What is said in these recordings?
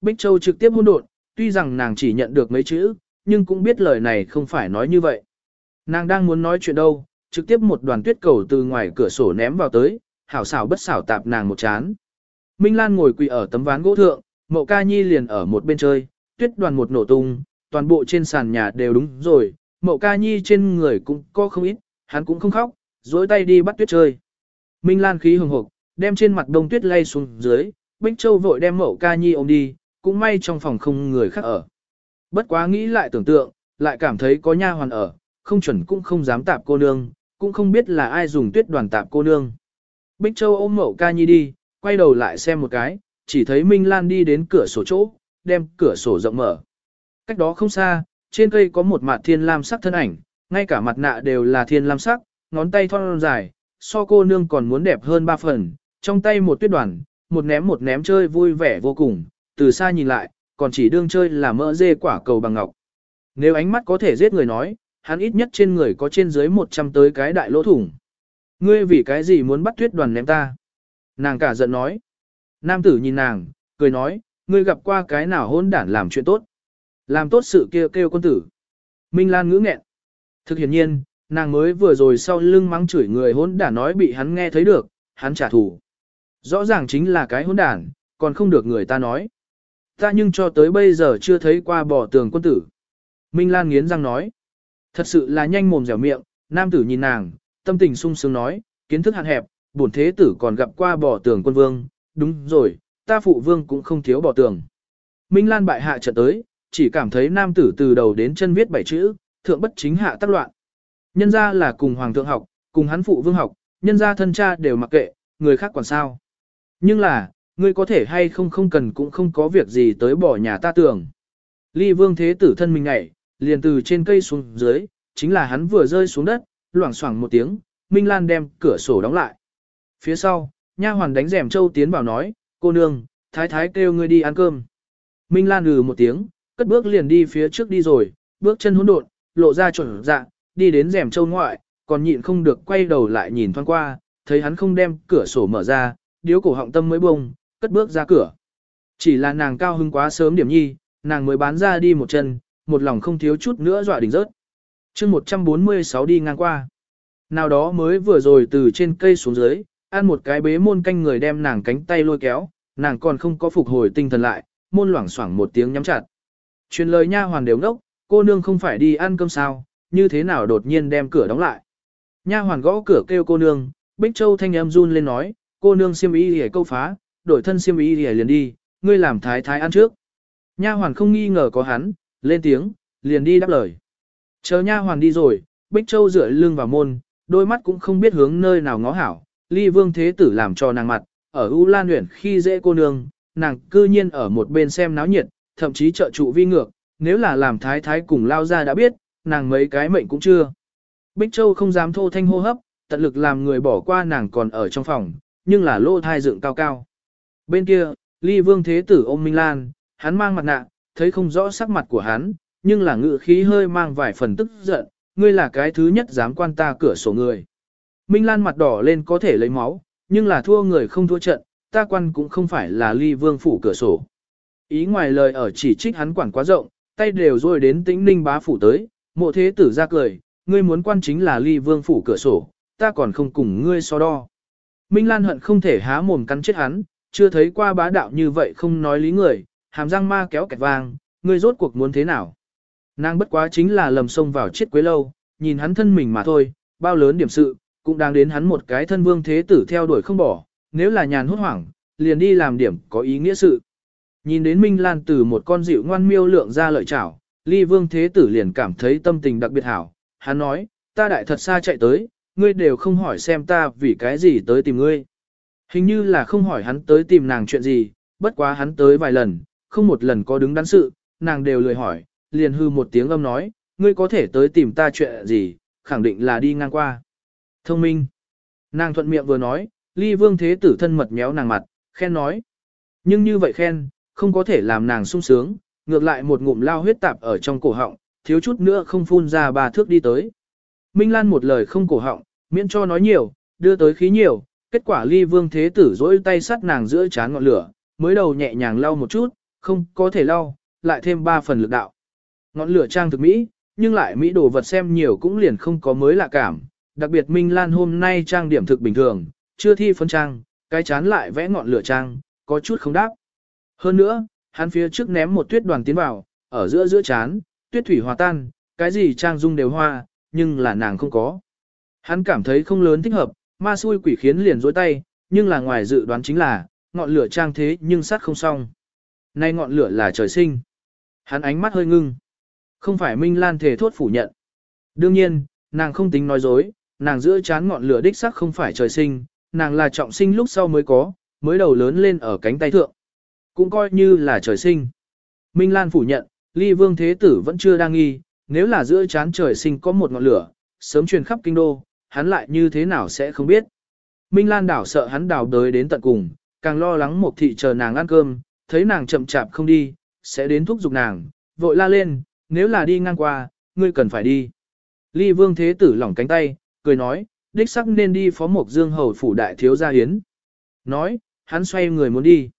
Bích Châu trực tiếp hôn đột, tuy rằng nàng chỉ nhận được mấy chữ, nhưng cũng biết lời này không phải nói như vậy. Nàng đang muốn nói chuyện đâu, trực tiếp một đoàn tuyết cầu từ ngoài cửa sổ ném vào tới, hảo xảo bất xảo tạp nàng một chán. Minh Lan ngồi quỳ ở tấm ván gỗ thượng, Mậu Ca Nhi liền ở một bên chơi, tuyết đoàn một nổ tung, toàn bộ trên sàn nhà đều đúng rồi, Mậu Ca Nhi trên người cũng có không ít, hắn cũng không khóc, dối tay đi bắt tuyết chơi. Minh Lan khí hừng hực, đem trên mặt đông tuyết lay xuống dưới, Bích Châu vội đem Mậu Ca Nhi ôm đi, cũng may trong phòng không người khác ở. Bất quá nghĩ lại tưởng tượng, lại cảm thấy có nha hoàn ở, không chuẩn cũng không dám tạp cô nương, cũng không biết là ai dùng tuyết đoàn tạp cô nương. Bích Châu ôm Mậu Ca Nhi đi, quay đầu lại xem một cái, chỉ thấy Minh Lan đi đến cửa sổ chỗ, đem cửa sổ rộng mở. Cách đó không xa, trên cây có một mặt thiên lam sắc thân ảnh, ngay cả mặt nạ đều là thiên lam sắc, ngón tay thon dài, so cô nương còn muốn đẹp hơn ba phần, trong tay một tuyết đoàn, một ném một ném chơi vui vẻ vô cùng, từ xa nhìn lại, còn chỉ đương chơi là mỡ dê quả cầu bằng ngọc. Nếu ánh mắt có thể giết người nói, hắn ít nhất trên người có trên dưới 100 tới cái đại lỗ thủng. Ngươi vì cái gì muốn bắt tuyết đoàn ném ta? Nàng cả giận nói. Nam tử nhìn nàng, cười nói, ngươi gặp qua cái nào hôn đản làm chuyện tốt. Làm tốt sự kia kêu, kêu quân tử. Minh Lan ngữ nghẹn. Thực hiện nhiên, nàng mới vừa rồi sau lưng mắng chửi người hôn đản nói bị hắn nghe thấy được, hắn trả thù. Rõ ràng chính là cái hôn đản, còn không được người ta nói. Ta nhưng cho tới bây giờ chưa thấy qua bỏ tường quân tử. Minh Lan nghiến răng nói. Thật sự là nhanh mồm dẻo miệng, nam tử nhìn nàng, tâm tình sung sướng nói, kiến thức hạn hẹp, bổn thế tử còn gặp qua bỏ tường quân vương, đúng rồi, ta phụ vương cũng không thiếu bỏ tường. Minh Lan bại hạ trận tới, chỉ cảm thấy nam tử từ đầu đến chân viết bảy chữ, thượng bất chính hạ tác loạn. Nhân ra là cùng hoàng thượng học, cùng hắn phụ vương học, nhân ra thân cha đều mặc kệ, người khác còn sao. Nhưng là, ngươi có thể hay không không cần cũng không có việc gì tới bỏ nhà ta tưởng. Ly vương thế tử thân mình ngảy, liền từ trên cây xuống dưới, chính là hắn vừa rơi xuống đất, loảng xoảng một tiếng, Minh Lan đem cửa sổ đóng lại. Phía sau, nha hoàn đánh rèm châu tiến vào nói, cô nương, thái thái kêu ngươi đi ăn cơm. Minh Lan ừ một tiếng, cất bước liền đi phía trước đi rồi, bước chân hỗn độn, lộ ra chuẩn dạng đi đến rèm châu ngoại, còn nhịn không được quay đầu lại nhìn thoáng qua, thấy hắn không đem cửa sổ mở ra, điếu cổ họng tâm mới bông, cất bước ra cửa. Chỉ là nàng cao hưng quá sớm điểm nhi, nàng mới bán ra đi một chân, một lòng không thiếu chút nữa dọa đỉnh rớt. chương 146 đi ngang qua. Nào đó mới vừa rồi từ trên cây xuống dưới, ăn một cái bế môn canh người đem nàng cánh tay lôi kéo, nàng còn không có phục hồi tinh thần lại, môn loảng xoảng một tiếng nhắm chặt. Truyền lời nha hoàn đều ngốc, cô nương không phải đi ăn cơm sao, như thế nào đột nhiên đem cửa đóng lại. Nha hoàn gõ cửa kêu cô nương, Bích Châu thanh âm run lên nói, cô nương xiêm y hề câu phá, đổi thân xiêm y thì liền đi, ngươi làm thái thái ăn trước. Nha hoàn không nghi ngờ có hắn, lên tiếng, liền đi đáp lời. Chờ nha hoàn đi rồi, Bích Châu dựa lưng vào môn, đôi mắt cũng không biết hướng nơi nào ngó hảo, ly vương thế tử làm cho nàng mặt, ở U Lan Uyển khi dễ cô nương, nàng cư nhiên ở một bên xem náo nhiệt, thậm chí trợ trụ vi ngược, nếu là làm thái thái cùng lao ra đã biết, nàng mấy cái mệnh cũng chưa. Bích Châu không dám thô thanh hô hấp, tận lực làm người bỏ qua nàng còn ở trong phòng, nhưng là lô thai dựng cao cao. Bên kia, ly vương thế tử ôm Minh Lan, hắn mang mặt nạ, thấy không rõ sắc mặt của hắn, nhưng là ngự khí hơi mang vài phần tức giận, ngươi là cái thứ nhất dám quan ta cửa sổ người. Minh Lan mặt đỏ lên có thể lấy máu, nhưng là thua người không thua trận, ta quan cũng không phải là ly vương phủ cửa sổ. Ý ngoài lời ở chỉ trích hắn quản quá rộng, tay đều rồi đến tĩnh ninh bá phủ tới, mộ thế tử ra cười, ngươi muốn quan chính là ly vương phủ cửa sổ, ta còn không cùng ngươi so đo. Minh Lan hận không thể há mồm cắn chết hắn, chưa thấy qua bá đạo như vậy không nói lý người, hàm răng ma kéo kẹt vang, ngươi rốt cuộc muốn thế nào. Nàng bất quá chính là lầm sông vào chết quế lâu, nhìn hắn thân mình mà thôi, bao lớn điểm sự, cũng đang đến hắn một cái thân vương thế tử theo đuổi không bỏ, nếu là nhàn hốt hoảng, liền đi làm điểm có ý nghĩa sự. Nhìn đến Minh Lan từ một con dịu ngoan miêu lượng ra lợi chảo, ly vương thế tử liền cảm thấy tâm tình đặc biệt hảo. Hắn nói, ta đại thật xa chạy tới, ngươi đều không hỏi xem ta vì cái gì tới tìm ngươi. Hình như là không hỏi hắn tới tìm nàng chuyện gì, bất quá hắn tới vài lần, không một lần có đứng đắn sự, nàng đều lười hỏi, liền hư một tiếng âm nói, ngươi có thể tới tìm ta chuyện gì, khẳng định là đi ngang qua. Thông minh. Nàng thuận miệng vừa nói, ly vương thế tử thân mật méo nàng mặt, khen nói. Nhưng như vậy khen, không có thể làm nàng sung sướng, ngược lại một ngụm lao huyết tạp ở trong cổ họng, thiếu chút nữa không phun ra ba thước đi tới. Minh Lan một lời không cổ họng, miễn cho nói nhiều, đưa tới khí nhiều, kết quả ly vương thế tử dỗi tay sắt nàng giữa chán ngọn lửa, mới đầu nhẹ nhàng lau một chút, không có thể lau, lại thêm ba phần lực đạo. Ngọn lửa trang thực mỹ, nhưng lại mỹ đồ vật xem nhiều cũng liền không có mới lạ cảm, đặc biệt Minh Lan hôm nay trang điểm thực bình thường, chưa thi phấn trang, cái chán lại vẽ ngọn lửa trang, có chút không đáp. Hơn nữa, hắn phía trước ném một tuyết đoàn tiến vào, ở giữa giữa chán, tuyết thủy hòa tan, cái gì trang dung đều hoa, nhưng là nàng không có. Hắn cảm thấy không lớn thích hợp, ma xui quỷ khiến liền dối tay, nhưng là ngoài dự đoán chính là, ngọn lửa trang thế nhưng sát không xong. Nay ngọn lửa là trời sinh. Hắn ánh mắt hơi ngưng. Không phải Minh Lan thể thốt phủ nhận. Đương nhiên, nàng không tính nói dối, nàng giữa chán ngọn lửa đích sắc không phải trời sinh, nàng là trọng sinh lúc sau mới có, mới đầu lớn lên ở cánh tay thượng. Cũng coi như là trời sinh. Minh Lan phủ nhận, ly vương thế tử vẫn chưa đang nghi, nếu là giữa chán trời sinh có một ngọn lửa, sớm truyền khắp kinh đô, hắn lại như thế nào sẽ không biết. Minh Lan đảo sợ hắn đào đới đến tận cùng, càng lo lắng một thị chờ nàng ăn cơm, thấy nàng chậm chạp không đi, sẽ đến thúc giục nàng, vội la lên, nếu là đi ngang qua, ngươi cần phải đi. Ly vương thế tử lỏng cánh tay, cười nói, đích sắc nên đi phó mộc dương hầu phủ đại thiếu gia hiến. Nói, hắn xoay người muốn đi.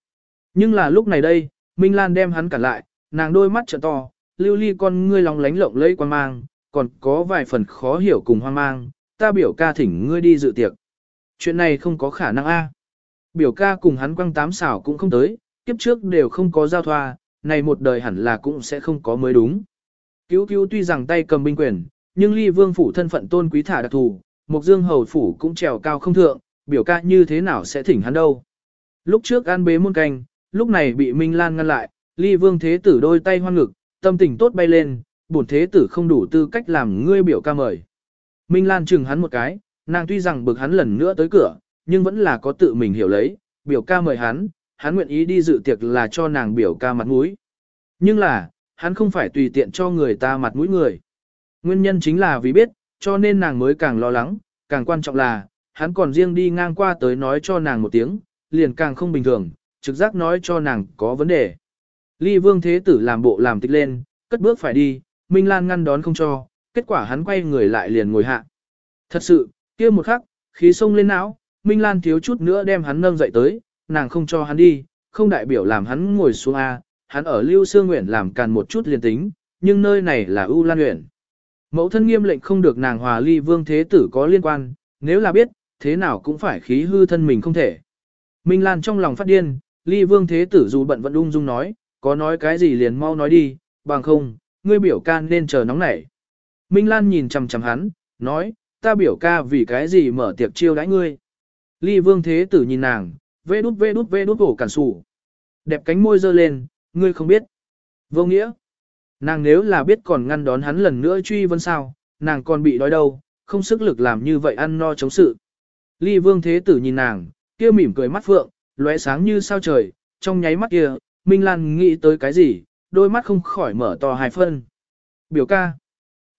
Nhưng là lúc này đây, Minh Lan đem hắn cản lại, nàng đôi mắt trợ to, lưu ly con ngươi lòng lánh lộng lẫy quan mang, còn có vài phần khó hiểu cùng hoang mang, ta biểu ca thỉnh ngươi đi dự tiệc. Chuyện này không có khả năng a. Biểu ca cùng hắn quăng tám xảo cũng không tới, kiếp trước đều không có giao thoa, này một đời hẳn là cũng sẽ không có mới đúng. Cứu cứu tuy rằng tay cầm binh quyền, nhưng ly vương phủ thân phận tôn quý thả đặc thù, mục dương hầu phủ cũng trèo cao không thượng, biểu ca như thế nào sẽ thỉnh hắn đâu. Lúc trước an bế muôn canh, lúc này bị Minh Lan ngăn lại, ly vương thế tử đôi tay hoan ngực, tâm tình tốt bay lên, bổn thế tử không đủ tư cách làm ngươi biểu ca mời. Minh Lan chừng hắn một cái, nàng tuy rằng bực hắn lần nữa tới cửa, nhưng vẫn là có tự mình hiểu lấy, biểu ca mời hắn, hắn nguyện ý đi dự tiệc là cho nàng biểu ca mặt mũi. Nhưng là, hắn không phải tùy tiện cho người ta mặt mũi người. Nguyên nhân chính là vì biết, cho nên nàng mới càng lo lắng, càng quan trọng là, hắn còn riêng đi ngang qua tới nói cho nàng một tiếng, liền càng không bình thường, trực giác nói cho nàng có vấn đề. Ly vương thế tử làm bộ làm tịch lên, cất bước phải đi, Minh Lan ngăn đón không cho, kết quả hắn quay người lại liền ngồi hạ. Thật sự, kia một khắc, khí sông lên não, Minh Lan thiếu chút nữa đem hắn nâng dậy tới, nàng không cho hắn đi, không đại biểu làm hắn ngồi xuống A, hắn ở Lưu Sương Nguyện làm càn một chút liền tính, nhưng nơi này là U Lan Nguyện. Mẫu thân nghiêm lệnh không được nàng hòa ly vương thế tử có liên quan, nếu là biết, thế nào cũng phải khí hư thân mình không thể. Minh Lan trong lòng phát điên, ly vương thế tử dù bận vẫn ung dung nói, có nói cái gì liền mau nói đi, bằng không, ngươi biểu can nên chờ nóng nảy. Minh Lan nhìn chằm chằm hắn, nói, ta biểu ca vì cái gì mở tiệc chiêu đãi ngươi. Ly vương thế tử nhìn nàng, vê đút vê đút vê đút hổ cản sủ. Đẹp cánh môi dơ lên, ngươi không biết. Vô nghĩa. Nàng nếu là biết còn ngăn đón hắn lần nữa truy vấn sao, nàng còn bị đói đâu, không sức lực làm như vậy ăn no chống sự. Ly vương thế tử nhìn nàng, kia mỉm cười mắt phượng, lóe sáng như sao trời, trong nháy mắt kia, Minh Lan nghĩ tới cái gì, đôi mắt không khỏi mở to hai phân. Biểu ca,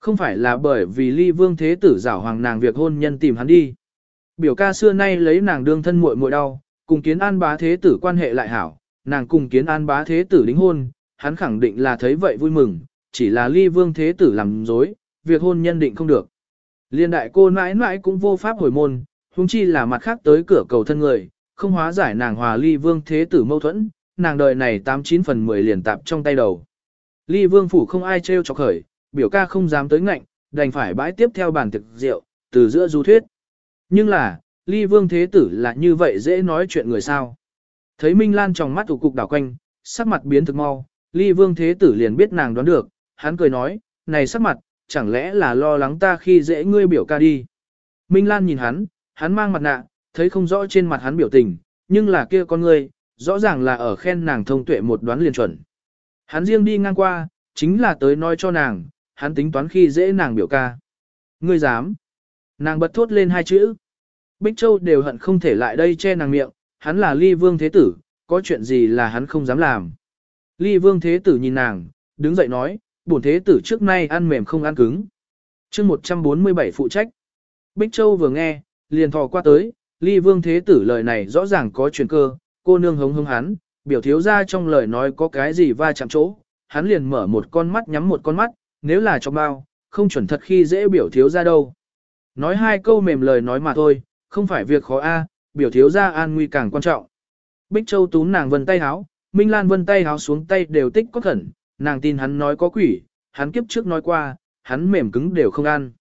không phải là bởi vì ly vương thế tử giảo hoàng nàng việc hôn nhân tìm hắn đi. Biểu ca xưa nay lấy nàng đương thân muội muội đau, cùng kiến an bá thế tử quan hệ lại hảo, nàng cùng kiến an bá thế tử đính hôn, hắn khẳng định là thấy vậy vui mừng, chỉ là ly vương thế tử làm dối, việc hôn nhân định không được. Liên đại cô mãi mãi cũng vô pháp hồi môn, huống chi là mặt khác tới cửa cầu thân người, không hóa giải nàng hòa ly vương thế tử mâu thuẫn, nàng đời này 89 phần 10 liền tạp trong tay đầu. Ly vương phủ không ai trêu chọc khởi, biểu ca không dám tới ngạnh, đành phải bãi tiếp theo bàn thực rượu, từ giữa du thuyết. Nhưng là, ly vương thế tử là như vậy dễ nói chuyện người sao. Thấy Minh Lan trong mắt thủ cục đảo quanh, sắc mặt biến thực mau, ly vương thế tử liền biết nàng đoán được, hắn cười nói, này sắc mặt, chẳng lẽ là lo lắng ta khi dễ ngươi biểu ca đi. Minh Lan nhìn hắn, hắn mang mặt nạ, thấy không rõ trên mặt hắn biểu tình, nhưng là kia con ngươi, rõ ràng là ở khen nàng thông tuệ một đoán liền chuẩn. Hắn riêng đi ngang qua, chính là tới nói cho nàng, hắn tính toán khi dễ nàng biểu ca. Ngươi dám. Nàng bật thốt lên hai chữ. Bích Châu đều hận không thể lại đây che nàng miệng, hắn là ly vương thế tử, có chuyện gì là hắn không dám làm. Ly vương thế tử nhìn nàng, đứng dậy nói, bổn thế tử trước nay ăn mềm không ăn cứng. chương 147 phụ trách. Bích Châu vừa nghe, liền thò qua tới, ly vương thế tử lời này rõ ràng có chuyện cơ, cô nương hống hống hắn, biểu thiếu ra trong lời nói có cái gì va chạm chỗ, hắn liền mở một con mắt nhắm một con mắt, nếu là cho bao, không chuẩn thật khi dễ biểu thiếu ra đâu. Nói hai câu mềm lời nói mà thôi, không phải việc khó a, biểu thiếu ra an nguy càng quan trọng. Bích Châu tú nàng vân tay háo, Minh Lan vân tay háo xuống tay đều tích có khẩn, nàng tin hắn nói có quỷ, hắn kiếp trước nói qua, hắn mềm cứng đều không ăn.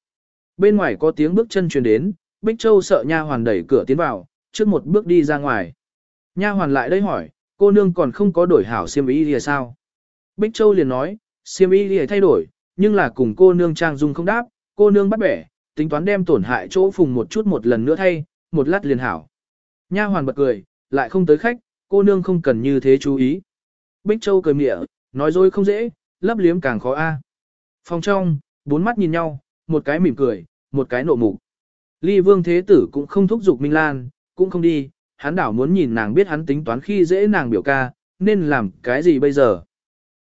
Bên ngoài có tiếng bước chân truyền đến, Bích Châu sợ nha hoàn đẩy cửa tiến vào, trước một bước đi ra ngoài. Nha hoàn lại đây hỏi, cô nương còn không có đổi hảo xiêm y thì sao? Bích Châu liền nói, xiêm y thì thay đổi, nhưng là cùng cô nương trang dung không đáp, cô nương bắt bẻ, tính toán đem tổn hại chỗ phùng một chút một lần nữa thay, một lát liền hảo. Nha hoàn bật cười, lại không tới khách, cô nương không cần như thế chú ý. Bích Châu cười mỉa, nói dối không dễ, lấp liếm càng khó a. Phòng trong, bốn mắt nhìn nhau, một cái mỉm cười, một cái nộ mục. Ly Vương Thế Tử cũng không thúc giục Minh Lan, cũng không đi, hắn đảo muốn nhìn nàng biết hắn tính toán khi dễ nàng biểu ca, nên làm cái gì bây giờ.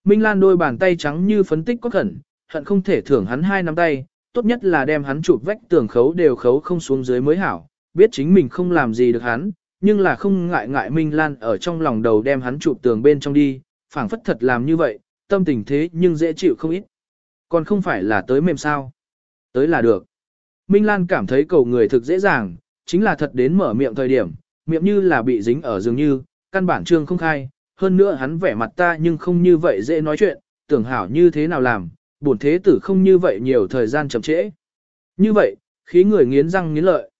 Minh Lan đôi bàn tay trắng như phấn tích có khẩn, hận không thể thưởng hắn hai nắm tay, tốt nhất là đem hắn chụp vách tường khấu đều khấu không xuống dưới mới hảo, biết chính mình không làm gì được hắn, nhưng là không ngại ngại Minh Lan ở trong lòng đầu đem hắn chụp tường bên trong đi, phảng phất thật làm như vậy, tâm tình thế nhưng dễ chịu không ít. Còn không phải là tới mềm sao. Tới là được. Minh Lan cảm thấy cầu người thực dễ dàng, chính là thật đến mở miệng thời điểm, miệng như là bị dính ở dường như, căn bản trương không khai, hơn nữa hắn vẻ mặt ta nhưng không như vậy dễ nói chuyện, tưởng hảo như thế nào làm, bổn thế tử không như vậy nhiều thời gian chậm trễ. Như vậy, khí người nghiến răng nghiến lợi.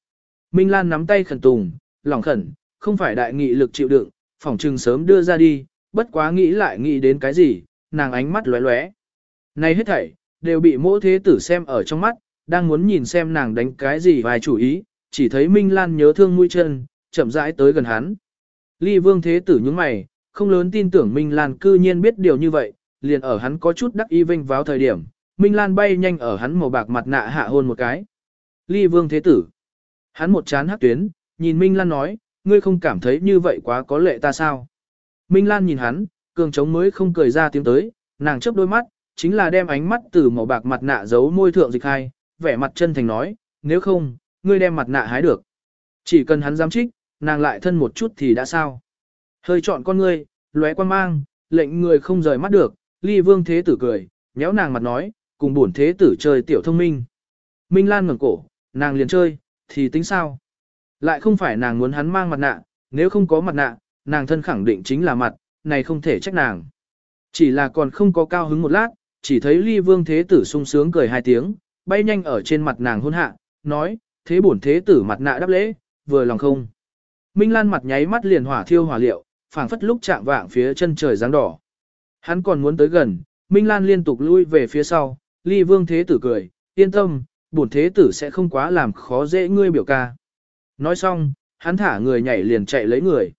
Minh Lan nắm tay khẩn tùng, lòng khẩn, không phải đại nghị lực chịu đựng, phỏng trừng sớm đưa ra đi, bất quá nghĩ lại nghĩ đến cái gì, nàng ánh mắt lóe lóe. Này hết thảy, đều bị mỗi thế tử xem ở trong mắt, đang muốn nhìn xem nàng đánh cái gì vài chủ ý, chỉ thấy Minh Lan nhớ thương mũi chân, chậm rãi tới gần hắn. Ly vương thế tử nhướng mày, không lớn tin tưởng Minh Lan cư nhiên biết điều như vậy, liền ở hắn có chút đắc y vinh vào thời điểm, Minh Lan bay nhanh ở hắn màu bạc mặt nạ hạ hôn một cái. Ly vương thế tử. Hắn một chán hắc tuyến, nhìn Minh Lan nói, ngươi không cảm thấy như vậy quá có lệ ta sao? Minh Lan nhìn hắn, cường trống mới không cười ra tiếng tới, nàng chớp đôi mắt, chính là đem ánh mắt từ màu bạc mặt nạ giấu môi thượng dịch hai, vẻ mặt chân thành nói, nếu không, ngươi đem mặt nạ hái được. Chỉ cần hắn dám trích, nàng lại thân một chút thì đã sao. Hơi chọn con ngươi, lóe quan mang, lệnh người không rời mắt được, ly vương thế tử cười, nhéo nàng mặt nói, cùng bổn thế tử chơi tiểu thông minh. Minh Lan ngẩng cổ, nàng liền chơi, thì tính sao? Lại không phải nàng muốn hắn mang mặt nạ, nếu không có mặt nạ, nàng thân khẳng định chính là mặt, này không thể trách nàng. Chỉ là còn không có cao hứng một lát, chỉ thấy ly vương thế tử sung sướng cười hai tiếng, bay nhanh ở trên mặt nàng hôn hạ, nói, thế bổn thế tử mặt nạ đáp lễ, vừa lòng không. Minh Lan mặt nháy mắt liền hỏa thiêu hỏa liệu, phảng phất lúc chạm vạng phía chân trời dáng đỏ. Hắn còn muốn tới gần, Minh Lan liên tục lui về phía sau, ly vương thế tử cười, yên tâm, bổn thế tử sẽ không quá làm khó dễ ngươi biểu ca. Nói xong, hắn thả người nhảy liền chạy lấy người.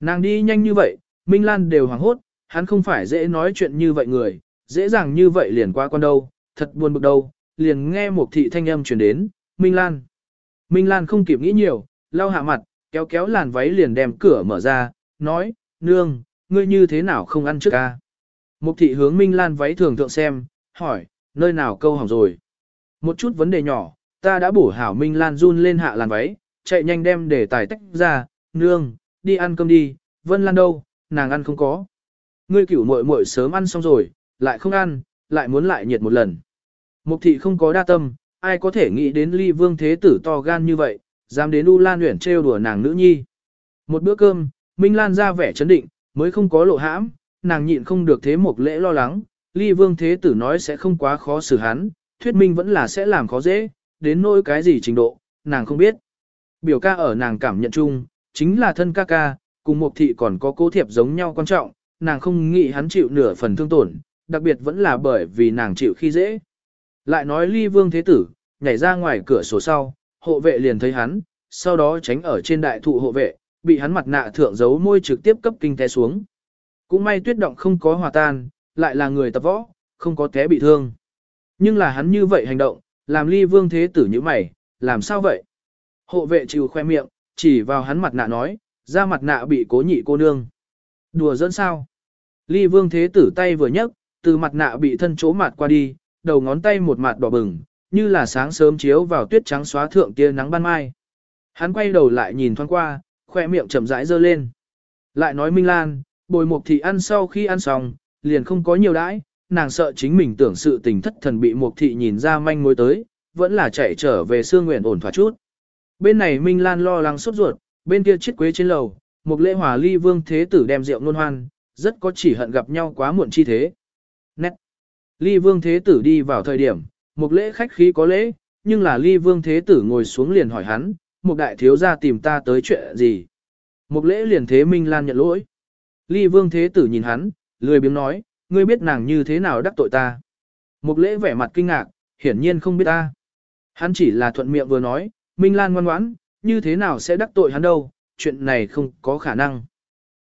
Nàng đi nhanh như vậy, Minh Lan đều hoảng hốt, hắn không phải dễ nói chuyện như vậy người, dễ dàng như vậy liền qua con đâu, thật buồn bực đâu, liền nghe một thị thanh âm truyền đến, Minh Lan. Minh Lan không kịp nghĩ nhiều, lau hạ mặt, kéo kéo làn váy liền đem cửa mở ra, nói, nương, ngươi như thế nào không ăn trước ca. Mục thị hướng Minh Lan váy thường thượng xem, hỏi, nơi nào câu hỏng rồi. Một chút vấn đề nhỏ, ta đã bổ hảo Minh Lan run lên hạ làn váy, chạy nhanh đem để tài tách ra, nương, đi ăn cơm đi, Vân Lan đâu, nàng ăn không có. Ngươi cửu muội muội sớm ăn xong rồi, lại không ăn, lại muốn lại nhiệt một lần. Mục thị không có đa tâm, ai có thể nghĩ đến ly vương thế tử to gan như vậy, dám đến U Lan Uyển trêu đùa nàng nữ nhi. Một bữa cơm, Minh Lan ra vẻ chấn định, mới không có lộ hãm, nàng nhịn không được thế một lễ lo lắng, ly vương thế tử nói sẽ không quá khó xử hắn, thuyết minh vẫn là sẽ làm khó dễ, đến nỗi cái gì trình độ, nàng không biết. Biểu ca ở nàng cảm nhận chung, chính là thân ca ca, cùng một thị còn có cố thiệp giống nhau quan trọng, nàng không nghĩ hắn chịu nửa phần thương tổn, đặc biệt vẫn là bởi vì nàng chịu khi dễ. Lại nói ly vương thế tử, nhảy ra ngoài cửa sổ sau, hộ vệ liền thấy hắn, sau đó tránh ở trên đại thụ hộ vệ, bị hắn mặt nạ thượng giấu môi trực tiếp cấp kinh té xuống. Cũng may tuyết động không có hòa tan, lại là người tập võ, không có té bị thương. Nhưng là hắn như vậy hành động, làm ly vương thế tử như mày, làm sao vậy? Hộ vệ chịu khoe miệng, chỉ vào hắn mặt nạ nói, ra mặt nạ bị cố nhị cô nương. Đùa dẫn sao? Ly vương thế tử tay vừa nhấc, từ mặt nạ bị thân chỗ mặt qua đi, đầu ngón tay một mặt đỏ bừng, như là sáng sớm chiếu vào tuyết trắng xóa thượng tia nắng ban mai. Hắn quay đầu lại nhìn thoáng qua, khoe miệng chậm rãi dơ lên. Lại nói Minh Lan, bồi mục thị ăn sau khi ăn xong, liền không có nhiều đãi, nàng sợ chính mình tưởng sự tình thất thần bị mục thị nhìn ra manh mối tới, vẫn là chạy trở về xương nguyện ổn thỏa chút. Bên này Minh Lan lo lắng sốt ruột, bên kia chiếc quế trên lầu, mục lễ hòa ly vương thế tử đem rượu nôn hoan, rất có chỉ hận gặp nhau quá muộn chi thế. Nét. Ly vương thế tử đi vào thời điểm, mục lễ khách khí có lễ, nhưng là ly vương thế tử ngồi xuống liền hỏi hắn, một đại thiếu gia tìm ta tới chuyện gì. mục lễ liền thế Minh Lan nhận lỗi. Ly vương thế tử nhìn hắn, lười biếng nói, ngươi biết nàng như thế nào đắc tội ta. Mục lễ vẻ mặt kinh ngạc, hiển nhiên không biết ta. Hắn chỉ là thuận miệng vừa nói, Minh Lan ngoan ngoãn, như thế nào sẽ đắc tội hắn đâu, chuyện này không có khả năng.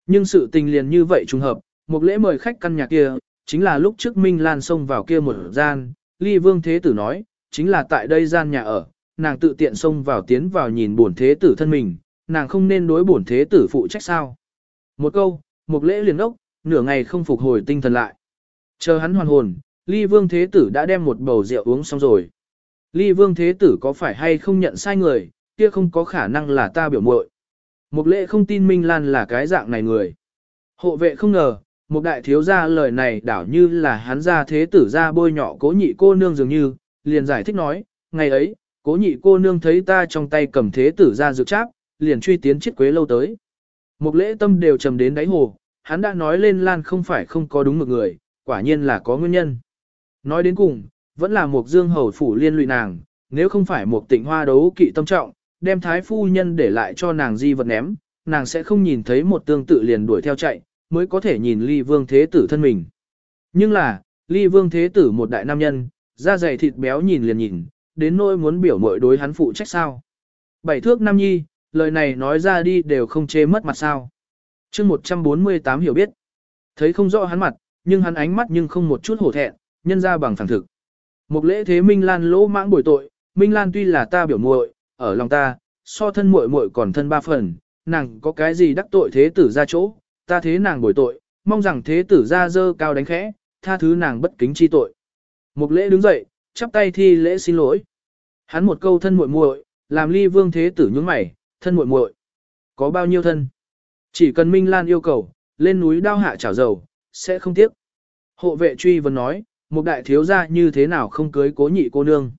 Nhưng sự tình liền như vậy trùng hợp, một lễ mời khách căn nhà kia, chính là lúc trước Minh Lan xông vào kia một gian, Ly Vương Thế Tử nói, chính là tại đây gian nhà ở, nàng tự tiện xông vào tiến vào nhìn bổn Thế Tử thân mình, nàng không nên đối bổn Thế Tử phụ trách sao. Một câu, một lễ liền ốc, nửa ngày không phục hồi tinh thần lại. Chờ hắn hoàn hồn, Ly Vương Thế Tử đã đem một bầu rượu uống xong rồi. Ly Vương Thế Tử có phải hay không nhận sai người, kia không có khả năng là ta biểu muội. Mục lệ không tin Minh Lan là cái dạng này người. Hộ vệ không ngờ, một đại thiếu gia lời này đảo như là hắn ra thế tử ra bôi nhọ cố nhị cô nương dường như, liền giải thích nói, ngày ấy, cố nhị cô nương thấy ta trong tay cầm thế tử ra dược cháp, liền truy tiến chiếc quế lâu tới. Một lễ tâm đều trầm đến đáy hồ, hắn đã nói lên Lan không phải không có đúng một người, quả nhiên là có nguyên nhân. Nói đến cùng, vẫn là một dương hầu phủ liên lụy nàng, nếu không phải một tịnh hoa đấu kỵ tâm trọng, đem thái phu nhân để lại cho nàng di vật ném, nàng sẽ không nhìn thấy một tương tự liền đuổi theo chạy, mới có thể nhìn ly vương thế tử thân mình. Nhưng là, ly vương thế tử một đại nam nhân, da dày thịt béo nhìn liền nhìn, đến nỗi muốn biểu mội đối hắn phụ trách sao. Bảy thước nam nhi, lời này nói ra đi đều không chê mất mặt sao. chương 148 hiểu biết. Thấy không rõ hắn mặt, nhưng hắn ánh mắt nhưng không một chút hổ thẹn, nhân ra bằng phẳng thực. Một lễ thế Minh Lan lỗ mãng bồi tội, Minh Lan tuy là ta biểu muội, ở lòng ta, so thân muội muội còn thân ba phần, nàng có cái gì đắc tội thế tử ra chỗ, ta thế nàng bồi tội, mong rằng thế tử ra dơ cao đánh khẽ, tha thứ nàng bất kính chi tội. một lễ đứng dậy, chắp tay thi lễ xin lỗi. Hắn một câu thân muội muội, làm ly vương thế tử nhướng mày, thân muội muội Có bao nhiêu thân? Chỉ cần Minh Lan yêu cầu, lên núi đao hạ chảo dầu, sẽ không tiếc. Hộ vệ truy vấn nói, một đại thiếu gia như thế nào không cưới cố nhị cô nương.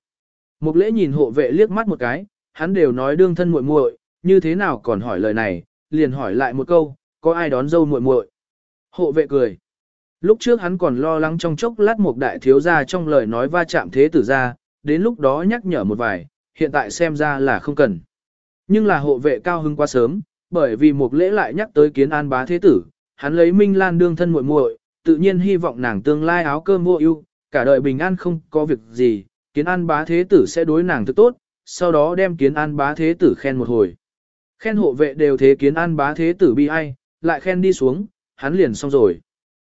Mục lễ nhìn hộ vệ liếc mắt một cái, hắn đều nói đương thân muội muội, như thế nào còn hỏi lời này, liền hỏi lại một câu, có ai đón dâu muội muội? Hộ vệ cười. Lúc trước hắn còn lo lắng trong chốc lát một đại thiếu gia trong lời nói va chạm thế tử ra, đến lúc đó nhắc nhở một vài, hiện tại xem ra là không cần. Nhưng là hộ vệ cao hưng quá sớm, bởi vì một lễ lại nhắc tới kiến an bá thế tử, hắn lấy Minh Lan đương thân muội muội, tự nhiên hy vọng nàng tương lai áo cơm vô ưu, cả đời bình an không có việc gì, kiến an bá thế tử sẽ đối nàng thức tốt, sau đó đem kiến an bá thế tử khen một hồi. Khen hộ vệ đều thế kiến an bá thế tử bi ai, lại khen đi xuống, hắn liền xong rồi.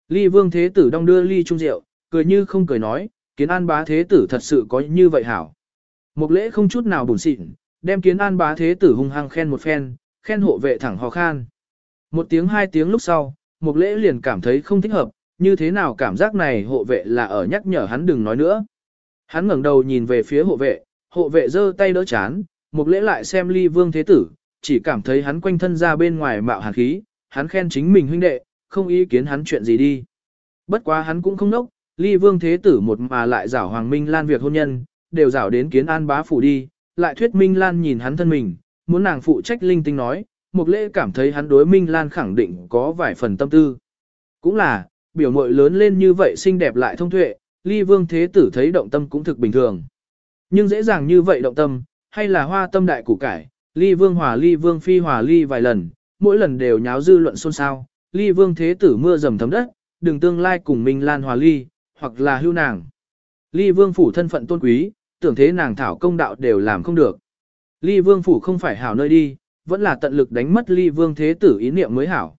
Ly vương thế tử đong đưa ly trung rượu, cười như không cười nói, kiến an bá thế tử thật sự có như vậy hảo. Một lễ không chút nào buồn xịn, đem kiến an bá thế tử hung hăng khen một phen, khen hộ vệ thẳng hò khan. Một tiếng hai tiếng lúc sau, mục lễ liền cảm thấy không thích hợp, như thế nào cảm giác này hộ vệ là ở nhắc nhở hắn đừng nói nữa. Hắn ngẩng đầu nhìn về phía hộ vệ, hộ vệ giơ tay đỡ chán, mục lễ lại xem ly vương thế tử, chỉ cảm thấy hắn quanh thân ra bên ngoài mạo hàn khí, hắn khen chính mình huynh đệ, không ý kiến hắn chuyện gì đi. Bất quá hắn cũng không nốc, ly vương thế tử một mà lại giảo Hoàng Minh Lan việc hôn nhân, đều giảo đến kiến an bá phủ đi, lại thuyết Minh Lan nhìn hắn thân mình, muốn nàng phụ trách linh tinh nói, Mục lễ cảm thấy hắn đối Minh Lan khẳng định có vài phần tâm tư. Cũng là, biểu mội lớn lên như vậy xinh đẹp lại thông tuệ, ly vương thế tử thấy động tâm cũng thực bình thường. Nhưng dễ dàng như vậy động tâm, hay là hoa tâm đại củ cải, ly vương hòa ly vương phi hòa ly vài lần, mỗi lần đều nháo dư luận xôn xao, ly vương thế tử mưa dầm thấm đất, đừng tương lai cùng Minh Lan hòa ly, hoặc là hưu nàng. Ly vương phủ thân phận tôn quý, tưởng thế nàng thảo công đạo đều làm không được. Ly vương phủ không phải hảo nơi đi, vẫn là tận lực đánh mất ly vương thế tử ý niệm mới hảo.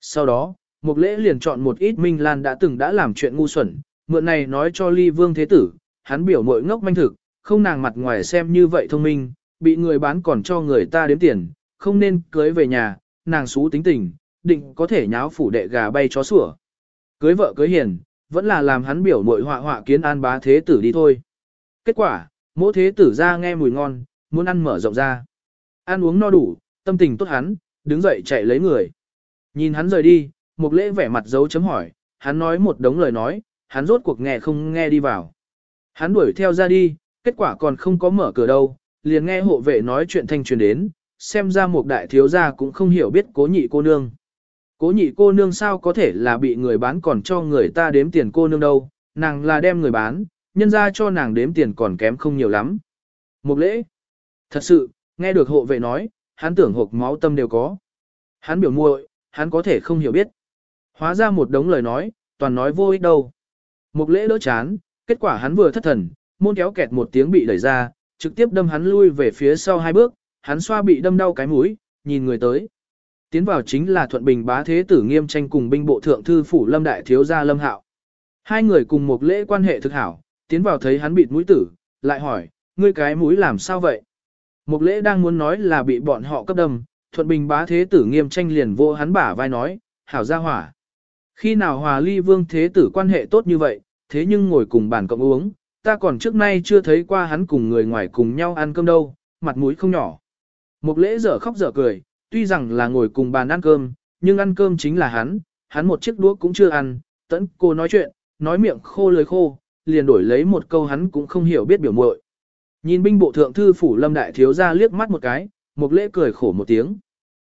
Sau đó, Mục lễ liền chọn một ít Minh Lan đã từng đã làm chuyện ngu xuẩn, mượn này nói cho ly vương thế tử, hắn biểu mội ngốc manh thực, không nàng mặt ngoài xem như vậy thông minh, bị người bán còn cho người ta đếm tiền, không nên cưới về nhà, nàng xú tính tình, định có thể nháo phủ đệ gà bay chó sủa. Cưới vợ cưới hiền, vẫn là làm hắn biểu mội họa họa kiến an bá thế tử đi thôi. Kết quả, mỗi thế tử ra nghe mùi ngon, muốn ăn mở rộng ra. Ăn uống no đủ, tâm tình tốt hắn, đứng dậy chạy lấy người. Nhìn hắn rời đi, một lễ vẻ mặt dấu chấm hỏi, hắn nói một đống lời nói, hắn rốt cuộc nghe không nghe đi vào. Hắn đuổi theo ra đi, kết quả còn không có mở cửa đâu, liền nghe hộ vệ nói chuyện thanh truyền đến, xem ra một đại thiếu gia cũng không hiểu biết cố nhị cô nương. Cố nhị cô nương sao có thể là bị người bán còn cho người ta đếm tiền cô nương đâu, nàng là đem người bán, nhân ra cho nàng đếm tiền còn kém không nhiều lắm. Một lễ. Thật sự, nghe được hộ vệ nói, hắn tưởng hộp máu tâm đều có. Hắn biểu muội, hắn có thể không hiểu biết. Hóa ra một đống lời nói, toàn nói vô ích đâu. Một lễ đỡ chán, kết quả hắn vừa thất thần, môn kéo kẹt một tiếng bị đẩy ra, trực tiếp đâm hắn lui về phía sau hai bước, hắn xoa bị đâm đau cái mũi, nhìn người tới. Tiến vào chính là thuận bình bá thế tử nghiêm tranh cùng binh bộ thượng thư phủ lâm đại thiếu gia lâm hạo. Hai người cùng một lễ quan hệ thực hảo, tiến vào thấy hắn bịt mũi tử, lại hỏi, ngươi cái mũi làm sao vậy? mục lễ đang muốn nói là bị bọn họ cấp đâm, thuận bình bá thế tử nghiêm tranh liền vô hắn bả vai nói, hảo ra hỏa. Khi nào hòa ly vương thế tử quan hệ tốt như vậy, thế nhưng ngồi cùng bàn cộng uống, ta còn trước nay chưa thấy qua hắn cùng người ngoài cùng nhau ăn cơm đâu, mặt mũi không nhỏ. mục lễ dở khóc dở cười, tuy rằng là ngồi cùng bàn ăn cơm, nhưng ăn cơm chính là hắn, hắn một chiếc đũa cũng chưa ăn, tẫn cô nói chuyện, nói miệng khô lời khô, liền đổi lấy một câu hắn cũng không hiểu biết biểu muội. Nhìn binh bộ thượng thư phủ lâm đại thiếu ra liếc mắt một cái, một lễ cười khổ một tiếng.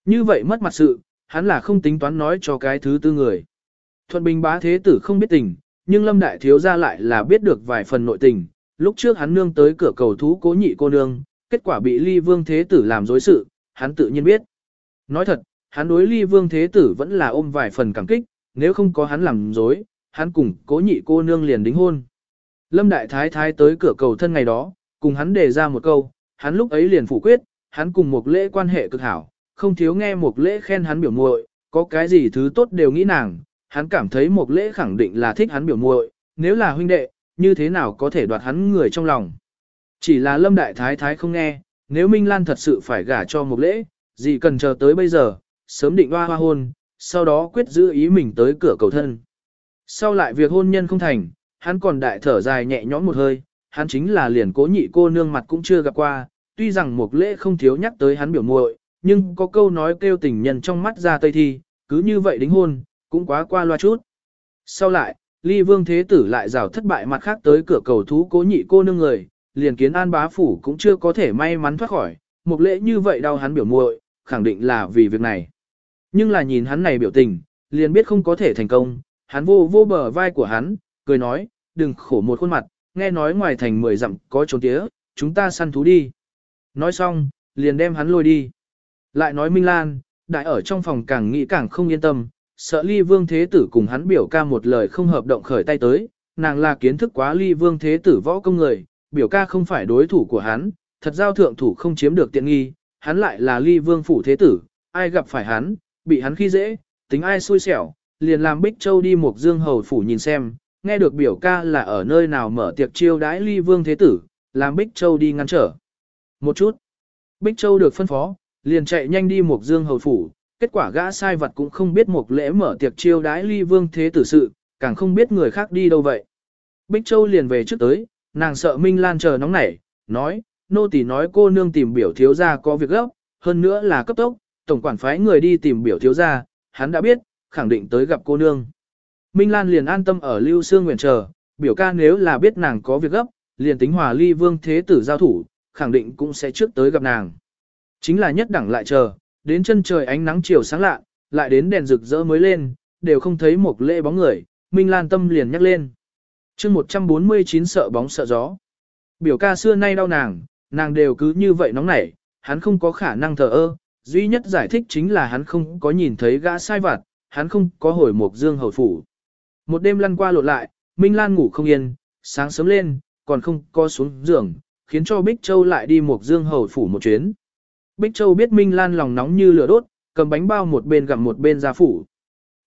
Như vậy mất mặt sự, hắn là không tính toán nói cho cái thứ tư người. Thuận bình bá thế tử không biết tình, nhưng lâm đại thiếu ra lại là biết được vài phần nội tình. Lúc trước hắn nương tới cửa cầu thú cố nhị cô nương, kết quả bị ly vương thế tử làm dối sự, hắn tự nhiên biết. Nói thật, hắn đối ly vương thế tử vẫn là ôm vài phần cảm kích, nếu không có hắn làm dối, hắn cùng cố nhị cô nương liền đính hôn. Lâm đại thái thái tới cửa cầu thân ngày đó, cùng hắn đề ra một câu, hắn lúc ấy liền phủ quyết, hắn cùng một lễ quan hệ cực hảo, không thiếu nghe một lễ khen hắn biểu muội, có cái gì thứ tốt đều nghĩ nàng, hắn cảm thấy một lễ khẳng định là thích hắn biểu muội, nếu là huynh đệ, như thế nào có thể đoạt hắn người trong lòng. Chỉ là lâm đại thái thái không nghe, nếu Minh Lan thật sự phải gả cho một lễ, gì cần chờ tới bây giờ, sớm định hoa hoa hôn, sau đó quyết giữ ý mình tới cửa cầu thân. Sau lại việc hôn nhân không thành, hắn còn đại thở dài nhẹ nhõm một hơi, hắn chính là liền cố nhị cô nương mặt cũng chưa gặp qua, tuy rằng một lễ không thiếu nhắc tới hắn biểu muội, nhưng có câu nói kêu tình nhân trong mắt ra tây thi, cứ như vậy đính hôn, cũng quá qua loa chút. Sau lại, ly vương thế tử lại rào thất bại mặt khác tới cửa cầu thú cố nhị cô nương người, liền kiến an bá phủ cũng chưa có thể may mắn thoát khỏi, một lễ như vậy đau hắn biểu muội, khẳng định là vì việc này. Nhưng là nhìn hắn này biểu tình, liền biết không có thể thành công, hắn vô vô bờ vai của hắn, cười nói, đừng khổ một khuôn mặt, nghe nói ngoài thành mười dặm có trốn tía, chúng ta săn thú đi. Nói xong, liền đem hắn lôi đi. Lại nói Minh Lan, đại ở trong phòng càng nghĩ càng không yên tâm, sợ ly vương thế tử cùng hắn biểu ca một lời không hợp động khởi tay tới, nàng là kiến thức quá ly vương thế tử võ công người, biểu ca không phải đối thủ của hắn, thật giao thượng thủ không chiếm được tiện nghi, hắn lại là ly vương phủ thế tử, ai gặp phải hắn, bị hắn khi dễ, tính ai xui xẻo, liền làm Bích Châu đi một dương hầu phủ nhìn xem, nghe được biểu ca là ở nơi nào mở tiệc chiêu đãi ly vương thế tử, làm Bích Châu đi ngăn trở. Một chút, Bích Châu được phân phó, liền chạy nhanh đi một dương hầu phủ, kết quả gã sai vật cũng không biết một lễ mở tiệc chiêu đãi ly vương thế tử sự, càng không biết người khác đi đâu vậy. Bích Châu liền về trước tới, nàng sợ Minh Lan chờ nóng nảy, nói, nô tỳ nói cô nương tìm biểu thiếu gia có việc gấp, hơn nữa là cấp tốc, tổng quản phái người đi tìm biểu thiếu gia, hắn đã biết, khẳng định tới gặp cô nương. Minh Lan liền an tâm ở Lưu Sương nguyện chờ, biểu ca nếu là biết nàng có việc gấp, liền tính hòa ly vương thế tử giao thủ, khẳng định cũng sẽ trước tới gặp nàng. Chính là nhất đẳng lại chờ, đến chân trời ánh nắng chiều sáng lạ, lại đến đèn rực rỡ mới lên, đều không thấy một lễ bóng người, Minh Lan tâm liền nhắc lên. chương 149 sợ bóng sợ gió. Biểu ca xưa nay đau nàng, nàng đều cứ như vậy nóng nảy, hắn không có khả năng thờ ơ, duy nhất giải thích chính là hắn không có nhìn thấy gã sai vặt, hắn không có hồi một dương hầu phủ. Một đêm lăn qua lộn lại, Minh Lan ngủ không yên, sáng sớm lên, còn không co xuống giường, khiến cho Bích Châu lại đi một dương hầu phủ một chuyến. Bích Châu biết Minh Lan lòng nóng như lửa đốt, cầm bánh bao một bên gặm một bên ra phủ.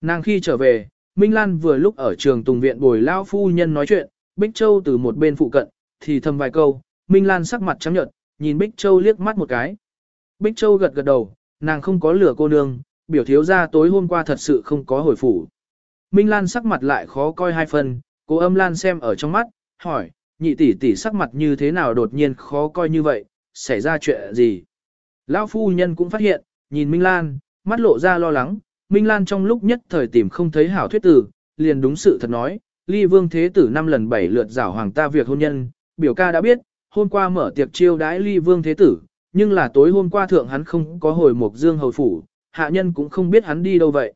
Nàng khi trở về, Minh Lan vừa lúc ở trường Tùng Viện bồi lao phu nhân nói chuyện, Bích Châu từ một bên phụ cận, thì thầm vài câu, Minh Lan sắc mặt trắng nhợt, nhìn Bích Châu liếc mắt một cái. Bích Châu gật gật đầu, nàng không có lửa cô nương, biểu thiếu ra tối hôm qua thật sự không có hồi phủ. Minh Lan sắc mặt lại khó coi hai phần, cô âm Lan xem ở trong mắt, hỏi, nhị tỷ tỷ sắc mặt như thế nào đột nhiên khó coi như vậy, xảy ra chuyện gì? Lão phu nhân cũng phát hiện, nhìn Minh Lan, mắt lộ ra lo lắng, Minh Lan trong lúc nhất thời tìm không thấy hảo thuyết tử, liền đúng sự thật nói, ly vương thế tử năm lần bảy lượt giảo hoàng ta việc hôn nhân, biểu ca đã biết, hôm qua mở tiệc chiêu đãi ly vương thế tử, nhưng là tối hôm qua thượng hắn không có hồi mục dương hầu phủ, hạ nhân cũng không biết hắn đi đâu vậy.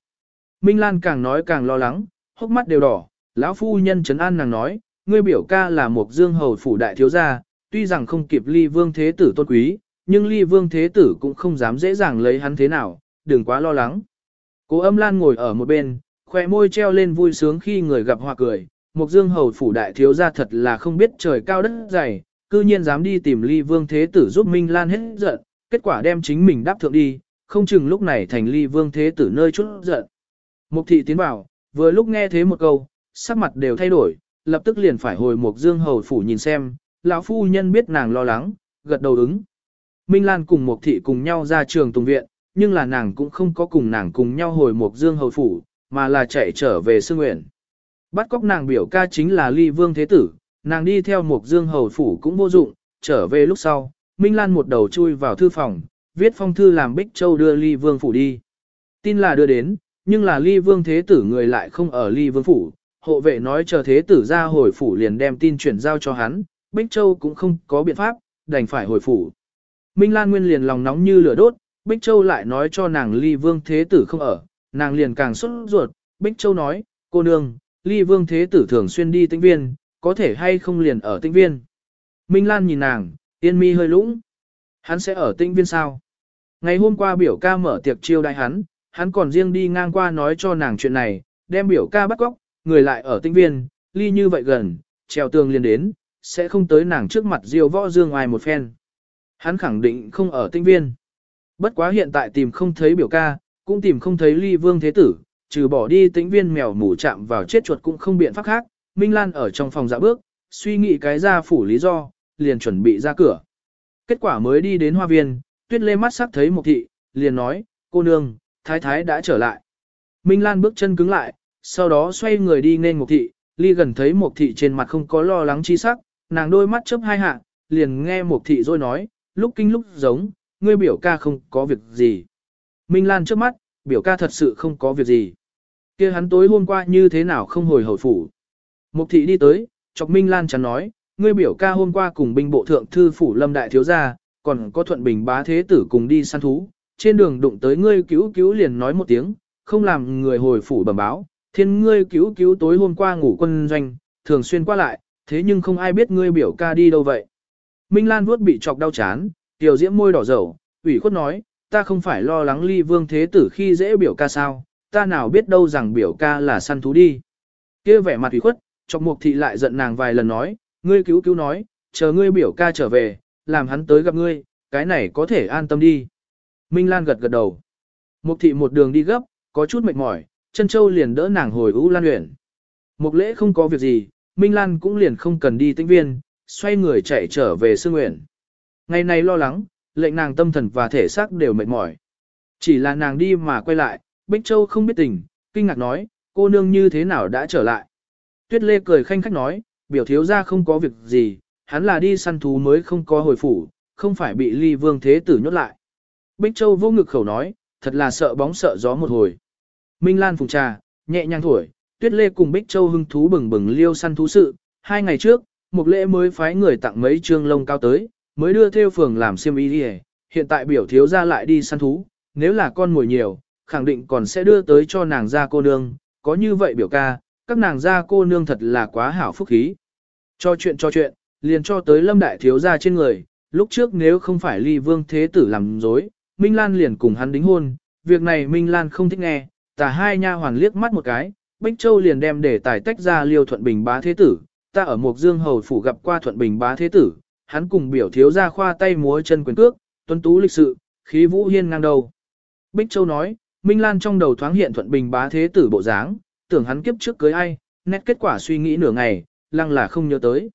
Minh Lan càng nói càng lo lắng, hốc mắt đều đỏ, lão phu nhân trấn an nàng nói, ngươi biểu ca là một dương hầu phủ đại thiếu gia, tuy rằng không kịp ly vương thế tử tôn quý, nhưng ly vương thế tử cũng không dám dễ dàng lấy hắn thế nào, đừng quá lo lắng. Cố âm lan ngồi ở một bên, khoe môi treo lên vui sướng khi người gặp hoa cười, một dương hầu phủ đại thiếu gia thật là không biết trời cao đất dày, cư nhiên dám đi tìm ly vương thế tử giúp Minh Lan hết giận, kết quả đem chính mình đáp thượng đi, không chừng lúc này thành ly vương thế tử nơi chút giận. Mục thị tiến vào, vừa lúc nghe thế một câu, sắc mặt đều thay đổi, lập tức liền phải hồi Mục Dương hầu phủ nhìn xem, lão phu nhân biết nàng lo lắng, gật đầu ứng. Minh Lan cùng Mục thị cùng nhau ra trường tùng viện, nhưng là nàng cũng không có cùng nàng cùng nhau hồi Mục Dương hầu phủ, mà là chạy trở về sư nguyện. Bắt cóc nàng biểu ca chính là ly vương thế tử, nàng đi theo Mục Dương hầu phủ cũng vô dụng, trở về lúc sau, Minh Lan một đầu chui vào thư phòng, viết phong thư làm Bích Châu đưa ly vương phủ đi. Tin là đưa đến, nhưng là ly vương thế tử người lại không ở ly vương phủ, hộ vệ nói chờ thế tử ra hồi phủ liền đem tin chuyển giao cho hắn, Bích Châu cũng không có biện pháp, đành phải hồi phủ. Minh Lan Nguyên liền lòng nóng như lửa đốt, Bích Châu lại nói cho nàng ly vương thế tử không ở, nàng liền càng xuất ruột, Bích Châu nói, cô nương, ly vương thế tử thường xuyên đi tinh viên, có thể hay không liền ở tinh viên. Minh Lan nhìn nàng, tiên mi hơi lũng. Hắn sẽ ở tinh viên sao? Ngày hôm qua biểu ca mở tiệc chiêu đại hắn, hắn còn riêng đi ngang qua nói cho nàng chuyện này, đem biểu ca bắt cóc, người lại ở tinh viên, ly như vậy gần, treo tường liền đến, sẽ không tới nàng trước mặt diêu võ dương ngoài một phen. Hắn khẳng định không ở tinh viên. Bất quá hiện tại tìm không thấy biểu ca, cũng tìm không thấy ly vương thế tử, trừ bỏ đi tĩnh viên mèo mủ chạm vào chết chuột cũng không biện pháp khác. Minh Lan ở trong phòng dạ bước, suy nghĩ cái ra phủ lý do, liền chuẩn bị ra cửa. Kết quả mới đi đến hoa viên, tuyết lê mắt sắc thấy một thị, liền nói, cô nương, thái thái đã trở lại. Minh Lan bước chân cứng lại, sau đó xoay người đi nên một thị, ly gần thấy một thị trên mặt không có lo lắng chi sắc, nàng đôi mắt chớp hai hạ, liền nghe một thị rồi nói, lúc kinh lúc giống, ngươi biểu ca không có việc gì. Minh Lan trước mắt, biểu ca thật sự không có việc gì. kia hắn tối hôm qua như thế nào không hồi hồi phủ. Mục thị đi tới, chọc Minh Lan chẳng nói, ngươi biểu ca hôm qua cùng binh bộ thượng thư phủ lâm đại thiếu gia, còn có thuận bình bá thế tử cùng đi săn thú, trên đường đụng tới ngươi cứu cứu liền nói một tiếng, không làm người hồi phủ bẩm báo, thiên ngươi cứu cứu tối hôm qua ngủ quân doanh, thường xuyên qua lại, thế nhưng không ai biết ngươi biểu ca đi đâu vậy. Minh Lan vuốt bị chọc đau chán, tiểu diễm môi đỏ dầu, ủy khuất nói, ta không phải lo lắng ly vương thế tử khi dễ biểu ca sao, ta nào biết đâu rằng biểu ca là săn thú đi. kia vẻ mặt ủy khuất, chọc mục thị lại giận nàng vài lần nói, ngươi cứu cứu nói, chờ ngươi biểu ca trở về, làm hắn tới gặp ngươi, cái này có thể an tâm đi. Minh Lan gật gật đầu. Mục thị một đường đi gấp, có chút mệt mỏi, chân châu liền đỡ nàng hồi U Lan huyện. Mục lễ không có việc gì, Minh Lan cũng liền không cần đi tĩnh viên, xoay người chạy trở về sư nguyện. Ngày này lo lắng, lệnh nàng tâm thần và thể xác đều mệt mỏi. Chỉ là nàng đi mà quay lại, Bích Châu không biết tình, kinh ngạc nói, cô nương như thế nào đã trở lại. Tuyết Lê cười khanh khách nói, biểu thiếu ra không có việc gì, hắn là đi săn thú mới không có hồi phủ, không phải bị ly vương thế tử nhốt lại. Bích Châu vô ngực khẩu nói, thật là sợ bóng sợ gió một hồi. Minh Lan phùng trà, nhẹ nhàng thổi, Tuyết Lê cùng Bích Châu hưng thú bừng bừng liêu săn thú sự. Hai ngày trước, một lễ mới phái người tặng mấy trương lông cao tới, mới đưa theo phường làm xiêm y đi Hiện tại biểu thiếu ra lại đi săn thú, nếu là con mồi nhiều, khẳng định còn sẽ đưa tới cho nàng ra cô nương. Có như vậy biểu ca, các nàng ra cô nương thật là quá hảo phúc khí. Cho chuyện cho chuyện, liền cho tới lâm đại thiếu ra trên người, lúc trước nếu không phải ly vương thế tử làm dối, Minh Lan liền cùng hắn đính hôn, việc này Minh Lan không thích nghe, tà hai nha hoàn liếc mắt một cái, Bích Châu liền đem để tài tách ra liêu thuận bình bá thế tử, ta ở Mộc Dương Hầu Phủ gặp qua thuận bình bá thế tử, hắn cùng biểu thiếu ra khoa tay múa chân quyền cước, tuấn tú lịch sự, khí vũ hiên ngang đầu. Bích Châu nói, Minh Lan trong đầu thoáng hiện thuận bình bá thế tử bộ dáng, tưởng hắn kiếp trước cưới ai, nét kết quả suy nghĩ nửa ngày, lăng là không nhớ tới.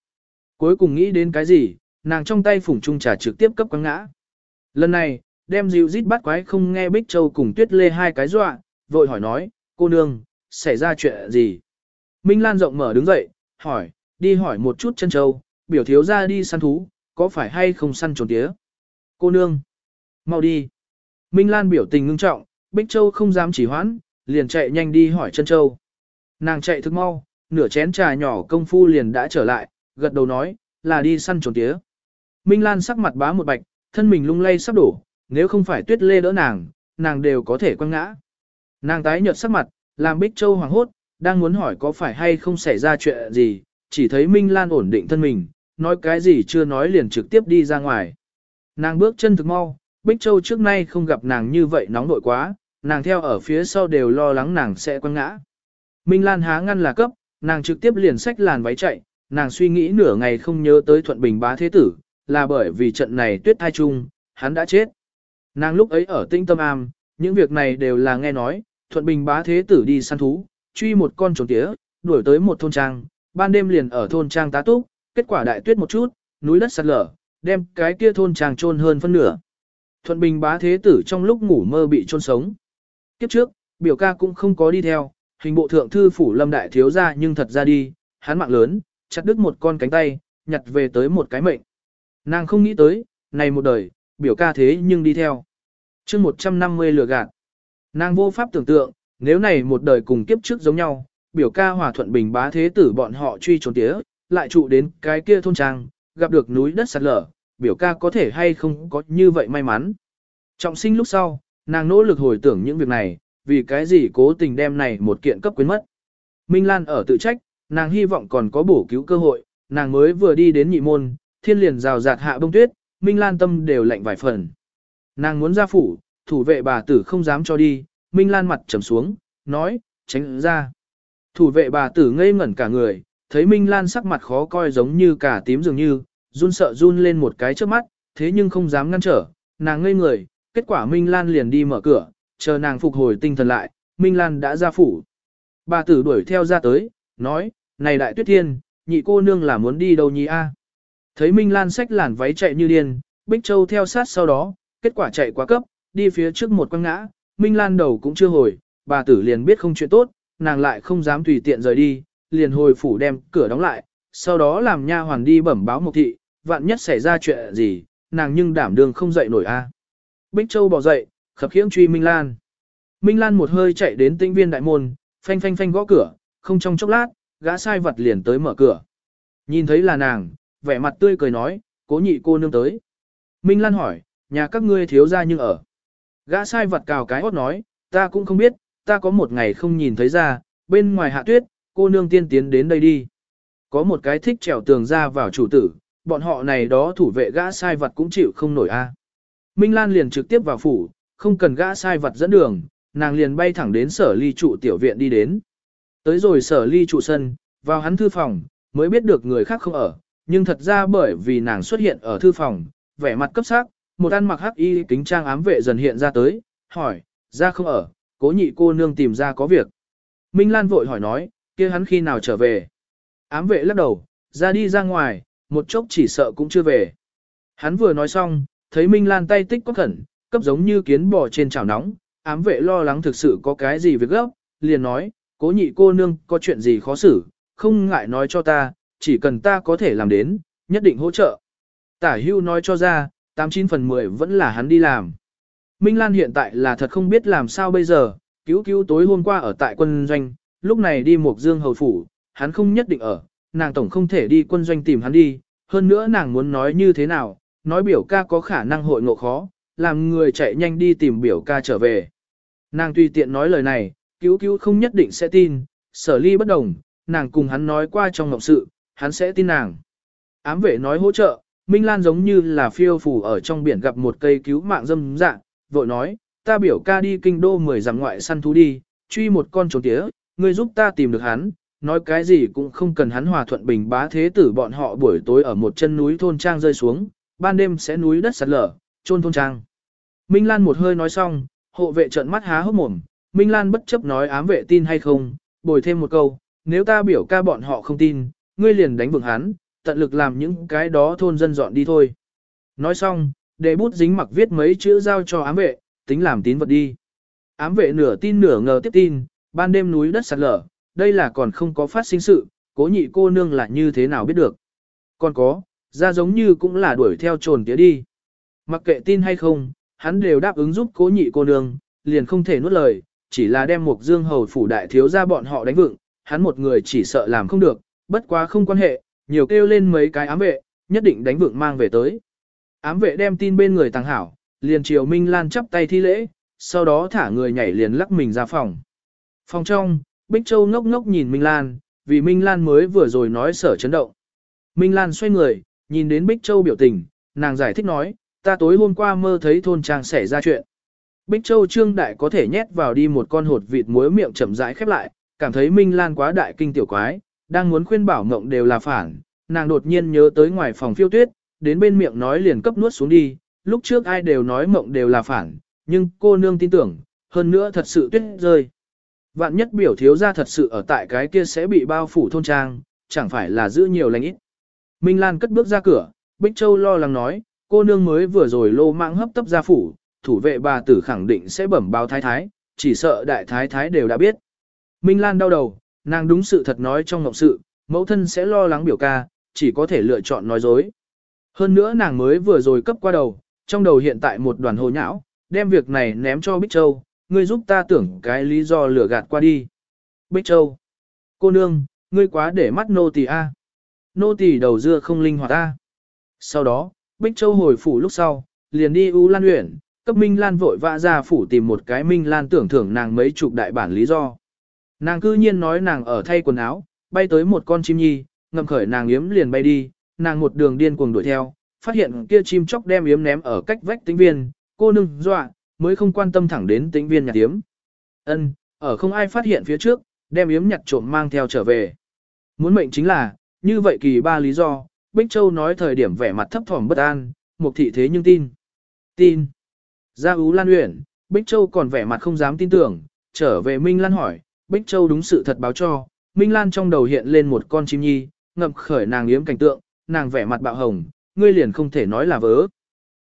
Cuối cùng nghĩ đến cái gì, nàng trong tay phủng trung trà trực tiếp cấp quăng ngã. Lần này, đem dịu rít bắt quái không nghe Bích Châu cùng Tuyết Lê hai cái dọa, vội hỏi nói, cô nương, xảy ra chuyện gì? Minh Lan rộng mở đứng dậy, hỏi, đi hỏi một chút chân châu, biểu thiếu ra đi săn thú, có phải hay không săn trồn tía? Cô nương, mau đi. Minh Lan biểu tình ngưng trọng, Bích Châu không dám chỉ hoãn, liền chạy nhanh đi hỏi chân châu. Nàng chạy thức mau, nửa chén trà nhỏ công phu liền đã trở lại, gật đầu nói, là đi săn trồn tía. Minh Lan sắc mặt bá một bạch, thân mình lung lay sắp đổ, nếu không phải tuyết lê đỡ nàng, nàng đều có thể quăng ngã. Nàng tái nhợt sắc mặt, làm Bích Châu hoảng hốt, đang muốn hỏi có phải hay không xảy ra chuyện gì, chỉ thấy Minh Lan ổn định thân mình, nói cái gì chưa nói liền trực tiếp đi ra ngoài. Nàng bước chân thực mau, Bích Châu trước nay không gặp nàng như vậy nóng nội quá, nàng theo ở phía sau đều lo lắng nàng sẽ quăng ngã. Minh Lan há ngăn là cấp, nàng trực tiếp liền xách làn váy chạy, nàng suy nghĩ nửa ngày không nhớ tới Thuận Bình bá thế tử, là bởi vì trận này tuyết thai chung, hắn đã chết. Nàng lúc ấy ở tinh tâm am, những việc này đều là nghe nói, Thuận Bình bá thế tử đi săn thú, truy một con trồn tía, đuổi tới một thôn trang, ban đêm liền ở thôn trang tá túc, kết quả đại tuyết một chút, núi đất sạt lở, đem cái kia thôn trang trôn hơn phân nửa. Thuận Bình bá thế tử trong lúc ngủ mơ bị trôn sống. Kiếp trước, biểu ca cũng không có đi theo, hình bộ thượng thư phủ lâm đại thiếu ra nhưng thật ra đi, hắn mạng lớn, chặt đứt một con cánh tay, nhặt về tới một cái mệnh. Nàng không nghĩ tới, này một đời, biểu ca thế nhưng đi theo. chương 150 lừa gạt. Nàng vô pháp tưởng tượng, nếu này một đời cùng kiếp trước giống nhau, biểu ca hòa thuận bình bá thế tử bọn họ truy trốn tía, lại trụ đến cái kia thôn trang, gặp được núi đất sạt lở, biểu ca có thể hay không có như vậy may mắn. Trọng sinh lúc sau, nàng nỗ lực hồi tưởng những việc này, vì cái gì cố tình đem này một kiện cấp quyến mất. Minh Lan ở tự trách, nàng hy vọng còn có bổ cứu cơ hội, nàng mới vừa đi đến nhị môn, thiên liền rào rạt hạ bông tuyết, Minh Lan tâm đều lạnh vài phần. Nàng muốn ra phủ, thủ vệ bà tử không dám cho đi, Minh Lan mặt trầm xuống, nói, tránh ra. Thủ vệ bà tử ngây ngẩn cả người, thấy Minh Lan sắc mặt khó coi giống như cả tím dường như, run sợ run lên một cái trước mắt, thế nhưng không dám ngăn trở, nàng ngây người, kết quả Minh Lan liền đi mở cửa, chờ nàng phục hồi tinh thần lại, Minh Lan đã ra phủ. Bà tử đuổi theo ra tới, nói, này đại tuyết thiên, nhị cô nương là muốn đi đâu nhỉ a? Thấy Minh Lan xách làn váy chạy như điên, Bích Châu theo sát sau đó, kết quả chạy quá cấp, đi phía trước một quăng ngã, Minh Lan đầu cũng chưa hồi, bà tử liền biết không chuyện tốt, nàng lại không dám tùy tiện rời đi, liền hồi phủ đem cửa đóng lại, sau đó làm nha hoàn đi bẩm báo Mộc thị, vạn nhất xảy ra chuyện gì, nàng nhưng đảm đương không dậy nổi a. Bích Châu bỏ dậy, khập khiễng truy Minh Lan. Minh Lan một hơi chạy đến tinh viên đại môn, phanh phanh phanh gõ cửa, không trong chốc lát, gã sai vật liền tới mở cửa. Nhìn thấy là nàng, vẻ mặt tươi cười nói, cố nhị cô nương tới. Minh Lan hỏi, nhà các ngươi thiếu ra nhưng ở. Gã sai vật cào cái hót nói, ta cũng không biết, ta có một ngày không nhìn thấy ra, bên ngoài hạ tuyết, cô nương tiên tiến đến đây đi. Có một cái thích trèo tường ra vào chủ tử, bọn họ này đó thủ vệ gã sai vật cũng chịu không nổi a. Minh Lan liền trực tiếp vào phủ, không cần gã sai vật dẫn đường, nàng liền bay thẳng đến sở ly trụ tiểu viện đi đến. Tới rồi sở ly trụ sân, vào hắn thư phòng, mới biết được người khác không ở, nhưng thật ra bởi vì nàng xuất hiện ở thư phòng, vẻ mặt cấp sắc, một ăn mặc hắc y kính trang ám vệ dần hiện ra tới, hỏi, ra không ở, cố nhị cô nương tìm ra có việc. Minh Lan vội hỏi nói, kia hắn khi nào trở về. Ám vệ lắc đầu, ra đi ra ngoài, một chốc chỉ sợ cũng chưa về. Hắn vừa nói xong, thấy Minh Lan tay tích có khẩn, cấp giống như kiến bò trên chảo nóng, ám vệ lo lắng thực sự có cái gì việc gấp, liền nói, cố nhị cô nương có chuyện gì khó xử, không ngại nói cho ta, chỉ cần ta có thể làm đến, nhất định hỗ trợ. Tả hưu nói cho ra, 89 phần 10 vẫn là hắn đi làm. Minh Lan hiện tại là thật không biết làm sao bây giờ, cứu cứu tối hôm qua ở tại quân doanh, lúc này đi một dương hầu phủ, hắn không nhất định ở, nàng tổng không thể đi quân doanh tìm hắn đi, hơn nữa nàng muốn nói như thế nào, nói biểu ca có khả năng hội ngộ khó, làm người chạy nhanh đi tìm biểu ca trở về. Nàng tùy tiện nói lời này, cứu cứu không nhất định sẽ tin, sở ly bất đồng, nàng cùng hắn nói qua trong ngọc sự, hắn sẽ tin nàng. Ám vệ nói hỗ trợ, Minh Lan giống như là phiêu phù ở trong biển gặp một cây cứu mạng dâm dạng, vội nói, ta biểu ca đi kinh đô mười dặm ngoại săn thú đi, truy một con trốn tía, ngươi giúp ta tìm được hắn, nói cái gì cũng không cần hắn hòa thuận bình bá thế tử bọn họ buổi tối ở một chân núi thôn trang rơi xuống, ban đêm sẽ núi đất sạt lở, trôn thôn trang. Minh Lan một hơi nói xong, hộ vệ trợn mắt há hốc mồm, Minh Lan bất chấp nói ám vệ tin hay không, bồi thêm một câu, nếu ta biểu ca bọn họ không tin, ngươi liền đánh vượng hắn, tận lực làm những cái đó thôn dân dọn đi thôi. Nói xong, để bút dính mặc viết mấy chữ giao cho ám vệ, tính làm tín vật đi. Ám vệ nửa tin nửa ngờ tiếp tin, ban đêm núi đất sạt lở, đây là còn không có phát sinh sự, cố nhị cô nương là như thế nào biết được. Còn có, ra giống như cũng là đuổi theo trồn tía đi. Mặc kệ tin hay không, hắn đều đáp ứng giúp cố nhị cô nương, liền không thể nuốt lời, chỉ là đem một dương hầu phủ đại thiếu ra bọn họ đánh vựng, hắn một người chỉ sợ làm không được, bất quá không quan hệ, nhiều kêu lên mấy cái ám vệ, nhất định đánh vượng mang về tới. Ám vệ đem tin bên người tăng hảo, liền chiều Minh Lan chắp tay thi lễ, sau đó thả người nhảy liền lắc mình ra phòng. Phòng trong, Bích Châu ngốc ngốc nhìn Minh Lan, vì Minh Lan mới vừa rồi nói sở chấn động. Minh Lan xoay người, nhìn đến Bích Châu biểu tình, nàng giải thích nói, ta tối hôm qua mơ thấy thôn trang xảy ra chuyện. Bích Châu Trương Đại có thể nhét vào đi một con hột vịt muối miệng chậm rãi khép lại, cảm thấy Minh Lan quá đại kinh tiểu quái, đang muốn khuyên bảo ngộng đều là phản, nàng đột nhiên nhớ tới ngoài phòng phiêu tuyết, đến bên miệng nói liền cấp nuốt xuống đi, lúc trước ai đều nói ngộng đều là phản, nhưng cô nương tin tưởng, hơn nữa thật sự tuyết rơi. Vạn nhất biểu thiếu ra thật sự ở tại cái kia sẽ bị bao phủ thôn trang, chẳng phải là giữ nhiều lành ít. Minh Lan cất bước ra cửa, Bích Châu lo lắng nói, cô nương mới vừa rồi lô mạng hấp tấp ra phủ, thủ vệ bà tử khẳng định sẽ bẩm báo thái thái, chỉ sợ đại thái thái đều đã biết. Minh Lan đau đầu, nàng đúng sự thật nói trong ngọc sự, mẫu thân sẽ lo lắng biểu ca, chỉ có thể lựa chọn nói dối. Hơn nữa nàng mới vừa rồi cấp qua đầu, trong đầu hiện tại một đoàn hồ nhão, đem việc này ném cho Bích Châu, ngươi giúp ta tưởng cái lý do lừa gạt qua đi. Bích Châu. Cô nương, ngươi quá để mắt nô tỳ a. Nô tỳ đầu dưa không linh hoạt a. Sau đó, Bích Châu hồi phủ lúc sau, liền đi U Lan Uyển, cấp Minh Lan vội vã ra phủ tìm một cái Minh Lan tưởng thưởng nàng mấy chục đại bản lý do. Nàng cư nhiên nói nàng ở thay quần áo, bay tới một con chim nhi, ngậm khởi nàng yếm liền bay đi, nàng một đường điên cuồng đuổi theo, phát hiện kia chim chóc đem yếm ném ở cách vách tĩnh viên, cô nương dọa, mới không quan tâm thẳng đến tĩnh viên nhặt yếm. Ân, ở không ai phát hiện phía trước, đem yếm nhặt trộm mang theo trở về. Muốn mệnh chính là, như vậy kỳ ba lý do, Bích Châu nói thời điểm vẻ mặt thấp thỏm bất an, một thị thế nhưng tin. Tin. Ra Ú Lan Uyển, Bích Châu còn vẻ mặt không dám tin tưởng, trở về Minh Lan hỏi, Bích Châu đúng sự thật báo cho, Minh Lan trong đầu hiện lên một con chim nhi, ngậm khởi nàng yếm cảnh tượng, nàng vẻ mặt bạo hồng, ngươi liền không thể nói là vớ.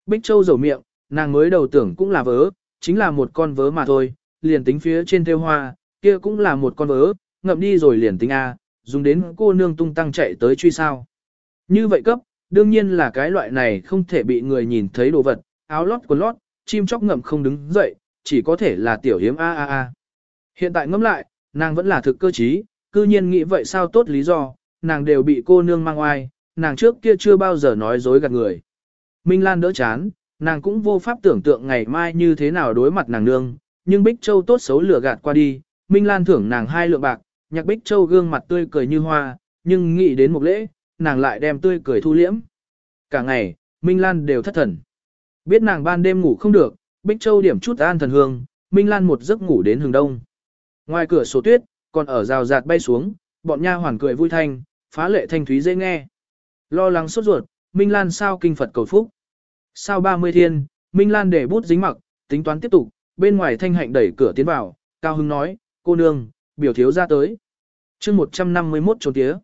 Bích Châu rầu miệng, nàng mới đầu tưởng cũng là vớ, chính là một con vớ mà thôi, liền tính phía trên theo hoa, kia cũng là một con vớ, ngậm đi rồi liền tính A, dùng đến cô nương tung tăng chạy tới truy sao. Như vậy cấp, đương nhiên là cái loại này không thể bị người nhìn thấy đồ vật, áo lót quần lót, chim chóc ngậm không đứng dậy, chỉ có thể là tiểu hiếm a a a. Hiện tại ngẫm lại, nàng vẫn là thực cơ trí, cư nhiên nghĩ vậy sao tốt lý do, nàng đều bị cô nương mang oai, nàng trước kia chưa bao giờ nói dối gạt người. Minh Lan đỡ chán, nàng cũng vô pháp tưởng tượng ngày mai như thế nào đối mặt nàng nương, nhưng Bích Châu tốt xấu lừa gạt qua đi, Minh Lan thưởng nàng hai lượng bạc, nhạc Bích Châu gương mặt tươi cười như hoa, nhưng nghĩ đến một lễ, nàng lại đem tươi cười thu liễm. Cả ngày, Minh Lan đều thất thần. Biết nàng ban đêm ngủ không được, Bích Châu điểm chút an thần hương, Minh Lan một giấc ngủ đến hừng đông. Ngoài cửa sổ tuyết, còn ở rào rạt bay xuống, bọn nha hoàn cười vui thanh, phá lệ thanh thúy dễ nghe. Lo lắng sốt ruột, Minh Lan sao kinh Phật cầu phúc. Sao 30 thiên, Minh Lan để bút dính mặc, tính toán tiếp tục, bên ngoài thanh hạnh đẩy cửa tiến vào, Cao Hưng nói, cô nương, biểu thiếu ra tới. chương 151 trốn tía.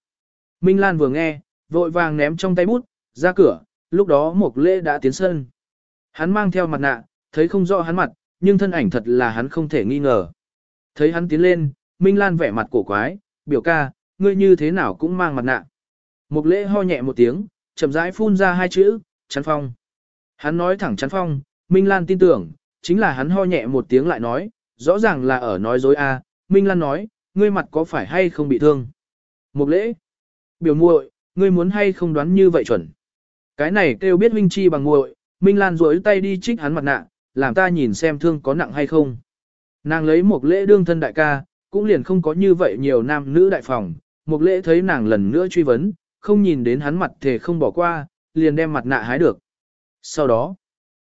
Minh Lan vừa nghe, vội vàng ném trong tay bút, ra cửa, lúc đó một lễ đã tiến sân. Hắn mang theo mặt nạ, thấy không rõ hắn mặt, nhưng thân ảnh thật là hắn không thể nghi ngờ. Thấy hắn tiến lên, Minh Lan vẻ mặt cổ quái, biểu ca, ngươi như thế nào cũng mang mặt nạ. Mục lễ ho nhẹ một tiếng, chậm rãi phun ra hai chữ, chắn phong. Hắn nói thẳng chắn phong, Minh Lan tin tưởng, chính là hắn ho nhẹ một tiếng lại nói, rõ ràng là ở nói dối a. Minh Lan nói, ngươi mặt có phải hay không bị thương. Mục lễ, biểu muội, ngươi muốn hay không đoán như vậy chuẩn. Cái này kêu biết Minh Chi bằng muội, Minh Lan duỗi tay đi trích hắn mặt nạ, làm ta nhìn xem thương có nặng hay không. Nàng lấy một lễ đương thân đại ca, cũng liền không có như vậy nhiều nam nữ đại phòng. Một lễ thấy nàng lần nữa truy vấn, không nhìn đến hắn mặt thể không bỏ qua, liền đem mặt nạ hái được. Sau đó,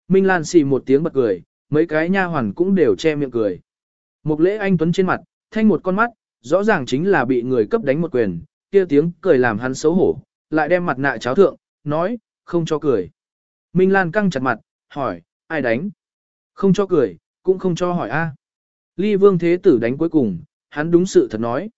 Minh Lan xì một tiếng bật cười, mấy cái nha hoàn cũng đều che miệng cười. Một lễ anh tuấn trên mặt, thanh một con mắt, rõ ràng chính là bị người cấp đánh một quyền, kia tiếng cười làm hắn xấu hổ, lại đem mặt nạ cháo thượng, nói, không cho cười. Minh Lan căng chặt mặt, hỏi, ai đánh? Không cho cười, cũng không cho hỏi a. Ly Vương Thế Tử đánh cuối cùng, hắn đúng sự thật nói.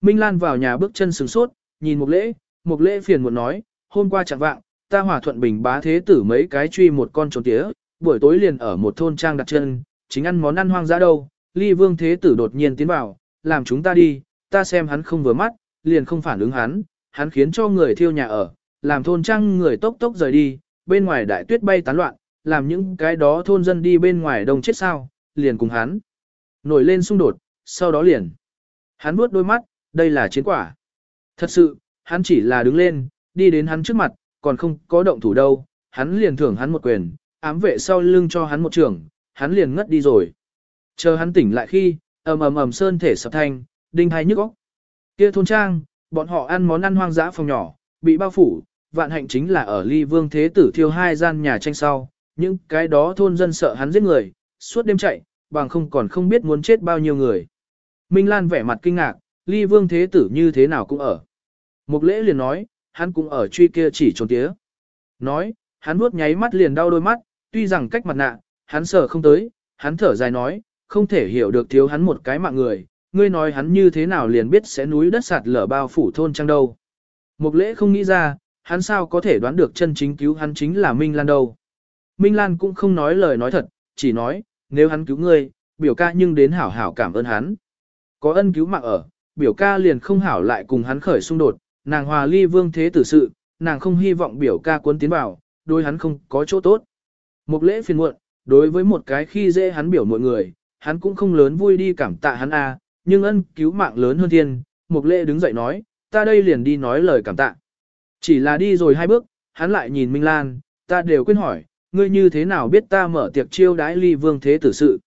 Minh Lan vào nhà bước chân sừng sốt, nhìn một lễ, một lễ phiền muộn nói, hôm qua chẳng vạng, ta hòa thuận bình bá thế tử mấy cái truy một con trốn tía, buổi tối liền ở một thôn trang đặt chân, chính ăn món ăn hoang dã đâu, ly vương thế tử đột nhiên tiến vào, làm chúng ta đi, ta xem hắn không vừa mắt, liền không phản ứng hắn, hắn khiến cho người thiêu nhà ở, làm thôn trang người tốc tốc rời đi, bên ngoài đại tuyết bay tán loạn, làm những cái đó thôn dân đi bên ngoài đông chết sao, liền cùng hắn. Nổi lên xung đột, sau đó liền. Hắn vuốt đôi mắt, đây là chiến quả. Thật sự, hắn chỉ là đứng lên, đi đến hắn trước mặt, còn không có động thủ đâu, hắn liền thưởng hắn một quyền, ám vệ sau lưng cho hắn một trường, hắn liền ngất đi rồi. Chờ hắn tỉnh lại khi, ầm ầm ầm sơn thể sập thanh, đinh hai nhức óc. Kia thôn trang, bọn họ ăn món ăn hoang dã phòng nhỏ, bị bao phủ, vạn hạnh chính là ở ly vương thế tử thiêu hai gian nhà tranh sau, những cái đó thôn dân sợ hắn giết người, suốt đêm chạy, bằng không còn không biết muốn chết bao nhiêu người. Minh Lan vẻ mặt kinh ngạc, ly vương thế tử như thế nào cũng ở. Mục lễ liền nói, hắn cũng ở truy kia chỉ trốn tía. Nói, hắn nuốt nháy mắt liền đau đôi mắt, tuy rằng cách mặt nạ, hắn sợ không tới, hắn thở dài nói, không thể hiểu được thiếu hắn một cái mạng người, ngươi nói hắn như thế nào liền biết sẽ núi đất sạt lở bao phủ thôn trang đâu. Mục lễ không nghĩ ra, hắn sao có thể đoán được chân chính cứu hắn chính là Minh Lan đâu. Minh Lan cũng không nói lời nói thật, chỉ nói, nếu hắn cứu ngươi, biểu ca nhưng đến hảo hảo cảm ơn hắn. Có ân cứu mạng ở, biểu ca liền không hảo lại cùng hắn khởi xung đột, nàng hòa ly vương thế tử sự, nàng không hy vọng biểu ca cuốn tiến vào, đôi hắn không có chỗ tốt. Một lễ phiền muộn, đối với một cái khi dễ hắn biểu mọi người, hắn cũng không lớn vui đi cảm tạ hắn a, nhưng ân cứu mạng lớn hơn thiên, một lễ đứng dậy nói, ta đây liền đi nói lời cảm tạ. Chỉ là đi rồi hai bước, hắn lại nhìn Minh Lan, ta đều quên hỏi, ngươi như thế nào biết ta mở tiệc chiêu đãi ly vương thế tử sự.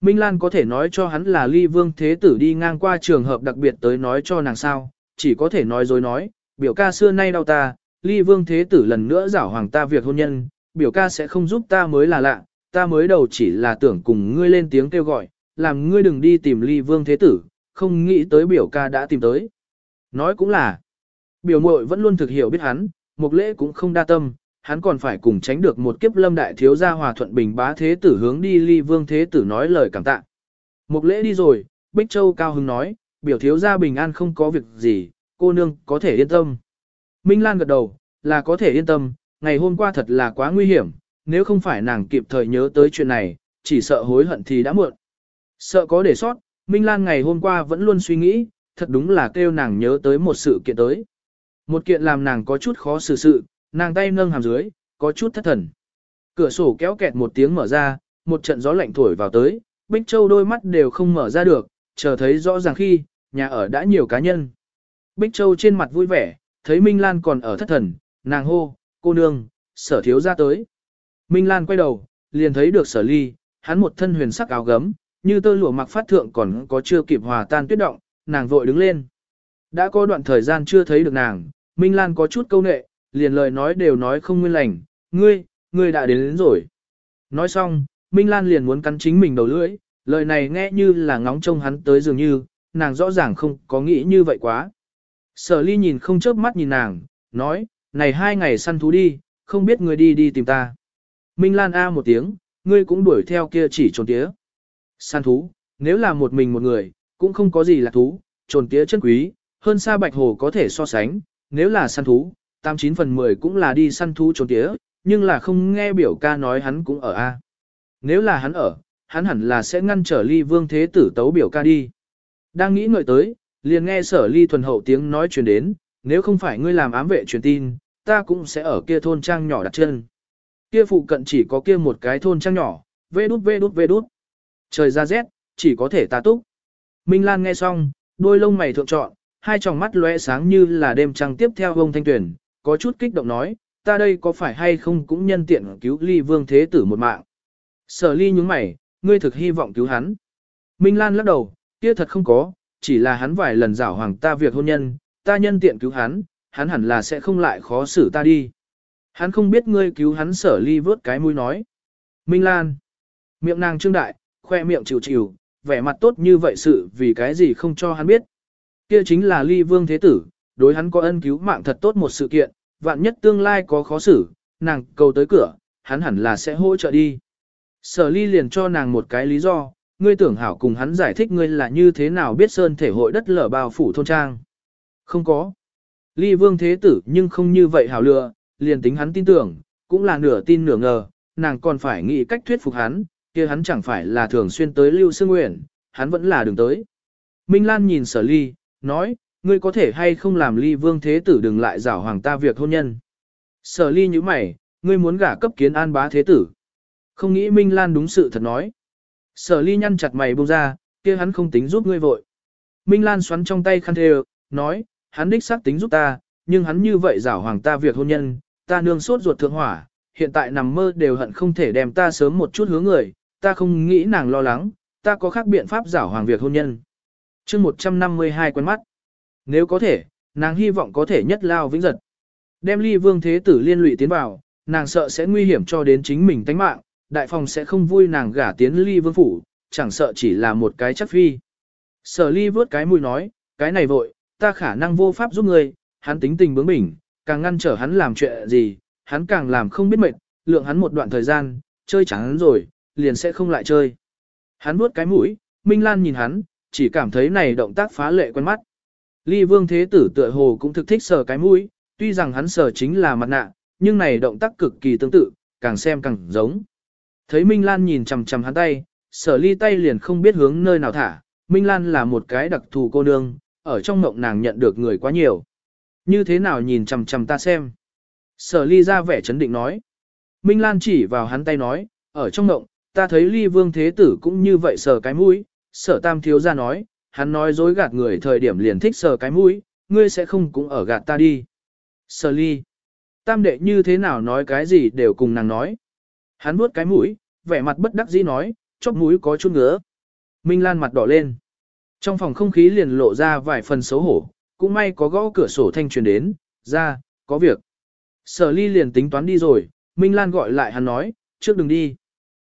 Minh Lan có thể nói cho hắn là ly vương thế tử đi ngang qua trường hợp đặc biệt tới nói cho nàng sao, chỉ có thể nói dối nói, biểu ca xưa nay đau ta, ly vương thế tử lần nữa giảo hoàng ta việc hôn nhân, biểu ca sẽ không giúp ta mới là lạ, ta mới đầu chỉ là tưởng cùng ngươi lên tiếng kêu gọi, làm ngươi đừng đi tìm ly vương thế tử, không nghĩ tới biểu ca đã tìm tới. Nói cũng là, biểu muội vẫn luôn thực hiểu biết hắn, mục lễ cũng không đa tâm, hắn còn phải cùng tránh được một kiếp lâm đại thiếu gia hòa thuận bình bá thế tử hướng đi ly vương thế tử nói lời cảm tạ. Mục lễ đi rồi, Bích Châu cao hứng nói, biểu thiếu gia bình an không có việc gì, cô nương có thể yên tâm. Minh Lan gật đầu, là có thể yên tâm, ngày hôm qua thật là quá nguy hiểm, nếu không phải nàng kịp thời nhớ tới chuyện này, chỉ sợ hối hận thì đã muộn. Sợ có để sót, Minh Lan ngày hôm qua vẫn luôn suy nghĩ, thật đúng là kêu nàng nhớ tới một sự kiện tới. Một kiện làm nàng có chút khó xử sự, nàng tay nâng hàm dưới, có chút thất thần. Cửa sổ kéo kẹt một tiếng mở ra, một trận gió lạnh thổi vào tới, Bích Châu đôi mắt đều không mở ra được, chờ thấy rõ ràng khi, nhà ở đã nhiều cá nhân. Bích Châu trên mặt vui vẻ, thấy Minh Lan còn ở thất thần, nàng hô, cô nương, sở thiếu ra tới. Minh Lan quay đầu, liền thấy được sở ly, hắn một thân huyền sắc áo gấm, như tơ lụa mặc phát thượng còn có chưa kịp hòa tan tuyết động, nàng vội đứng lên. Đã có đoạn thời gian chưa thấy được nàng, Minh Lan có chút câu nệ, liền lời nói đều nói không nguyên lành, ngươi, ngươi đã đến, đến rồi. Nói xong, Minh Lan liền muốn cắn chính mình đầu lưỡi, lời này nghe như là ngóng trông hắn tới dường như, nàng rõ ràng không có nghĩ như vậy quá. Sở ly nhìn không chớp mắt nhìn nàng, nói, này hai ngày săn thú đi, không biết ngươi đi đi tìm ta. Minh Lan A một tiếng, ngươi cũng đuổi theo kia chỉ trồn tía. Săn thú, nếu là một mình một người, cũng không có gì là thú, trồn tía chân quý, hơn xa bạch hồ có thể so sánh, nếu là săn thú, 89 phần 10 cũng là đi săn thú trốn tía, nhưng là không nghe biểu ca nói hắn cũng ở A. Nếu là hắn ở, hắn hẳn là sẽ ngăn trở ly vương thế tử tấu biểu ca đi. Đang nghĩ ngợi tới, liền nghe sở ly thuần hậu tiếng nói truyền đến, nếu không phải ngươi làm ám vệ truyền tin, ta cũng sẽ ở kia thôn trang nhỏ đặt chân. Kia phụ cận chỉ có kia một cái thôn trang nhỏ, vê đút vê đút vê đút. Trời ra rét, chỉ có thể ta túc. Minh Lan nghe xong, đôi lông mày thượng trọn, hai tròng mắt lóe sáng như là đêm trăng tiếp theo vông thanh tuyển, có chút kích động nói, ta đây có phải hay không cũng nhân tiện cứu ly vương thế tử một mạng. Sở ly nhúng mày, ngươi thực hy vọng cứu hắn. Minh Lan lắc đầu, kia thật không có, chỉ là hắn vài lần giảo hoàng ta việc hôn nhân, ta nhân tiện cứu hắn, hắn hẳn là sẽ không lại khó xử ta đi. Hắn không biết ngươi cứu hắn sở ly vớt cái mũi nói. Minh Lan. Miệng nàng trương đại, khoe miệng chịu chịu, vẻ mặt tốt như vậy sự vì cái gì không cho hắn biết. Kia chính là ly vương thế tử, đối hắn có ân cứu mạng thật tốt một sự kiện, vạn nhất tương lai có khó xử, nàng cầu tới cửa, hắn hẳn là sẽ hỗ trợ đi. Sở ly liền cho nàng một cái lý do, ngươi tưởng hảo cùng hắn giải thích ngươi là như thế nào biết sơn thể hội đất lở bao phủ thôn trang. Không có. Ly vương thế tử nhưng không như vậy hảo lựa, liền tính hắn tin tưởng, cũng là nửa tin nửa ngờ, nàng còn phải nghĩ cách thuyết phục hắn, kia hắn chẳng phải là thường xuyên tới lưu sương nguyện, hắn vẫn là đường tới. Minh Lan nhìn sở ly, nói, ngươi có thể hay không làm ly vương thế tử đừng lại giảo hoàng ta việc hôn nhân. Sở ly như mày, ngươi muốn gả cấp kiến an bá thế tử. Không nghĩ Minh Lan đúng sự thật nói. Sở ly nhăn chặt mày buông ra, kia hắn không tính giúp ngươi vội. Minh Lan xoắn trong tay khăn thề, nói, hắn đích xác tính giúp ta, nhưng hắn như vậy giảo hoàng ta việc hôn nhân, ta nương sốt ruột thượng hỏa, hiện tại nằm mơ đều hận không thể đem ta sớm một chút hướng người, ta không nghĩ nàng lo lắng, ta có khác biện pháp giảo hoàng việc hôn nhân. chương 152 quen mắt. Nếu có thể, nàng hy vọng có thể nhất lao vĩnh giật. Đem ly vương thế tử liên lụy tiến vào, nàng sợ sẽ nguy hiểm cho đến chính mình tánh mạng, đại phòng sẽ không vui nàng gả tiến ly vương phủ, chẳng sợ chỉ là một cái chắc phi. Sở ly vớt cái mũi nói, cái này vội, ta khả năng vô pháp giúp ngươi, hắn tính tình bướng bỉnh, càng ngăn trở hắn làm chuyện gì, hắn càng làm không biết mệt, lượng hắn một đoạn thời gian, chơi chẳng hắn rồi, liền sẽ không lại chơi. Hắn vuốt cái mũi, Minh Lan nhìn hắn, chỉ cảm thấy này động tác phá lệ quen mắt. Ly Vương Thế Tử tựa hồ cũng thực thích sờ cái mũi, tuy rằng hắn sờ chính là mặt nạ, nhưng này động tác cực kỳ tương tự, càng xem càng giống. Thấy Minh Lan nhìn chằm chằm hắn tay, sở ly tay liền không biết hướng nơi nào thả, Minh Lan là một cái đặc thù cô nương, ở trong mộng nàng nhận được người quá nhiều. Như thế nào nhìn chằm chằm ta xem. Sở ly ra vẻ chấn định nói. Minh Lan chỉ vào hắn tay nói, ở trong mộng, ta thấy ly vương thế tử cũng như vậy sờ cái mũi, sở tam thiếu ra nói, hắn nói dối gạt người thời điểm liền thích sờ cái mũi, ngươi sẽ không cũng ở gạt ta đi. Sờ ly. Tam đệ như thế nào nói cái gì đều cùng nàng nói. Hắn vuốt cái mũi, vẻ mặt bất đắc dĩ nói, chóp mũi có chút ngứa. Minh Lan mặt đỏ lên. Trong phòng không khí liền lộ ra vài phần xấu hổ, cũng may có gõ cửa sổ thanh truyền đến, ra, có việc. Sở ly liền tính toán đi rồi, Minh Lan gọi lại hắn nói, trước đừng đi.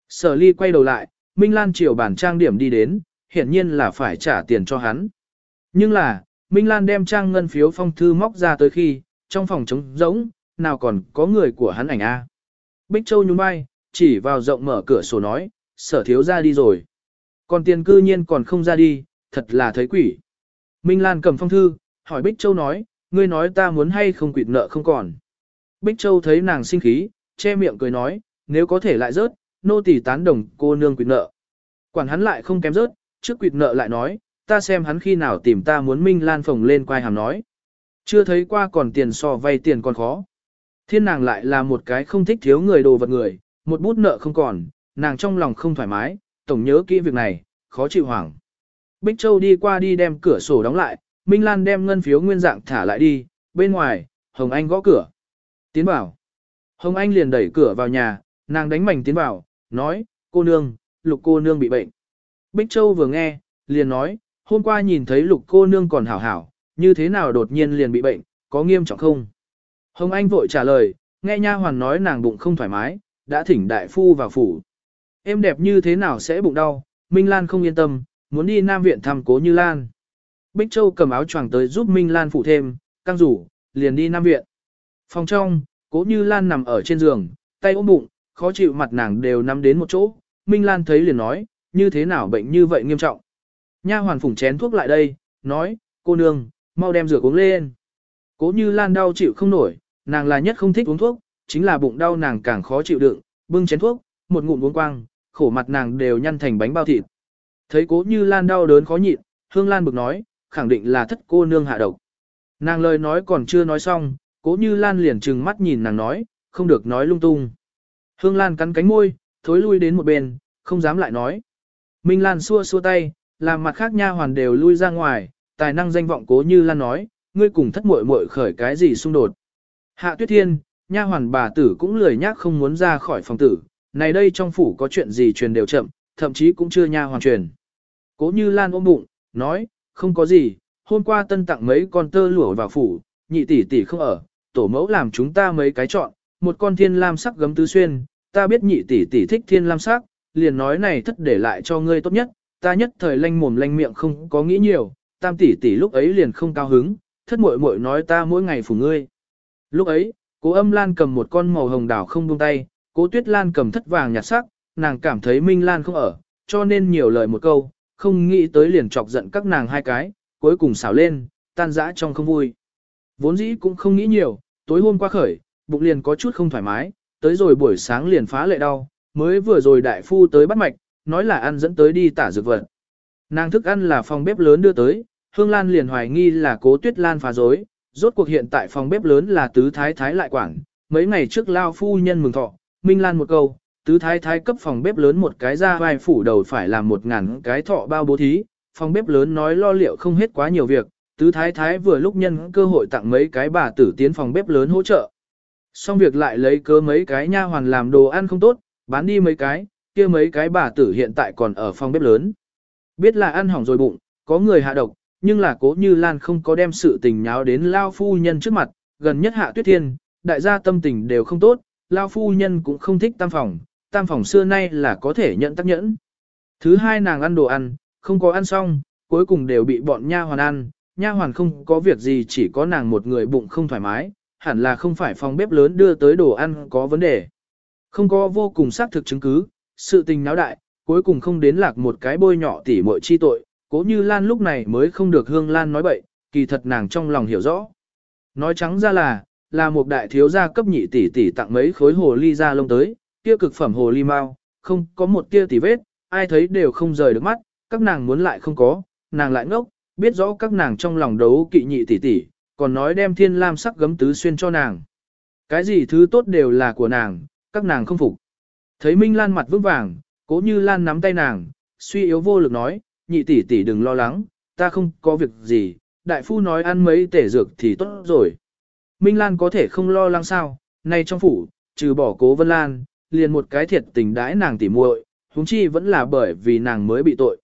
Sở ly quay đầu lại, Minh Lan chiều bản trang điểm đi đến, hiển nhiên là phải trả tiền cho hắn. Nhưng là, Minh Lan đem trang ngân phiếu phong thư móc ra tới khi, trong phòng trống rỗng, nào còn có người của hắn ảnh a. Bích Châu nhún vai, chỉ vào rộng mở cửa sổ nói, sở thiếu ra đi rồi. Còn tiền cư nhiên còn không ra đi, thật là thấy quỷ. Minh Lan cầm phong thư, hỏi Bích Châu nói, ngươi nói ta muốn hay không quỵt nợ không còn. Bích Châu thấy nàng sinh khí, che miệng cười nói, nếu có thể lại rớt, nô tỳ tán đồng cô nương quỵt nợ. Quản hắn lại không kém rớt, trước quỵt nợ lại nói, ta xem hắn khi nào tìm ta muốn Minh Lan phồng lên quay hàm nói. Chưa thấy qua còn tiền so vay tiền còn khó. Thiên nàng lại là một cái không thích thiếu người đồ vật người, một bút nợ không còn, nàng trong lòng không thoải mái, tổng nhớ kỹ việc này, khó chịu hoảng. Bích Châu đi qua đi đem cửa sổ đóng lại, Minh Lan đem ngân phiếu nguyên dạng thả lại đi, bên ngoài, Hồng Anh gõ cửa. Tiến vào. Hồng Anh liền đẩy cửa vào nhà, nàng đánh mảnh tiến vào, nói, cô nương, lục cô nương bị bệnh. Bích Châu vừa nghe, liền nói, hôm qua nhìn thấy lục cô nương còn hảo hảo, như thế nào đột nhiên liền bị bệnh, có nghiêm trọng không? Hồng Anh vội trả lời, nghe nha hoàn nói nàng bụng không thoải mái, đã thỉnh đại phu vào phủ. Em đẹp như thế nào sẽ bụng đau, Minh Lan không yên tâm, muốn đi Nam Viện thăm cố Như Lan. Bích Châu cầm áo choàng tới giúp Minh Lan phụ thêm, căng rủ, liền đi Nam Viện. Phòng trong, cố Như Lan nằm ở trên giường, tay ôm bụng, khó chịu mặt nàng đều nắm đến một chỗ. Minh Lan thấy liền nói, như thế nào bệnh như vậy nghiêm trọng. Nha hoàn phủng chén thuốc lại đây, nói, cô nương, mau đem rửa uống lên. Cố Như Lan đau chịu không nổi, nàng là nhất không thích uống thuốc, chính là bụng đau nàng càng khó chịu đựng, bưng chén thuốc, một ngụm uống quang, khổ mặt nàng đều nhăn thành bánh bao thịt. Thấy cố như Lan đau đớn khó nhịn, Hương Lan bực nói, khẳng định là thất cô nương hạ độc. Nàng lời nói còn chưa nói xong, cố như Lan liền trừng mắt nhìn nàng nói, không được nói lung tung. Hương Lan cắn cánh môi, thối lui đến một bên, không dám lại nói. Minh Lan xua xua tay, làm mặt khác nha hoàn đều lui ra ngoài, tài năng danh vọng cố như Lan nói, ngươi cùng thất muội muội khởi cái gì xung đột. Hạ Tuyết Thiên, nha hoàn bà tử cũng lười nhác không muốn ra khỏi phòng tử, này đây trong phủ có chuyện gì truyền đều chậm, thậm chí cũng chưa nha hoàn truyền. Cố như Lan ôm bụng, nói, không có gì, hôm qua tân tặng mấy con tơ lụa vào phủ, nhị tỷ tỷ không ở, tổ mẫu làm chúng ta mấy cái chọn, một con thiên lam sắc gấm tứ xuyên, ta biết nhị tỷ tỷ thích thiên lam sắc, liền nói này thất để lại cho ngươi tốt nhất, ta nhất thời lanh mồm lanh miệng không có nghĩ nhiều, tam tỷ tỷ lúc ấy liền không cao hứng, thất muội muội nói ta mỗi ngày phủ ngươi. Lúc ấy, cố âm lan cầm một con màu hồng đảo không buông tay, cố tuyết lan cầm thất vàng nhạt sắc, nàng cảm thấy Minh Lan không ở, cho nên nhiều lời một câu, không nghĩ tới liền chọc giận các nàng hai cái, cuối cùng xảo lên, tan rã trong không vui. Vốn dĩ cũng không nghĩ nhiều, tối hôm qua khởi, bụng liền có chút không thoải mái, tới rồi buổi sáng liền phá lệ đau, mới vừa rồi đại phu tới bắt mạch, nói là ăn dẫn tới đi tả dược vật. Nàng thức ăn là phòng bếp lớn đưa tới, Hương Lan liền hoài nghi là cố tuyết lan phá dối, rốt cuộc hiện tại phòng bếp lớn là tứ thái thái lại quản, mấy ngày trước lao phu nhân mừng thọ, Minh Lan một câu, tứ thái thái cấp phòng bếp lớn một cái ra vai phủ đầu phải làm một ngàn cái thọ bao bố thí, phòng bếp lớn nói lo liệu không hết quá nhiều việc, tứ thái thái vừa lúc nhân cơ hội tặng mấy cái bà tử tiến phòng bếp lớn hỗ trợ. Xong việc lại lấy cớ mấy cái nha hoàn làm đồ ăn không tốt, bán đi mấy cái, kia mấy cái bà tử hiện tại còn ở phòng bếp lớn. Biết là ăn hỏng rồi bụng, có người hạ độc, nhưng là cố như Lan không có đem sự tình nháo đến Lao Phu Nhân trước mặt, gần nhất hạ tuyết thiên, đại gia tâm tình đều không tốt, Lao Phu Nhân cũng không thích tam phòng, tam phòng xưa nay là có thể nhận tác nhẫn. Thứ hai nàng ăn đồ ăn, không có ăn xong, cuối cùng đều bị bọn nha hoàn ăn, nha hoàn không có việc gì chỉ có nàng một người bụng không thoải mái, hẳn là không phải phòng bếp lớn đưa tới đồ ăn có vấn đề. Không có vô cùng xác thực chứng cứ, sự tình náo đại, cuối cùng không đến lạc một cái bôi nhỏ tỉ muội chi tội, cố như Lan lúc này mới không được Hương Lan nói bậy, kỳ thật nàng trong lòng hiểu rõ. Nói trắng ra là, là một đại thiếu gia cấp nhị tỷ tỷ tặng mấy khối hồ ly ra lông tới, kia cực phẩm hồ ly mau, không có một tia tỉ vết, ai thấy đều không rời được mắt, các nàng muốn lại không có, nàng lại ngốc, biết rõ các nàng trong lòng đấu kỵ nhị tỷ tỷ, còn nói đem thiên lam sắc gấm tứ xuyên cho nàng. Cái gì thứ tốt đều là của nàng, các nàng không phục. Thấy Minh Lan mặt vững vàng, cố như Lan nắm tay nàng, suy yếu vô lực nói, nhị tỷ tỷ đừng lo lắng, ta không có việc gì, đại phu nói ăn mấy tể dược thì tốt rồi. Minh Lan có thể không lo lắng sao, nay trong phủ, trừ bỏ cố Vân Lan, liền một cái thiệt tình đãi nàng tỉ muội, huống chi vẫn là bởi vì nàng mới bị tội.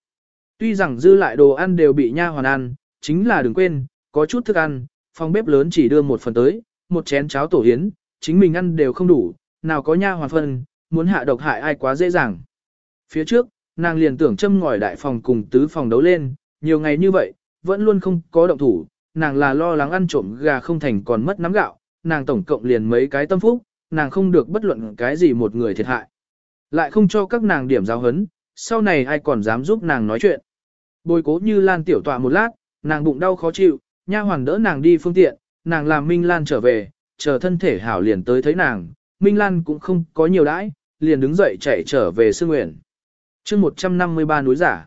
Tuy rằng dư lại đồ ăn đều bị nha hoàn ăn, chính là đừng quên, có chút thức ăn, phòng bếp lớn chỉ đưa một phần tới, một chén cháo tổ hiến, chính mình ăn đều không đủ, nào có nha hoàn phân, muốn hạ độc hại ai quá dễ dàng. Phía trước, nàng liền tưởng châm ngòi đại phòng cùng tứ phòng đấu lên, nhiều ngày như vậy, vẫn luôn không có động thủ, nàng là lo lắng ăn trộm gà không thành còn mất nắm gạo, nàng tổng cộng liền mấy cái tâm phúc, nàng không được bất luận cái gì một người thiệt hại. Lại không cho các nàng điểm giáo hấn, sau này ai còn dám giúp nàng nói chuyện. Bồi cố như Lan tiểu tọa một lát, nàng bụng đau khó chịu, nha hoàn đỡ nàng đi phương tiện, nàng làm Minh Lan trở về, chờ thân thể hảo liền tới thấy nàng, Minh Lan cũng không có nhiều đãi, liền đứng dậy chạy trở về Sương Nguyện. chương 153 núi giả.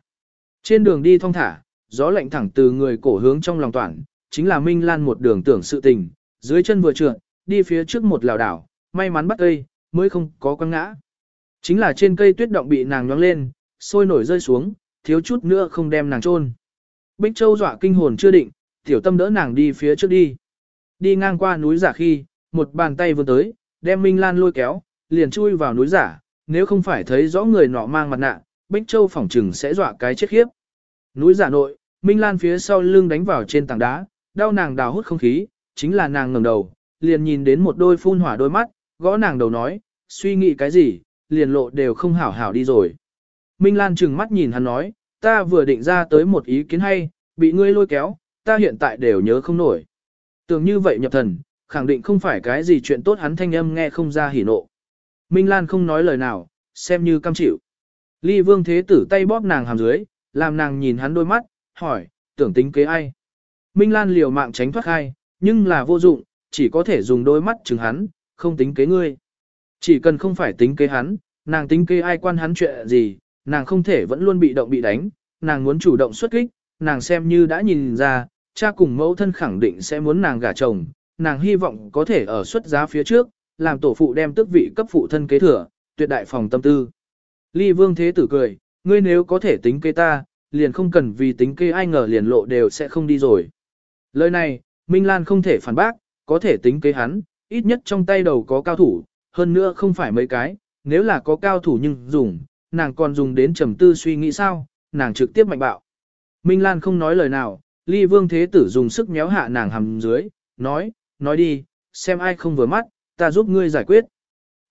Trên đường đi thong thả, gió lạnh thẳng từ người cổ hướng trong lòng toàn, chính là Minh Lan một đường tưởng sự tình, dưới chân vừa trượt, đi phía trước một lào đảo, may mắn bắt cây, mới không có quăng ngã. Chính là trên cây tuyết động bị nàng nhoáng lên, sôi nổi rơi xuống, thiếu chút nữa không đem nàng chôn. Bích Châu dọa kinh hồn chưa định, tiểu tâm đỡ nàng đi phía trước đi. Đi ngang qua núi giả khi, một bàn tay vươn tới, đem Minh Lan lôi kéo, liền chui vào núi giả, nếu không phải thấy rõ người nọ mang mặt nạ, Bích Châu phỏng trừng sẽ dọa cái chết khiếp. Núi giả nội, Minh Lan phía sau lưng đánh vào trên tảng đá, đau nàng đào hút không khí, chính là nàng ngẩng đầu, liền nhìn đến một đôi phun hỏa đôi mắt, gõ nàng đầu nói, suy nghĩ cái gì, liền lộ đều không hảo hảo đi rồi. Minh Lan trừng mắt nhìn hắn nói, ta vừa định ra tới một ý kiến hay, bị ngươi lôi kéo, ta hiện tại đều nhớ không nổi. Tưởng như vậy nhập thần, khẳng định không phải cái gì chuyện tốt hắn thanh âm nghe không ra hỉ nộ. Minh Lan không nói lời nào, xem như cam chịu. Ly vương thế tử tay bóp nàng hàm dưới, làm nàng nhìn hắn đôi mắt, hỏi, tưởng tính kế ai. Minh Lan liều mạng tránh thoát khai, nhưng là vô dụng, chỉ có thể dùng đôi mắt chừng hắn, không tính kế ngươi. Chỉ cần không phải tính kế hắn, nàng tính kế ai quan hắn chuyện gì, nàng không thể vẫn luôn bị động bị đánh, nàng muốn chủ động xuất kích, nàng xem như đã nhìn ra, cha cùng mẫu thân khẳng định sẽ muốn nàng gả chồng, nàng hy vọng có thể ở xuất giá phía trước, làm tổ phụ đem tước vị cấp phụ thân kế thừa, tuyệt đại phòng tâm tư. Ly vương thế tử cười, ngươi nếu có thể tính kế ta, liền không cần vì tính kế ai ngờ liền lộ đều sẽ không đi rồi. Lời này, Minh Lan không thể phản bác, có thể tính kế hắn, ít nhất trong tay đầu có cao thủ, hơn nữa không phải mấy cái, nếu là có cao thủ nhưng dùng, nàng còn dùng đến trầm tư suy nghĩ sao, nàng trực tiếp mạnh bạo. Minh Lan không nói lời nào, ly vương thế tử dùng sức méo hạ nàng hầm dưới, nói, nói đi, xem ai không vừa mắt, ta giúp ngươi giải quyết.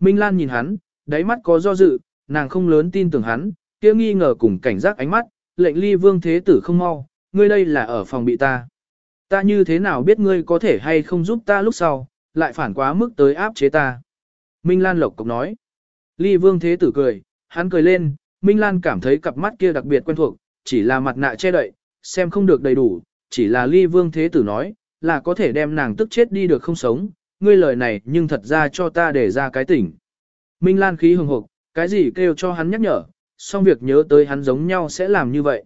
Minh Lan nhìn hắn, đáy mắt có do dự, nàng không lớn tin tưởng hắn, kia nghi ngờ cùng cảnh giác ánh mắt, lệnh ly vương thế tử không mau, ngươi đây là ở phòng bị ta. Ta như thế nào biết ngươi có thể hay không giúp ta lúc sau, lại phản quá mức tới áp chế ta. Minh Lan lộc cục nói. Ly vương thế tử cười, hắn cười lên, Minh Lan cảm thấy cặp mắt kia đặc biệt quen thuộc, chỉ là mặt nạ che đậy, xem không được đầy đủ, chỉ là ly vương thế tử nói, là có thể đem nàng tức chết đi được không sống, ngươi lời này nhưng thật ra cho ta để ra cái tỉnh. Minh Lan khí hừng hộp, cái gì kêu cho hắn nhắc nhở, xong việc nhớ tới hắn giống nhau sẽ làm như vậy.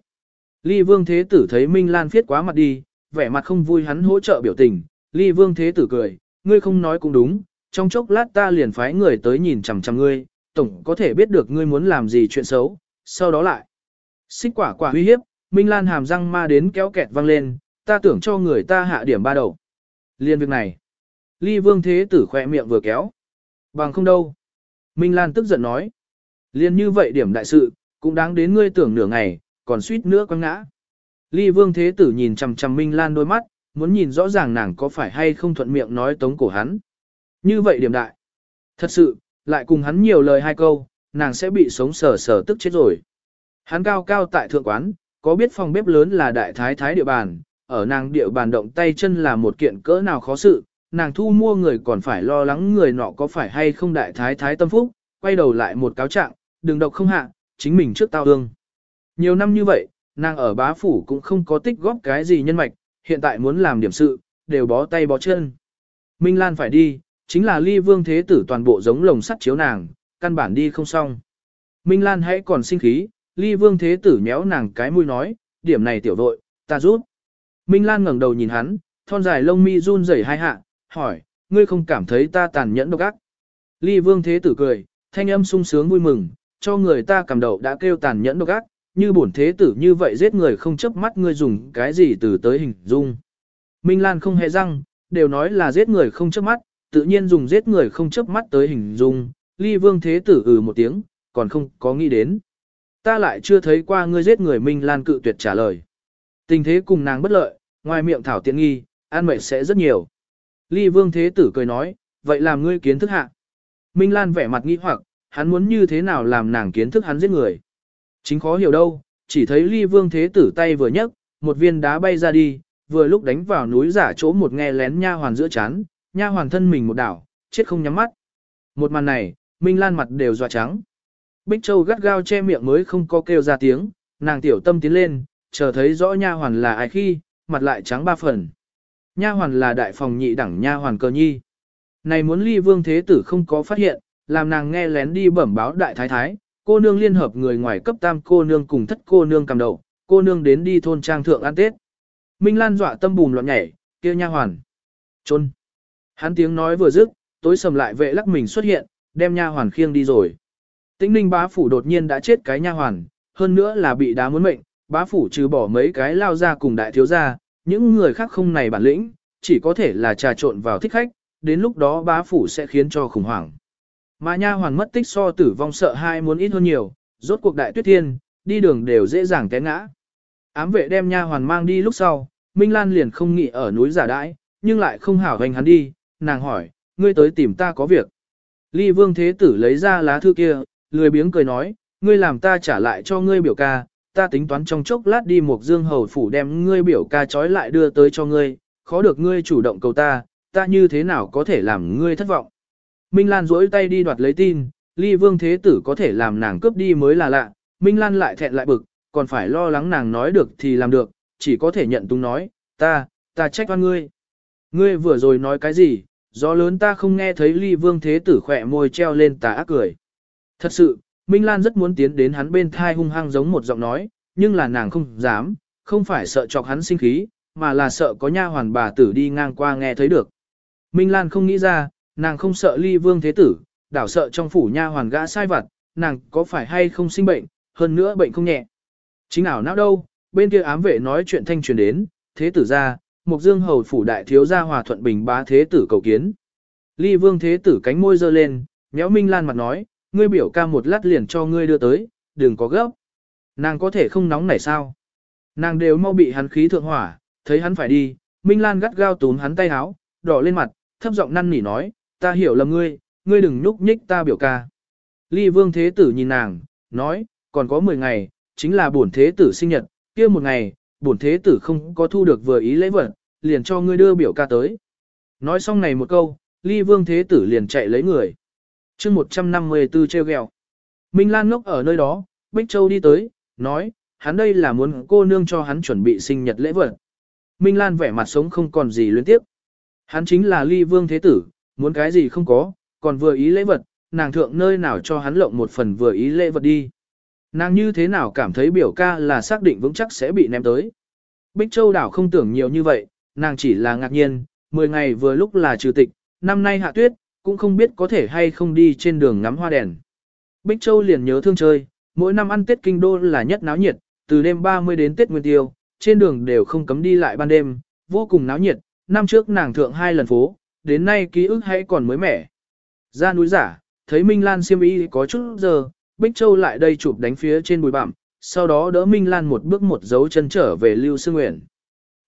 Ly vương thế tử thấy Minh Lan phiết quá mặt đi, vẻ mặt không vui hắn hỗ trợ biểu tình, Ly vương thế tử cười, ngươi không nói cũng đúng, trong chốc lát ta liền phái người tới nhìn chằm chằm ngươi, tổng có thể biết được ngươi muốn làm gì chuyện xấu, sau đó lại. Xích quả quả uy hiếp, Minh Lan hàm răng ma đến kéo kẹt văng lên, ta tưởng cho người ta hạ điểm ba đầu. Liên việc này. Ly vương thế tử khỏe miệng vừa kéo. Bằng không đâu. Minh Lan tức giận nói. Liên như vậy điểm đại sự, cũng đáng đến ngươi tưởng nửa ngày, còn suýt nữa quăng ngã. Ly Vương Thế Tử nhìn chằm chằm Minh Lan đôi mắt, muốn nhìn rõ ràng nàng có phải hay không thuận miệng nói tống cổ hắn. Như vậy điểm đại. Thật sự, lại cùng hắn nhiều lời hai câu, nàng sẽ bị sống sờ sờ tức chết rồi. Hắn cao cao tại thượng quán, có biết phòng bếp lớn là đại thái thái địa bàn, ở nàng địa bàn động tay chân là một kiện cỡ nào khó sự, nàng thu mua người còn phải lo lắng người nọ có phải hay không đại thái thái tâm phúc, quay đầu lại một cáo trạng, đừng độc không hạ, chính mình trước tao ương. Nhiều năm như vậy, nàng ở bá phủ cũng không có tích góp cái gì nhân mạch, hiện tại muốn làm điểm sự, đều bó tay bó chân. Minh Lan phải đi, chính là ly vương thế tử toàn bộ giống lồng sắt chiếu nàng, căn bản đi không xong. Minh Lan hãy còn sinh khí, ly vương thế tử nhéo nàng cái mũi nói, điểm này tiểu vội, ta rút. Minh Lan ngẩng đầu nhìn hắn, thon dài lông mi run rẩy hai hạ, hỏi, ngươi không cảm thấy ta tàn nhẫn độc ác. Ly vương thế tử cười, thanh âm sung sướng vui mừng, cho người ta cảm đầu đã kêu tàn nhẫn độc ác, như bổn thế tử như vậy giết người không chớp mắt ngươi dùng cái gì từ tới hình dung. Minh Lan không hề răng, đều nói là giết người không chớp mắt, tự nhiên dùng giết người không chớp mắt tới hình dung, ly vương thế tử ừ một tiếng, còn không có nghĩ đến. Ta lại chưa thấy qua ngươi giết người Minh Lan cự tuyệt trả lời. Tình thế cùng nàng bất lợi, ngoài miệng thảo tiện nghi, an mệnh sẽ rất nhiều. Ly vương thế tử cười nói, vậy làm ngươi kiến thức hạ. Minh Lan vẻ mặt nghi hoặc, hắn muốn như thế nào làm nàng kiến thức hắn giết người. Chính khó hiểu đâu, chỉ thấy ly vương thế tử tay vừa nhấc, một viên đá bay ra đi, vừa lúc đánh vào núi giả chỗ một nghe lén nha hoàn giữa chán, nha hoàn thân mình một đảo, chết không nhắm mắt. Một màn này, Minh Lan mặt đều dọa trắng. Bích Châu gắt gao che miệng mới không có kêu ra tiếng, nàng tiểu tâm tiến lên, chờ thấy rõ nha hoàn là ai khi, mặt lại trắng ba phần. Nha hoàn là đại phòng nhị đẳng nha hoàn cờ nhi. Này muốn ly vương thế tử không có phát hiện, làm nàng nghe lén đi bẩm báo đại thái thái, cô nương liên hợp người ngoài cấp tam cô nương cùng thất cô nương cầm đầu, cô nương đến đi thôn trang thượng ăn tết. Minh Lan dọa tâm bùn loạn nhảy, kia nha hoàn. Trôn. Hắn tiếng nói vừa dứt, tối sầm lại vệ lắc mình xuất hiện, đem nha hoàn khiêng đi rồi. Tĩnh ninh bá phủ đột nhiên đã chết cái nha hoàn, hơn nữa là bị đá muốn mệnh, bá phủ trừ bỏ mấy cái lao ra cùng đại thiếu gia, những người khác không này bản lĩnh, chỉ có thể là trà trộn vào thích khách, đến lúc đó bá phủ sẽ khiến cho khủng hoảng. Mà nha hoàn mất tích so tử vong sợ hai muốn ít hơn nhiều, rốt cuộc đại tuyết thiên, đi đường đều dễ dàng té ngã. Ám vệ đem nha hoàn mang đi lúc sau, Minh Lan liền không nghỉ ở núi giả đãi, nhưng lại không hảo hành hắn đi, nàng hỏi, ngươi tới tìm ta có việc. Ly vương thế tử lấy ra lá thư kia, lười biếng cười nói, ngươi làm ta trả lại cho ngươi biểu ca, ta tính toán trong chốc lát đi một dương hầu phủ đem ngươi biểu ca trói lại đưa tới cho ngươi, khó được ngươi chủ động cầu ta, ta như thế nào có thể làm ngươi thất vọng. Minh Lan duỗi tay đi đoạt lấy tin, ly vương thế tử có thể làm nàng cướp đi mới là lạ, Minh Lan lại thẹn lại bực, còn phải lo lắng nàng nói được thì làm được, chỉ có thể nhận tung nói, ta, ta trách oan ngươi. Ngươi vừa rồi nói cái gì, do lớn ta không nghe thấy ly vương thế tử khỏe môi treo lên tà ác cười. Thật sự, Minh Lan rất muốn tiến đến hắn bên thai hung hăng giống một giọng nói, nhưng là nàng không dám, không phải sợ chọc hắn sinh khí, mà là sợ có nha hoàn bà tử đi ngang qua nghe thấy được. Minh Lan không nghĩ ra, nàng không sợ ly vương thế tử, đảo sợ trong phủ nha hoàn gã sai vặt, nàng có phải hay không sinh bệnh, hơn nữa bệnh không nhẹ. Chính ảo não đâu, bên kia ám vệ nói chuyện thanh truyền đến, thế tử ra, Mục Dương hầu phủ đại thiếu gia hòa thuận bình bá thế tử cầu kiến. Ly vương thế tử cánh môi giơ lên, méo Minh Lan mặt nói, ngươi biểu ca một lát liền cho ngươi đưa tới, đừng có gấp. Nàng có thể không nóng nảy sao? Nàng đều mau bị hắn khí thượng hỏa, thấy hắn phải đi, Minh Lan gắt gao túm hắn tay áo, đỏ lên mặt, thấp giọng năn nỉ nói, ta hiểu lầm ngươi, ngươi đừng nhúc nhích ta biểu ca. Ly vương thế tử nhìn nàng, nói, còn có 10 ngày, chính là bổn thế tử sinh nhật, kia một ngày, bổn thế tử không có thu được vừa ý lễ vật, liền cho ngươi đưa biểu ca tới. Nói xong này một câu, ly vương thế tử liền chạy lấy người chương 154 treo gẹo. Minh Lan ngốc ở nơi đó, Bích Châu đi tới, nói, hắn đây là muốn cô nương cho hắn chuẩn bị sinh nhật lễ vật. Minh Lan vẻ mặt sống không còn gì luyến tiếp. Hắn chính là ly vương thế tử, muốn cái gì không có, còn vừa ý lễ vật, nàng thượng nơi nào cho hắn lộng một phần vừa ý lễ vật đi. Nàng như thế nào cảm thấy biểu ca là xác định vững chắc sẽ bị ném tới. Bích Châu đảo không tưởng nhiều như vậy, nàng chỉ là ngạc nhiên, 10 ngày vừa lúc là trừ tịch, năm nay hạ tuyết, cũng không biết có thể hay không đi trên đường ngắm hoa đèn. Bích Châu liền nhớ thương chơi, mỗi năm ăn Tết Kinh Đô là nhất náo nhiệt, từ đêm 30 đến Tết Nguyên Tiêu, trên đường đều không cấm đi lại ban đêm, vô cùng náo nhiệt, năm trước nàng thượng hai lần phố, đến nay ký ức hay còn mới mẻ. Ra núi giả, thấy Minh Lan siêm y có chút giờ, Bích Châu lại đây chụp đánh phía trên bùi bạm, sau đó đỡ Minh Lan một bước một dấu chân trở về Lưu Sương Nguyện.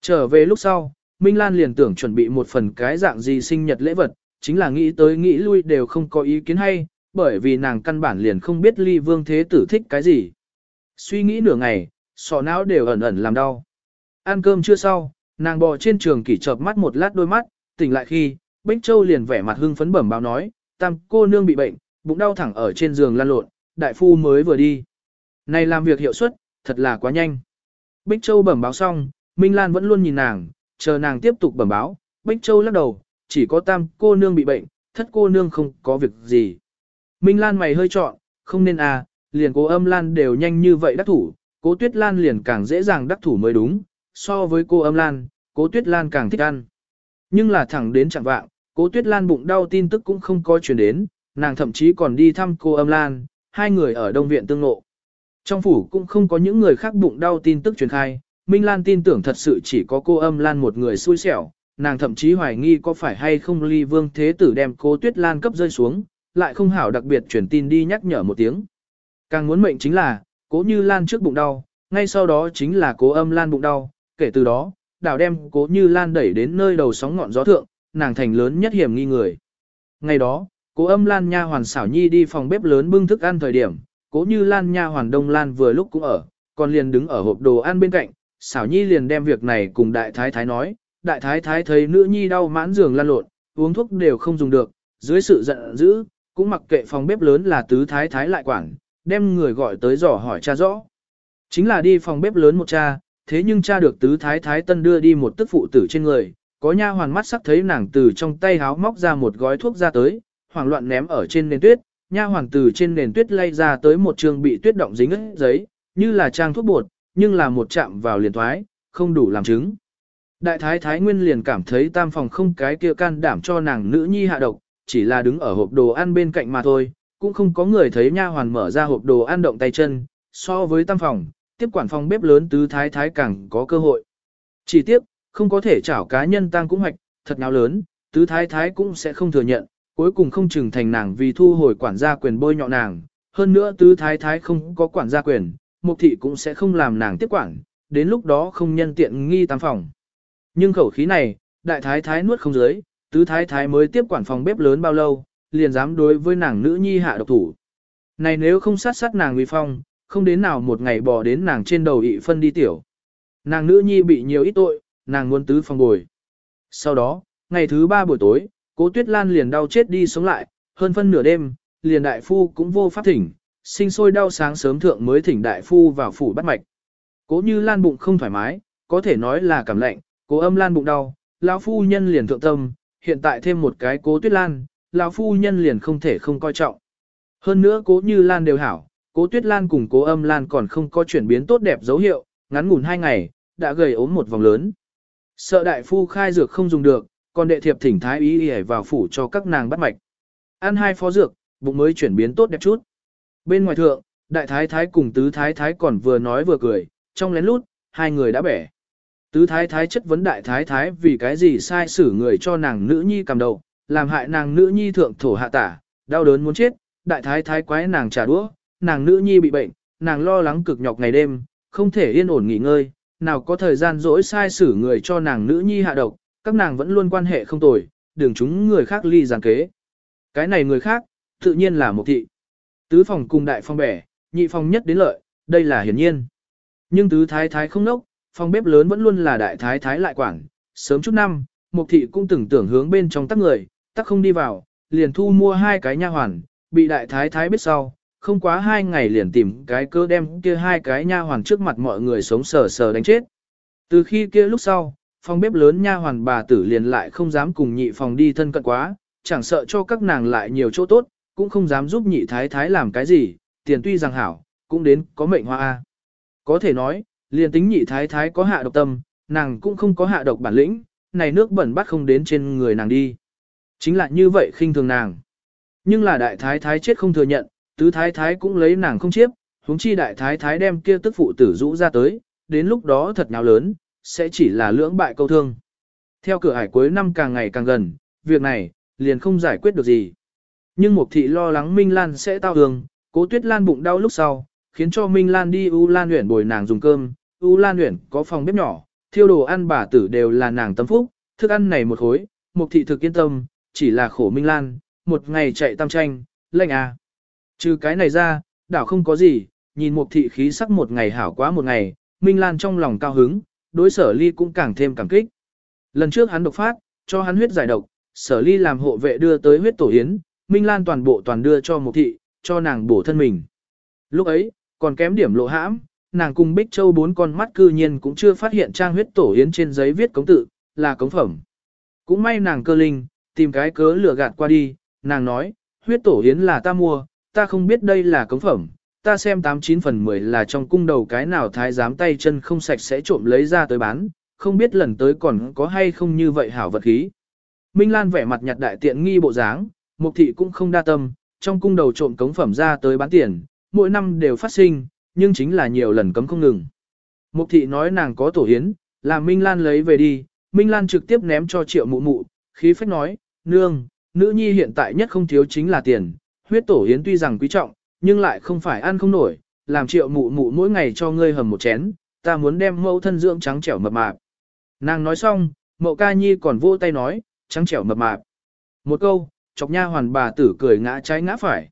Trở về lúc sau, Minh Lan liền tưởng chuẩn bị một phần cái dạng gì sinh nhật lễ vật, chính là nghĩ tới nghĩ lui đều không có ý kiến hay, bởi vì nàng căn bản liền không biết ly vương thế tử thích cái gì. Suy nghĩ nửa ngày, sọ não đều ẩn ẩn làm đau. Ăn cơm chưa sau, nàng bò trên trường kỷ chợp mắt một lát đôi mắt, tỉnh lại khi, Bích Châu liền vẻ mặt hưng phấn bẩm báo nói, tam cô nương bị bệnh, bụng đau thẳng ở trên giường lăn lộn, đại phu mới vừa đi. Này làm việc hiệu suất, thật là quá nhanh. Bích Châu bẩm báo xong, Minh Lan vẫn luôn nhìn nàng, chờ nàng tiếp tục bẩm báo, Bích Châu lắc đầu, chỉ có tam cô nương bị bệnh, thất cô nương không có việc gì. Minh Lan mày hơi trọn, không nên à, liền cố âm Lan đều nhanh như vậy đắc thủ, cố tuyết Lan liền càng dễ dàng đắc thủ mới đúng, so với cô âm Lan, cố tuyết Lan càng thích ăn. Nhưng là thẳng đến chẳng vạng, cố tuyết Lan bụng đau tin tức cũng không có truyền đến, nàng thậm chí còn đi thăm cô âm Lan, hai người ở Đông Viện tương ngộ. Trong phủ cũng không có những người khác bụng đau tin tức truyền khai, Minh Lan tin tưởng thật sự chỉ có cô âm Lan một người xui xẻo, nàng thậm chí hoài nghi có phải hay không ly vương thế tử đem cố tuyết Lan cấp rơi xuống, lại không hảo đặc biệt chuyển tin đi nhắc nhở một tiếng. Càng muốn mệnh chính là, cố như Lan trước bụng đau, ngay sau đó chính là cố âm Lan bụng đau, kể từ đó, đảo đem cố như Lan đẩy đến nơi đầu sóng ngọn gió thượng, nàng thành lớn nhất hiểm nghi người. Ngày đó, cố âm Lan nha hoàn xảo nhi đi phòng bếp lớn bưng thức ăn thời điểm, cố như Lan nha hoàn đông Lan vừa lúc cũng ở, còn liền đứng ở hộp đồ ăn bên cạnh, xảo nhi liền đem việc này cùng đại thái thái nói, đại thái thái thấy nữ nhi đau mãn giường lăn lộn, uống thuốc đều không dùng được, dưới sự giận dữ, cũng mặc kệ phòng bếp lớn là tứ thái thái lại quản, đem người gọi tới dò hỏi cha rõ. Chính là đi phòng bếp lớn một cha, thế nhưng cha được tứ thái thái tân đưa đi một tức phụ tử trên người, có nha hoàn mắt sắc thấy nàng từ trong tay háo móc ra một gói thuốc ra tới, hoảng loạn ném ở trên nền tuyết, nha hoàn từ trên nền tuyết lay ra tới một trường bị tuyết động dính ướt giấy, như là trang thuốc bột, nhưng là một chạm vào liền thoái, không đủ làm chứng. Đại thái thái nguyên liền cảm thấy tam phòng không cái kia can đảm cho nàng nữ nhi hạ độc, chỉ là đứng ở hộp đồ ăn bên cạnh mà thôi, cũng không có người thấy nha hoàn mở ra hộp đồ ăn động tay chân, so với tam phòng, tiếp quản phòng bếp lớn tứ thái thái càng có cơ hội. Chỉ tiếc, không có thể chảo cá nhân tăng cũng hoạch, thật nào lớn, tứ thái thái cũng sẽ không thừa nhận, cuối cùng không chừng thành nàng vì thu hồi quản gia quyền bôi nhọ nàng, hơn nữa tứ thái thái không có quản gia quyền, mục thị cũng sẽ không làm nàng tiếp quản, đến lúc đó không nhân tiện nghi tam phòng. Nhưng khẩu khí này, đại thái thái nuốt không dưới, tứ thái thái mới tiếp quản phòng bếp lớn bao lâu, liền dám đối với nàng nữ nhi hạ độc thủ. Này nếu không sát sát nàng uy phong, không đến nào một ngày bỏ đến nàng trên đầu ị phân đi tiểu. Nàng nữ nhi bị nhiều ít tội, nàng muốn tứ phòng bồi. Sau đó, ngày thứ ba buổi tối, cố tuyết lan liền đau chết đi sống lại, hơn phân nửa đêm, liền đại phu cũng vô pháp thỉnh, sinh sôi đau sáng sớm thượng mới thỉnh đại phu vào phủ bắt mạch. Cố như lan bụng không thoải mái, có thể nói là cảm lạnh, cố âm lan bụng đau, lão phu nhân liền thượng tâm, hiện tại thêm một cái cố tuyết lan, lão phu nhân liền không thể không coi trọng. Hơn nữa cố như lan đều hảo, cố tuyết lan cùng cố âm lan còn không có chuyển biến tốt đẹp dấu hiệu, ngắn ngủn hai ngày, đã gầy ốm một vòng lớn. Sợ đại phu khai dược không dùng được, còn đệ thiệp thỉnh thái ý y vào phủ cho các nàng bắt mạch. Ăn hai phó dược, bụng mới chuyển biến tốt đẹp chút. Bên ngoài thượng, đại thái thái cùng tứ thái thái còn vừa nói vừa cười, trong lén lút, hai người đã bẻ. Tứ thái thái chất vấn đại thái thái vì cái gì sai xử người cho nàng nữ nhi cầm đầu, làm hại nàng nữ nhi thượng thổ hạ tả, đau đớn muốn chết, đại thái thái quái nàng trả đũa, nàng nữ nhi bị bệnh, nàng lo lắng cực nhọc ngày đêm, không thể yên ổn nghỉ ngơi, nào có thời gian dỗi sai xử người cho nàng nữ nhi hạ độc, các nàng vẫn luôn quan hệ không tồi, đường chúng người khác ly giàn kế. Cái này người khác, tự nhiên là một thị. Tứ phòng cùng đại phong bẻ, nhị phòng nhất đến lợi, đây là hiển nhiên. Nhưng tứ thái thái không nốc, phòng bếp lớn vẫn luôn là đại thái thái lại quản, sớm chút năm, Mục thị cũng từng tưởng hướng bên trong tắc người, tắc không đi vào, liền thu mua hai cái nha hoàn, bị đại thái thái biết sau, không quá hai ngày liền tìm cái cơ đem kia hai cái nha hoàn trước mặt mọi người sống sờ sờ đánh chết. Từ khi kia lúc sau, phòng bếp lớn nha hoàn bà tử liền lại không dám cùng nhị phòng đi thân cận quá, chẳng sợ cho các nàng lại nhiều chỗ tốt, cũng không dám giúp nhị thái thái làm cái gì, tiền tuy rằng hảo, cũng đến có mệnh hoa A. Có thể nói, liền tính nhị thái thái có hạ độc tâm, nàng cũng không có hạ độc bản lĩnh, này nước bẩn bắt không đến trên người nàng đi. Chính là như vậy khinh thường nàng. Nhưng là đại thái thái chết không thừa nhận, tứ thái thái cũng lấy nàng không chiếp, huống chi đại thái thái đem kia tức phụ tử rũ ra tới, đến lúc đó thật nào lớn, sẽ chỉ là lưỡng bại câu thương. Theo cửa hải cuối năm càng ngày càng gần, việc này, liền không giải quyết được gì. Nhưng Mục thị lo lắng Minh Lan sẽ tao hương, cố tuyết lan bụng đau lúc sau, khiến cho Minh Lan đi U Lan huyển bồi nàng dùng cơm. U Lan Uyển có phòng bếp nhỏ, thiêu đồ ăn bà tử đều là nàng tâm phúc, thức ăn này một khối, Mục thị thực yên tâm, chỉ là khổ Minh Lan, một ngày chạy tam tranh, lệnh à. Trừ cái này ra, đảo không có gì, nhìn Mục thị khí sắc một ngày hảo quá một ngày, Minh Lan trong lòng cao hứng, đối sở ly cũng càng thêm cảm kích. Lần trước hắn độc phát, cho hắn huyết giải độc, sở ly làm hộ vệ đưa tới huyết tổ yến, Minh Lan toàn bộ toàn đưa cho Mục thị, cho nàng bổ thân mình. Lúc ấy, còn kém điểm lộ hãm, nàng cùng Bích Châu bốn con mắt cư nhiên cũng chưa phát hiện trang huyết tổ yến trên giấy viết cống tự, là cống phẩm. Cũng may nàng cơ linh, tìm cái cớ lừa gạt qua đi, nàng nói, huyết tổ yến là ta mua, ta không biết đây là cống phẩm, ta xem 89 phần 10 là trong cung đầu cái nào thái giám tay chân không sạch sẽ trộm lấy ra tới bán, không biết lần tới còn có hay không như vậy hảo vật khí. Minh Lan vẻ mặt nhặt đại tiện nghi bộ dáng, mục thị cũng không đa tâm, trong cung đầu trộm cống phẩm ra tới bán tiền, mỗi năm đều phát sinh, nhưng chính là nhiều lần cấm không ngừng. Mục thị nói nàng có tổ hiến, làm Minh Lan lấy về đi, Minh Lan trực tiếp ném cho triệu mụ mụ, khí phách nói, nương, nữ nhi hiện tại nhất không thiếu chính là tiền, huyết tổ hiến tuy rằng quý trọng, nhưng lại không phải ăn không nổi, làm triệu mụ mụ mỗi ngày cho ngươi hầm một chén, ta muốn đem mẫu thân dưỡng trắng trẻo mập mạp. Nàng nói xong, mậu ca nhi còn vô tay nói, trắng trẻo mập mạp. Một câu, chọc nha hoàn bà tử cười ngã trái ngã phải.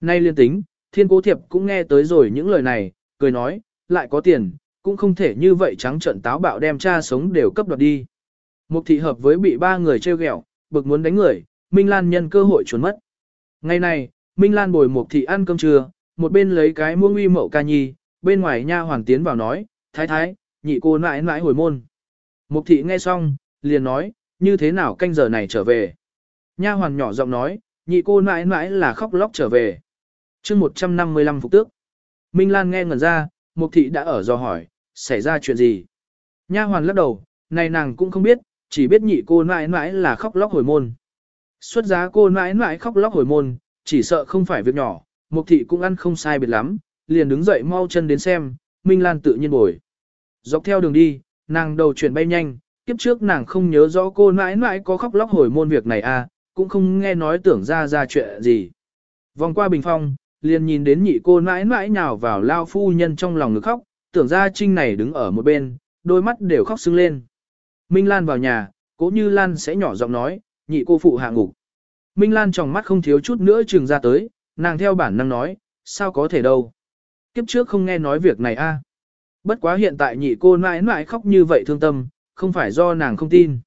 Nay liên tính, thiên cố thiệp cũng nghe tới rồi những lời này, cười nói, lại có tiền, cũng không thể như vậy trắng trận táo bạo đem cha sống đều cấp đoạt đi. Mục thị hợp với bị ba người treo ghẹo, bực muốn đánh người, Minh Lan nhân cơ hội trốn mất. Ngày này, Minh Lan bồi Mục thị ăn cơm trưa, một bên lấy cái muông uy mậu ca nhi, bên ngoài nha hoàng tiến vào nói, thái thái, nhị cô nãi nãi hồi môn. Mục thị nghe xong, liền nói, như thế nào canh giờ này trở về. Nha hoàn nhỏ giọng nói, nhị cô nãi nãi là khóc lóc trở về chương 155 phục tước. Minh Lan nghe ngẩn ra, Mục thị đã ở do hỏi, xảy ra chuyện gì. Nha hoàn lắc đầu, này nàng cũng không biết, chỉ biết nhị cô nãi nãi là khóc lóc hồi môn. Xuất giá cô nãi nãi khóc lóc hồi môn, chỉ sợ không phải việc nhỏ, mục thị cũng ăn không sai biệt lắm, liền đứng dậy mau chân đến xem, Minh Lan tự nhiên bồi. Dọc theo đường đi, nàng đầu chuyển bay nhanh, kiếp trước nàng không nhớ rõ cô nãi nãi có khóc lóc hồi môn việc này à, cũng không nghe nói tưởng ra ra chuyện gì. Vòng qua bình phong, liền nhìn đến nhị cô nãi nãi nhào vào lao phu nhân trong lòng ngực khóc, tưởng ra trinh này đứng ở một bên, đôi mắt đều khóc sưng lên. Minh Lan vào nhà, cố như Lan sẽ nhỏ giọng nói, nhị cô phụ hạ ngục. Minh Lan trong mắt không thiếu chút nữa trừng ra tới, nàng theo bản năng nói, sao có thể đâu. Kiếp trước không nghe nói việc này a. Bất quá hiện tại nhị cô mãi mãi khóc như vậy thương tâm, không phải do nàng không tin.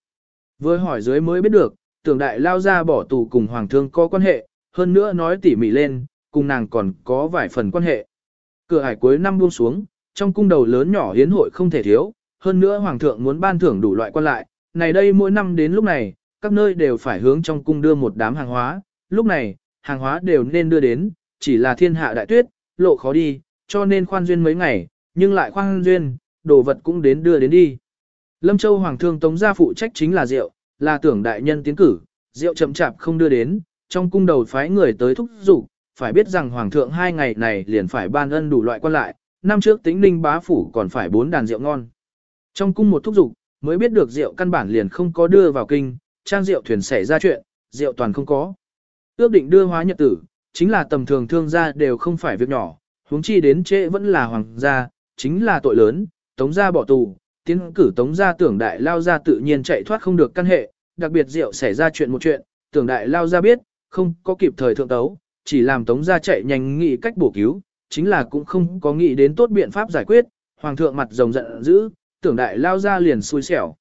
Với hỏi dưới mới biết được, tưởng đại lao ra bỏ tù cùng hoàng thương có quan hệ, hơn nữa nói tỉ mỉ lên, cùng nàng còn có vài phần quan hệ. Cửa hải cuối năm buông xuống, trong cung đầu lớn nhỏ hiến hội không thể thiếu, hơn nữa hoàng thượng muốn ban thưởng đủ loại quan lại, này đây mỗi năm đến lúc này, các nơi đều phải hướng trong cung đưa một đám hàng hóa, lúc này, hàng hóa đều nên đưa đến, chỉ là thiên hạ đại tuyết, lộ khó đi, cho nên khoan duyên mấy ngày, nhưng lại khoan duyên, đồ vật cũng đến đưa đến đi. Lâm Châu Hoàng thương Tống gia phụ trách chính là rượu, là tưởng đại nhân tiến cử, rượu chậm chạp không đưa đến, trong cung đầu phái người tới thúc giục, phải biết rằng Hoàng thượng hai ngày này liền phải ban ân đủ loại quan lại, năm trước tính ninh bá phủ còn phải bốn đàn rượu ngon. Trong cung một thúc dục mới biết được rượu căn bản liền không có đưa vào kinh, trang rượu thuyền xảy ra chuyện, rượu toàn không có. Ước định đưa hóa nhật tử, chính là tầm thường thương gia đều không phải việc nhỏ, huống chi đến trễ vẫn là hoàng gia, chính là tội lớn, tống gia bỏ tù, tiến cử tống gia tưởng đại lao gia tự nhiên chạy thoát không được căn hệ, đặc biệt rượu xảy ra chuyện một chuyện, tưởng đại lao gia biết, không có kịp thời thượng tấu, chỉ làm tống gia chạy nhanh nghĩ cách bổ cứu, chính là cũng không có nghĩ đến tốt biện pháp giải quyết, hoàng thượng mặt rồng giận dữ, tưởng đại lao gia liền xui xẻo.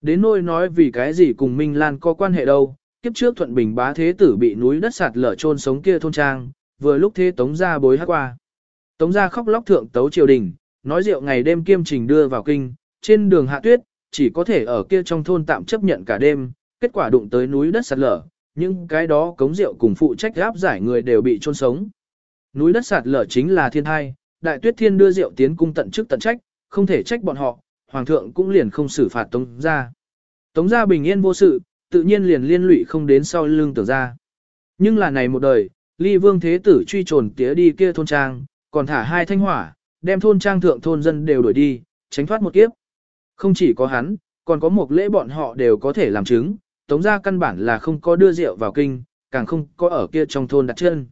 Đến nôi nói vì cái gì cùng Minh Lan có quan hệ đâu, kiếp trước Thuận Bình bá thế tử bị núi đất sạt lở trôn sống kia thôn trang, vừa lúc thế Tống gia bối hát qua. Tống gia khóc lóc thượng tấu triều đình, nói rượu ngày đêm kiêm trình đưa vào kinh, trên đường hạ tuyết, chỉ có thể ở kia trong thôn tạm chấp nhận cả đêm, kết quả đụng tới núi đất sạt lở, những cái đó cống rượu cùng phụ trách áp giải người đều bị trôn sống. Núi đất sạt lở chính là thiên thai, đại tuyết thiên đưa rượu tiến cung tận chức tận trách, không thể trách bọn họ, hoàng thượng cũng liền không xử phạt tống gia. Tống gia bình yên vô sự, tự nhiên liền liên lụy không đến sau lưng tưởng gia. Nhưng là này một đời, ly vương thế tử truy trồn tía đi kia thôn trang, còn thả hai thanh hỏa, đem thôn trang thượng thôn dân đều đuổi đi, tránh thoát một kiếp. Không chỉ có hắn, còn có một lễ bọn họ đều có thể làm chứng, tống gia căn bản là không có đưa rượu vào kinh, càng không có ở kia trong thôn đặt chân.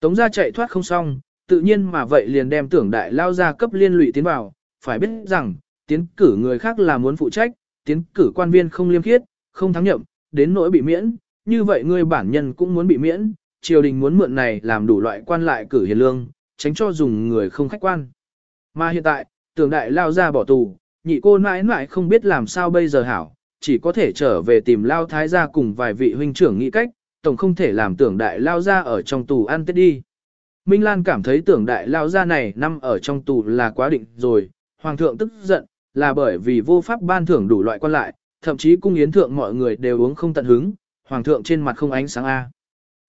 Tống gia chạy thoát không xong, tự nhiên mà vậy liền đem tưởng đại lao ra cấp liên lụy tiến vào, phải biết rằng, tiến cử người khác là muốn phụ trách, tiến cử quan viên không liêm khiết, không thắng nhậm, đến nỗi bị miễn, như vậy ngươi bản nhân cũng muốn bị miễn, triều đình muốn mượn này làm đủ loại quan lại cử hiền lương, tránh cho dùng người không khách quan. Mà hiện tại, tưởng đại lao ra bỏ tù, nhị cô mãi mãi không biết làm sao bây giờ hảo, chỉ có thể trở về tìm lao thái gia cùng vài vị huynh trưởng nghĩ cách, tổng không thể làm tưởng đại lao gia ở trong tù ăn tết đi. Minh Lan cảm thấy tưởng đại lao gia này năm ở trong tù là quá định rồi, hoàng thượng tức giận, là bởi vì vô pháp ban thưởng đủ loại quan lại, thậm chí cung yến thượng mọi người đều uống không tận hứng, hoàng thượng trên mặt không ánh sáng A.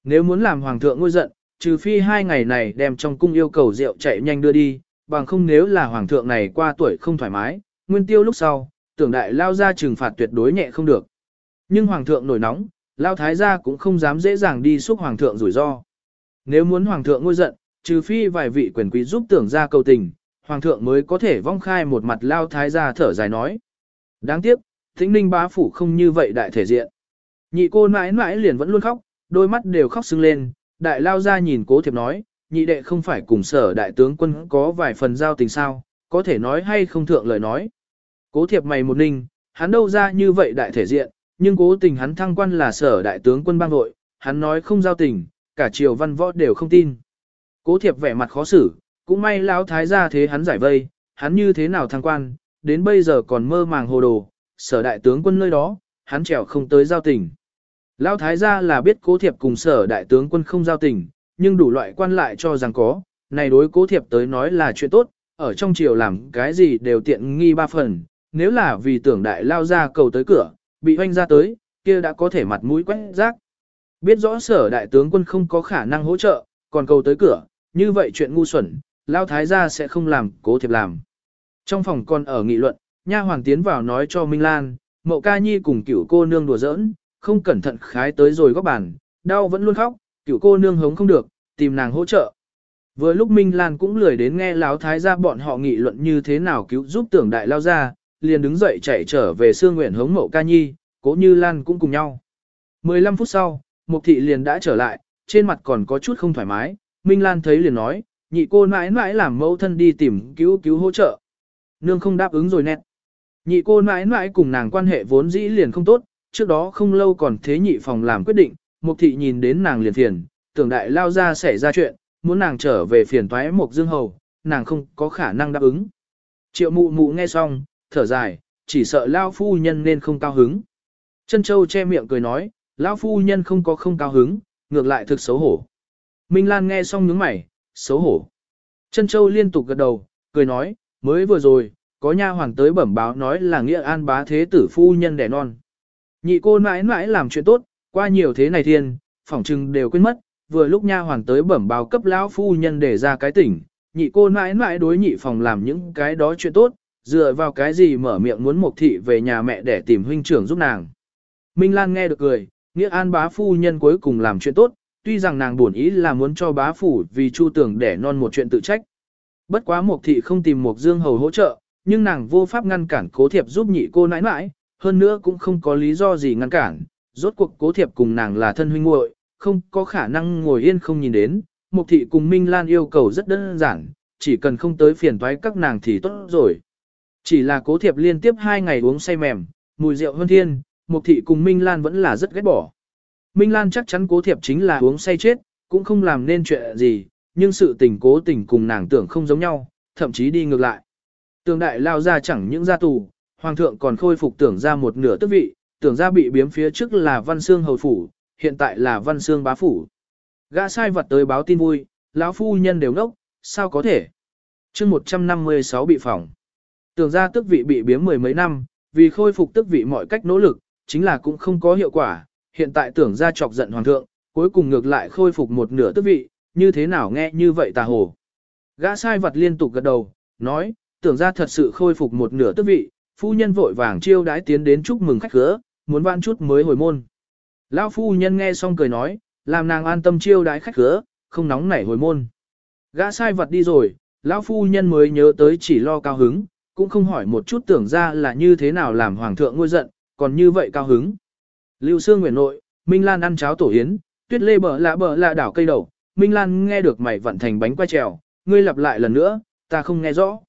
Nếu muốn làm hoàng thượng ngôi giận, trừ phi hai ngày này đem trong cung yêu cầu rượu chạy nhanh đưa đi, bằng không nếu là hoàng thượng này qua tuổi không thoải mái, nguyên tiêu lúc sau, tưởng đại lao ra trừng phạt tuyệt đối nhẹ không được. Nhưng hoàng thượng nổi nóng, lao thái gia cũng không dám dễ dàng đi xúc hoàng thượng rủi ro. Nếu muốn hoàng thượng ngôi giận, trừ phi vài vị quyền quý giúp tưởng ra cầu tình, hoàng thượng mới có thể vong khai một mặt lao thái gia thở dài nói. Đáng tiếc, thính ninh bá phủ không như vậy đại thể diện. Nhị cô mãi mãi liền vẫn luôn khóc, đôi mắt đều khóc sưng lên, đại lao ra nhìn cố thiệp nói, nhị đệ không phải cùng sở đại tướng quân có vài phần giao tình sao, có thể nói hay không thượng lời nói. Cố thiệp mày một ninh, hắn đâu ra như vậy đại thể diện, nhưng cố tình hắn thăng quan là sở đại tướng quân bang vội, hắn nói không giao tình, cả triều văn võ đều không tin. Cố thiệp vẻ mặt khó xử, cũng may lão thái gia thế hắn giải vây, hắn như thế nào thăng quan, đến bây giờ còn mơ màng hồ đồ, sở đại tướng quân nơi đó, hắn trèo không tới giao tình. Lão thái gia là biết cố thiệp cùng sở đại tướng quân không giao tình, nhưng đủ loại quan lại cho rằng có, này đối cố thiệp tới nói là chuyện tốt, ở trong triều làm cái gì đều tiện nghi ba phần, nếu là vì tưởng đại lao ra cầu tới cửa, bị hoanh ra tới, kia đã có thể mặt mũi quét rác. Biết rõ sở đại tướng quân không có khả năng hỗ trợ, còn cầu tới cửa, như vậy chuyện ngu xuẩn, lao thái gia sẽ không làm, cố thiệp làm. Trong phòng còn ở nghị luận, nha hoàng tiến vào nói cho Minh Lan, mậu ca nhi cùng cửu cô nương đùa giỡn, không cẩn thận khái tới rồi góc bàn, đau vẫn luôn khóc, cửu cô nương hống không được, tìm nàng hỗ trợ. Vừa lúc Minh Lan cũng lười đến nghe lão thái gia bọn họ nghị luận như thế nào cứu giúp tưởng đại lao ra, liền đứng dậy chạy trở về Sương Nguyện hống mậu ca nhi, cố như Lan cũng cùng nhau. 15 phút sau, Mục thị liền đã trở lại, trên mặt còn có chút không thoải mái, Minh Lan thấy liền nói, nhị cô mãi mãi làm mẫu thân đi tìm cứu cứu hỗ trợ. Nương không đáp ứng rồi nét. Nhị cô mãi mãi cùng nàng quan hệ vốn dĩ liền không tốt, trước đó không lâu còn thế nhị phòng làm quyết định, Mục thị nhìn đến nàng liền phiền, tưởng đại lao ra xảy ra chuyện, muốn nàng trở về phiền toái Mục Dương Hầu, nàng không có khả năng đáp ứng. Triệu mụ mụ nghe xong, thở dài, chỉ sợ lao phu nhân nên không cao hứng. Chân châu che miệng cười nói, lao phu nhân không có không cao hứng, ngược lại thực xấu hổ. Minh Lan nghe xong nhướng mày, xấu hổ. Chân châu liên tục gật đầu, cười nói, mới vừa rồi, có nha hoàng tới bẩm báo nói là nghĩa an bá thế tử phu nhân đẻ non. Nhị cô mãi mãi làm chuyện tốt, qua nhiều thế này thiên, phỏng chừng đều quên mất, vừa lúc nha hoàng tới bẩm báo cấp lão phu nhân để ra cái tỉnh, nhị cô mãi mãi đối nhị phòng làm những cái đó chuyện tốt, dựa vào cái gì mở miệng muốn Mộc thị về nhà mẹ để tìm huynh trưởng giúp nàng. Minh Lan nghe được cười, nghĩa an bá phu nhân cuối cùng làm chuyện tốt, tuy rằng nàng buồn ý là muốn cho bá phủ vì chu tưởng để non một chuyện tự trách. Bất quá Mộc thị không tìm Mục Dương Hầu hỗ trợ, nhưng nàng vô pháp ngăn cản cố thiệp giúp nhị cô nãi nãi, hơn nữa cũng không có lý do gì ngăn cản, rốt cuộc cố thiệp cùng nàng là thân huynh muội, không có khả năng ngồi yên không nhìn đến, Mộc thị cùng Minh Lan yêu cầu rất đơn giản, chỉ cần không tới phiền toái các nàng thì tốt rồi. Chỉ là cố thiệp liên tiếp hai ngày uống say mềm, mùi rượu hơn thiên, Mục thị cùng Minh Lan vẫn là rất ghét bỏ. Minh Lan chắc chắn cố thiệp chính là uống say chết, cũng không làm nên chuyện gì, nhưng sự tình cố tình cùng nàng tưởng không giống nhau, thậm chí đi ngược lại. Tường đại lao ra chẳng những gia tù, hoàng thượng còn khôi phục tưởng ra một nửa tước vị, tưởng ra bị biếm phía trước là văn xương hầu phủ, hiện tại là văn xương bá phủ. Gã sai vật tới báo tin vui, lão phu nhân đều ngốc, sao có thể? chương 156 bị phỏng. Tưởng ra tức vị bị biếm mười mấy năm, vì khôi phục tức vị mọi cách nỗ lực, chính là cũng không có hiệu quả, hiện tại tưởng ra chọc giận hoàng thượng, cuối cùng ngược lại khôi phục một nửa tức vị, như thế nào nghe như vậy tà hồ. Gã sai vật liên tục gật đầu, nói, tưởng ra thật sự khôi phục một nửa tức vị, phu nhân vội vàng chiêu đái tiến đến chúc mừng khách khứa, muốn vãn chút mới hồi môn. Lão phu nhân nghe xong cười nói, làm nàng an tâm chiêu đái khách khứa, không nóng nảy hồi môn. Gã sai vật đi rồi, lão phu nhân mới nhớ tới chỉ lo cao hứng, cũng không hỏi một chút tưởng ra là như thế nào làm hoàng thượng ngôi giận, còn như vậy cao hứng. Lưu Sương Nguyễn Nội, Minh Lan ăn cháo tổ yến, tuyết lê bờ lạ bờ lạ đảo cây đầu, Minh Lan nghe được mày vận thành bánh quay trèo, ngươi lặp lại lần nữa, ta không nghe rõ.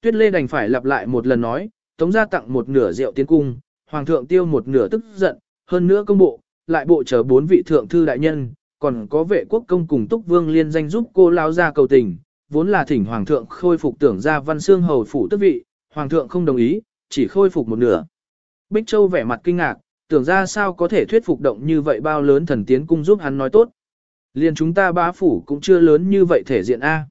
Tuyết Lê đành phải lặp lại một lần nói, tống gia tặng một nửa rượu tiến cung, hoàng thượng tiêu một nửa tức giận, hơn nữa công bộ, lại bộ chờ bốn vị thượng thư đại nhân, còn có vệ quốc công cùng túc vương liên danh giúp cô lao ra cầu tình, vốn là thỉnh hoàng thượng khôi phục tưởng ra văn xương hầu phủ tước vị, hoàng thượng không đồng ý, chỉ khôi phục một nửa. Bích Châu vẻ mặt kinh ngạc, tưởng ra sao có thể thuyết phục động như vậy bao lớn thần tiến cung giúp hắn nói tốt. liền chúng ta bá phủ cũng chưa lớn như vậy thể diện A.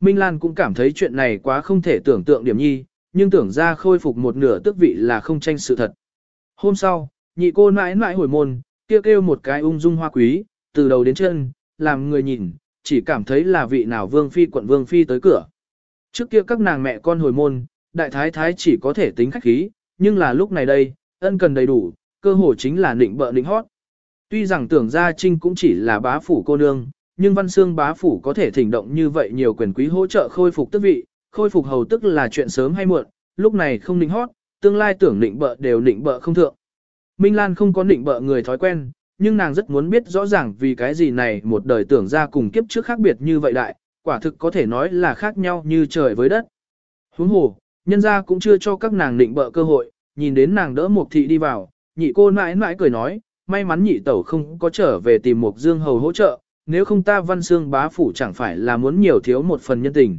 Minh Lan cũng cảm thấy chuyện này quá không thể tưởng tượng điểm nhi, nhưng tưởng ra khôi phục một nửa tước vị là không tranh sự thật. Hôm sau, nhị cô mãi mãi hồi môn, kêu kêu một cái ung dung hoa quý, từ đầu đến chân, làm người nhìn, chỉ cảm thấy là vị nào vương phi quận vương phi tới cửa. Trước kia các nàng mẹ con hồi môn, đại thái thái chỉ có thể tính khách khí, nhưng là lúc này đây, ân cần đầy đủ, cơ hồ chính là nịnh bợ nịnh hót. Tuy rằng tưởng gia trinh cũng chỉ là bá phủ cô nương, nhưng văn xương bá phủ có thể thỉnh động như vậy nhiều quyền quý hỗ trợ khôi phục tước vị, khôi phục hầu tức là chuyện sớm hay muộn, lúc này không nịnh hót, tương lai tưởng nịnh bợ đều nịnh bợ không thượng. Minh Lan không có nịnh bợ người thói quen, nhưng nàng rất muốn biết rõ ràng vì cái gì này một đời tưởng ra cùng kiếp trước khác biệt như vậy đại, quả thực có thể nói là khác nhau như trời với đất. Huống hồ, nhân gia cũng chưa cho các nàng định bợ cơ hội, nhìn đến nàng đỡ Mục thị đi vào, nhị cô mãi mãi cười nói, may mắn nhị tẩu không có trở về tìm Mục Dương hầu hỗ trợ, nếu không ta văn xương bá phủ chẳng phải là muốn nhiều thiếu một phần nhân tình.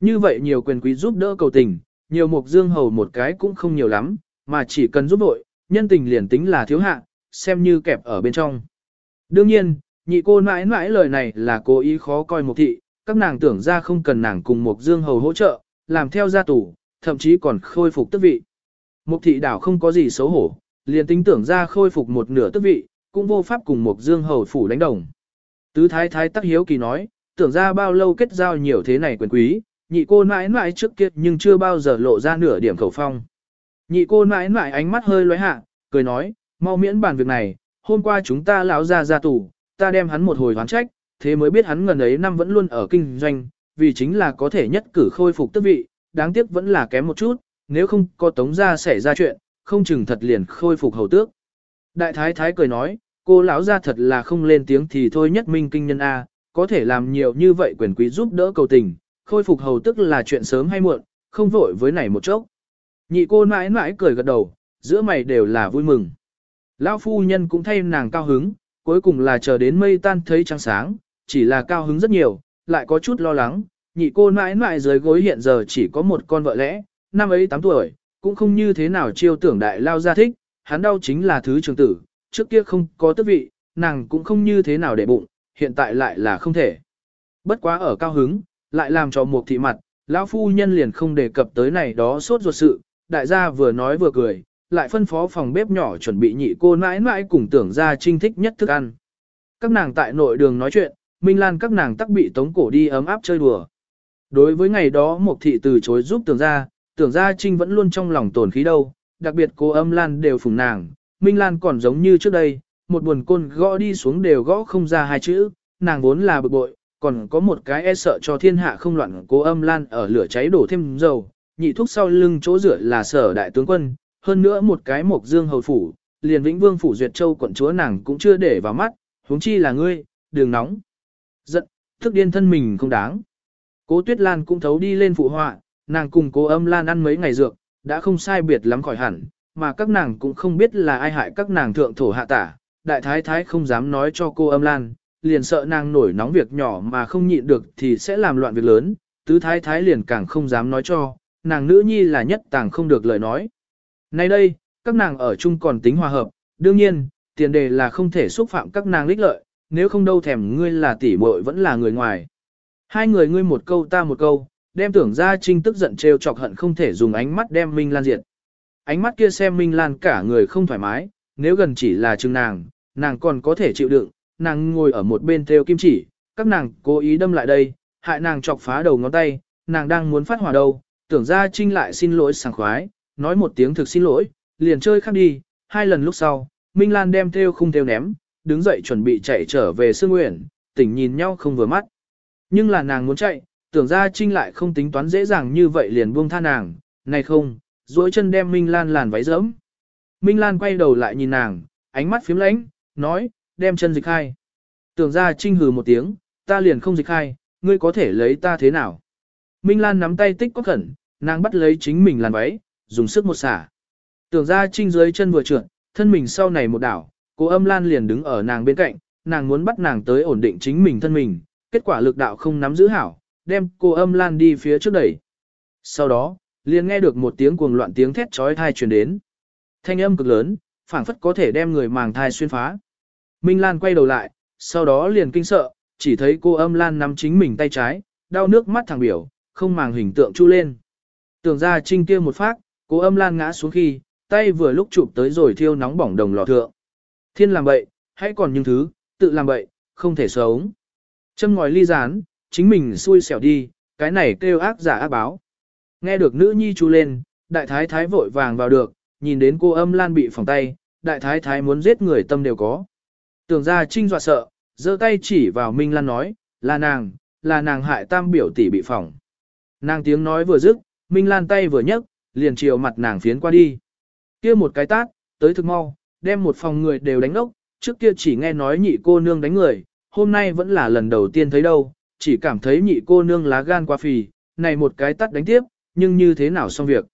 Như vậy nhiều quyền quý giúp đỡ cầu tình, nhiều Mục Dương hầu một cái cũng không nhiều lắm, mà chỉ cần giúp đội, nhân tình liền tính là thiếu hạ, xem như kẹp ở bên trong. Đương nhiên, nhị cô mãi mãi lời này là cố ý khó coi một thị, các nàng tưởng ra không cần nàng cùng một Dương hầu hỗ trợ, làm theo gia tủ, thậm chí còn khôi phục tước vị. Mục thị đảo không có gì xấu hổ, liền tính tưởng ra khôi phục một nửa tước vị, cũng vô pháp cùng một Dương hầu phủ đánh đồng. Tứ thái thái tắc hiếu kỳ nói, tưởng ra bao lâu kết giao nhiều thế này quyền quý, nhị cô mãi mãi trước kia nhưng chưa bao giờ lộ ra nửa điểm khẩu phong. Nhị cô mãi mãi ánh mắt hơi lóe hạ, cười nói, mau miễn bàn việc này, hôm qua chúng ta lão ra ra tù, ta đem hắn một hồi hoán trách, thế mới biết hắn ngần ấy năm vẫn luôn ở kinh doanh, vì chính là có thể nhất cử khôi phục tước vị, đáng tiếc vẫn là kém một chút, nếu không có tống ra xảy ra chuyện, không chừng thật liền khôi phục hầu tước. Đại thái thái cười nói, cô lão ra thật là không lên tiếng thì thôi nhất minh kinh nhân A, có thể làm nhiều như vậy quyền quý giúp đỡ cầu tình, khôi phục hầu tức là chuyện sớm hay muộn, không vội với này một chốc. Nhị cô mãi mãi cười gật đầu, giữa mày đều là vui mừng. Lão phu nhân cũng thay nàng cao hứng, cuối cùng là chờ đến mây tan thấy trăng sáng, chỉ là cao hứng rất nhiều, lại có chút lo lắng, nhị cô mãi mãi dưới gối hiện giờ chỉ có một con vợ lẽ, năm ấy 8 tuổi, cũng không như thế nào chiêu tưởng đại lao ra thích, hắn đau chính là thứ trường tử, trước kia không có tước vị, nàng cũng không như thế nào để bụng, hiện tại lại là không thể. Bất quá ở cao hứng, lại làm cho một thị mặt, lão phu nhân liền không đề cập tới này đó sốt ruột sự, đại gia vừa nói vừa cười, lại phân phó phòng bếp nhỏ chuẩn bị nhị cô nãi nãi cùng tưởng ra trinh thích nhất thức ăn. Các nàng tại nội đường nói chuyện, Minh Lan các nàng tắc bị tống cổ đi ấm áp chơi đùa. Đối với ngày đó một thị từ chối giúp tưởng ra, tưởng ra Trinh vẫn luôn trong lòng tổn khí đâu, đặc biệt cô âm Lan đều phùng nàng, Minh Lan còn giống như trước đây, một buồn côn gõ đi xuống đều gõ không ra hai chữ, nàng vốn là bực bội, còn có một cái e sợ cho thiên hạ không loạn cô âm Lan ở lửa cháy đổ thêm dầu, nhị thuốc sau lưng chỗ rửa là sở đại tướng quân, hơn nữa một cái mộc dương hầu phủ, liền vĩnh vương phủ duyệt châu quận chúa nàng cũng chưa để vào mắt, huống chi là ngươi, đường nóng. Giận, thức điên thân mình không đáng. Cố Tuyết Lan cũng thấu đi lên phụ họa, nàng cùng cố âm Lan ăn mấy ngày dược, đã không sai biệt lắm khỏi hẳn, mà các nàng cũng không biết là ai hại các nàng thượng thổ hạ tả. Đại thái thái không dám nói cho cô âm Lan, liền sợ nàng nổi nóng việc nhỏ mà không nhịn được thì sẽ làm loạn việc lớn, tứ thái thái liền càng không dám nói cho, nàng nữ nhi là nhất tàng không được lời nói. Nay đây, các nàng ở chung còn tính hòa hợp, đương nhiên, tiền đề là không thể xúc phạm các nàng lích lợi, nếu không đâu thèm ngươi là tỷ muội vẫn là người ngoài. Hai người ngươi một câu ta một câu, đem tưởng ra trinh tức giận trêu chọc hận không thể dùng ánh mắt đem Minh Lan diệt. Ánh mắt kia xem Minh Lan cả người không thoải mái, nếu gần chỉ là chừng nàng, nàng còn có thể chịu đựng, nàng ngồi ở một bên theo kim chỉ, các nàng cố ý đâm lại đây, hại nàng chọc phá đầu ngón tay, nàng đang muốn phát hỏa đâu, tưởng ra trinh lại xin lỗi sảng khoái, nói một tiếng thực xin lỗi, liền chơi khác đi, hai lần lúc sau, Minh Lan đem theo không theo ném, đứng dậy chuẩn bị chạy trở về Sương Nguyễn, tỉnh nhìn nhau không vừa mắt. Nhưng là nàng muốn chạy, tưởng ra Trinh lại không tính toán dễ dàng như vậy liền buông tha nàng, này không, duỗi chân đem Minh Lan làn váy dẫm. Minh Lan quay đầu lại nhìn nàng, ánh mắt phím lánh, nói, đem chân dịch hai. Tưởng ra Trinh hừ một tiếng, ta liền không dịch hai, ngươi có thể lấy ta thế nào? Minh Lan nắm tay tích có khẩn, nàng bắt lấy chính mình làn váy, dùng sức một xả. Tưởng ra trinh dưới chân vừa trượt, thân mình sau này một đảo, cô âm Lan liền đứng ở nàng bên cạnh, nàng muốn bắt nàng tới ổn định chính mình thân mình, kết quả lực đạo không nắm giữ hảo, đem cô âm Lan đi phía trước đẩy. Sau đó, liền nghe được một tiếng cuồng loạn tiếng thét trói thai truyền đến. Thanh âm cực lớn, phảng phất có thể đem người màng thai xuyên phá. Minh Lan quay đầu lại, sau đó liền kinh sợ, chỉ thấy cô âm Lan nắm chính mình tay trái, đau nước mắt thẳng biểu, không màng hình tượng chu lên. Tưởng ra trinh kia một phát, cô âm Lan ngã xuống khi, tay vừa lúc chụp tới rồi thiêu nóng bỏng đồng lò thượng. Thiên làm bậy, hãy còn những thứ, tự làm bậy, không thể sống. Châm ngòi ly rán, chính mình xui xẻo đi, cái này kêu ác giả ác báo. Nghe được nữ nhi chú lên, đại thái thái vội vàng vào được, nhìn đến cô âm lan bị phòng tay, đại thái thái muốn giết người tâm đều có. Tưởng ra trinh dọa sợ, giơ tay chỉ vào Minh Lan nói, là nàng, là nàng hại tam biểu tỷ bị phòng. Nàng tiếng nói vừa dứt, Minh Lan tay vừa nhấc, liền chiều mặt nàng phiến qua đi. kia một cái tát, tới thực mau, đem một phòng người đều đánh ốc, trước kia chỉ nghe nói nhị cô nương đánh người, hôm nay vẫn là lần đầu tiên thấy đâu, chỉ cảm thấy nhị cô nương lá gan quá phì, này một cái tát đánh tiếp, nhưng như thế nào xong việc.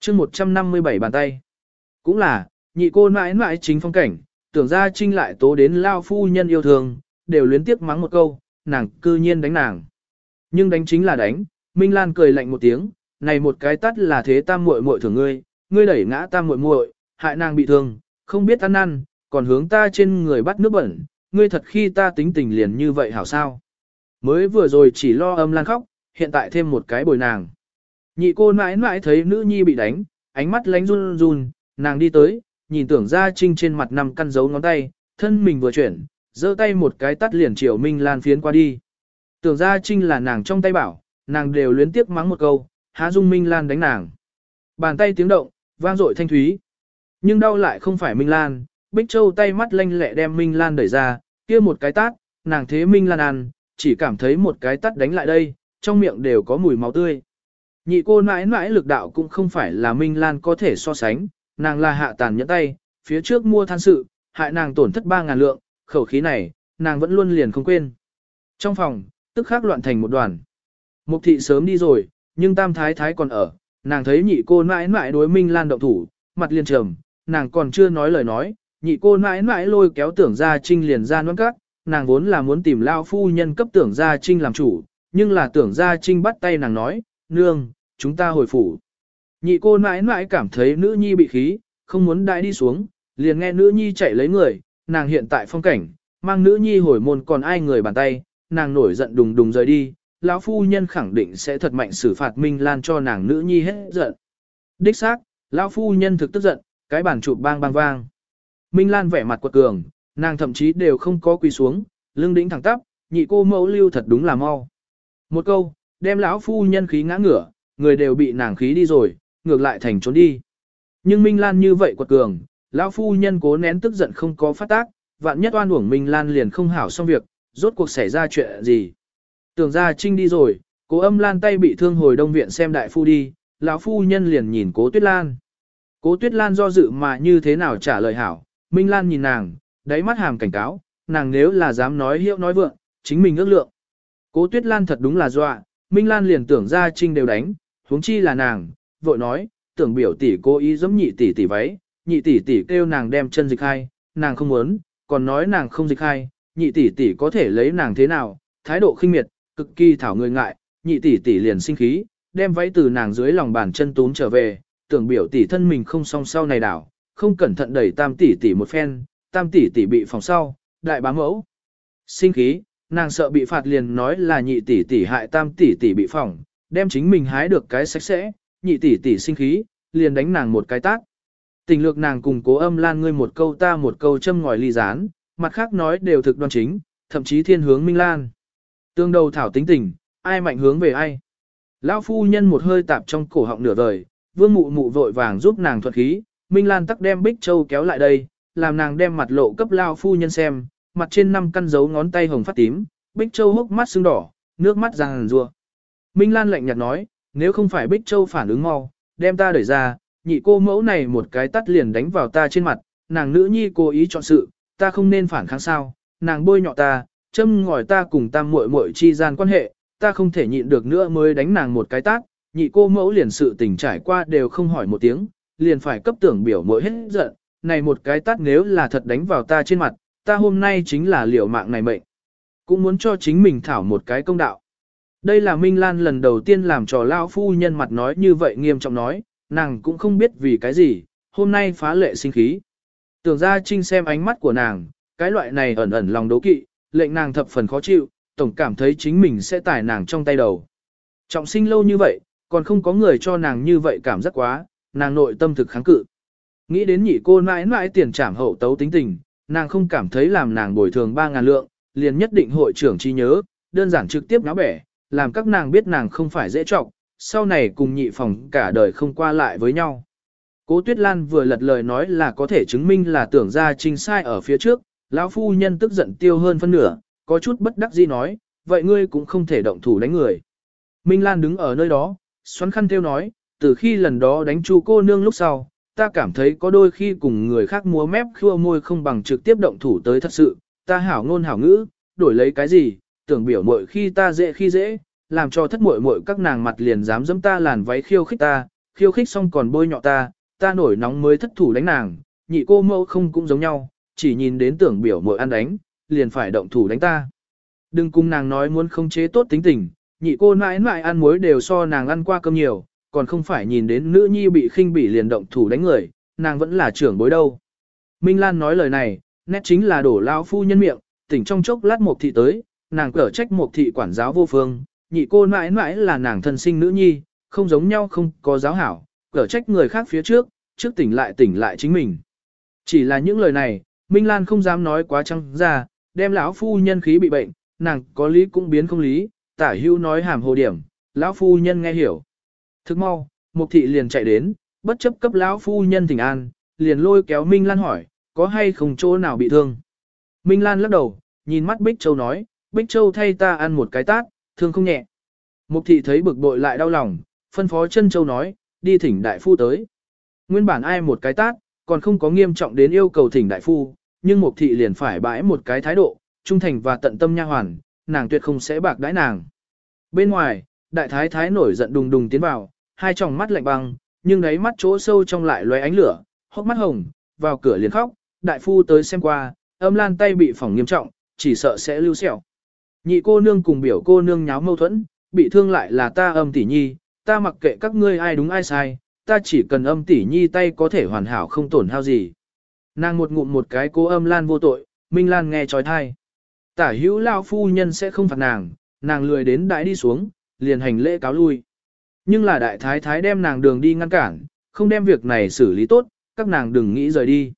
chương 157 bàn tay. Cũng là, nhị cô mãi mãi chính phong cảnh, tưởng ra trinh lại tố đến lao phu nhân yêu thương, đều luyến tiếc mắng một câu, nàng cư nhiên đánh nàng. Nhưng đánh chính là đánh, Minh Lan cười lạnh một tiếng, này một cái tắt là thế tam muội muội thưởng ngươi, ngươi đẩy ngã tam muội muội, hại nàng bị thương, không biết ăn năn, còn hướng ta trên người bắt nước bẩn, ngươi thật khi ta tính tình liền như vậy hảo sao. Mới vừa rồi chỉ lo âm lan khóc, hiện tại thêm một cái bồi nàng. Nhị cô mãi mãi thấy nữ nhi bị đánh, ánh mắt lánh run run, nàng đi tới, nhìn tưởng ra trinh trên mặt nằm căn dấu ngón tay, thân mình vừa chuyển, giơ tay một cái tắt liền triều Minh Lan phiến qua đi. Tưởng ra trinh là nàng trong tay bảo, nàng đều luyến tiếc mắng một câu, há dung Minh Lan đánh nàng. Bàn tay tiếng động, vang dội thanh thúy. Nhưng đau lại không phải Minh Lan, Bích Châu tay mắt lanh lẹ đem Minh Lan đẩy ra, kia một cái tát, nàng thế Minh Lan ăn, chỉ cảm thấy một cái tát đánh lại đây, trong miệng đều có mùi máu tươi. Nhị cô mãi mãi lực đạo cũng không phải là Minh Lan có thể so sánh, nàng là hạ tàn nhẫn tay, phía trước mua than sự, hại nàng tổn thất 3.000 lượng, khẩu khí này, nàng vẫn luôn liền không quên. Trong phòng, tức khắc loạn thành một đoàn. Mục thị sớm đi rồi, nhưng tam thái thái còn ở, nàng thấy nhị cô mãi mãi đối Minh Lan động thủ, mặt liền trầm, nàng còn chưa nói lời nói, nhị cô mãi mãi lôi kéo tưởng ra trinh liền ra nuốt cắt, nàng vốn là muốn tìm lao phu nhân cấp tưởng ra trinh làm chủ, nhưng là tưởng ra trinh bắt tay nàng nói, nương, chúng ta hồi phủ. Nhị cô mãi mãi cảm thấy nữ nhi bị khí, không muốn đại đi xuống, liền nghe nữ nhi chạy lấy người, nàng hiện tại phong cảnh, mang nữ nhi hồi môn còn ai người bàn tay, nàng nổi giận đùng đùng rời đi, lão phu nhân khẳng định sẽ thật mạnh xử phạt Minh Lan cho nàng nữ nhi hết giận. Đích xác, lão phu nhân thực tức giận, cái bàn chụp bang bang vang. Minh Lan vẻ mặt quật cường, nàng thậm chí đều không có quỳ xuống, lưng đĩnh thẳng tắp, nhị cô mẫu lưu thật đúng là mau. Một câu, đem lão phu nhân khí ngã ngửa, người đều bị nàng khí đi rồi, ngược lại thành trốn đi. Nhưng Minh Lan như vậy quật cường, lão phu nhân cố nén tức giận không có phát tác, vạn nhất oan uổng Minh Lan liền không hảo xong việc, rốt cuộc xảy ra chuyện gì. Tưởng ra trinh đi rồi, cố âm Lan tay bị thương hồi đông viện xem đại phu đi, lão phu nhân liền nhìn cố tuyết Lan. Cố tuyết Lan do dự mà như thế nào trả lời hảo, Minh Lan nhìn nàng, đáy mắt hàm cảnh cáo, nàng nếu là dám nói hiệu nói vượng, chính mình ước lượng. Cố tuyết Lan thật đúng là dọa, Minh Lan liền tưởng ra trinh đều đánh, huống chi là nàng, vội nói, tưởng biểu tỷ cố ý giống nhị tỷ tỷ váy, nhị tỷ tỷ kêu nàng đem chân dịch hai, nàng không muốn, còn nói nàng không dịch hai, nhị tỷ tỷ có thể lấy nàng thế nào, thái độ khinh miệt, cực kỳ thảo người ngại, nhị tỷ tỷ liền sinh khí, đem váy từ nàng dưới lòng bàn chân túm trở về, tưởng biểu tỷ thân mình không song sau này đảo, không cẩn thận đẩy tam tỷ tỷ một phen, tam tỷ tỷ bị phòng sau, đại bá mẫu. Sinh khí, nàng sợ bị phạt liền nói là nhị tỷ tỷ hại tam tỷ tỷ bị phòng, đem chính mình hái được cái sạch sẽ, nhị tỷ tỷ sinh khí, liền đánh nàng một cái tác Tình lược nàng cùng cố âm lan ngươi một câu ta một câu châm ngòi ly gián, mặt khác nói đều thực đoan chính, thậm chí thiên hướng minh lan. Tương đầu thảo tính tình, ai mạnh hướng về ai. Lão phu nhân một hơi tạp trong cổ họng nửa đời, vương mụ mụ vội vàng giúp nàng thuật khí, Minh Lan tắc đem Bích Châu kéo lại đây, làm nàng đem mặt lộ cấp lao phu nhân xem, mặt trên năm căn dấu ngón tay hồng phát tím, Bích Châu hốc mắt sưng đỏ, nước mắt ràng rùa. Minh Lan lạnh nhạt nói, nếu không phải Bích Châu phản ứng mau, đem ta đẩy ra, nhị cô mẫu này một cái tắt liền đánh vào ta trên mặt, nàng nữ nhi cố ý chọn sự, ta không nên phản kháng sao, nàng bôi nhọ ta, châm ngòi ta cùng tam muội muội chi gian quan hệ, ta không thể nhịn được nữa mới đánh nàng một cái tát, nhị cô mẫu liền sự tình trải qua đều không hỏi một tiếng, liền phải cấp tưởng biểu mỗi hết giận, này một cái tát nếu là thật đánh vào ta trên mặt, ta hôm nay chính là liều mạng này mệnh. Cũng muốn cho chính mình thảo một cái công đạo. Đây là Minh Lan lần đầu tiên làm trò lao phu nhân mặt nói như vậy nghiêm trọng nói, nàng cũng không biết vì cái gì, hôm nay phá lệ sinh khí. Tưởng ra trinh xem ánh mắt của nàng, cái loại này ẩn ẩn lòng đố kỵ, lệnh nàng thập phần khó chịu, tổng cảm thấy chính mình sẽ tải nàng trong tay đầu. Trọng sinh lâu như vậy, còn không có người cho nàng như vậy cảm giác quá, nàng nội tâm thực kháng cự. Nghĩ đến nhị cô mãi mãi tiền trảm hậu tấu tính tình, nàng không cảm thấy làm nàng bồi thường 3.000 lượng, liền nhất định hội trưởng chi nhớ, đơn giản trực tiếp náo bẻ, làm các nàng biết nàng không phải dễ trọng, sau này cùng nhị phòng cả đời không qua lại với nhau. Cố Tuyết Lan vừa lật lời nói là có thể chứng minh là tưởng ra trinh sai ở phía trước, lão phu nhân tức giận tiêu hơn phân nửa, có chút bất đắc dĩ nói, vậy ngươi cũng không thể động thủ đánh người. Minh Lan đứng ở nơi đó, xoắn khăn theo nói, từ khi lần đó đánh chu cô nương lúc sau, ta cảm thấy có đôi khi cùng người khác múa mép khua môi không bằng trực tiếp động thủ tới thật sự, ta hảo ngôn hảo ngữ, đổi lấy cái gì, tưởng biểu mội khi ta dễ khi dễ, làm cho thất muội muội các nàng mặt liền dám dẫm ta làn váy khiêu khích ta, khiêu khích xong còn bôi nhọ ta, ta nổi nóng mới thất thủ đánh nàng, nhị cô mẫu không cũng giống nhau, chỉ nhìn đến tưởng biểu muội ăn đánh, liền phải động thủ đánh ta. Đừng cùng nàng nói muốn không chế tốt tính tình, nhị cô mãi mãi ăn muối đều so nàng ăn qua cơm nhiều, còn không phải nhìn đến nữ nhi bị khinh bỉ liền động thủ đánh người, nàng vẫn là trưởng bối đâu. Minh Lan nói lời này, nét chính là đổ lao phu nhân miệng, tỉnh trong chốc lát một thị tới, nàng cở trách một thị quản giáo vô phương, nhị cô mãi mãi là nàng thân sinh nữ nhi, không giống nhau không có giáo hảo, cở trách người khác phía trước, trước tỉnh lại tỉnh lại chính mình. Chỉ là những lời này, Minh Lan không dám nói quá trăng ra, đem lão phu nhân khí bị bệnh, nàng có lý cũng biến không lý, tả hưu nói hàm hồ điểm, lão phu nhân nghe hiểu. Thức mau, mục thị liền chạy đến, bất chấp cấp lão phu nhân thỉnh an, liền lôi kéo Minh Lan hỏi, có hay không chỗ nào bị thương. Minh Lan lắc đầu, nhìn mắt Bích Châu nói, Bích Châu thay ta ăn một cái tát, thương không nhẹ. Mục thị thấy bực bội lại đau lòng, phân phó chân Châu nói, đi thỉnh đại phu tới. Nguyên bản ai một cái tát, còn không có nghiêm trọng đến yêu cầu thỉnh đại phu, nhưng mục thị liền phải bãi một cái thái độ, trung thành và tận tâm nha hoàn, nàng tuyệt không sẽ bạc đãi nàng. Bên ngoài, đại thái thái nổi giận đùng đùng tiến vào, hai tròng mắt lạnh băng, nhưng đáy mắt chỗ sâu trong lại lóe ánh lửa, hốc mắt hồng, vào cửa liền khóc, đại phu tới xem qua, âm lan tay bị phỏng nghiêm trọng, chỉ sợ sẽ lưu sẹo. Nhị cô nương cùng biểu cô nương nháo mâu thuẫn, bị thương lại là ta âm tỷ nhi, ta mặc kệ các ngươi ai đúng ai sai, ta chỉ cần âm tỷ nhi tay có thể hoàn hảo không tổn hao gì. Nàng một ngụm một cái cố âm lan vô tội, Minh Lan nghe trói thai. Tả hữu lao phu nhân sẽ không phạt nàng, nàng lười đến đại đi xuống, liền hành lễ cáo lui. Nhưng là đại thái thái đem nàng đường đi ngăn cản, không đem việc này xử lý tốt, các nàng đừng nghĩ rời đi.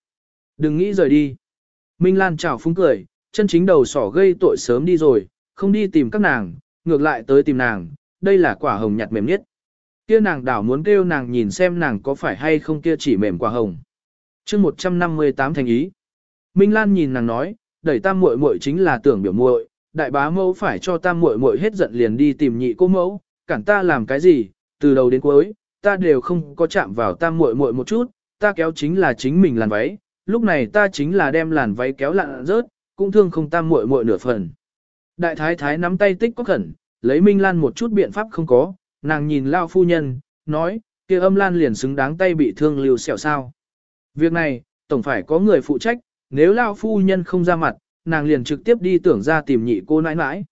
Đừng nghĩ rời đi. Minh Lan chào phúng cười, chân chính đầu sỏ gây tội sớm đi rồi, không đi tìm các nàng, ngược lại tới tìm nàng, đây là quả hồng nhặt mềm nhất. Kia nàng đảo muốn kêu nàng nhìn xem nàng có phải hay không kia chỉ mềm quả hồng chương 158 thành ý. Minh Lan nhìn nàng nói, đẩy tam muội muội chính là tưởng biểu muội, đại bá mẫu phải cho tam muội muội hết giận liền đi tìm nhị cô mẫu, cản ta làm cái gì, từ đầu đến cuối, ta đều không có chạm vào tam muội muội một chút, ta kéo chính là chính mình làn váy, lúc này ta chính là đem làn váy kéo lặn rớt, cũng thương không tam muội muội nửa phần. Đại thái thái nắm tay tích có khẩn, lấy Minh Lan một chút biện pháp không có, nàng nhìn lao phu nhân, nói, kia âm Lan liền xứng đáng tay bị thương lưu sẹo sao. Việc này, tổng phải có người phụ trách, nếu lao phu nhân không ra mặt, nàng liền trực tiếp đi tưởng ra tìm nhị cô nãi nãi.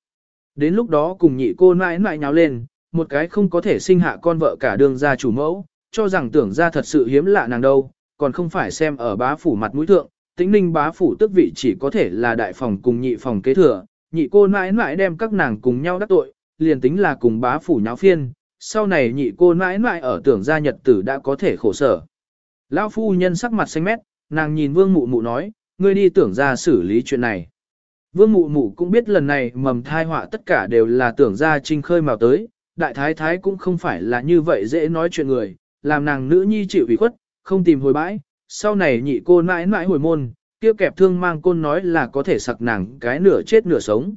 Đến lúc đó cùng nhị cô nãi nãi nháo lên, một cái không có thể sinh hạ con vợ cả đường ra chủ mẫu, cho rằng tưởng ra thật sự hiếm lạ nàng đâu, còn không phải xem ở bá phủ mặt mũi thượng, tĩnh ninh bá phủ tức vị chỉ có thể là đại phòng cùng nhị phòng kế thừa, nhị cô nãi nãi đem các nàng cùng nhau đắc tội, liền tính là cùng bá phủ nháo phiên, sau này nhị cô nãi nãi ở tưởng gia nhật tử đã có thể khổ sở. Lão phu nhân sắc mặt xanh mét, nàng nhìn vương mụ mụ nói, ngươi đi tưởng ra xử lý chuyện này. Vương mụ mụ cũng biết lần này mầm thai họa tất cả đều là tưởng ra trinh khơi mào tới, đại thái thái cũng không phải là như vậy dễ nói chuyện người, làm nàng nữ nhi chịu ủy khuất, không tìm hồi bãi, sau này nhị cô mãi mãi hồi môn, kia kẹp thương mang côn nói là có thể sặc nàng cái nửa chết nửa sống.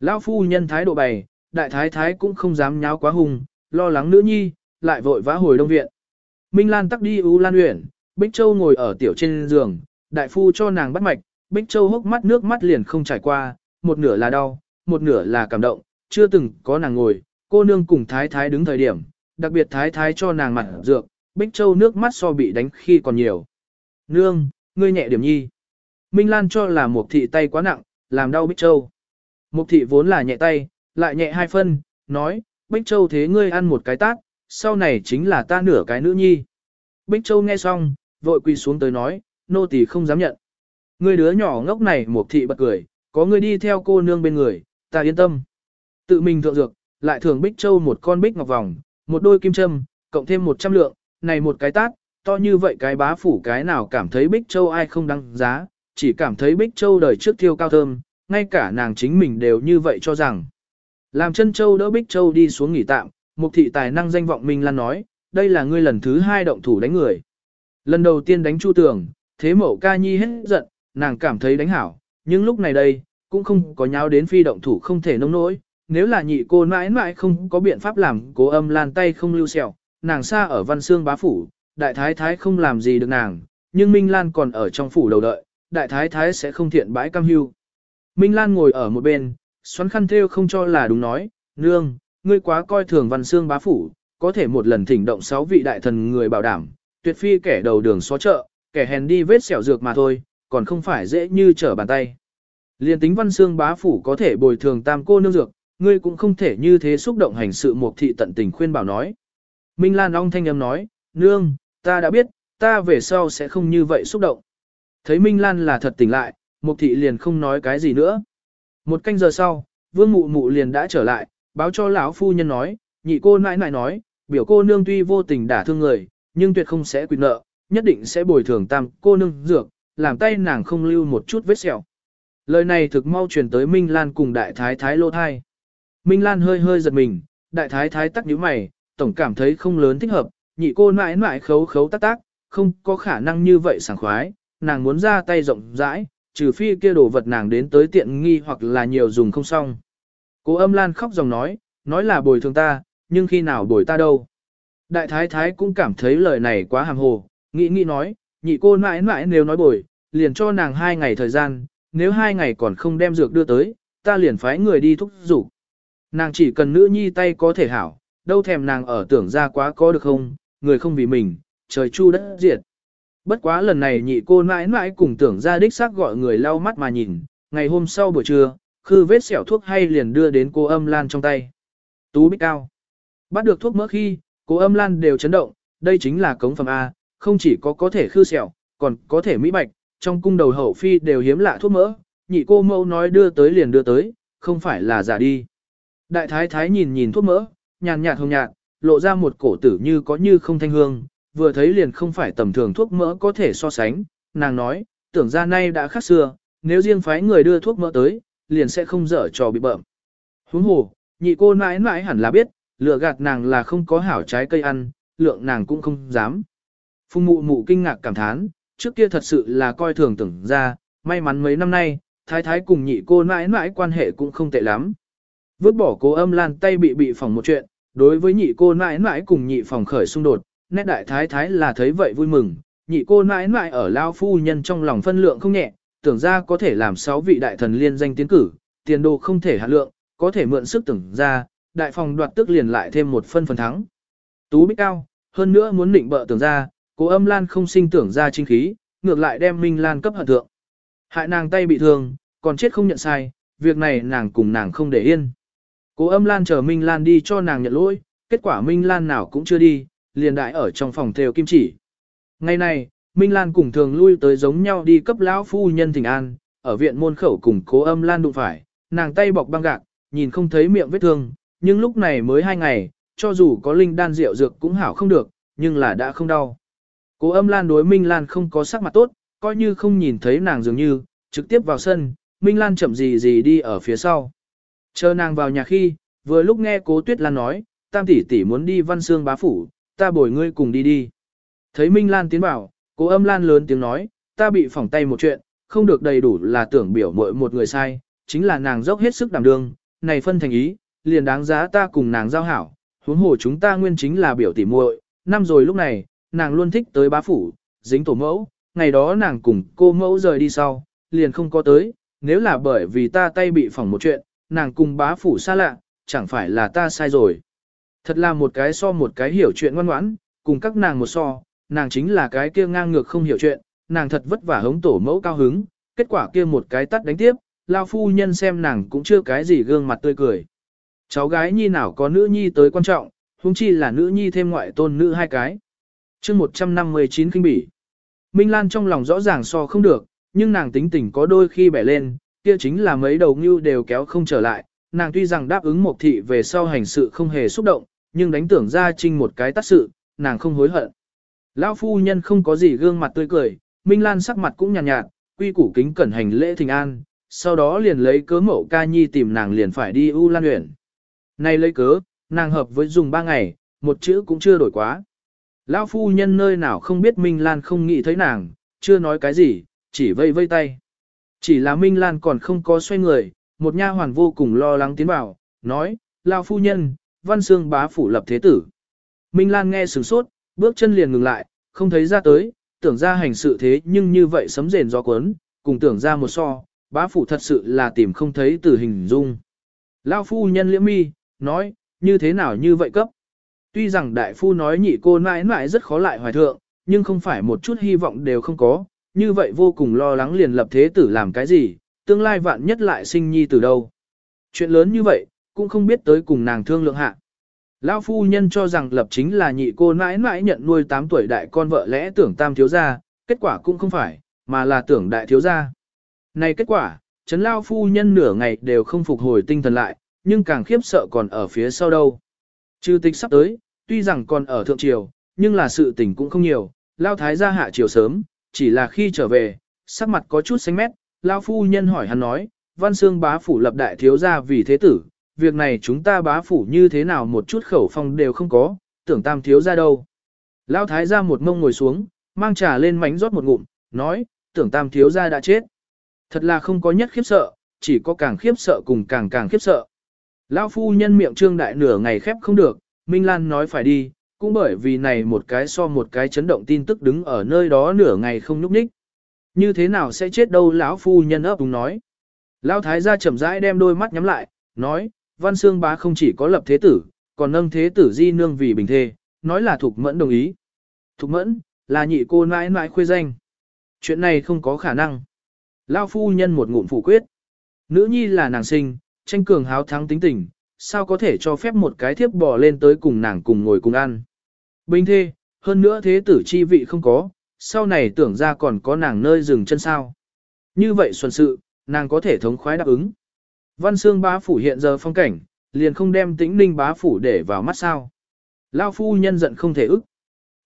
Lão phu nhân thái độ bày, đại thái thái cũng không dám nháo quá hùng, lo lắng nữ nhi, lại vội vã hồi đông viện. Minh Lan tắc đi U Lan Uyển, Bích Châu ngồi ở tiểu trên giường, đại phu cho nàng bắt mạch, Bích Châu hốc mắt nước mắt liền không trải qua, một nửa là đau, một nửa là cảm động, chưa từng có nàng ngồi, cô nương cùng thái thái đứng thời điểm, đặc biệt thái thái cho nàng mặt dược, Bích Châu nước mắt so bị đánh khi còn nhiều. Nương, ngươi nhẹ điểm nhi. Minh Lan cho là một thị tay quá nặng, làm đau Bích Châu. Mục thị vốn là nhẹ tay, lại nhẹ hai phân, nói, Bích Châu thế ngươi ăn một cái tát, sau này chính là ta nửa cái nữ nhi. Bích Châu nghe xong, vội quỳ xuống tới nói, nô tỳ không dám nhận. Ngươi đứa nhỏ ngốc này một thị bật cười, có người đi theo cô nương bên người, ta yên tâm. Tự mình thượng dược, lại thường Bích Châu một con bích ngọc vòng, một đôi kim châm, cộng thêm một trăm lượng, này một cái tát, to như vậy cái bá phủ cái nào cảm thấy Bích Châu ai không đăng giá, chỉ cảm thấy Bích Châu đời trước thiêu cao thơm, ngay cả nàng chính mình đều như vậy cho rằng. Làm chân Châu đỡ Bích Châu đi xuống nghỉ tạm, Mục thị tài năng danh vọng Minh Lan nói, đây là ngươi lần thứ hai động thủ đánh người. Lần đầu tiên đánh Chu Tường, thế mẫu ca nhi hết giận, nàng cảm thấy đánh hảo, nhưng lúc này đây, cũng không có nháo đến phi động thủ không thể nông nỗi. Nếu là nhị cô mãi mãi không có biện pháp làm cố âm lan tay không lưu sẹo, nàng xa ở văn xương bá phủ, đại thái thái không làm gì được nàng, nhưng Minh Lan còn ở trong phủ đầu đợi, đại thái thái sẽ không thiện bãi cam hưu. Minh Lan ngồi ở một bên, xoắn khăn theo không cho là đúng nói, nương, ngươi quá coi thường văn xương bá phủ, có thể một lần thỉnh động sáu vị đại thần người bảo đảm, tuyệt phi kẻ đầu đường xó chợ, kẻ hèn đi vết sẹo dược mà thôi, còn không phải dễ như trở bàn tay. Liên tính văn xương bá phủ có thể bồi thường tam cô nương dược, ngươi cũng không thể như thế xúc động hành sự một thị tận tình khuyên bảo nói. Minh Lan ong thanh âm nói, nương, ta đã biết, ta về sau sẽ không như vậy xúc động. Thấy Minh Lan là thật tỉnh lại, Mục thị liền không nói cái gì nữa. Một canh giờ sau, Vương Mụ Mụ liền đã trở lại, báo cho lão phu nhân nói, nhị cô nãi nãi nói, biểu cô nương tuy vô tình đả thương người, nhưng tuyệt không sẽ quy nợ, nhất định sẽ bồi thường tam cô nương dược, làm tay nàng không lưu một chút vết sẹo. Lời này thực mau truyền tới Minh Lan cùng đại thái thái lô thai. Minh Lan hơi hơi giật mình, đại thái thái tắc nhíu mày, tổng cảm thấy không lớn thích hợp, nhị cô nãi nãi khấu khấu tác tác, không có khả năng như vậy sảng khoái, nàng muốn ra tay rộng rãi, trừ phi kia đồ vật nàng đến tới tiện nghi hoặc là nhiều dùng không xong. Cô âm lan khóc dòng nói, nói là bồi thường ta, nhưng khi nào bồi ta đâu. Đại thái thái cũng cảm thấy lời này quá hàm hồ, nghĩ nghĩ nói, nhị cô mãi mãi nếu nói bồi, liền cho nàng hai ngày thời gian, nếu hai ngày còn không đem dược đưa tới, ta liền phái người đi thúc giục. Nàng chỉ cần nữ nhi tay có thể hảo, đâu thèm nàng ở tưởng ra quá có được không, người không vì mình, trời chu đất diệt. Bất quá lần này nhị cô mãi mãi cùng tưởng ra đích xác gọi người lau mắt mà nhìn, ngày hôm sau buổi trưa, khư vết xẻo thuốc hay liền đưa đến cô âm lan trong tay. Tú bích cao. Bắt được thuốc mỡ khi, cô âm lan đều chấn động, đây chính là cống phẩm A, không chỉ có có thể khư sẹo, còn có thể mỹ bạch, trong cung đầu hậu phi đều hiếm lạ thuốc mỡ, nhị cô mẫu nói đưa tới liền đưa tới, không phải là giả đi. Đại thái thái nhìn nhìn thuốc mỡ, nhàn nhạt hồng nhạt, lộ ra một cổ tử như có như không thanh hương, vừa thấy liền không phải tầm thường thuốc mỡ có thể so sánh, nàng nói, tưởng ra nay đã khác xưa, nếu riêng phái người đưa thuốc mỡ tới, liền sẽ không dở trò bị bợm. Huống hồ, nhị cô mãi mãi hẳn là biết, lừa gạt nàng là không có hảo trái cây ăn, lượng nàng cũng không dám. Phùng mụ mụ kinh ngạc cảm thán, trước kia thật sự là coi thường tưởng ra, may mắn mấy năm nay, thái thái cùng nhị cô mãi mãi quan hệ cũng không tệ lắm. Vứt bỏ cố âm lan tay bị bị phòng một chuyện, đối với nhị cô mãi mãi cùng nhị phòng khởi xung đột, nét đại thái thái là thấy vậy vui mừng, nhị cô mãi mãi ở lao phu nhân trong lòng phân lượng không nhẹ, tưởng ra có thể làm sáu vị đại thần liên danh tiến cử, tiền đồ không thể hạ lượng, có thể mượn sức tưởng ra, đại phòng đoạt tức liền lại thêm một phân phần thắng. Tú bích cao, hơn nữa muốn định bợ tưởng ra, cố âm lan không sinh tưởng ra chính khí, ngược lại đem Minh Lan cấp hận thượng. Hại nàng tay bị thương, còn chết không nhận sai, việc này nàng cùng nàng không để yên. Cố âm Lan chờ Minh Lan đi cho nàng nhận lỗi, kết quả Minh Lan nào cũng chưa đi, liền đại ở trong phòng theo kim chỉ. Ngày này, Minh Lan cùng thường lui tới giống nhau đi cấp lão phu nhân thỉnh an, ở viện môn khẩu cùng cố âm Lan đụng phải, nàng tay bọc băng gạc, nhìn không thấy miệng vết thương, nhưng lúc này mới hai ngày, cho dù có linh đan rượu dược cũng hảo không được, nhưng là đã không đau. Cố âm Lan đối Minh Lan không có sắc mặt tốt, coi như không nhìn thấy nàng dường như, trực tiếp vào sân, Minh Lan chậm gì gì đi ở phía sau. Chờ nàng vào nhà khi, vừa lúc nghe cố Tuyết Lan nói, tam tỷ tỷ muốn đi văn xương bá phủ, ta bồi ngươi cùng đi đi. Thấy Minh Lan tiến vào, cố âm Lan lớn tiếng nói, ta bị phỏng tay một chuyện, không được đầy đủ là tưởng biểu mội một người sai, chính là nàng dốc hết sức đảm đương, này phân thành ý, liền đáng giá ta cùng nàng giao hảo, huống hồ chúng ta nguyên chính là biểu tỷ muội, năm rồi lúc này, nàng luôn thích tới bá phủ, dính tổ mẫu, ngày đó nàng cùng cô mẫu rời đi sau, liền không có tới, nếu là bởi vì ta tay bị phỏng một chuyện, nàng cùng bá phủ xa lạ, chẳng phải là ta sai rồi. Thật là một cái so một cái hiểu chuyện ngoan ngoãn, cùng các nàng một so, nàng chính là cái kia ngang ngược không hiểu chuyện, nàng thật vất vả hống tổ mẫu cao hứng, kết quả kia một cái tắt đánh tiếp, lao phu nhân xem nàng cũng chưa cái gì gương mặt tươi cười. Cháu gái nhi nào có nữ nhi tới quan trọng, huống chi là nữ nhi thêm ngoại tôn nữ hai cái. chương 159 kinh bỉ. Minh Lan trong lòng rõ ràng so không được, nhưng nàng tính tình có đôi khi bẻ lên, kia chính là mấy đầu ngưu đều kéo không trở lại. Nàng tuy rằng đáp ứng một thị về sau hành sự không hề xúc động, nhưng đánh tưởng ra trinh một cái tác sự, nàng không hối hận. Lão phu nhân không có gì gương mặt tươi cười, Minh Lan sắc mặt cũng nhàn nhạt, nhạt, quy củ kính cẩn hành lễ thình an, sau đó liền lấy cớ mẫu ca nhi tìm nàng liền phải đi U Lan Uyển. Này lấy cớ, nàng hợp với dùng ba ngày, một chữ cũng chưa đổi quá. Lão phu nhân nơi nào không biết Minh Lan không nghĩ thấy nàng, chưa nói cái gì, chỉ vây vây tay. Chỉ là Minh Lan còn không có xoay người, một nha hoàn vô cùng lo lắng tiến vào, nói, Lão phu nhân, văn xương bá phủ lập thế tử. Minh Lan nghe sửng sốt, bước chân liền ngừng lại, không thấy ra tới, tưởng ra hành sự thế nhưng như vậy sấm rền gió cuốn, cùng tưởng ra một so, bá phụ thật sự là tìm không thấy từ hình dung. Lão phu nhân liễm mi, nói, như thế nào như vậy cấp. Tuy rằng đại phu nói nhị cô mãi mãi rất khó lại hoài thượng, nhưng không phải một chút hy vọng đều không có, như vậy vô cùng lo lắng liền lập thế tử làm cái gì, tương lai vạn nhất lại sinh nhi từ đâu. Chuyện lớn như vậy, cũng không biết tới cùng nàng thương lượng hạ. Lão phu nhân cho rằng lập chính là nhị cô mãi mãi nhận nuôi 8 tuổi đại con vợ lẽ tưởng tam thiếu gia, kết quả cũng không phải, mà là tưởng đại thiếu gia. Này kết quả, chấn lao phu nhân nửa ngày đều không phục hồi tinh thần lại, nhưng càng khiếp sợ còn ở phía sau đâu. Chư tịch sắp tới, tuy rằng còn ở thượng triều, nhưng là sự tình cũng không nhiều, lao thái gia hạ triều sớm, chỉ là khi trở về, sắc mặt có chút xanh mét, lao phu nhân hỏi hắn nói, văn xương bá phủ lập đại thiếu gia vì thế tử, việc này chúng ta bá phủ như thế nào một chút khẩu phong đều không có, tưởng tam thiếu gia đâu. Lao thái gia một mông ngồi xuống, mang trà lên mánh rót một ngụm, nói, tưởng tam thiếu gia đã chết. Thật là không có nhất khiếp sợ, chỉ có càng khiếp sợ cùng càng càng khiếp sợ. Lão phu nhân miệng trương đại nửa ngày khép không được, Minh Lan nói phải đi, cũng bởi vì này một cái so một cái chấn động tin tức đứng ở nơi đó nửa ngày không nhúc nhích. Như thế nào sẽ chết đâu lão phu nhân ấp đúng nói. Lão thái gia chậm rãi đem đôi mắt nhắm lại, nói, Văn Xương bá không chỉ có lập thế tử, còn nâng thế tử di nương vì bình thê, nói là Thục Mẫn đồng ý. Thục Mẫn, là nhị cô nãi nãi khuê danh. Chuyện này không có khả năng. Lão phu nhân một ngụm phủ quyết. Nữ nhi là nàng sinh, tranh cường háo thắng tính tình, sao có thể cho phép một cái thiếp bò lên tới cùng nàng cùng ngồi cùng ăn. Bình thê, hơn nữa thế tử chi vị không có, sau này tưởng ra còn có nàng nơi dừng chân sao. Như vậy xuân sự, nàng có thể thống khoái đáp ứng. Văn xương bá phủ hiện giờ phong cảnh, liền không đem tĩnh ninh bá phủ để vào mắt sao. Lao phu nhân giận không thể ức.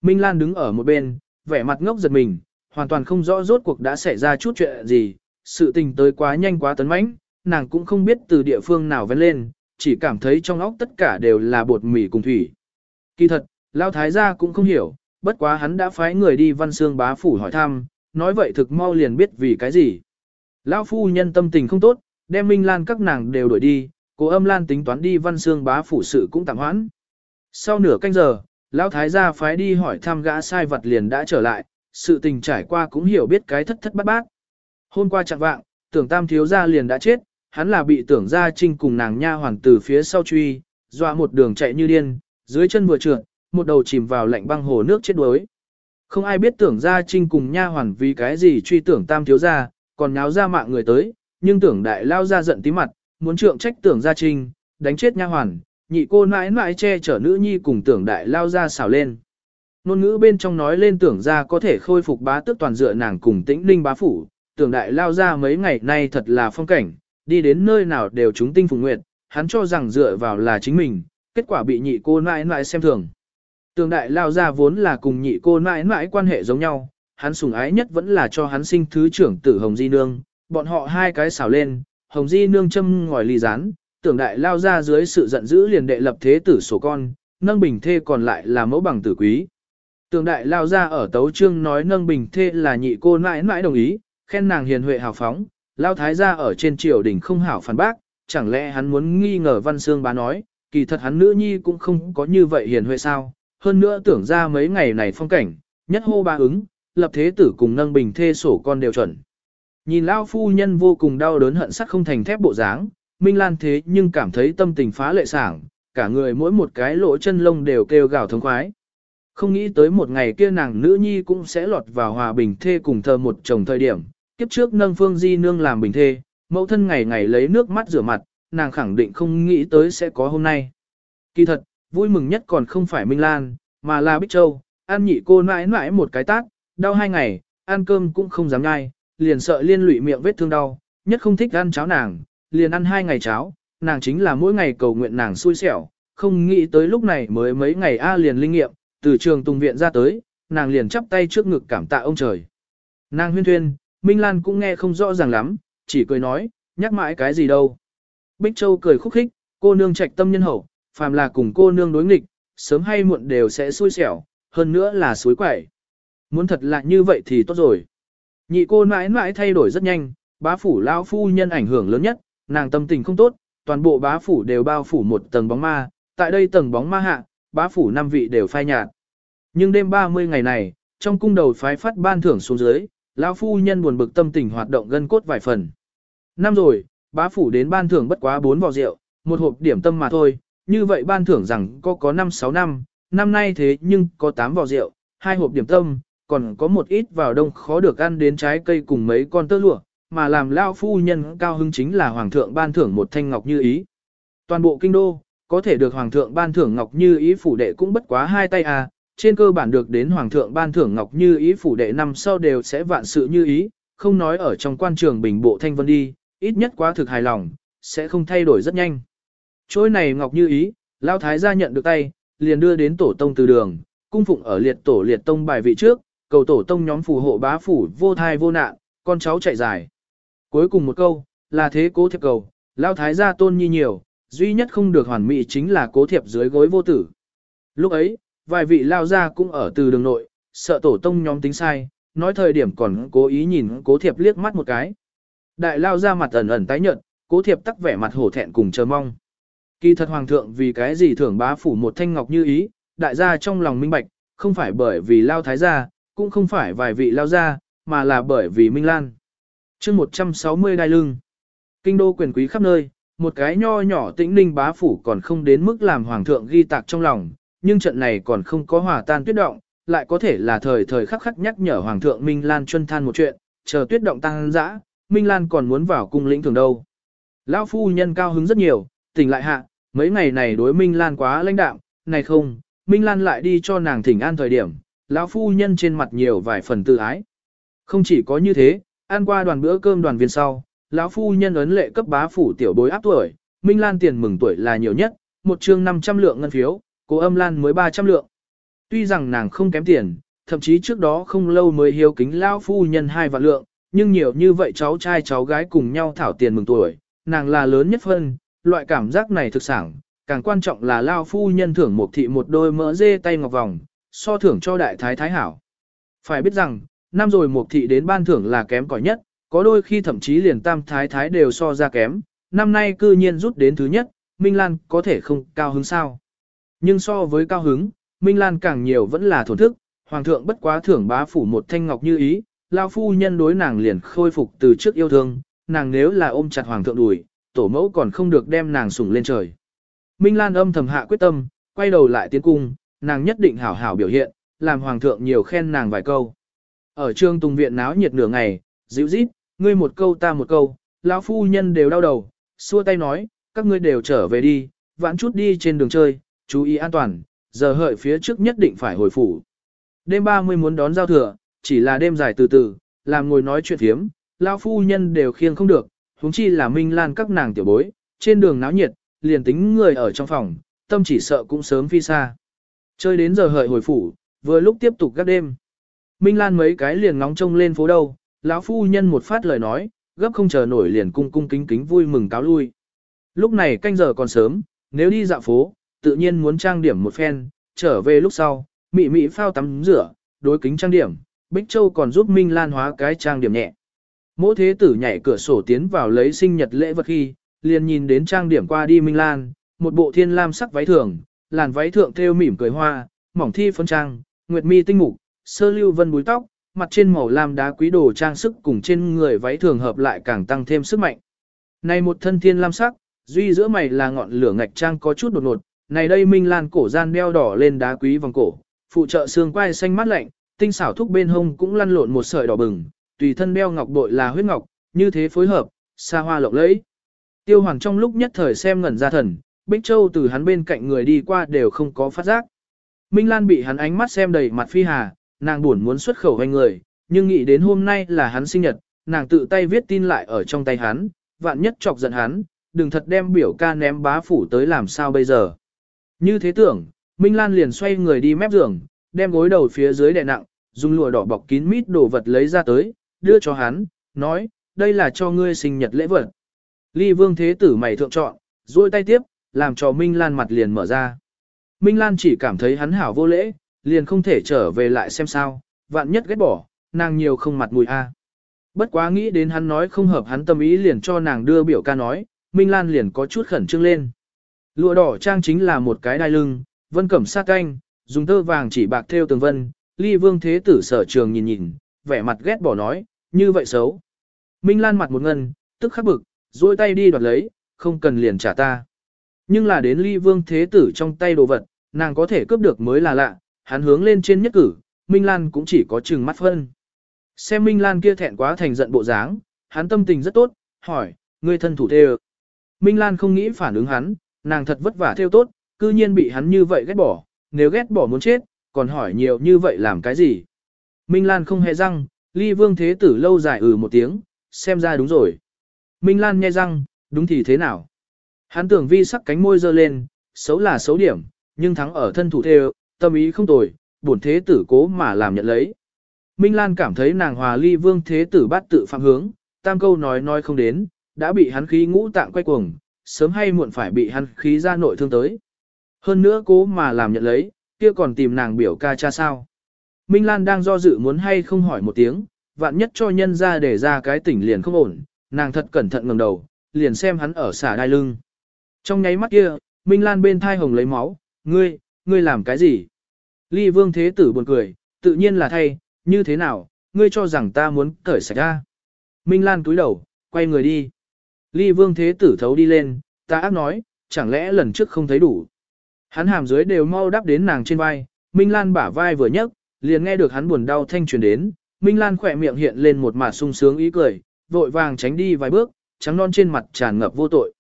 Minh Lan đứng ở một bên, vẻ mặt ngốc giật mình, hoàn toàn không rõ rốt cuộc đã xảy ra chút chuyện gì, sự tình tới quá nhanh quá tấn mãnh, nàng cũng không biết từ địa phương nào vén lên, chỉ cảm thấy trong óc tất cả đều là bột mì cùng thủy. Kỳ thật, Lao Thái gia cũng không hiểu, bất quá hắn đã phái người đi văn xương bá phủ hỏi thăm, nói vậy thực mau liền biết vì cái gì. Lão phu nhân tâm tình không tốt, đem Minh Lan các nàng đều đuổi đi, cô âm Lan tính toán đi văn xương bá phủ sự cũng tạm hoãn. Sau nửa canh giờ, Lão Thái gia phái đi hỏi thăm gã sai vật liền đã trở lại, sự tình trải qua cũng hiểu biết cái thất thất bát bát. Hôm qua chẳng vạng, tưởng tam thiếu gia liền đã chết, hắn là bị tưởng gia trinh cùng nàng nha hoàng từ phía sau truy, dọa một đường chạy như điên, dưới chân vừa trượt, một đầu chìm vào lạnh băng hồ nước chết đuối. Không ai biết tưởng gia trinh cùng nha hoàn vì cái gì truy tưởng tam thiếu gia, còn nháo ra mạng người tới, nhưng tưởng đại lao ra giận tí mặt, muốn trượng trách tưởng gia trinh, đánh chết nha hoàn, nhị cô nãi nãi che chở nữ nhi cùng tưởng đại lao ra xảo lên. Nôn ngữ bên trong nói lên tưởng gia có thể khôi phục bá tước toàn dựa nàng cùng tĩnh linh bá phủ, tưởng đại lao ra mấy ngày nay thật là phong cảnh, đi đến nơi nào đều chúng tinh phục nguyệt, hắn cho rằng dựa vào là chính mình, kết quả bị nhị cô nãi nãi xem thường. tưởng đại lao ra vốn là cùng nhị cô nãi nãi quan hệ giống nhau, hắn sủng ái nhất vẫn là cho hắn sinh thứ trưởng tử Hồng Di Nương, bọn họ hai cái xảo lên, Hồng Di Nương châm ngòi ly rán, tưởng đại lao ra dưới sự giận dữ liền đệ lập thế tử sổ con, nâng bình thê còn lại là mẫu bằng tử quý. Tưởng đại lao ra ở tấu trương nói nâng bình thê là nhị cô mãi mãi đồng ý, khen nàng hiền huệ hào phóng, lao thái gia ở trên triều đình không hảo phản bác, chẳng lẽ hắn muốn nghi ngờ văn xương bá nói, kỳ thật hắn nữ nhi cũng không có như vậy hiền huệ sao, hơn nữa tưởng ra mấy ngày này phong cảnh, nhất hô ba ứng, lập thế tử cùng nâng bình thê sổ con đều chuẩn. Nhìn lao phu nhân vô cùng đau đớn hận sắc không thành thép bộ dáng, Minh Lan thế nhưng cảm thấy tâm tình phá lệ sảng, cả người mỗi một cái lỗ chân lông đều kêu gào thống khoái. Không nghĩ tới một ngày kia nàng nữ nhi cũng sẽ lọt vào hòa bình thê cùng thờ một chồng thời điểm, kiếp trước nâng phương di nương làm bình thê, mẫu thân ngày ngày lấy nước mắt rửa mặt, nàng khẳng định không nghĩ tới sẽ có hôm nay. Kỳ thật, vui mừng nhất còn không phải Minh Lan, mà là Bích Châu, ăn nhị cô mãi mãi một cái tát, đau hai ngày, ăn cơm cũng không dám nhai, liền sợ liên lụy miệng vết thương đau, nhất không thích ăn cháo nàng, liền ăn hai ngày cháo, nàng chính là mỗi ngày cầu nguyện nàng xui xẻo, không nghĩ tới lúc này mới mấy ngày A liền linh nghiệm, từ trường tùng viện ra tới, nàng liền chắp tay trước ngực cảm tạ ông trời. Nàng huyên thuyên, Minh Lan cũng nghe không rõ ràng lắm, chỉ cười nói, nhắc mãi cái gì đâu. Bích Châu cười khúc khích, cô nương trạch tâm nhân hậu, phàm là cùng cô nương đối nghịch, sớm hay muộn đều sẽ xui xẻo, hơn nữa là suối quẩy. Muốn thật là như vậy thì tốt rồi. Nhị cô mãi mãi thay đổi rất nhanh, bá phủ lao phu nhân ảnh hưởng lớn nhất, nàng tâm tình không tốt, toàn bộ bá phủ đều bao phủ một tầng bóng ma, tại đây tầng bóng ma hạ, bá phủ năm vị đều phai nhạt. Nhưng đêm 30 ngày này, trong cung đầu phái phát ban thưởng xuống dưới, lão phu nhân buồn bực tâm tình hoạt động gân cốt vài phần. Năm rồi, bá phủ đến ban thưởng bất quá 4 vò rượu, một hộp điểm tâm mà thôi, như vậy ban thưởng rằng có có 5-6 năm, năm nay thế nhưng có 8 vò rượu, hai hộp điểm tâm, còn có một ít vào đông khó được ăn đến trái cây cùng mấy con tơ lụa, mà làm lao phu nhân cao hưng chính là hoàng thượng ban thưởng một thanh ngọc như ý. Toàn bộ kinh đô, có thể được hoàng thượng ban thưởng ngọc như ý phủ đệ cũng bất quá hai tay à, trên cơ bản được đến hoàng thượng ban thưởng ngọc như ý phủ đệ năm sau đều sẽ vạn sự như ý, không nói ở trong quan trường bình bộ thanh vân đi, ít nhất quá thực hài lòng, sẽ không thay đổi rất nhanh. Trôi này ngọc như ý, lao thái gia nhận được tay, liền đưa đến tổ tông từ đường, cung phụng ở liệt tổ liệt tông bài vị trước, cầu tổ tông nhóm phù hộ bá phủ vô thai vô nạn, con cháu chạy dài. Cuối cùng một câu, là thế cố thiệp cầu, lao thái gia tôn nhi nhiều, duy nhất không được hoàn mỹ chính là cố thiệp dưới gối vô tử. Lúc ấy, vài vị lao gia cũng ở từ đường nội, sợ tổ tông nhóm tính sai, nói thời điểm còn cố ý nhìn cố thiệp liếc mắt một cái. Đại lao ra mặt ẩn ẩn tái nhợt, cố thiệp tắc vẻ mặt hổ thẹn cùng chờ mong. Kỳ thật hoàng thượng vì cái gì thưởng bá phủ một thanh ngọc như ý, đại gia trong lòng minh bạch, không phải bởi vì lao thái gia, cũng không phải vài vị lao ra, mà là bởi vì Minh Lan. chương 160 đai lưng, kinh đô quyền quý khắp nơi, một cái nho nhỏ tĩnh ninh bá phủ còn không đến mức làm hoàng thượng ghi tạc trong lòng, nhưng trận này còn không có hòa tan tuyết động, lại có thể là thời thời khắc khắc nhắc nhở hoàng thượng Minh Lan chuân than một chuyện, chờ tuyết động tăng dã, Minh Lan còn muốn vào cung lĩnh thường đâu. Lão phu nhân cao hứng rất nhiều, tỉnh lại hạ, mấy ngày này đối Minh Lan quá lãnh đạm, này không, Minh Lan lại đi cho nàng thỉnh an thời điểm, lão phu nhân trên mặt nhiều vài phần tự ái. Không chỉ có như thế, ăn qua đoàn bữa cơm đoàn viên sau, lão phu nhân ấn lệ cấp bá phủ tiểu bối áp tuổi, Minh Lan tiền mừng tuổi là nhiều nhất, một chương 500 lượng ngân phiếu, cô âm Lan mới 300 lượng. Tuy rằng nàng không kém tiền, thậm chí trước đó không lâu mới hiếu kính lão phu nhân hai vạn lượng, nhưng nhiều như vậy cháu trai cháu gái cùng nhau thảo tiền mừng tuổi, nàng là lớn nhất phân, loại cảm giác này thực sản, càng quan trọng là lao phu nhân thưởng một thị một đôi mỡ dê tay ngọc vòng, so thưởng cho đại thái thái hảo. Phải biết rằng, năm rồi một thị đến ban thưởng là kém cỏi nhất, có đôi khi thậm chí liền tam thái thái đều so ra kém, năm nay cư nhiên rút đến thứ nhất, Minh Lan có thể không cao hứng sao. Nhưng so với cao hứng, Minh Lan càng nhiều vẫn là thổn thức, Hoàng thượng bất quá thưởng bá phủ một thanh ngọc như ý, lao phu nhân đối nàng liền khôi phục từ trước yêu thương, nàng nếu là ôm chặt Hoàng thượng đùi, tổ mẫu còn không được đem nàng sủng lên trời. Minh Lan âm thầm hạ quyết tâm, quay đầu lại tiến cung, nàng nhất định hảo hảo biểu hiện, làm Hoàng thượng nhiều khen nàng vài câu. Ở trương tùng viện náo nhiệt nửa ngày, dịu rít, ngươi một câu ta một câu, lão phu nhân đều đau đầu, xua tay nói, các ngươi đều trở về đi, vãn chút đi trên đường chơi, chú ý an toàn, giờ hợi phía trước nhất định phải hồi phủ. Đêm 30 muốn đón giao thừa, chỉ là đêm dài từ từ, làm ngồi nói chuyện thiếm, lão phu nhân đều khiêng không được, huống chi là Minh Lan các nàng tiểu bối, trên đường náo nhiệt, liền tính người ở trong phòng, tâm chỉ sợ cũng sớm phi xa. Chơi đến giờ hợi hồi phủ, vừa lúc tiếp tục các đêm. Minh Lan mấy cái liền ngóng trông lên phố đâu, lão phu nhân một phát lời nói, gấp không chờ nổi liền cung cung kính kính vui mừng cáo lui. Lúc này canh giờ còn sớm, nếu đi dạo phố, tự nhiên muốn trang điểm một phen, trở về lúc sau, mị mị phao tắm rửa, đối kính trang điểm, Bích Châu còn giúp Minh Lan hóa cái trang điểm nhẹ. Mỗi thế tử nhảy cửa sổ tiến vào lấy sinh nhật lễ vật khi, liền nhìn đến trang điểm qua đi Minh Lan, một bộ thiên lam sắc váy thường, làn váy thượng thêu mỉm cười hoa, mỏng thi phấn trang, nguyệt mi tinh mục, sơ lưu vân búi tóc, mặt trên màu lam đá quý đồ trang sức cùng trên người váy thường hợp lại càng tăng thêm sức mạnh. Này một thân thiên lam sắc, duy giữa mày là ngọn lửa ngạch trang có chút đột ngột, này đây Minh Lan cổ gian đeo đỏ lên đá quý vòng cổ, phụ trợ xương quai xanh mắt lạnh, tinh xảo thúc bên hông cũng lăn lộn một sợi đỏ bừng, tùy thân đeo ngọc bội là huyết ngọc, như thế phối hợp, xa hoa lộng lẫy. Tiêu Hoàng trong lúc nhất thời xem ngẩn ra thần, Bích Châu từ hắn bên cạnh người đi qua đều không có phát giác. Minh Lan bị hắn ánh mắt xem đầy mặt phi hà, nàng buồn muốn xuất khẩu hành người, nhưng nghĩ đến hôm nay là hắn sinh nhật, nàng tự tay viết tin lại ở trong tay hắn, vạn nhất chọc giận hắn, đừng thật đem biểu ca ném bá phủ tới làm sao bây giờ. Như thế tưởng, Minh Lan liền xoay người đi mép giường, đem gối đầu phía dưới đè nặng, dùng lụa đỏ bọc kín mít đồ vật lấy ra tới, đưa cho hắn, nói, đây là cho ngươi sinh nhật lễ vật. Ly vương thế tử mày thượng chọn, duỗi tay tiếp, làm cho Minh Lan mặt liền mở ra. Minh Lan chỉ cảm thấy hắn hảo vô lễ, liền không thể trở về lại xem sao, vạn nhất ghét bỏ, nàng nhiều không mặt mùi a. Bất quá nghĩ đến hắn nói không hợp hắn tâm ý liền cho nàng đưa biểu ca nói, Minh Lan liền có chút khẩn trương lên. Lụa đỏ trang chính là một cái đai lưng, vân cẩm sát canh, dùng tơ vàng chỉ bạc theo tường vân, ly vương thế tử sở trường nhìn nhìn, vẻ mặt ghét bỏ nói, như vậy xấu. Minh Lan mặt một ngân, tức khắc bực, duỗi tay đi đoạt lấy, không cần liền trả ta. Nhưng là đến ly vương thế tử trong tay đồ vật, nàng có thể cướp được mới là lạ, hắn hướng lên trên nhất cử, Minh Lan cũng chỉ có chừng mắt phân. Xem Minh Lan kia thẹn quá thành giận bộ dáng, hắn tâm tình rất tốt, hỏi, ngươi thân thủ theo. Minh Lan không nghĩ phản ứng hắn, nàng thật vất vả theo tốt, cư nhiên bị hắn như vậy ghét bỏ, nếu ghét bỏ muốn chết, còn hỏi nhiều như vậy làm cái gì. Minh Lan không hề răng, ly vương thế tử lâu dài ừ một tiếng, xem ra đúng rồi. Minh Lan nghe răng, đúng thì thế nào? Hắn tưởng vi sắc cánh môi dơ lên, xấu là xấu điểm, nhưng thắng ở thân thủ theo, tâm ý không tồi, bổn thế tử cố mà làm nhận lấy. Minh Lan cảm thấy nàng hòa ly vương thế tử bắt tự phạm hướng, tam câu nói nói không đến, đã bị hắn khí ngũ tạng quay cuồng, sớm hay muộn phải bị hắn khí ra nội thương tới. Hơn nữa cố mà làm nhận lấy, kia còn tìm nàng biểu ca cha sao. Minh Lan đang do dự muốn hay không hỏi một tiếng, vạn nhất cho nhân ra để ra cái tỉnh liền không ổn, nàng thật cẩn thận ngẩng đầu, liền xem hắn ở xả đai lưng. Trong nháy mắt kia, Minh Lan bên thai hồng lấy máu, ngươi, ngươi làm cái gì? Ly vương thế tử buồn cười, tự nhiên là thay, như thế nào, ngươi cho rằng ta muốn cởi sạch ra. Minh Lan cúi đầu, quay người đi. Ly vương thế tử thấu đi lên, ta ác nói, chẳng lẽ lần trước không thấy đủ. Hắn hàm dưới đều mau đắp đến nàng trên vai, Minh Lan bả vai vừa nhấc, liền nghe được hắn buồn đau thanh truyền đến, Minh Lan khỏe miệng hiện lên một mặt sung sướng ý cười, vội vàng tránh đi vài bước, trắng non trên mặt tràn ngập vô tội.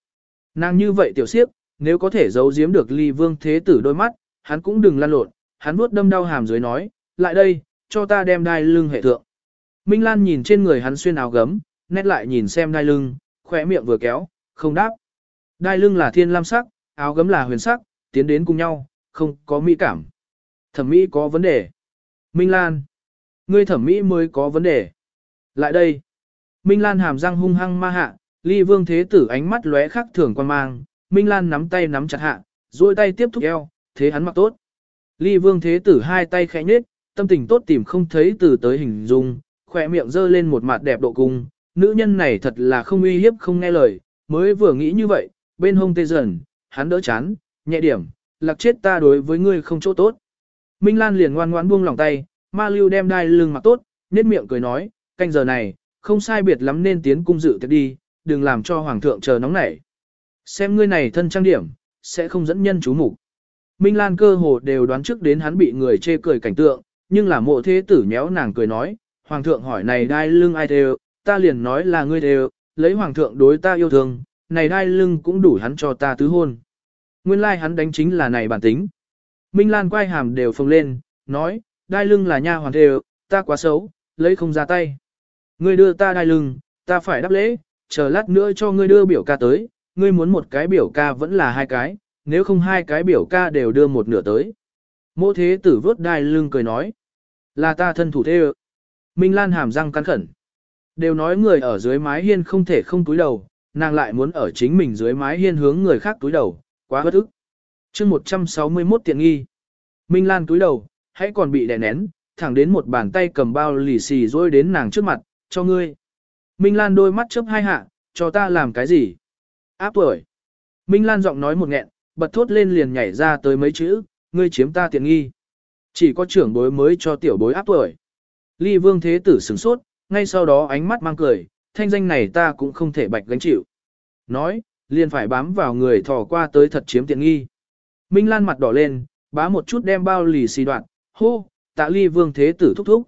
Nàng như vậy tiểu siếp, nếu có thể giấu giếm được ly vương thế tử đôi mắt, hắn cũng đừng lan lộn, hắn vuốt đâm đau hàm dưới nói, lại đây, cho ta đem đai lưng hệ thượng. Minh Lan nhìn trên người hắn xuyên áo gấm, nét lại nhìn xem đai lưng, khỏe miệng vừa kéo, không đáp. Đai lưng là thiên lam sắc, áo gấm là huyền sắc, tiến đến cùng nhau, không có mỹ cảm. Thẩm mỹ có vấn đề. Minh Lan. Ngươi thẩm mỹ mới có vấn đề. Lại đây. Minh Lan hàm răng hung hăng ma hạ, ly vương thế tử ánh mắt lóe khắc thường quan mang. Minh Lan nắm tay nắm chặt hạ, duỗi tay tiếp thúc eo, thế hắn mặc tốt. Ly vương thế tử hai tay khẽ nhếch, tâm tình tốt tìm không thấy từ tới hình dung, khỏe miệng dơ lên một mặt đẹp độ cung. Nữ nhân này thật là không uy hiếp không nghe lời, mới vừa nghĩ như vậy, bên hông tê dần, hắn đỡ chán, nhẹ điểm, lạc chết ta đối với ngươi không chỗ tốt. Minh Lan liền ngoan ngoãn buông lòng tay, ma lưu đem đai lưng mặc tốt, nét miệng cười nói, canh giờ này, không sai biệt lắm nên tiến cung dự tiệc đi, đừng làm cho hoàng thượng chờ nóng nảy. Xem ngươi này thân trang điểm, sẽ không dẫn nhân chú mục. Minh Lan cơ hồ đều đoán trước đến hắn bị người chê cười cảnh tượng, nhưng là mộ thế tử nhéo nàng cười nói, hoàng thượng hỏi này đai lưng ai đều, ta liền nói là ngươi đều, lấy hoàng thượng đối ta yêu thương, này đai lưng cũng đủ hắn cho ta tứ hôn. Nguyên lai like hắn đánh chính là này bản tính. Minh Lan quay hàm đều phồng lên, nói, đai lưng là nha hoàn đều, ta quá xấu, lấy không ra tay. Ngươi đưa ta đai lưng, ta phải đáp lễ, chờ lát nữa cho ngươi đưa biểu ca tới, ngươi muốn một cái biểu ca vẫn là hai cái, nếu không hai cái biểu ca đều đưa một nửa tới. Mô thế tử vớt đai lưng cười nói, là ta thân thủ thế ơ. Minh Lan hàm răng cắn khẩn. Đều nói người ở dưới mái hiên không thể không túi đầu, nàng lại muốn ở chính mình dưới mái hiên hướng người khác túi đầu, quá bất ức. chương 161 tiện nghi. Minh Lan túi đầu, hãy còn bị đè nén, thẳng đến một bàn tay cầm bao lì xì rôi đến nàng trước mặt, cho ngươi. Minh Lan đôi mắt chớp hai hạ, cho ta làm cái gì? Áp tuổi. Minh Lan giọng nói một nghẹn, bật thốt lên liền nhảy ra tới mấy chữ, ngươi chiếm ta tiện nghi. Chỉ có trưởng bối mới cho tiểu bối áp tuổi. Ly vương thế tử sửng sốt, ngay sau đó ánh mắt mang cười, thanh danh này ta cũng không thể bạch gánh chịu. Nói, liền phải bám vào người thò qua tới thật chiếm tiện nghi. Minh Lan mặt đỏ lên, bá một chút đem bao lì xì đoạn, hô, tạ ly vương thế tử thúc thúc.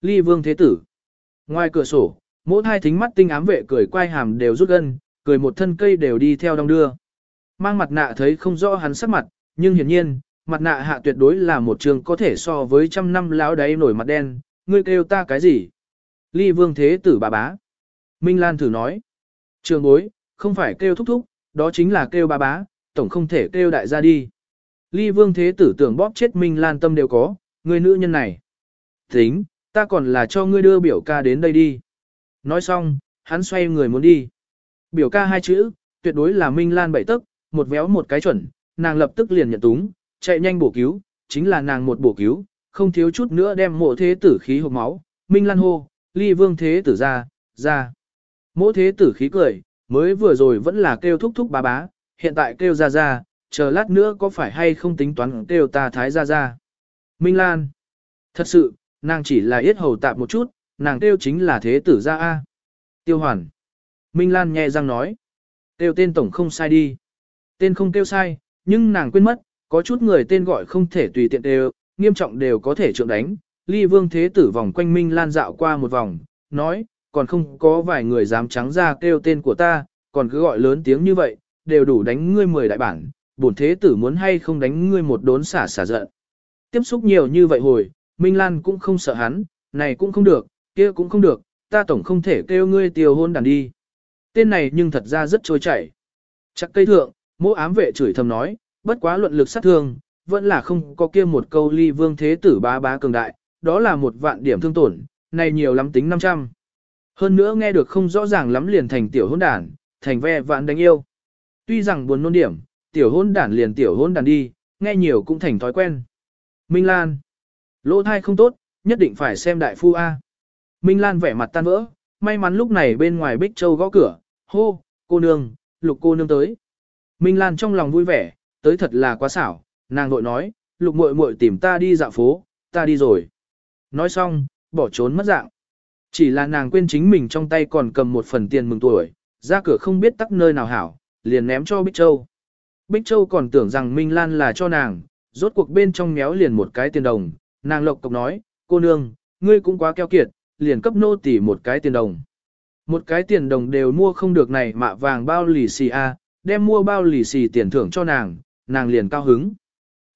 Ly vương thế tử. Ngoài cửa sổ, mỗi hai thính mắt tinh ám vệ cười quay hàm đều rút gân, cười một thân cây đều đi theo đong đưa. Mang mặt nạ thấy không rõ hắn sắc mặt, nhưng hiển nhiên, mặt nạ hạ tuyệt đối là một trường có thể so với trăm năm lão đáy nổi mặt đen, ngươi kêu ta cái gì? Ly vương thế tử bà bá. Minh Lan thử nói. Trường bối, không phải kêu thúc thúc, đó chính là kêu bà bá, tổng không thể kêu đại gia đi. Ly vương thế tử tưởng bóp chết Minh Lan tâm đều có, người nữ nhân này. Tính, ta còn là cho ngươi đưa biểu ca đến đây đi. Nói xong, hắn xoay người muốn đi. Biểu ca hai chữ, tuyệt đối là Minh Lan bảy tức, một véo một cái chuẩn, nàng lập tức liền nhận túng, chạy nhanh bổ cứu, chính là nàng một bổ cứu, không thiếu chút nữa đem mộ thế tử khí hộp máu, Minh Lan hô, ly vương thế tử ra, ra. Mộ thế tử khí cười, mới vừa rồi vẫn là kêu thúc thúc bá bá, hiện tại kêu ra ra, chờ lát nữa có phải hay không tính toán kêu ta thái ra ra. Minh Lan. Thật sự, nàng chỉ là yết hầu tạm một chút, nàng tiêu chính là thế tử gia A. Tiêu hoàn. Minh Lan nhẹ răng nói. tiêu tên tổng không sai đi. Tên không tiêu sai, nhưng nàng quên mất, có chút người tên gọi không thể tùy tiện đều, nghiêm trọng đều có thể trượng đánh. Ly vương thế tử vòng quanh Minh Lan dạo qua một vòng, nói, còn không có vài người dám trắng ra kêu tên của ta, còn cứ gọi lớn tiếng như vậy, đều đủ đánh ngươi mười đại bản, bổn thế tử muốn hay không đánh ngươi một đốn xả xả giận. Tiếp xúc nhiều như vậy hồi, Minh Lan cũng không sợ hắn, này cũng không được, kia cũng không được, ta tổng không thể kêu ngươi tiêu hôn đàn đi. Tên này nhưng thật ra rất trôi chảy. Chắc cây thượng, mỗ ám vệ chửi thầm nói, bất quá luận lực sát thương, vẫn là không có kia một câu ly vương thế tử bá bá cường đại, đó là một vạn điểm thương tổn, này nhiều lắm tính 500. Hơn nữa nghe được không rõ ràng lắm liền thành tiểu hôn đàn, thành ve vạn đánh yêu. Tuy rằng buồn nôn điểm, tiểu hôn đàn liền tiểu hôn đàn đi, nghe nhiều cũng thành thói quen. Minh Lan. Lỗ thai không tốt, nhất định phải xem đại phu A. Minh Lan vẻ mặt tan vỡ, may mắn lúc này bên ngoài Bích Châu gõ cửa, hô, cô nương, lục cô nương tới. Minh Lan trong lòng vui vẻ, tới thật là quá xảo, nàng đội nói, lục muội muội tìm ta đi dạo phố, ta đi rồi. Nói xong, bỏ trốn mất dạng. Chỉ là nàng quên chính mình trong tay còn cầm một phần tiền mừng tuổi, ra cửa không biết tắc nơi nào hảo, liền ném cho Bích Châu. Bích Châu còn tưởng rằng Minh Lan là cho nàng, rốt cuộc bên trong méo liền một cái tiền đồng, nàng lộc cộc nói, cô nương, ngươi cũng quá keo kiệt, liền cấp nô tỷ một cái tiền đồng. Một cái tiền đồng đều mua không được này mạ vàng bao lì xì a, đem mua bao lì xì tiền thưởng cho nàng, nàng liền cao hứng.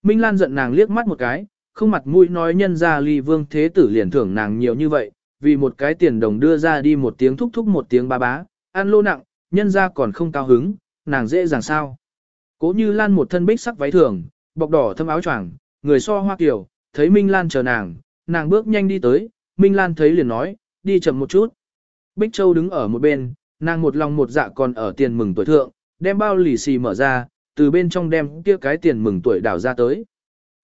Minh Lan giận nàng liếc mắt một cái, không mặt mũi nói nhân ra ly vương thế tử liền thưởng nàng nhiều như vậy, vì một cái tiền đồng đưa ra đi một tiếng thúc thúc một tiếng ba bá, ăn lô nặng, nhân ra còn không cao hứng, nàng dễ dàng sao. Cố như Lan một thân bích sắc váy thường, bọc đỏ thâm áo choàng, người so hoa kiểu, thấy Minh Lan chờ nàng, nàng bước nhanh đi tới, Minh Lan thấy liền nói, đi chậm một chút. Bích Châu đứng ở một bên, nàng một lòng một dạ còn ở tiền mừng tuổi thượng, đem bao lì xì mở ra, từ bên trong đem kia cái tiền mừng tuổi đảo ra tới.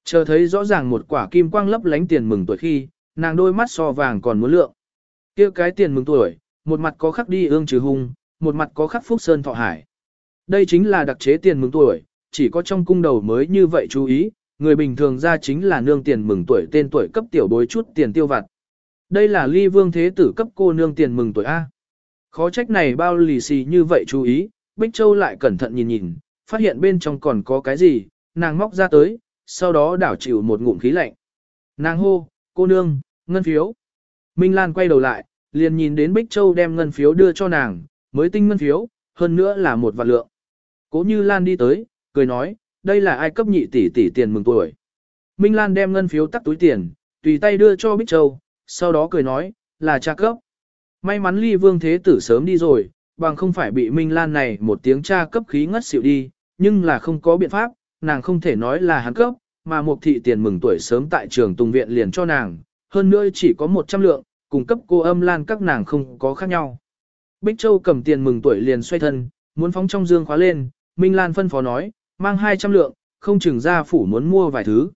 Chờ thấy rõ ràng một quả kim quang lấp lánh tiền mừng tuổi khi, nàng đôi mắt so vàng còn muốn lượng. Kia cái tiền mừng tuổi, một mặt có khắc đi ương trừ hung, một mặt có khắc phúc sơn thọ hải. Đây chính là đặc chế tiền mừng tuổi, chỉ có trong cung đầu mới như vậy chú ý, người bình thường ra chính là nương tiền mừng tuổi tên tuổi cấp tiểu bối chút tiền tiêu vặt. Đây là ly vương thế tử cấp cô nương tiền mừng tuổi A. Khó trách này bao lì xì như vậy chú ý, Bích Châu lại cẩn thận nhìn nhìn, phát hiện bên trong còn có cái gì, nàng móc ra tới, sau đó đảo chịu một ngụm khí lạnh. Nàng hô, cô nương, ngân phiếu. Minh Lan quay đầu lại, liền nhìn đến Bích Châu đem ngân phiếu đưa cho nàng, mới tinh ngân phiếu, hơn nữa là một vạn lượng. Cố như Lan đi tới, cười nói, đây là ai cấp nhị tỷ tỷ tiền mừng tuổi. Minh Lan đem ngân phiếu tắt túi tiền, tùy tay đưa cho Bích Châu, sau đó cười nói, là cha cấp. May mắn ly vương thế tử sớm đi rồi, bằng không phải bị Minh Lan này một tiếng cha cấp khí ngất xỉu đi, nhưng là không có biện pháp, nàng không thể nói là hắn cấp, mà một thị tiền mừng tuổi sớm tại trường Tùng Viện liền cho nàng, hơn nữa chỉ có 100 lượng, cung cấp cô âm lan các nàng không có khác nhau. Bích Châu cầm tiền mừng tuổi liền xoay thân, muốn phóng trong dương khóa lên, Minh Lan phân phó nói, mang 200 lượng, không chừng ra phủ muốn mua vài thứ.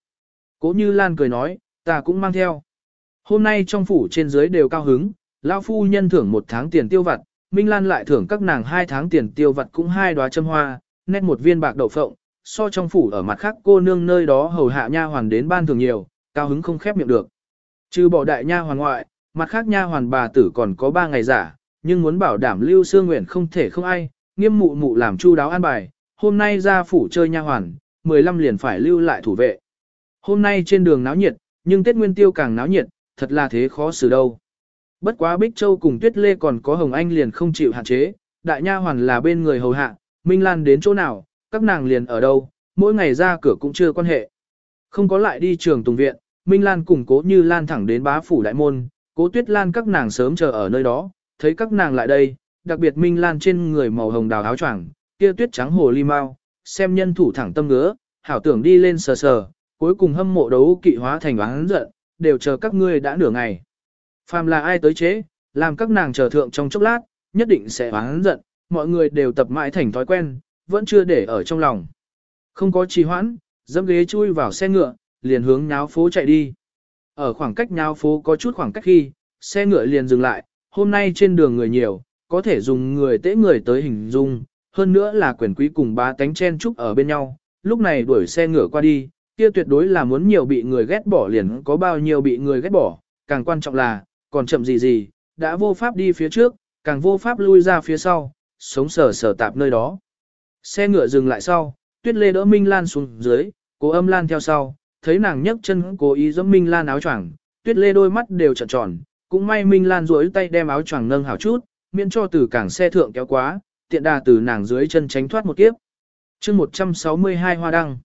Cố như Lan cười nói, ta cũng mang theo. Hôm nay trong phủ trên dưới đều cao hứng, lão phu nhân thưởng một tháng tiền tiêu vặt, Minh Lan lại thưởng các nàng hai tháng tiền tiêu vặt cũng hai đóa châm hoa, nét một viên bạc đậu phộng, so trong phủ ở mặt khác cô nương nơi đó hầu hạ nha hoàn đến ban thường nhiều, cao hứng không khép miệng được. Trừ bỏ đại nha hoàn ngoại, mặt khác nha hoàn bà tử còn có ba ngày giả, nhưng muốn bảo đảm Lưu Sương Nguyện không thể không ai, nghiêm mụ mụ làm chu đáo an bài, hôm nay ra phủ chơi nha hoàn, 15 liền phải lưu lại thủ vệ. Hôm nay trên đường náo nhiệt, nhưng Tết Nguyên Tiêu càng náo nhiệt, thật là thế khó xử đâu. Bất quá Bích Châu cùng Tuyết Lê còn có Hồng Anh liền không chịu hạn chế, đại nha hoàn là bên người hầu hạ, Minh Lan đến chỗ nào, các nàng liền ở đâu, mỗi ngày ra cửa cũng chưa quan hệ. Không có lại đi trường tùng viện, Minh Lan cùng cố như Lan thẳng đến bá phủ đại môn, cố Tuyết Lan các nàng sớm chờ ở nơi đó, thấy các nàng lại đây, đặc biệt Minh Lan trên người màu hồng đào áo choàng, kia tuyết trắng hồ ly mau, xem nhân thủ thẳng tâm ngứa, hảo tưởng đi lên sờ sờ, cuối cùng hâm mộ đấu kỵ hóa thành oán giận, đều chờ các ngươi đã nửa ngày. Phàm là ai tới chế, làm các nàng chờ thượng trong chốc lát, nhất định sẽ oán giận, mọi người đều tập mãi thành thói quen, vẫn chưa để ở trong lòng. Không có trì hoãn, dẫm ghế chui vào xe ngựa, liền hướng nháo phố chạy đi. Ở khoảng cách nháo phố có chút khoảng cách khi, xe ngựa liền dừng lại, hôm nay trên đường người nhiều, có thể dùng người tễ người tới hình dung, hơn nữa là quyền quý cùng ba tánh chen chúc ở bên nhau, lúc này đuổi xe ngựa qua đi, kia tuyệt đối là muốn nhiều bị người ghét bỏ liền có bao nhiêu bị người ghét bỏ, càng quan trọng là, còn chậm gì gì, đã vô pháp đi phía trước, càng vô pháp lui ra phía sau, sống sờ sờ tạp nơi đó. Xe ngựa dừng lại sau, tuyết lê đỡ Minh Lan xuống dưới, cố âm Lan theo sau, thấy nàng nhấc chân cố ý giẫm Minh Lan áo choàng, tuyết lê đôi mắt đều trợn tròn, cũng may Minh Lan duỗi tay đem áo choàng nâng hảo chút, miễn cho từ cảng xe thượng kéo quá, tiện đà từ nàng dưới chân tránh thoát một kiếp. chương 162 hoa đăng.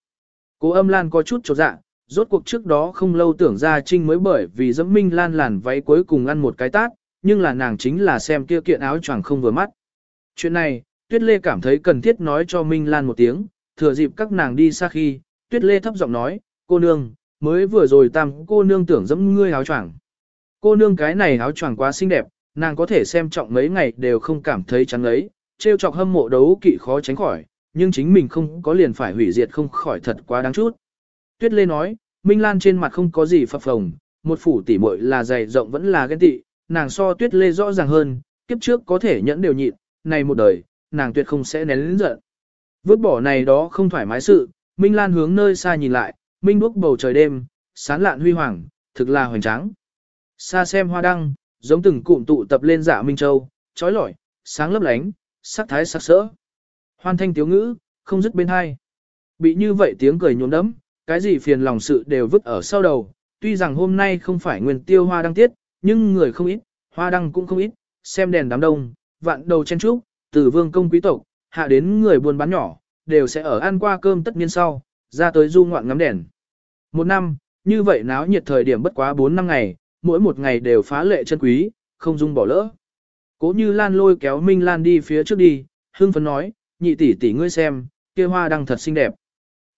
Cố âm Lan có chút chột dạ, rốt cuộc trước đó không lâu tưởng ra trinh mới bởi vì dẫm Minh Lan làn váy cuối cùng ăn một cái tát, nhưng là nàng chính là xem kia kiện áo choàng không vừa mắt. Chuyện này, Tuyết Lê cảm thấy cần thiết nói cho Minh Lan một tiếng, thừa dịp các nàng đi xa khi, Tuyết Lê thấp giọng nói, cô nương, mới vừa rồi tam cô nương tưởng dẫm ngươi áo choàng. Cô nương cái này áo choàng quá xinh đẹp, nàng có thể xem trọng mấy ngày đều không cảm thấy chán ấy, trêu chọc hâm mộ đấu kỵ khó tránh khỏi, nhưng chính mình không có liền phải hủy diệt không khỏi thật quá đáng chút. Tuyết Lê nói, Minh Lan trên mặt không có gì phập phồng, một phủ tỉ muội là dày rộng vẫn là ghen tị, nàng so Tuyết Lê rõ ràng hơn, kiếp trước có thể nhẫn đều nhịn, này một đời, nàng tuyệt không sẽ nén lĩnh giận. Vứt bỏ này đó không thoải mái sự, Minh Lan hướng nơi xa nhìn lại, Minh đuốc bầu trời đêm, sán lạn huy hoàng, thực là hoành tráng. Xa xem hoa đăng, giống từng cụm tụ tập lên dạ Minh Châu, trói lọi, sáng lấp lánh, sắc thái sắc sỡ. Hoan thanh tiếu ngữ, không dứt bên hai. Bị như vậy tiếng cười nhốn đấm, cái gì phiền lòng sự đều vứt ở sau đầu. Tuy rằng hôm nay không phải nguyên tiêu hoa đăng tiết, nhưng người không ít, hoa đăng cũng không ít, xem đèn đám đông, vạn đầu chen trúc, từ vương công quý tộc, hạ đến người buôn bán nhỏ, đều sẽ ở ăn qua cơm tất niên sau, ra tới du ngoạn ngắm đèn. Một năm, như vậy náo nhiệt thời điểm bất quá 4 năm ngày, mỗi một ngày đều phá lệ chân quý, không dung bỏ lỡ. Cố như Lan lôi kéo Minh Lan đi phía trước đi, hưng phấn nói, nhị tỷ tỷ ngươi xem, kia hoa đang thật xinh đẹp.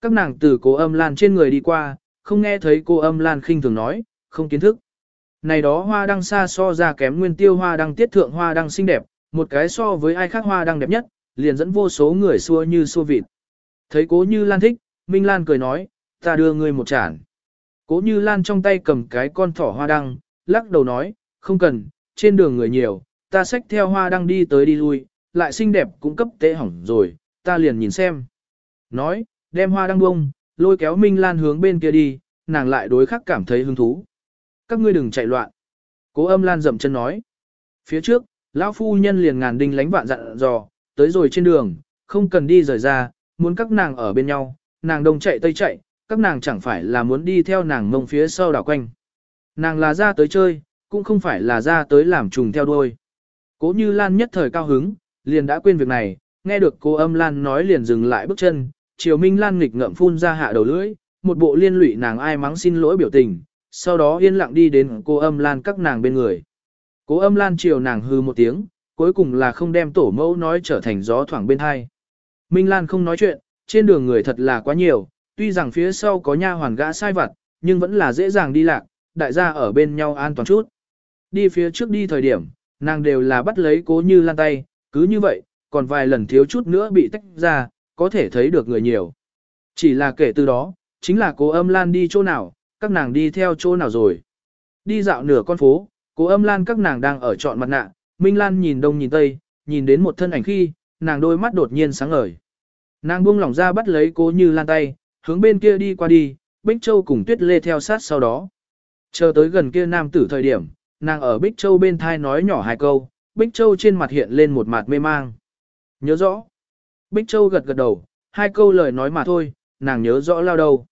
Các nàng từ cố âm Lan trên người đi qua, không nghe thấy cô âm Lan khinh thường nói, không kiến thức. Này đó hoa đăng xa so ra kém nguyên tiêu hoa đăng tiết thượng hoa đăng xinh đẹp, một cái so với ai khác hoa đăng đẹp nhất, liền dẫn vô số người xua như xua vịt. Thấy cố như Lan thích, Minh Lan cười nói, ta đưa ngươi một chản. Cố như Lan trong tay cầm cái con thỏ hoa đăng, lắc đầu nói, không cần, trên đường người nhiều, ta xách theo hoa đăng đi tới đi lui, lại xinh đẹp cũng cấp tế hỏng rồi, ta liền nhìn xem. Nói, đem hoa đăng bông, lôi kéo Minh Lan hướng bên kia đi, nàng lại đối khắc cảm thấy hứng thú. Các ngươi đừng chạy loạn. Cố âm Lan dậm chân nói. Phía trước, lão phu nhân liền ngàn đinh lánh vạn dặn dò, tới rồi trên đường, không cần đi rời ra, muốn các nàng ở bên nhau, nàng đông chạy tây chạy, các nàng chẳng phải là muốn đi theo nàng mông phía sau đảo quanh. Nàng là ra tới chơi, cũng không phải là ra tới làm trùng theo đuôi. Cố như Lan nhất thời cao hứng, liền đã quên việc này, nghe được cô âm Lan nói liền dừng lại bước chân, Triều Minh Lan nghịch ngậm phun ra hạ đầu lưỡi, một bộ liên lụy nàng ai mắng xin lỗi biểu tình, sau đó yên lặng đi đến cô âm Lan các nàng bên người. cô âm Lan chiều nàng hư một tiếng, cuối cùng là không đem tổ mẫu nói trở thành gió thoảng bên hai. Minh Lan không nói chuyện, trên đường người thật là quá nhiều, tuy rằng phía sau có nha hoàn gã sai vặt, nhưng vẫn là dễ dàng đi lạc, đại gia ở bên nhau an toàn chút. Đi phía trước đi thời điểm, nàng đều là bắt lấy cố như lan tay, cứ như vậy, còn vài lần thiếu chút nữa bị tách ra, có thể thấy được người nhiều. Chỉ là kể từ đó, chính là cố âm lan đi chỗ nào, các nàng đi theo chỗ nào rồi. Đi dạo nửa con phố, cố âm lan các nàng đang ở trọn mặt nạ, Minh Lan nhìn đông nhìn tây, nhìn đến một thân ảnh khi, nàng đôi mắt đột nhiên sáng ngời. Nàng buông lỏng ra bắt lấy cố như lan tay, hướng bên kia đi qua đi, Bích Châu cùng Tuyết Lê theo sát sau đó. Chờ tới gần kia nam tử thời điểm, nàng ở Bích Châu bên thai nói nhỏ hai câu, Bích Châu trên mặt hiện lên một mặt mê mang. Nhớ rõ. Bích Châu gật gật đầu, hai câu lời nói mà thôi, nàng nhớ rõ lao đầu.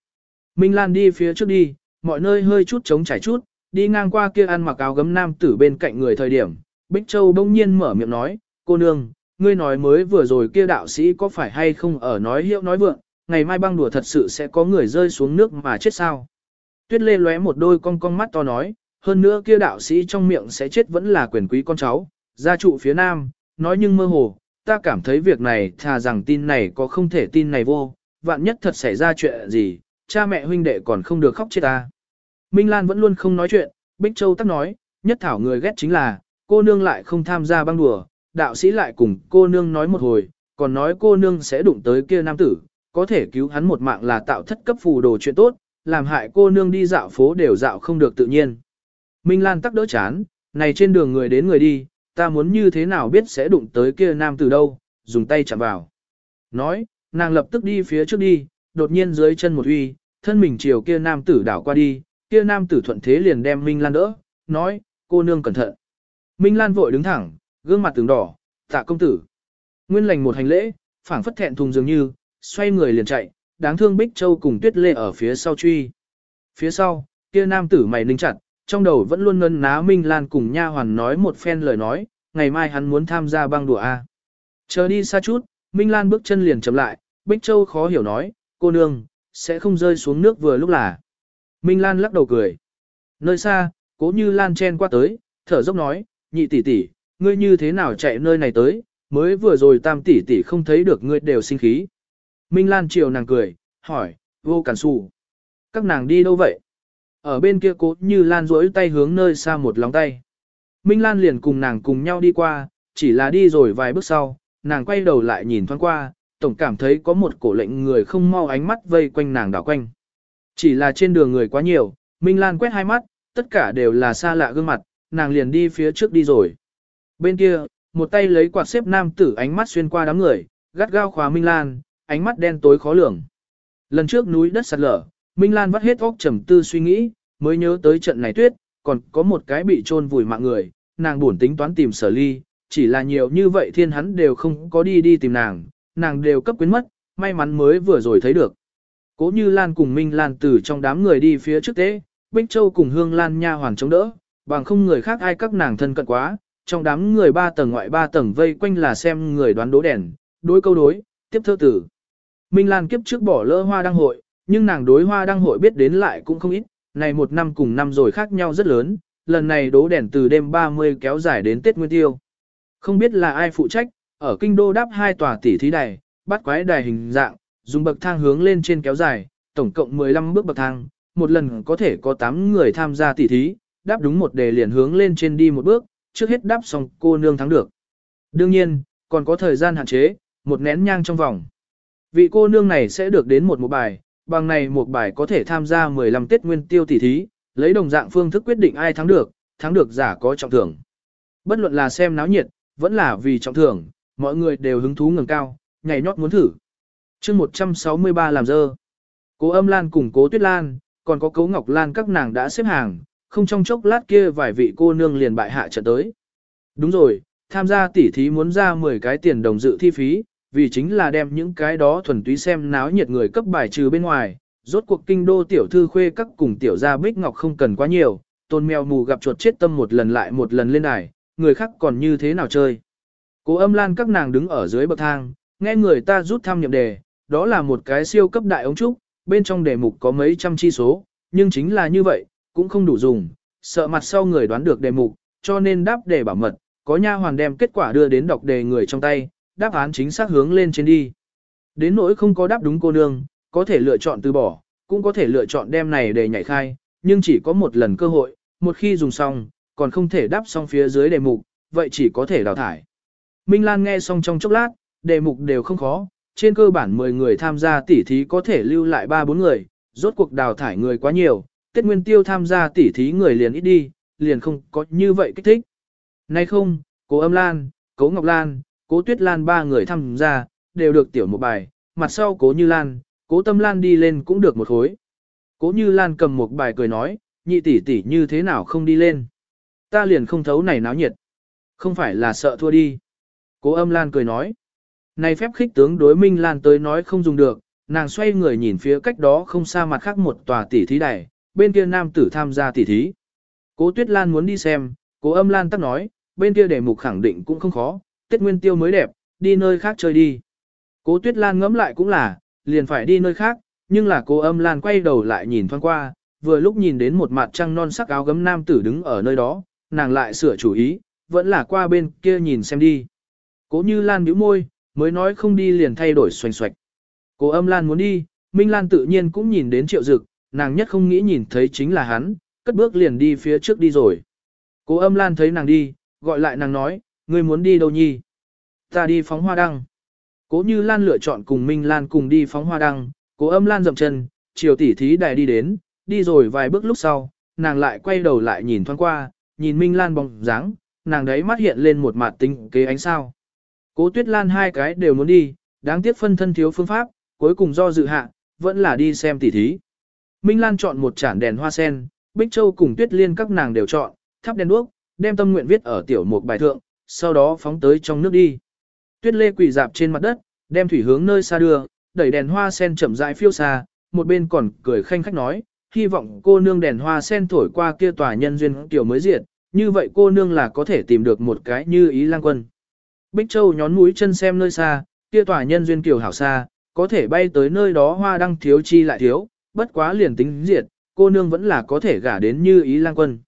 Minh Lan đi phía trước đi, mọi nơi hơi chút trống trải chút, đi ngang qua kia ăn mặc áo gấm nam tử bên cạnh người thời điểm. Bích Châu bỗng nhiên mở miệng nói, cô nương, ngươi nói mới vừa rồi kia đạo sĩ có phải hay không ở nói hiệu nói vượng, ngày mai băng đùa thật sự sẽ có người rơi xuống nước mà chết sao. Tuyết lê lóe một đôi con con mắt to nói, hơn nữa kia đạo sĩ trong miệng sẽ chết vẫn là quyền quý con cháu, gia trụ phía nam, nói nhưng mơ hồ, ta cảm thấy việc này thà rằng tin này có không thể tin này vô, vạn nhất thật xảy ra chuyện gì, cha mẹ huynh đệ còn không được khóc chết ta. Minh Lan vẫn luôn không nói chuyện, Bích Châu tắc nói, nhất thảo người ghét chính là, cô nương lại không tham gia băng đùa, đạo sĩ lại cùng cô nương nói một hồi, còn nói cô nương sẽ đụng tới kia nam tử, có thể cứu hắn một mạng là tạo thất cấp phù đồ chuyện tốt, làm hại cô nương đi dạo phố đều dạo không được tự nhiên. Minh Lan tắc đỡ chán, này trên đường người đến người đi, ta muốn như thế nào biết sẽ đụng tới kia nam tử đâu, dùng tay chạm vào. Nói, nàng lập tức đi phía trước đi, đột nhiên dưới chân một uy, thân mình chiều kia nam tử đảo qua đi, kia nam tử thuận thế liền đem Minh Lan đỡ, nói, cô nương cẩn thận. Minh Lan vội đứng thẳng, gương mặt tướng đỏ, tạ công tử. Nguyên lành một hành lễ, phảng phất thẹn thùng dường như, xoay người liền chạy, đáng thương Bích Châu cùng Tuyết Lê ở phía sau truy. Phía sau, kia nam tử mày ninh chặt, trong đầu vẫn luôn nân ná Minh Lan cùng nha hoàn nói một phen lời nói, ngày mai hắn muốn tham gia băng đùa A. Chờ đi xa chút, Minh Lan bước chân liền chậm lại, Bích Châu khó hiểu nói, cô nương, sẽ không rơi xuống nước vừa lúc là. Minh Lan lắc đầu cười. Nơi xa, cố như Lan chen qua tới, thở dốc nói, nhị tỷ tỷ, ngươi như thế nào chạy nơi này tới, mới vừa rồi tam tỷ tỷ không thấy được ngươi đều sinh khí. Minh Lan chiều nàng cười, hỏi, vô cản xù. Các nàng đi đâu vậy? Ở bên kia cố như Lan rỗi tay hướng nơi xa một lòng tay. Minh Lan liền cùng nàng cùng nhau đi qua, chỉ là đi rồi vài bước sau, nàng quay đầu lại nhìn thoáng qua, tổng cảm thấy có một cổ lệnh người không mau ánh mắt vây quanh nàng đảo quanh. Chỉ là trên đường người quá nhiều, Minh Lan quét hai mắt, tất cả đều là xa lạ gương mặt, nàng liền đi phía trước đi rồi. Bên kia, một tay lấy quạt xếp nam tử ánh mắt xuyên qua đám người, gắt gao khóa Minh Lan, ánh mắt đen tối khó lường. Lần trước núi đất sạt lở, Minh Lan vắt hết óc trầm tư suy nghĩ, mới nhớ tới trận này tuyết, còn có một cái bị chôn vùi mạng người, nàng buồn tính toán tìm sở ly, chỉ là nhiều như vậy thiên hắn đều không có đi đi tìm nàng, nàng đều cấp quyến mất, may mắn mới vừa rồi thấy được. Cố như Lan cùng Minh Lan từ trong đám người đi phía trước tế, Bích Châu cùng Hương Lan nha hoàng chống đỡ, bằng không người khác ai các nàng thân cận quá, trong đám người ba tầng ngoại ba tầng vây quanh là xem người đoán đố đèn, đối câu đối, tiếp thơ tử. Minh Lan kiếp trước bỏ lỡ hoa đăng hội, nhưng nàng đối hoa đăng hội biết đến lại cũng không ít, này một năm cùng năm rồi khác nhau rất lớn, lần này đố đèn từ đêm 30 kéo dài đến Tết Nguyên Tiêu. Không biết là ai phụ trách, ở kinh đô đáp hai tòa tỷ thí đài, bắt quái đài hình dạng, dùng bậc thang hướng lên trên kéo dài, tổng cộng 15 bước bậc thang, một lần có thể có 8 người tham gia tỷ thí, đáp đúng một đề liền hướng lên trên đi một bước, trước hết đáp xong cô nương thắng được. Đương nhiên, còn có thời gian hạn chế, một nén nhang trong vòng. Vị cô nương này sẽ được đến một một bài, bằng này một bài có thể tham gia 15 tiết Nguyên Tiêu tỷ thí, lấy đồng dạng phương thức quyết định ai thắng được, thắng được giả có trọng thưởng. Bất luận là xem náo nhiệt, vẫn là vì trọng thưởng, mọi người đều hứng thú ngẩng cao, nhảy nhót muốn thử. chương 163 làm dơ. Cố âm Lan cùng cố Tuyết Lan, còn có cố Ngọc Lan các nàng đã xếp hàng, không trong chốc lát kia vài vị cô nương liền bại hạ trận tới. Đúng rồi, tham gia tỉ thí muốn ra 10 cái tiền đồng dự thi phí, vì chính là đem những cái đó thuần túy xem náo nhiệt người cấp bài trừ bên ngoài, rốt cuộc kinh đô tiểu thư khuê các cùng tiểu gia bích ngọc không cần quá nhiều, tôn mèo mù gặp chuột chết tâm một lần lại một lần lên đài, người khác còn như thế nào chơi. Cố âm lan các nàng đứng ở dưới bậc thang, nghe người ta rút thăm nhậm đề, đó là một cái siêu cấp đại ống trúc, bên trong đề mục có mấy trăm chi số, nhưng chính là như vậy, cũng không đủ dùng, sợ mặt sau người đoán được đề mục, cho nên đáp đề bảo mật, có nha hoàn đem kết quả đưa đến đọc đề người trong tay, đáp án chính xác hướng lên trên đi. Đến nỗi không có đáp đúng cô nương, có thể lựa chọn từ bỏ, cũng có thể lựa chọn đem này để nhảy khai, nhưng chỉ có một lần cơ hội, một khi dùng xong, còn không thể đáp xong phía dưới đề mục, vậy chỉ có thể đào thải. Minh Lan nghe xong trong chốc lát, đề mục đều không khó, trên cơ bản 10 người tham gia tỉ thí có thể lưu lại 3-4 người, rốt cuộc đào thải người quá nhiều, Tết Nguyên Tiêu tham gia tỉ thí người liền ít đi, liền không có như vậy kích thích. Nay không, cố âm Lan, cố Ngọc Lan, cố Tuyết Lan ba người tham gia, đều được tiểu một bài, mặt sau cố Như Lan, cố Tâm Lan đi lên cũng được một khối. Cố Như Lan cầm một bài cười nói, nhị tỷ tỷ như thế nào không đi lên. Ta liền không thấu này náo nhiệt. Không phải là sợ thua đi. Cố âm Lan cười nói. Này phép khích tướng đối Minh Lan tới nói không dùng được, nàng xoay người nhìn phía cách đó không xa mặt khác một tòa tỷ thí đài, bên kia nam tử tham gia tỷ thí. Cố Tuyết Lan muốn đi xem, cố âm Lan tắc nói, bên kia đề mục khẳng định cũng không khó, Tết Nguyên Tiêu mới đẹp, đi nơi khác chơi đi. Cố Tuyết Lan ngẫm lại cũng là, liền phải đi nơi khác, nhưng là cô âm Lan quay đầu lại nhìn thoáng qua, vừa lúc nhìn đến một mặt trăng non sắc áo gấm nam tử đứng ở nơi đó, nàng lại sửa chủ ý, vẫn là qua bên kia nhìn xem đi. Cố như Lan bĩu môi, mới nói không đi liền thay đổi xoành xoạch. Cố âm Lan muốn đi, Minh Lan tự nhiên cũng nhìn đến triệu dực, nàng nhất không nghĩ nhìn thấy chính là hắn, cất bước liền đi phía trước đi rồi. Cố âm Lan thấy nàng đi, gọi lại nàng nói, ngươi muốn đi đâu nhi? Ta đi phóng hoa đăng. Cố như Lan lựa chọn cùng Minh Lan cùng đi phóng hoa đăng, cố âm Lan dậm chân, chiều tỉ thí đài đi đến, đi rồi vài bước lúc sau, nàng lại quay đầu lại nhìn thoáng qua, nhìn Minh Lan bóng dáng, nàng đấy mắt hiện lên một mặt tinh kế ánh sao. Cố Tuyết Lan hai cái đều muốn đi, đáng tiếc phân thân thiếu phương pháp, cuối cùng do dự hạ, vẫn là đi xem tỉ thí. Minh Lan chọn một chản đèn hoa sen, Bích Châu cùng Tuyết Liên các nàng đều chọn, thắp đèn đuốc, đem tâm nguyện viết ở tiểu mục bài thượng, sau đó phóng tới trong nước đi. Tuyết Lê quỳ dạp trên mặt đất, đem thủy hướng nơi xa đưa, đẩy đèn hoa sen chậm rãi phiêu xa, một bên còn cười khanh khách nói, hy vọng cô nương đèn hoa sen thổi qua kia tòa nhân duyên tiểu mới diệt, như vậy cô nương là có thể tìm được một cái như ý lang quân. Bích Châu nhón mũi chân xem nơi xa, kia tòa nhân duyên kiểu hảo xa, có thể bay tới nơi đó hoa đăng thiếu chi lại thiếu, bất quá liền tính diệt, cô nương vẫn là có thể gả đến như ý lang quân.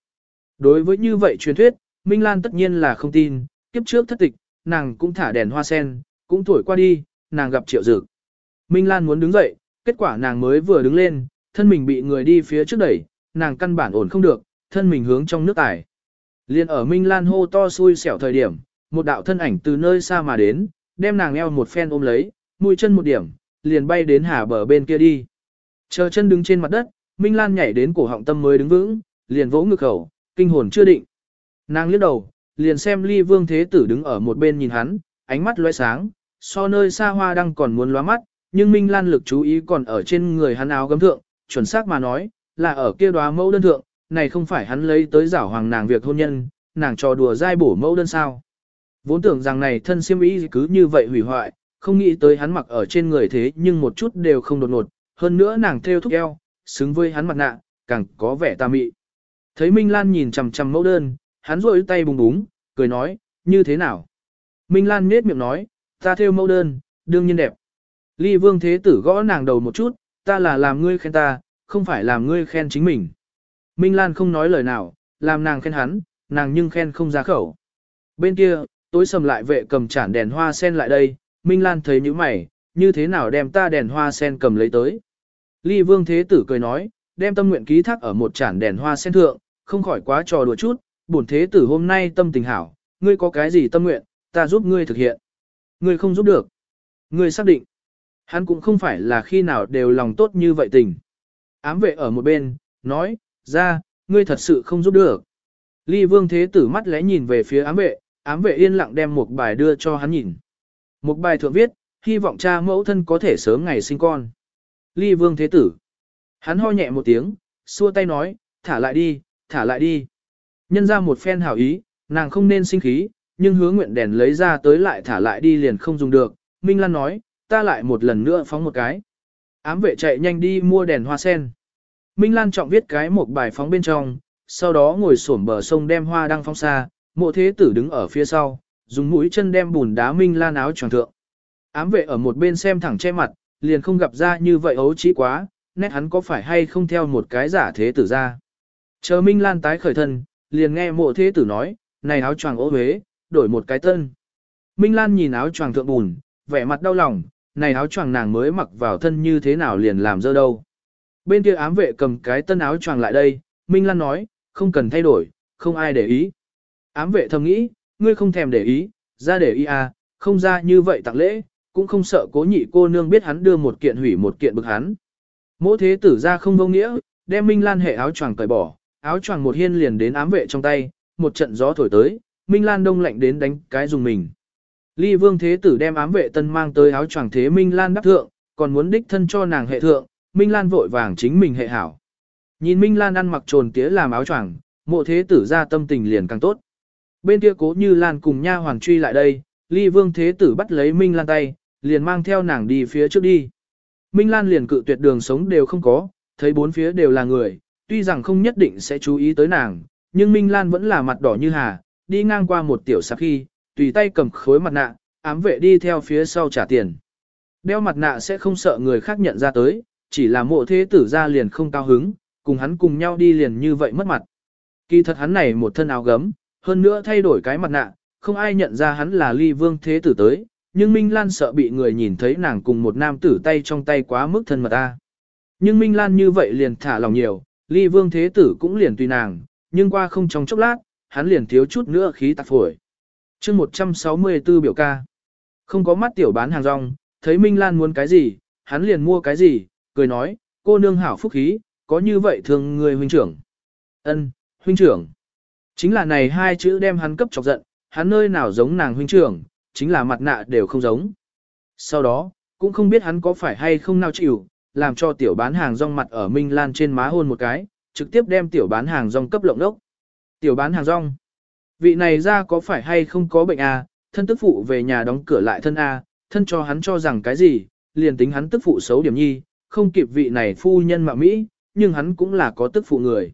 Đối với như vậy truyền thuyết, Minh Lan tất nhiên là không tin, kiếp trước thất tịch, nàng cũng thả đèn hoa sen, cũng thổi qua đi, nàng gặp triệu dược. Minh Lan muốn đứng dậy, kết quả nàng mới vừa đứng lên, thân mình bị người đi phía trước đẩy, nàng căn bản ổn không được, thân mình hướng trong nước tải. Liên ở Minh Lan hô to xui xẻo thời điểm, một đạo thân ảnh từ nơi xa mà đến, đem nàng eo một phen ôm lấy, mũi chân một điểm, liền bay đến hà bờ bên kia đi. Chờ chân đứng trên mặt đất, Minh Lan nhảy đến cổ họng tâm mới đứng vững, liền vỗ ngực khẩu, kinh hồn chưa định. Nàng liếc đầu, liền xem ly vương thế tử đứng ở một bên nhìn hắn, ánh mắt loe sáng, so nơi xa hoa đang còn muốn lóa mắt, nhưng Minh Lan lực chú ý còn ở trên người hắn áo gấm thượng, chuẩn xác mà nói, là ở kia đóa mẫu đơn thượng, này không phải hắn lấy tới giảo hoàng nàng việc hôn nhân, nàng trò đùa dai bổ mẫu đơn sao. Vốn tưởng rằng này thân siêm ý cứ như vậy hủy hoại, không nghĩ tới hắn mặc ở trên người thế nhưng một chút đều không đột ngột, hơn nữa nàng theo thúc eo, xứng với hắn mặt nạ, càng có vẻ tà mị. Thấy Minh Lan nhìn chằm chằm mẫu đơn, hắn rôi tay bùng búng, cười nói, như thế nào? Minh Lan nết miệng nói, ta theo mẫu đơn, đương nhiên đẹp. Ly vương thế tử gõ nàng đầu một chút, ta là làm ngươi khen ta, không phải làm ngươi khen chính mình. Minh Lan không nói lời nào, làm nàng khen hắn, nàng nhưng khen không ra khẩu. Bên kia, tối sầm lại vệ cầm chản đèn hoa sen lại đây, Minh Lan thấy những mày, như thế nào đem ta đèn hoa sen cầm lấy tới. Ly vương thế tử cười nói, đem tâm nguyện ký thác ở một chản đèn hoa sen thượng, không khỏi quá trò đùa chút, bổn thế tử hôm nay tâm tình hảo, ngươi có cái gì tâm nguyện, ta giúp ngươi thực hiện. Ngươi không giúp được. Ngươi xác định. Hắn cũng không phải là khi nào đều lòng tốt như vậy tình. Ám vệ ở một bên, nói, ra, ngươi thật sự không giúp được. Ly vương thế tử mắt lẽ nhìn về phía ám vệ, ám vệ yên lặng đem một bài đưa cho hắn nhìn. Một bài thượng viết, hy vọng cha mẫu thân có thể sớm ngày sinh con. Ly vương thế tử. Hắn ho nhẹ một tiếng, xua tay nói, thả lại đi, thả lại đi. Nhân ra một phen hảo ý, nàng không nên sinh khí, nhưng hứa nguyện đèn lấy ra tới lại thả lại đi liền không dùng được. Minh Lan nói, ta lại một lần nữa phóng một cái. Ám vệ chạy nhanh đi mua đèn hoa sen. Minh Lan trọng viết cái một bài phóng bên trong, sau đó ngồi xổm bờ sông đem hoa đăng phóng xa, mộ thế tử đứng ở phía sau, dùng mũi chân đem bùn đá Minh Lan áo tròn thượng. Ám vệ ở một bên xem thẳng che mặt, liền không gặp ra như vậy ấu trí quá, nét hắn có phải hay không theo một cái giả thế tử ra. Chờ Minh Lan tái khởi thân, liền nghe mộ thế tử nói, này áo choàng ố huế, đổi một cái tân. Minh Lan nhìn áo choàng thượng bùn, vẻ mặt đau lòng, này áo choàng nàng mới mặc vào thân như thế nào liền làm dơ đâu. Bên kia ám vệ cầm cái tân áo choàng lại đây, Minh Lan nói, không cần thay đổi, không ai để ý. Ám vệ thầm nghĩ, ngươi không thèm để ý, ra để ý à, không ra như vậy tặng lễ, cũng không sợ cố nhị cô nương biết hắn đưa một kiện hủy một kiện bực hắn. Mỗ thế tử ra không vô nghĩa, đem Minh Lan hệ áo choàng cởi bỏ, áo choàng một hiên liền đến ám vệ trong tay, một trận gió thổi tới, Minh Lan đông lạnh đến đánh cái dùng mình. Ly vương thế tử đem ám vệ tân mang tới áo choàng thế Minh Lan đắp thượng, còn muốn đích thân cho nàng hệ thượng, Minh Lan vội vàng chính mình hệ hảo. Nhìn Minh Lan ăn mặc trồn tía làm áo choàng, mộ thế tử ra tâm tình liền càng tốt. Bên kia cố như Lan cùng nha hoàng truy lại đây, ly vương thế tử bắt lấy Minh Lan tay, liền mang theo nàng đi phía trước đi. Minh Lan liền cự tuyệt đường sống đều không có, thấy bốn phía đều là người, tuy rằng không nhất định sẽ chú ý tới nàng, nhưng Minh Lan vẫn là mặt đỏ như hà, đi ngang qua một tiểu sạp khi, tùy tay cầm khối mặt nạ, ám vệ đi theo phía sau trả tiền. Đeo mặt nạ sẽ không sợ người khác nhận ra tới, chỉ là mộ thế tử ra liền không cao hứng, cùng hắn cùng nhau đi liền như vậy mất mặt. Kỳ thật hắn này một thân áo gấm, hơn nữa thay đổi cái mặt nạ, không ai nhận ra hắn là ly vương thế tử tới, nhưng Minh Lan sợ bị người nhìn thấy nàng cùng một nam tử tay trong tay quá mức thân mật ta. Nhưng Minh Lan như vậy liền thả lòng nhiều, ly vương thế tử cũng liền tùy nàng, nhưng qua không trong chốc lát, hắn liền thiếu chút nữa khí tạc phổi. chương 164 biểu ca. Không có mắt tiểu bán hàng rong, thấy Minh Lan muốn cái gì, hắn liền mua cái gì, cười nói, cô nương hảo phúc khí, có như vậy thường người huynh trưởng. ân huynh trưởng. Chính là này hai chữ đem hắn cấp chọc giận, hắn nơi nào giống nàng huynh trưởng, chính là mặt nạ đều không giống. Sau đó, cũng không biết hắn có phải hay không nào chịu, làm cho tiểu bán hàng rong mặt ở Minh Lan trên má hôn một cái, trực tiếp đem tiểu bán hàng rong cấp lộng đốc. Tiểu bán hàng rong. Vị này ra có phải hay không có bệnh à, thân tức phụ về nhà đóng cửa lại thân A, thân cho hắn cho rằng cái gì, liền tính hắn tức phụ xấu điểm nhi, không kịp vị này phu nhân mà Mỹ, nhưng hắn cũng là có tức phụ người.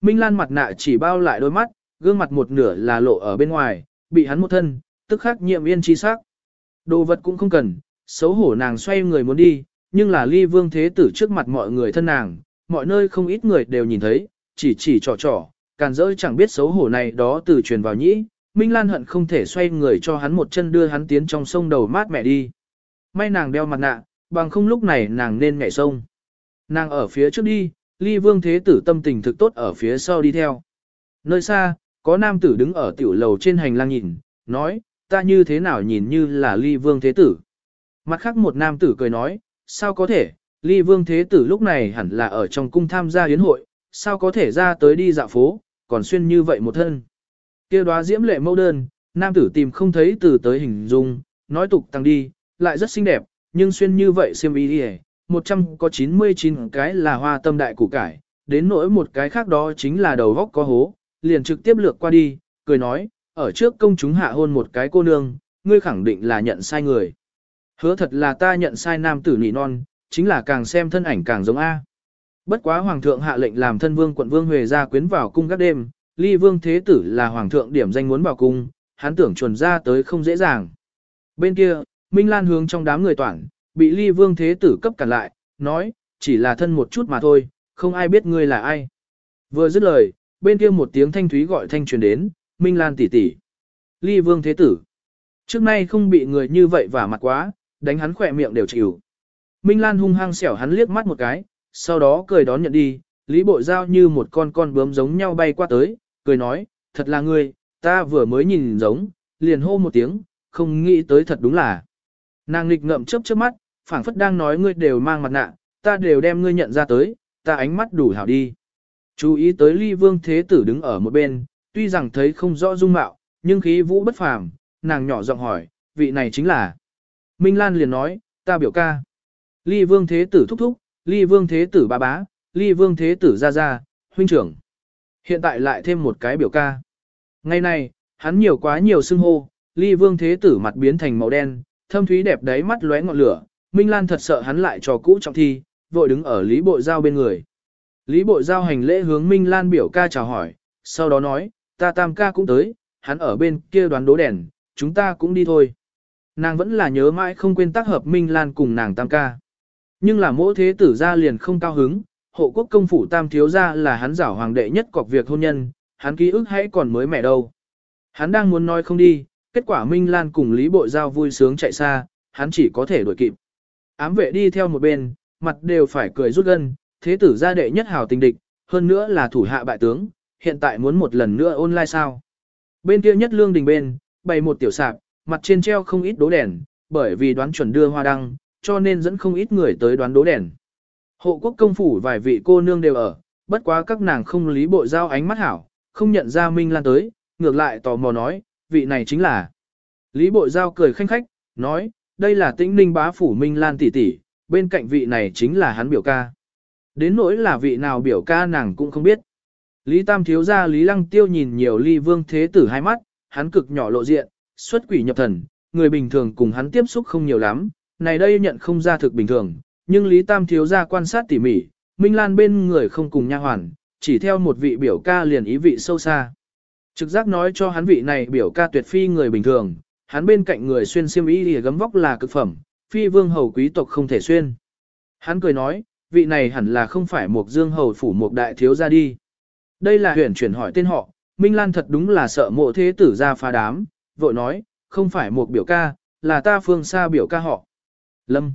Minh Lan mặt nạ chỉ bao lại đôi mắt, gương mặt một nửa là lộ ở bên ngoài, bị hắn một thân, tức khắc nhiệm yên chi sắc. Đồ vật cũng không cần, xấu hổ nàng xoay người muốn đi, nhưng là ly vương thế tử trước mặt mọi người thân nàng, mọi nơi không ít người đều nhìn thấy, chỉ chỉ trò trò, càn rỡ chẳng biết xấu hổ này đó từ truyền vào nhĩ, Minh Lan hận không thể xoay người cho hắn một chân đưa hắn tiến trong sông đầu mát mẹ đi. May nàng đeo mặt nạ, bằng không lúc này nàng nên nhảy sông. Nàng ở phía trước đi, ly vương thế tử tâm tình thực tốt ở phía sau đi theo. Nơi xa, có nam tử đứng ở tiểu lầu trên hành lang nhìn, nói, ta như thế nào nhìn như là ly vương thế tử. Mặt khác một nam tử cười nói, sao có thể, ly vương thế tử lúc này hẳn là ở trong cung tham gia yến hội, sao có thể ra tới đi dạo phố, còn xuyên như vậy một thân. kia đóa diễm lệ mẫu đơn, nam tử tìm không thấy từ tới hình dung, nói tục tăng đi, lại rất xinh đẹp, nhưng xuyên như vậy xiêm y đi một trăm có 99 cái là hoa tâm đại củ cải, đến nỗi một cái khác đó chính là đầu góc có hố, liền trực tiếp lược qua đi, cười nói, ở trước công chúng hạ hôn một cái cô nương, ngươi khẳng định là nhận sai người. Hứa thật là ta nhận sai nam tử nỉ non, chính là càng xem thân ảnh càng giống A. Bất quá hoàng thượng hạ lệnh làm thân vương quận vương Huệ ra quyến vào cung các đêm, ly vương thế tử là hoàng thượng điểm danh muốn vào cung, hắn tưởng chuẩn ra tới không dễ dàng. Bên kia, Minh Lan hướng trong đám người toàn, bị ly vương thế tử cấp cản lại, nói, chỉ là thân một chút mà thôi, không ai biết ngươi là ai. Vừa dứt lời, bên kia một tiếng thanh thúy gọi thanh truyền đến, Minh Lan tỷ tỷ. Ly vương thế tử. Trước nay không bị người như vậy vả mặt quá, đánh hắn khỏe miệng đều chịu. Minh Lan hung hăng xẻo hắn liếc mắt một cái, sau đó cười đón nhận đi, Lý Bội Giao như một con con bướm giống nhau bay qua tới, cười nói, thật là ngươi, ta vừa mới nhìn giống, liền hô một tiếng, không nghĩ tới thật đúng là. Nàng nghịch ngậm chớp chớp mắt, phảng phất đang nói ngươi đều mang mặt nạ, ta đều đem ngươi nhận ra tới, ta ánh mắt đủ hảo đi. Chú ý tới ly vương thế tử đứng ở một bên, tuy rằng thấy không rõ dung mạo, nhưng khí vũ bất phàm, nàng nhỏ giọng hỏi, vị này chính là. Minh Lan liền nói, ta biểu ca. Ly vương thế tử thúc thúc, ly vương thế tử ba bá, ly vương thế tử gia gia, huynh trưởng. Hiện tại lại thêm một cái biểu ca. Ngày nay hắn nhiều quá nhiều xưng hô, ly vương thế tử mặt biến thành màu đen, thâm thúy đẹp đáy mắt lóe ngọn lửa, Minh Lan thật sợ hắn lại trò cũ trọng thi, vội đứng ở Lý Bội Giao bên người. Lý Bội Giao hành lễ hướng Minh Lan biểu ca chào hỏi, sau đó nói, ta tam ca cũng tới, hắn ở bên kia đoán đố đèn, chúng ta cũng đi thôi. Nàng vẫn là nhớ mãi không quên tác hợp Minh Lan cùng nàng tam ca. Nhưng là mỗi thế tử ra liền không cao hứng, hộ quốc công phủ tam thiếu ra là hắn giảo hoàng đệ nhất cọc việc hôn nhân, hắn ký ức hãy còn mới mẻ đâu. Hắn đang muốn nói không đi, kết quả Minh Lan cùng Lý Bội Giao vui sướng chạy xa, hắn chỉ có thể đuổi kịp. Ám vệ đi theo một bên, mặt đều phải cười rút gân, thế tử gia đệ nhất hào tình địch, hơn nữa là thủ hạ bại tướng, hiện tại muốn một lần nữa online sao. Bên kia nhất lương đình bên, bày một tiểu sạp, mặt trên treo không ít đố đèn, bởi vì đoán chuẩn đưa hoa đăng, cho nên dẫn không ít người tới đoán đố đèn. Hộ quốc công phủ vài vị cô nương đều ở, bất quá các nàng không lý bộ giao ánh mắt hảo, không nhận ra Minh Lan tới, ngược lại tò mò nói, vị này chính là. Lý bộ giao cười khanh khách, nói, đây là tĩnh ninh bá phủ Minh Lan tỷ tỷ, bên cạnh vị này chính là hắn biểu ca. Đến nỗi là vị nào biểu ca nàng cũng không biết. Lý Tam thiếu gia Lý Lăng Tiêu nhìn nhiều ly vương thế tử hai mắt, hắn cực nhỏ lộ diện, xuất quỷ nhập thần, người bình thường cùng hắn tiếp xúc không nhiều lắm, này đây nhận không ra thực bình thường, nhưng Lý Tam thiếu ra quan sát tỉ mỉ, Minh Lan bên người không cùng nha hoàn, chỉ theo một vị biểu ca liền ý vị sâu xa. Trực giác nói cho hắn vị này biểu ca tuyệt phi người bình thường, hắn bên cạnh người xuyên xiêm y lìa gấm vóc là cực phẩm, phi vương hầu quý tộc không thể xuyên. Hắn cười nói, vị này hẳn là không phải một dương hầu phủ một đại thiếu ra đi. Đây là huyền chuyển hỏi tên họ, Minh Lan thật đúng là sợ mộ thế tử ra phá đám, vội nói, không phải một biểu ca, là ta phương xa biểu ca họ. Lâm.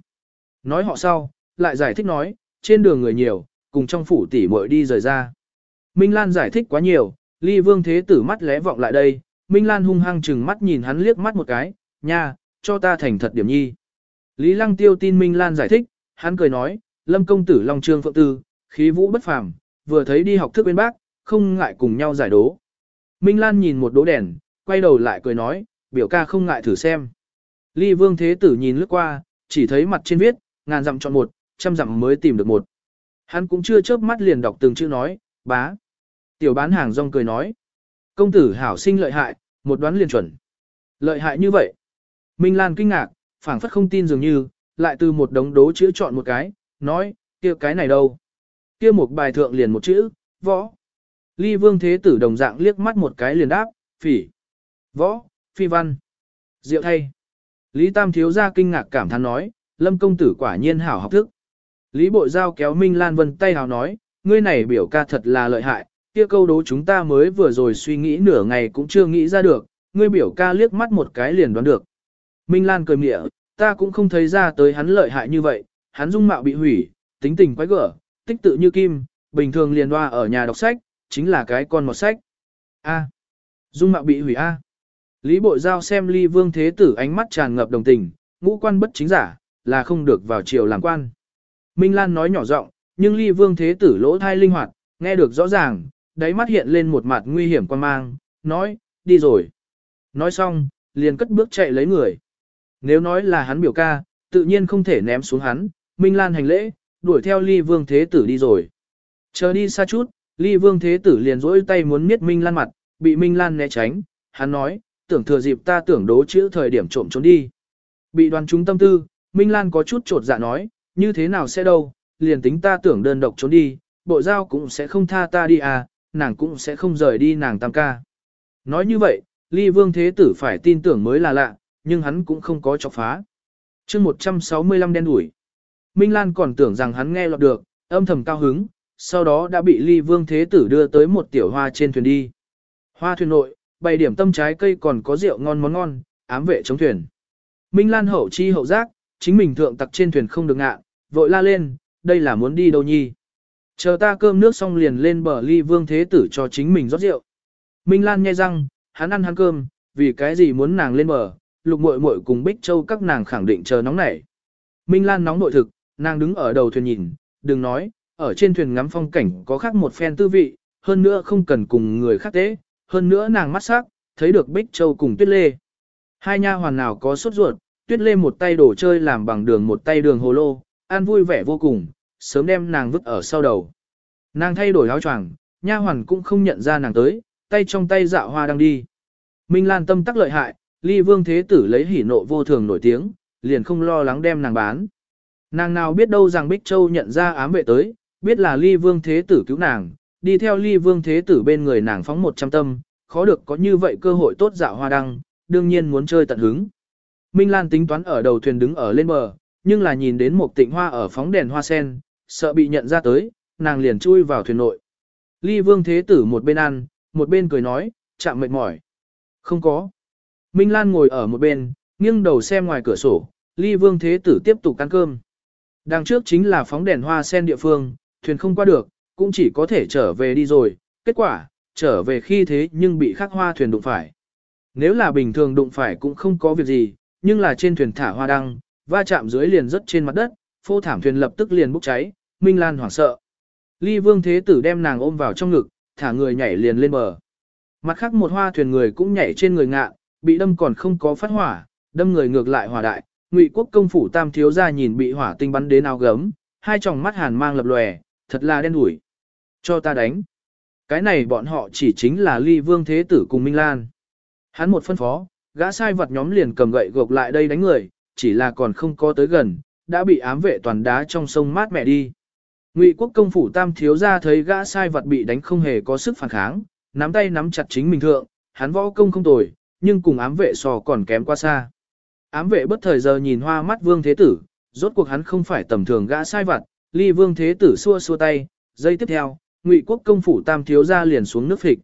Nói họ sau, lại giải thích nói, trên đường người nhiều, cùng trong phủ tỷ muội đi rời ra. Minh Lan giải thích quá nhiều, ly vương thế tử mắt lé vọng lại đây, Minh Lan hung hăng chừng mắt nhìn hắn liếc mắt một cái, nha, cho ta thành thật điểm nhi. Lý Lăng Tiêu tin Minh Lan giải thích, hắn cười nói, Lâm công tử Long Trương Phượng Tư, khí vũ bất phàm, vừa thấy đi học thức bên bác, không ngại cùng nhau giải đố. Minh Lan nhìn một đố đèn, quay đầu lại cười nói, biểu ca không ngại thử xem. Ly Vương Thế Tử nhìn lướt qua, chỉ thấy mặt trên viết, ngàn dặm chọn một, trăm dặm mới tìm được một. Hắn cũng chưa chớp mắt liền đọc từng chữ nói, bá. Tiểu bán hàng rong cười nói, công tử hảo sinh lợi hại, một đoán liền chuẩn. Lợi hại như vậy. Minh Lan kinh ngạc, phảng phất không tin dường như, lại từ một đống đố chữ chọn một cái, nói, kia cái này đâu. Kia một bài thượng liền một chữ, võ. Ly vương thế tử đồng dạng liếc mắt một cái liền đáp, phỉ. Võ, phi văn. Diệu thay. Lý Tam thiếu gia kinh ngạc cảm thán nói, lâm công tử quả nhiên hảo học thức. Lý Bội Giao kéo Minh Lan Vân tay hào nói, ngươi này biểu ca thật là lợi hại, kia câu đố chúng ta mới vừa rồi suy nghĩ nửa ngày cũng chưa nghĩ ra được, ngươi biểu ca liếc mắt một cái liền đoán được. Minh Lan cười mỉa, ta cũng không thấy ra tới hắn lợi hại như vậy, hắn dung mạo bị hủy, tính tình quái gở, tích tự như kim, bình thường liền hoa ở nhà đọc sách, chính là cái con một sách. A. dung mạo bị hủy A. Lý Bội Giao xem ly vương thế tử ánh mắt tràn ngập đồng tình, ngũ quan bất chính giả, là không được vào triều làm quan. Minh Lan nói nhỏ giọng, nhưng ly vương thế tử lỗ thai linh hoạt, nghe được rõ ràng, đáy mắt hiện lên một mặt nguy hiểm quan mang, nói, đi rồi. Nói xong, liền cất bước chạy lấy người. Nếu nói là hắn biểu ca, tự nhiên không thể ném xuống hắn, Minh Lan hành lễ, đuổi theo ly vương thế tử đi rồi. Chờ đi xa chút, ly vương thế tử liền rỗi tay muốn miết Minh Lan mặt, bị Minh Lan né tránh, hắn nói, tưởng thừa dịp ta tưởng đố chữ thời điểm trộm trốn đi. Bị đoàn chúng tâm tư, Minh Lan có chút trột dạ nói, như thế nào sẽ đâu, liền tính ta tưởng đơn độc trốn đi, bộ giao cũng sẽ không tha ta đi à, nàng cũng sẽ không rời đi nàng tam ca. Nói như vậy, ly vương thế tử phải tin tưởng mới là lạ, nhưng hắn cũng không có chọc phá. chương 165 đen đuổi. Minh Lan còn tưởng rằng hắn nghe lọt được, âm thầm cao hứng, sau đó đã bị ly vương thế tử đưa tới một tiểu hoa trên thuyền đi. Hoa thuyền nội, bày điểm tâm trái cây còn có rượu ngon món ngon, ám vệ chống thuyền. Minh Lan hậu chi hậu giác, chính mình thượng tặc trên thuyền không được ngạ, vội la lên, đây là muốn đi đâu nhi. Chờ ta cơm nước xong liền lên bờ ly vương thế tử cho chính mình rót rượu. Minh Lan nghe răng, hắn ăn hắn cơm, vì cái gì muốn nàng lên bờ, lục muội muội cùng Bích Châu các nàng khẳng định chờ nóng nảy. Minh Lan nóng nội thực, nàng đứng ở đầu thuyền nhìn, đừng nói, ở trên thuyền ngắm phong cảnh có khác một phen tư vị, hơn nữa không cần cùng người khác tế, hơn nữa nàng mắt sắc, thấy được Bích Châu cùng Tuyết Lê. Hai nha hoàn nào có sốt ruột, Tuyết Lê một tay đồ chơi làm bằng đường một tay đường hồ lô, an vui vẻ vô cùng, sớm đem nàng vứt ở sau đầu. Nàng thay đổi áo choàng, nha hoàn cũng không nhận ra nàng tới, tay trong tay dạo hoa đang đi. Minh Lan tâm tắc lợi hại, ly vương thế tử lấy hỉ nộ vô thường nổi tiếng, liền không lo lắng đem nàng bán. Nàng nào biết đâu rằng Bích Châu nhận ra ám vệ tới, biết là ly vương thế tử cứu nàng, đi theo ly vương thế tử bên người nàng phóng một trăm tâm, khó được có như vậy cơ hội tốt dạo hoa đăng, đương nhiên muốn chơi tận hứng. Minh Lan tính toán ở đầu thuyền đứng ở lên bờ, nhưng là nhìn đến một tịnh hoa ở phóng đèn hoa sen, sợ bị nhận ra tới, nàng liền chui vào thuyền nội. Ly vương thế tử một bên ăn, một bên cười nói, chạm mệt mỏi. Không có. Minh Lan ngồi ở một bên, nghiêng đầu xem ngoài cửa sổ, ly vương thế tử tiếp tục ăn cơm. Đằng trước chính là phóng đèn hoa sen địa phương, thuyền không qua được, cũng chỉ có thể trở về đi rồi. Kết quả, trở về khi thế nhưng bị khắc hoa thuyền đụng phải. Nếu là bình thường đụng phải cũng không có việc gì, nhưng là trên thuyền thả hoa đăng, va chạm dưới liền rất trên mặt đất, phô thảm thuyền lập tức liền bốc cháy, Minh Lan hoảng sợ. Ly vương thế tử đem nàng ôm vào trong ngực, thả người nhảy liền lên bờ. Mặt khác một hoa thuyền người cũng nhảy trên người ngạ, bị đâm còn không có phát hỏa, đâm người ngược lại hỏa đại. Ngụy quốc công phủ tam thiếu ra nhìn bị hỏa tinh bắn đến áo gấm, hai tròng mắt hàn mang lập lòe, thật là đen đủi. Cho ta đánh. Cái này bọn họ chỉ chính là ly vương thế tử cùng Minh Lan. Hắn một phân phó, gã sai vật nhóm liền cầm gậy gộc lại đây đánh người, chỉ là còn không có tới gần, đã bị ám vệ toàn đá trong sông mát mẹ đi. Ngụy quốc công phủ tam thiếu ra thấy gã sai vật bị đánh không hề có sức phản kháng, nắm tay nắm chặt chính mình thượng, hắn võ công không tồi, nhưng cùng ám vệ sò còn kém quá xa. Ám vệ bất thời giờ nhìn hoa mắt vương thế tử, rốt cuộc hắn không phải tầm thường gã sai vật, ly vương thế tử xua xua tay, giây tiếp theo, ngụy quốc công phủ tam thiếu gia liền xuống nước phịch.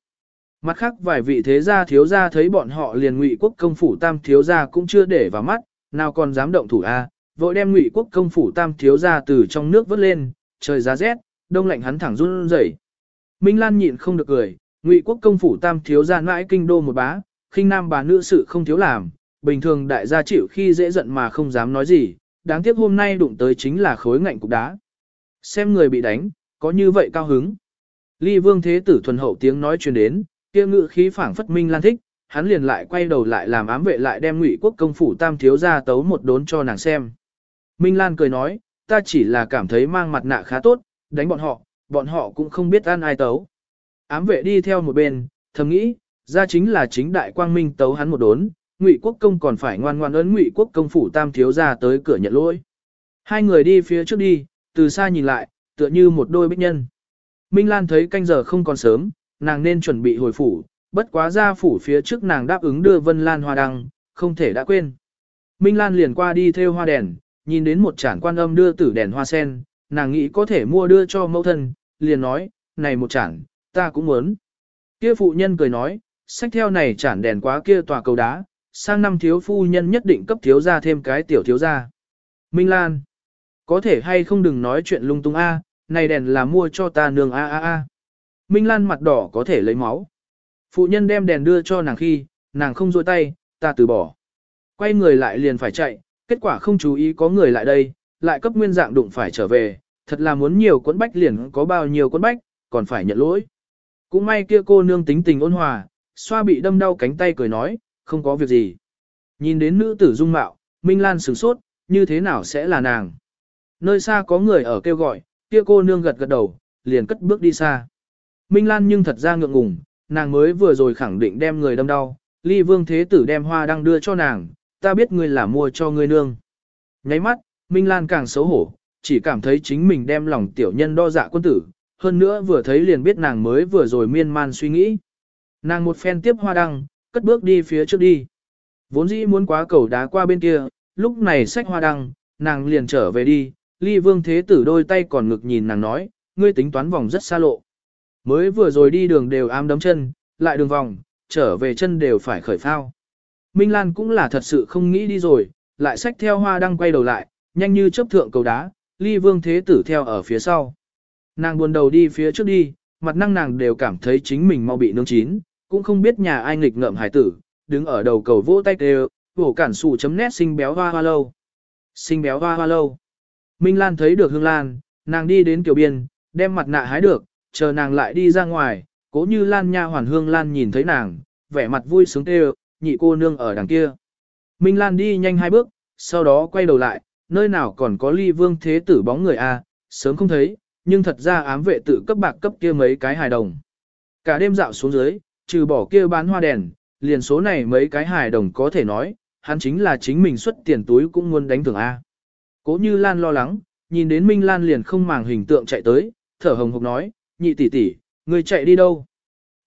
Mặt khác vài vị thế gia thiếu gia thấy bọn họ liền ngụy quốc công phủ tam thiếu gia cũng chưa để vào mắt, nào còn dám động thủ a, vội đem ngụy quốc công phủ tam thiếu gia từ trong nước vớt lên, trời giá rét, đông lạnh hắn thẳng run rẩy. Minh Lan nhịn không được cười, ngụy quốc công phủ tam thiếu gia mãi kinh đô một bá, khinh nam bà nữ sự không thiếu làm, bình thường đại gia chịu khi dễ giận mà không dám nói gì, đáng tiếc hôm nay đụng tới chính là khối ngạnh cục đá. Xem người bị đánh, có như vậy cao hứng. Ly vương thế tử thuần hậu tiếng nói truyền đến, kia ngự khí phảng phất minh lan thích, hắn liền lại quay đầu lại làm ám vệ lại đem ngụy quốc công phủ tam thiếu ra tấu một đốn cho nàng xem. Minh Lan cười nói, ta chỉ là cảm thấy mang mặt nạ khá tốt, đánh bọn họ, bọn họ cũng không biết ăn ai tấu. Ám vệ đi theo một bên, thầm nghĩ, ra chính là chính đại quang minh tấu hắn một đốn, ngụy quốc công còn phải ngoan ngoan ấn ngụy quốc công phủ tam thiếu ra tới cửa nhận lỗi. Hai người đi phía trước đi, từ xa nhìn lại, tựa như một đôi bích nhân. Minh Lan thấy canh giờ không còn sớm, nàng nên chuẩn bị hồi phủ, bất quá ra phủ phía trước nàng đáp ứng đưa Vân Lan hoa đăng, không thể đã quên. Minh Lan liền qua đi theo hoa đèn, nhìn đến một chản quan âm đưa tử đèn hoa sen, nàng nghĩ có thể mua đưa cho mẫu thân, liền nói, này một chản, ta cũng muốn. Kia phụ nhân cười nói, sách theo này chản đèn quá kia tòa cầu đá, sang năm thiếu phu nhân nhất định cấp thiếu ra thêm cái tiểu thiếu ra. Minh Lan, có thể hay không đừng nói chuyện lung tung a, này đèn là mua cho ta nương a a a. Minh Lan mặt đỏ có thể lấy máu. Phụ nhân đem đèn đưa cho nàng khi, nàng không rôi tay, ta từ bỏ. Quay người lại liền phải chạy, kết quả không chú ý có người lại đây, lại cấp nguyên dạng đụng phải trở về, thật là muốn nhiều cuốn bách liền có bao nhiêu cuốn bách, còn phải nhận lỗi. Cũng may kia cô nương tính tình ôn hòa, xoa bị đâm đau cánh tay cười nói, không có việc gì. Nhìn đến nữ tử dung mạo, Minh Lan sửng sốt, như thế nào sẽ là nàng. Nơi xa có người ở kêu gọi, kia cô nương gật gật đầu, liền cất bước đi xa. Minh Lan nhưng thật ra ngượng ngùng, nàng mới vừa rồi khẳng định đem người đâm đau, ly vương thế tử đem hoa đăng đưa cho nàng, ta biết ngươi là mua cho ngươi nương. Nháy mắt, Minh Lan càng xấu hổ, chỉ cảm thấy chính mình đem lòng tiểu nhân đo dạ quân tử, hơn nữa vừa thấy liền biết nàng mới vừa rồi miên man suy nghĩ. Nàng một phen tiếp hoa đăng, cất bước đi phía trước đi. Vốn dĩ muốn quá cầu đá qua bên kia, lúc này xách hoa đăng, nàng liền trở về đi, ly vương thế tử đôi tay còn ngực nhìn nàng nói, ngươi tính toán vòng rất xa lộ. Mới vừa rồi đi đường đều ám đấm chân, lại đường vòng, trở về chân đều phải khởi phao. Minh Lan cũng là thật sự không nghĩ đi rồi, lại xách theo hoa đăng quay đầu lại, nhanh như chấp thượng cầu đá, ly vương thế tử theo ở phía sau. Nàng buồn đầu đi phía trước đi, mặt năng nàng đều cảm thấy chính mình mau bị nướng chín, cũng không biết nhà ai nghịch ngợm hải tử, đứng ở đầu cầu vỗ tay kêu, vổ cản sụ chấm nét xinh béo hoa hoa lâu. Xinh béo hoa hoa lâu. Minh Lan thấy được Hương Lan, nàng đi đến kiểu biên, đem mặt nạ hái được, chờ nàng lại đi ra ngoài, cố như Lan nha hoàn Hương Lan nhìn thấy nàng, vẻ mặt vui sướng kêu, nhị cô nương ở đằng kia. Minh Lan đi nhanh hai bước, sau đó quay đầu lại, nơi nào còn có ly vương thế tử bóng người a sớm không thấy, nhưng thật ra ám vệ tự cấp bạc cấp kia mấy cái hài đồng. Cả đêm dạo xuống dưới, trừ bỏ kia bán hoa đèn, liền số này mấy cái hài đồng có thể nói, hắn chính là chính mình xuất tiền túi cũng muốn đánh thưởng A. Cố như Lan lo lắng, nhìn đến Minh Lan liền không màng hình tượng chạy tới, thở hồng hộc nói, nhị tỷ tỷ, người chạy đi đâu?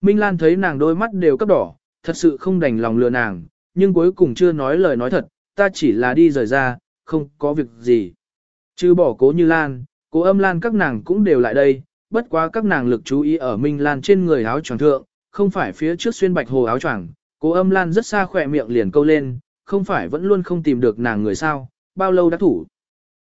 Minh Lan thấy nàng đôi mắt đều cấp đỏ, thật sự không đành lòng lừa nàng, nhưng cuối cùng chưa nói lời nói thật, ta chỉ là đi rời ra, không có việc gì. Chứ bỏ cố như Lan, cố âm Lan các nàng cũng đều lại đây, bất quá các nàng lực chú ý ở Minh Lan trên người áo choàng thượng, không phải phía trước xuyên bạch hồ áo choàng. Cố âm Lan rất xa khỏe miệng liền câu lên, không phải vẫn luôn không tìm được nàng người sao, bao lâu đã thủ.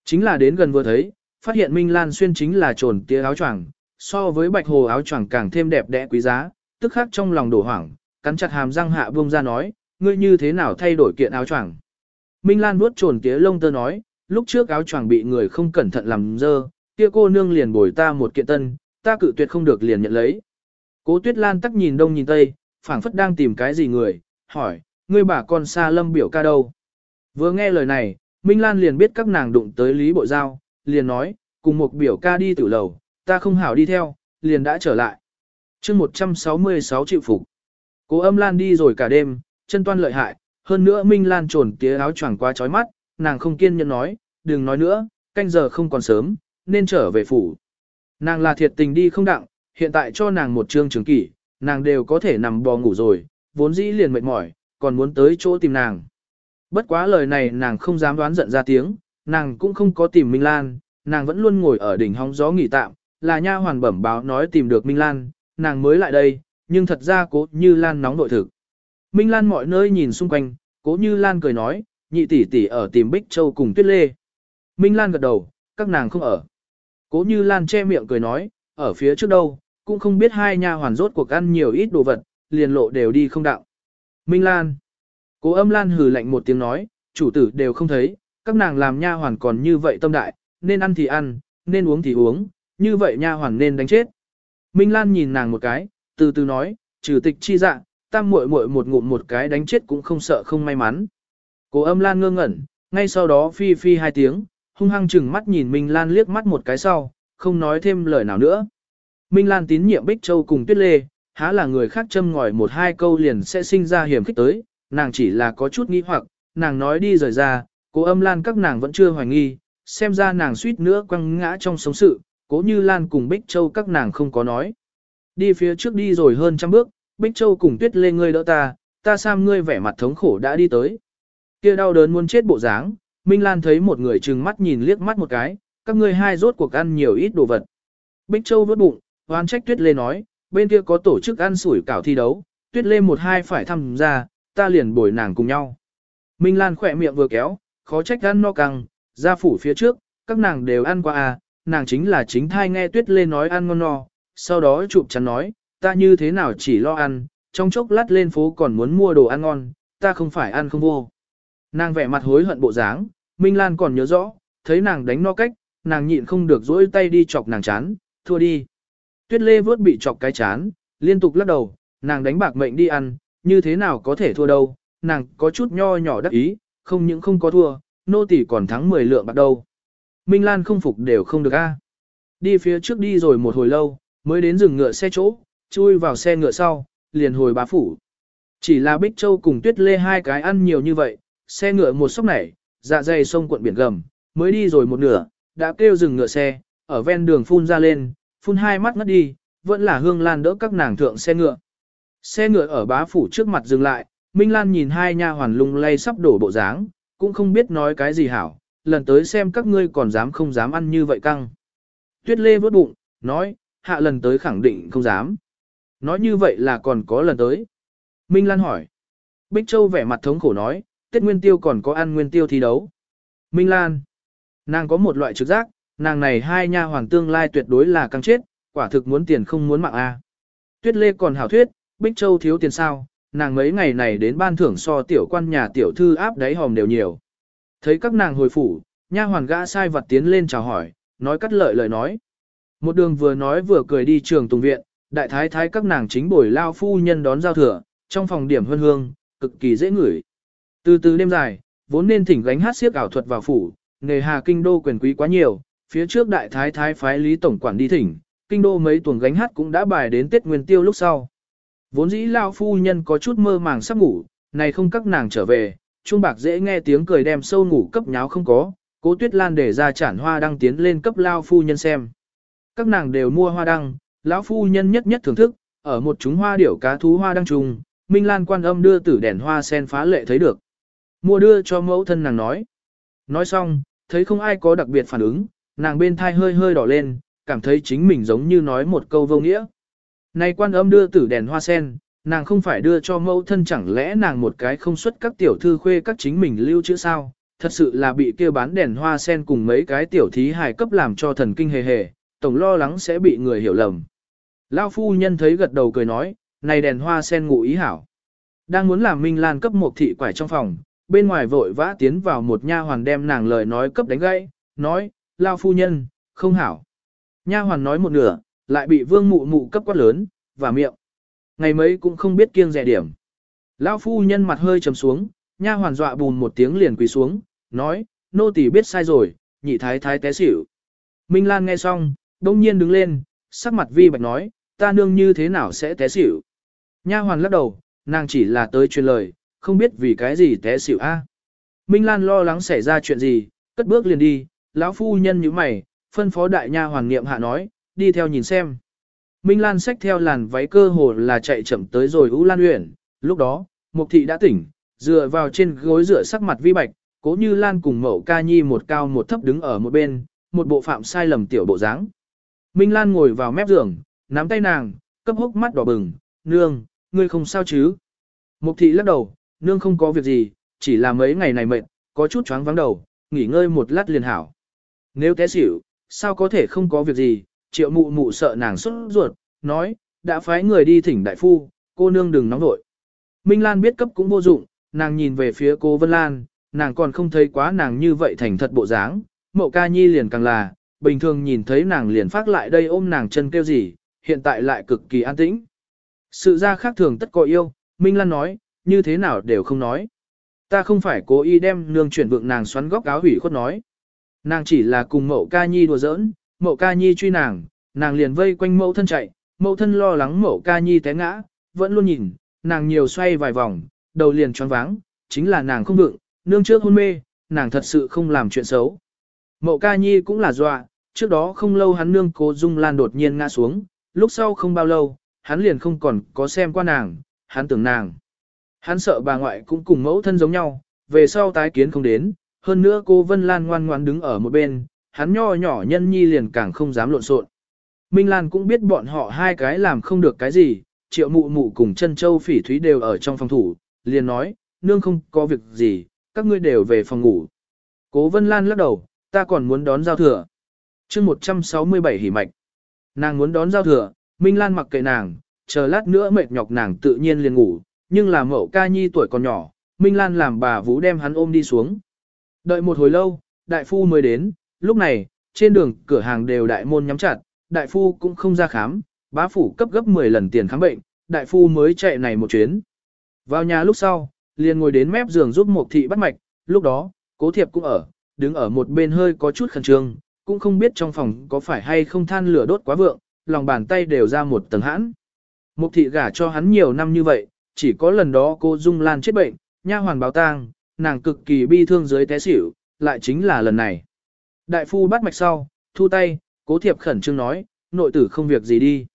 Chính là đến gần vừa thấy, phát hiện Minh Lan xuyên chính là trồn tia áo choàng, so với bạch hồ áo choàng càng thêm đẹp đẽ quý giá, tức khắc trong lòng đổ hoảng, cắn chặt hàm răng hạ buông ra nói, ngươi như thế nào thay đổi kiện áo choàng? Minh Lan vuốt trồn tía lông tơ nói, lúc trước áo choàng bị người không cẩn thận làm dơ, kia cô nương liền bồi ta một kiện tân, ta cự tuyệt không được liền nhận lấy. Cố Tuyết Lan tắc nhìn đông nhìn tây, phảng phất đang tìm cái gì người, hỏi, ngươi bà con xa lâm biểu ca đâu? Vừa nghe lời này, Minh Lan liền biết các nàng đụng tới Lý Bộ Giao, liền nói, cùng một biểu ca đi tử lầu, ta không hảo đi theo, liền đã trở lại. chương 166 triệu phục. Cố âm Lan đi rồi cả đêm, chân toan lợi hại, hơn nữa Minh Lan trồn tía áo choàng quá chói mắt, nàng không kiên nhẫn nói, đừng nói nữa, canh giờ không còn sớm, nên trở về phủ. Nàng là thiệt tình đi không đặng, hiện tại cho nàng một trương trường kỷ, nàng đều có thể nằm bò ngủ rồi, vốn dĩ liền mệt mỏi, còn muốn tới chỗ tìm nàng. Bất quá lời này nàng không dám đoán giận ra tiếng, nàng cũng không có tìm Minh Lan, nàng vẫn luôn ngồi ở đỉnh hóng gió nghỉ tạm, là nha hoàn bẩm báo nói tìm được Minh Lan, nàng mới lại đây, nhưng thật ra cố như Lan nóng nội thực. Minh Lan mọi nơi nhìn xung quanh, cố như Lan cười nói, nhị tỷ tỷ ở tìm Bích Châu cùng Tuyết Lê. Minh Lan gật đầu, các nàng không ở. Cố như Lan che miệng cười nói, ở phía trước đâu, cũng không biết hai nha hoàn rốt cuộc ăn nhiều ít đồ vật, liền lộ đều đi không đạo. Minh Lan. Cố âm Lan hừ lạnh một tiếng nói, chủ tử đều không thấy, các nàng làm nha hoàn còn như vậy tâm đại, nên ăn thì ăn, nên uống thì uống, như vậy nha hoàn nên đánh chết. Minh Lan nhìn nàng một cái, từ từ nói, trừ tịch chi dạ, tam muội muội một ngụm một cái đánh chết cũng không sợ không may mắn. Cố âm Lan ngơ ngẩn, ngay sau đó phi phi hai tiếng, hung hăng chừng mắt nhìn Minh Lan liếc mắt một cái sau, không nói thêm lời nào nữa. Minh Lan tín nhiệm Bích Châu cùng Tuyết Lê, há là người khác châm ngòi một hai câu liền sẽ sinh ra hiểm khích tới, nàng chỉ là có chút nghi hoặc, nàng nói đi rời ra, cố âm Lan các nàng vẫn chưa hoài nghi, xem ra nàng suýt nữa quăng ngã trong sống sự, cố như Lan cùng Bích Châu các nàng không có nói. Đi phía trước đi rồi hơn trăm bước, Bích Châu cùng Tuyết Lê ngươi đỡ ta, ta sam ngươi vẻ mặt thống khổ đã đi tới. Kia đau đớn muốn chết bộ dáng, Minh Lan thấy một người trừng mắt nhìn liếc mắt một cái, các ngươi hai rốt cuộc ăn nhiều ít đồ vật. Bích Châu vớt bụng, hoan trách Tuyết Lê nói, bên kia có tổ chức ăn sủi cảo thi đấu, Tuyết Lê một hai phải tham gia, ta liền bồi nàng cùng nhau. Minh Lan khỏe miệng vừa kéo, khó trách ăn no căng, ra phủ phía trước, các nàng đều ăn qua à, nàng chính là chính thai nghe Tuyết Lê nói ăn ngon no, sau đó chụp chắn nói, ta như thế nào chỉ lo ăn, trong chốc lát lên phố còn muốn mua đồ ăn ngon, ta không phải ăn không vô. Nàng vẻ mặt hối hận bộ dáng, Minh Lan còn nhớ rõ, thấy nàng đánh no cách, nàng nhịn không được dỗi tay đi chọc nàng chán, thua đi. Tuyết Lê vớt bị chọc cái chán, liên tục lắc đầu, nàng đánh bạc mệnh đi ăn, như thế nào có thể thua đâu, nàng có chút nho nhỏ đắc ý, không những không có thua, nô tỷ còn thắng 10 lượng bạc đâu. Minh Lan không phục đều không được a. Đi phía trước đi rồi một hồi lâu, mới đến rừng ngựa xe chỗ, chui vào xe ngựa sau, liền hồi bá phủ. Chỉ là Bích Châu cùng Tuyết Lê hai cái ăn nhiều như vậy, xe ngựa một sốc nảy, dạ dày sông quận biển gầm, mới đi rồi một nửa, đã kêu dừng ngựa xe, ở ven đường phun ra lên, phun hai mắt ngất đi, vẫn là hương lan đỡ các nàng thượng xe ngựa. Xe ngựa ở bá phủ trước mặt dừng lại, Minh Lan nhìn hai nha hoàn lung lay sắp đổ bộ dáng, cũng không biết nói cái gì hảo, lần tới xem các ngươi còn dám không dám ăn như vậy căng. Tuyết Lê vớt bụng, nói, hạ lần tới khẳng định không dám. Nói như vậy là còn có lần tới. Minh Lan hỏi. Bích Châu vẻ mặt thống khổ nói, Tết Nguyên Tiêu còn có ăn Nguyên Tiêu thi đấu. Minh Lan. Nàng có một loại trực giác, nàng này hai nha hoàng tương lai tuyệt đối là căng chết, quả thực muốn tiền không muốn mạng a. Tuyết Lê còn hảo thuyết, Bích Châu thiếu tiền sao, nàng mấy ngày này đến ban thưởng so tiểu quan nhà tiểu thư áp đáy hòm đều nhiều. Thấy các nàng hồi phủ, nha hoàn gã sai vật tiến lên chào hỏi, nói cắt lợi lời nói. Một đường vừa nói vừa cười đi trường tùng viện, đại thái thái các nàng chính bồi lao phu nhân đón giao thừa, trong phòng điểm hương hương, cực kỳ dễ ngửi. Từ từ đêm dài, vốn nên thỉnh gánh hát siếc ảo thuật vào phủ, nghề hà kinh đô quyền quý quá nhiều, phía trước đại thái thái phái lý tổng quản đi thỉnh, kinh đô mấy tuần gánh hát cũng đã bài đến Tết Nguyên Tiêu lúc sau. Vốn dĩ lao phu nhân có chút mơ màng sắp ngủ, này không các nàng trở về, trung bạc dễ nghe tiếng cười đem sâu ngủ cấp nháo không có, cố tuyết lan để ra chản hoa đăng tiến lên cấp lao phu nhân xem. Các nàng đều mua hoa đăng, lão phu nhân nhất nhất thưởng thức, ở một chúng hoa điểu cá thú hoa đăng trùng, Minh Lan quan âm đưa tử đèn hoa sen phá lệ thấy được. Mua đưa cho mẫu thân nàng nói. Nói xong, thấy không ai có đặc biệt phản ứng, nàng bên thai hơi hơi đỏ lên, cảm thấy chính mình giống như nói một câu vô nghĩa. Này quan âm đưa tử đèn hoa sen, nàng không phải đưa cho mẫu thân chẳng lẽ nàng một cái không xuất các tiểu thư khuê các chính mình lưu chữ sao, thật sự là bị kia bán đèn hoa sen cùng mấy cái tiểu thí hài cấp làm cho thần kinh hề hề, tổng lo lắng sẽ bị người hiểu lầm. Lao phu nhân thấy gật đầu cười nói, này đèn hoa sen ngụ ý hảo. Đang muốn làm Minh Lan cấp một thị quải trong phòng, bên ngoài vội vã tiến vào một nha hoàn đem nàng lời nói cấp đánh gãy, nói, Lao phu nhân, không hảo. Nha hoàn nói một nửa, lại bị vương mụ mụ cấp quát lớn, và miệng. Ngày mấy cũng không biết kiêng rẻ điểm. Lao phu nhân mặt hơi trầm xuống, nha hoàn dọa bùn một tiếng liền quỳ xuống, nói, nô tỳ biết sai rồi, nhị thái thái té xỉu. Minh Lan nghe xong, đông nhiên đứng lên, sắc mặt vi bạch nói, ta nương như thế nào sẽ té xỉu. Nha hoàn lắc đầu, nàng chỉ là tới truyền lời, không biết vì cái gì té xỉu a. Minh Lan lo lắng xảy ra chuyện gì, cất bước liền đi, lão phu nhân như mày, phân phó đại nha hoàn niệm hạ nói, đi theo nhìn xem. Minh Lan xách theo làn váy cơ hồ là chạy chậm tới rồi U Lan Uyển, lúc đó, Mục thị đã tỉnh, dựa vào trên gối rửa sắc mặt vi bạch, cố như Lan cùng Mậu Ca Nhi một cao một thấp đứng ở một bên, một bộ phạm sai lầm tiểu bộ dáng. Minh Lan ngồi vào mép giường, nắm tay nàng, cấp hốc mắt đỏ bừng, "Nương, ngươi không sao chứ?" Mục thị lắc đầu, "Nương không có việc gì, chỉ là mấy ngày này mệt, có chút choáng vắng đầu, nghỉ ngơi một lát liền hảo." Nếu té xỉu, sao có thể không có việc gì, triệu mụ mụ sợ nàng xuất ruột, nói, đã phái người đi thỉnh đại phu, cô nương đừng nóng vội. Minh Lan biết cấp cũng vô dụng, nàng nhìn về phía cô Vân Lan, nàng còn không thấy quá nàng như vậy thành thật bộ dáng, mậu ca nhi liền càng là, bình thường nhìn thấy nàng liền phát lại đây ôm nàng chân kêu gì, hiện tại lại cực kỳ an tĩnh. Sự ra khác thường tất có yêu, Minh Lan nói, như thế nào đều không nói. Ta không phải cố ý đem nương chuyển vượng nàng xoắn góc áo hủy khuất nói. Nàng chỉ là cùng mậu ca nhi đùa giỡn, mậu ca nhi truy nàng, nàng liền vây quanh mẫu thân chạy, mẫu thân lo lắng mẫu ca nhi té ngã, vẫn luôn nhìn, nàng nhiều xoay vài vòng, đầu liền choáng váng, chính là nàng không vựng, nương trước hôn mê, nàng thật sự không làm chuyện xấu. Mậu ca nhi cũng là dọa, trước đó không lâu hắn nương cố dung lan đột nhiên ngã xuống, lúc sau không bao lâu, hắn liền không còn có xem qua nàng, hắn tưởng nàng. Hắn sợ bà ngoại cũng cùng mẫu thân giống nhau, về sau tái kiến không đến, hơn nữa cô Vân Lan ngoan ngoan đứng ở một bên, hắn nho nhỏ nhân nhi liền càng không dám lộn xộn. Minh Lan cũng biết bọn họ hai cái làm không được cái gì, triệu mụ mụ cùng chân châu phỉ thúy đều ở trong phòng thủ, liền nói, nương không có việc gì, các ngươi đều về phòng ngủ. Cố Vân Lan lắc đầu, ta còn muốn đón giao thừa. chương 167 hỉ mạch. Nàng muốn đón giao thừa, Minh Lan mặc kệ nàng, chờ lát nữa mệt nhọc nàng tự nhiên liền ngủ, nhưng là mẫu ca nhi tuổi còn nhỏ, Minh Lan làm bà Vũ đem hắn ôm đi xuống. Đợi một hồi lâu, đại phu mới đến, lúc này, trên đường cửa hàng đều đại môn nhắm chặt, đại phu cũng không ra khám, bá phủ cấp gấp 10 lần tiền khám bệnh, đại phu mới chạy này một chuyến. Vào nhà lúc sau, liền ngồi đến mép giường giúp Mộc thị bắt mạch, lúc đó, cố thiệp cũng ở, đứng ở một bên hơi có chút khẩn trương, cũng không biết trong phòng có phải hay không than lửa đốt quá vượng, lòng bàn tay đều ra một tầng hãn. Mục thị gả cho hắn nhiều năm như vậy, chỉ có lần đó cô Dung Lan chết bệnh, nha hoàn báo tang, nàng cực kỳ bi thương dưới té xỉu, lại chính là lần này. Đại phu bắt mạch sau, thu tay, cố thiệp khẩn trương nói, nội tử không việc gì đi.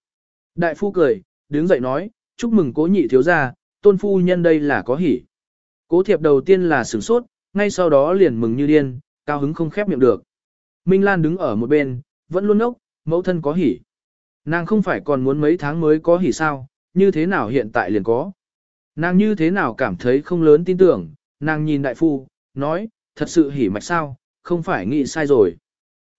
Đại phu cười, đứng dậy nói, chúc mừng cố nhị thiếu gia, tôn phu nhân đây là có hỉ. Cố thiệp đầu tiên là sửng sốt, ngay sau đó liền mừng như điên, cao hứng không khép miệng được. Minh Lan đứng ở một bên, vẫn luôn ốc, mẫu thân có hỉ. Nàng không phải còn muốn mấy tháng mới có hỉ sao, như thế nào hiện tại liền có. Nàng như thế nào cảm thấy không lớn tin tưởng, nàng nhìn đại phu, nói, thật sự hỉ mạch sao, không phải nghĩ sai rồi.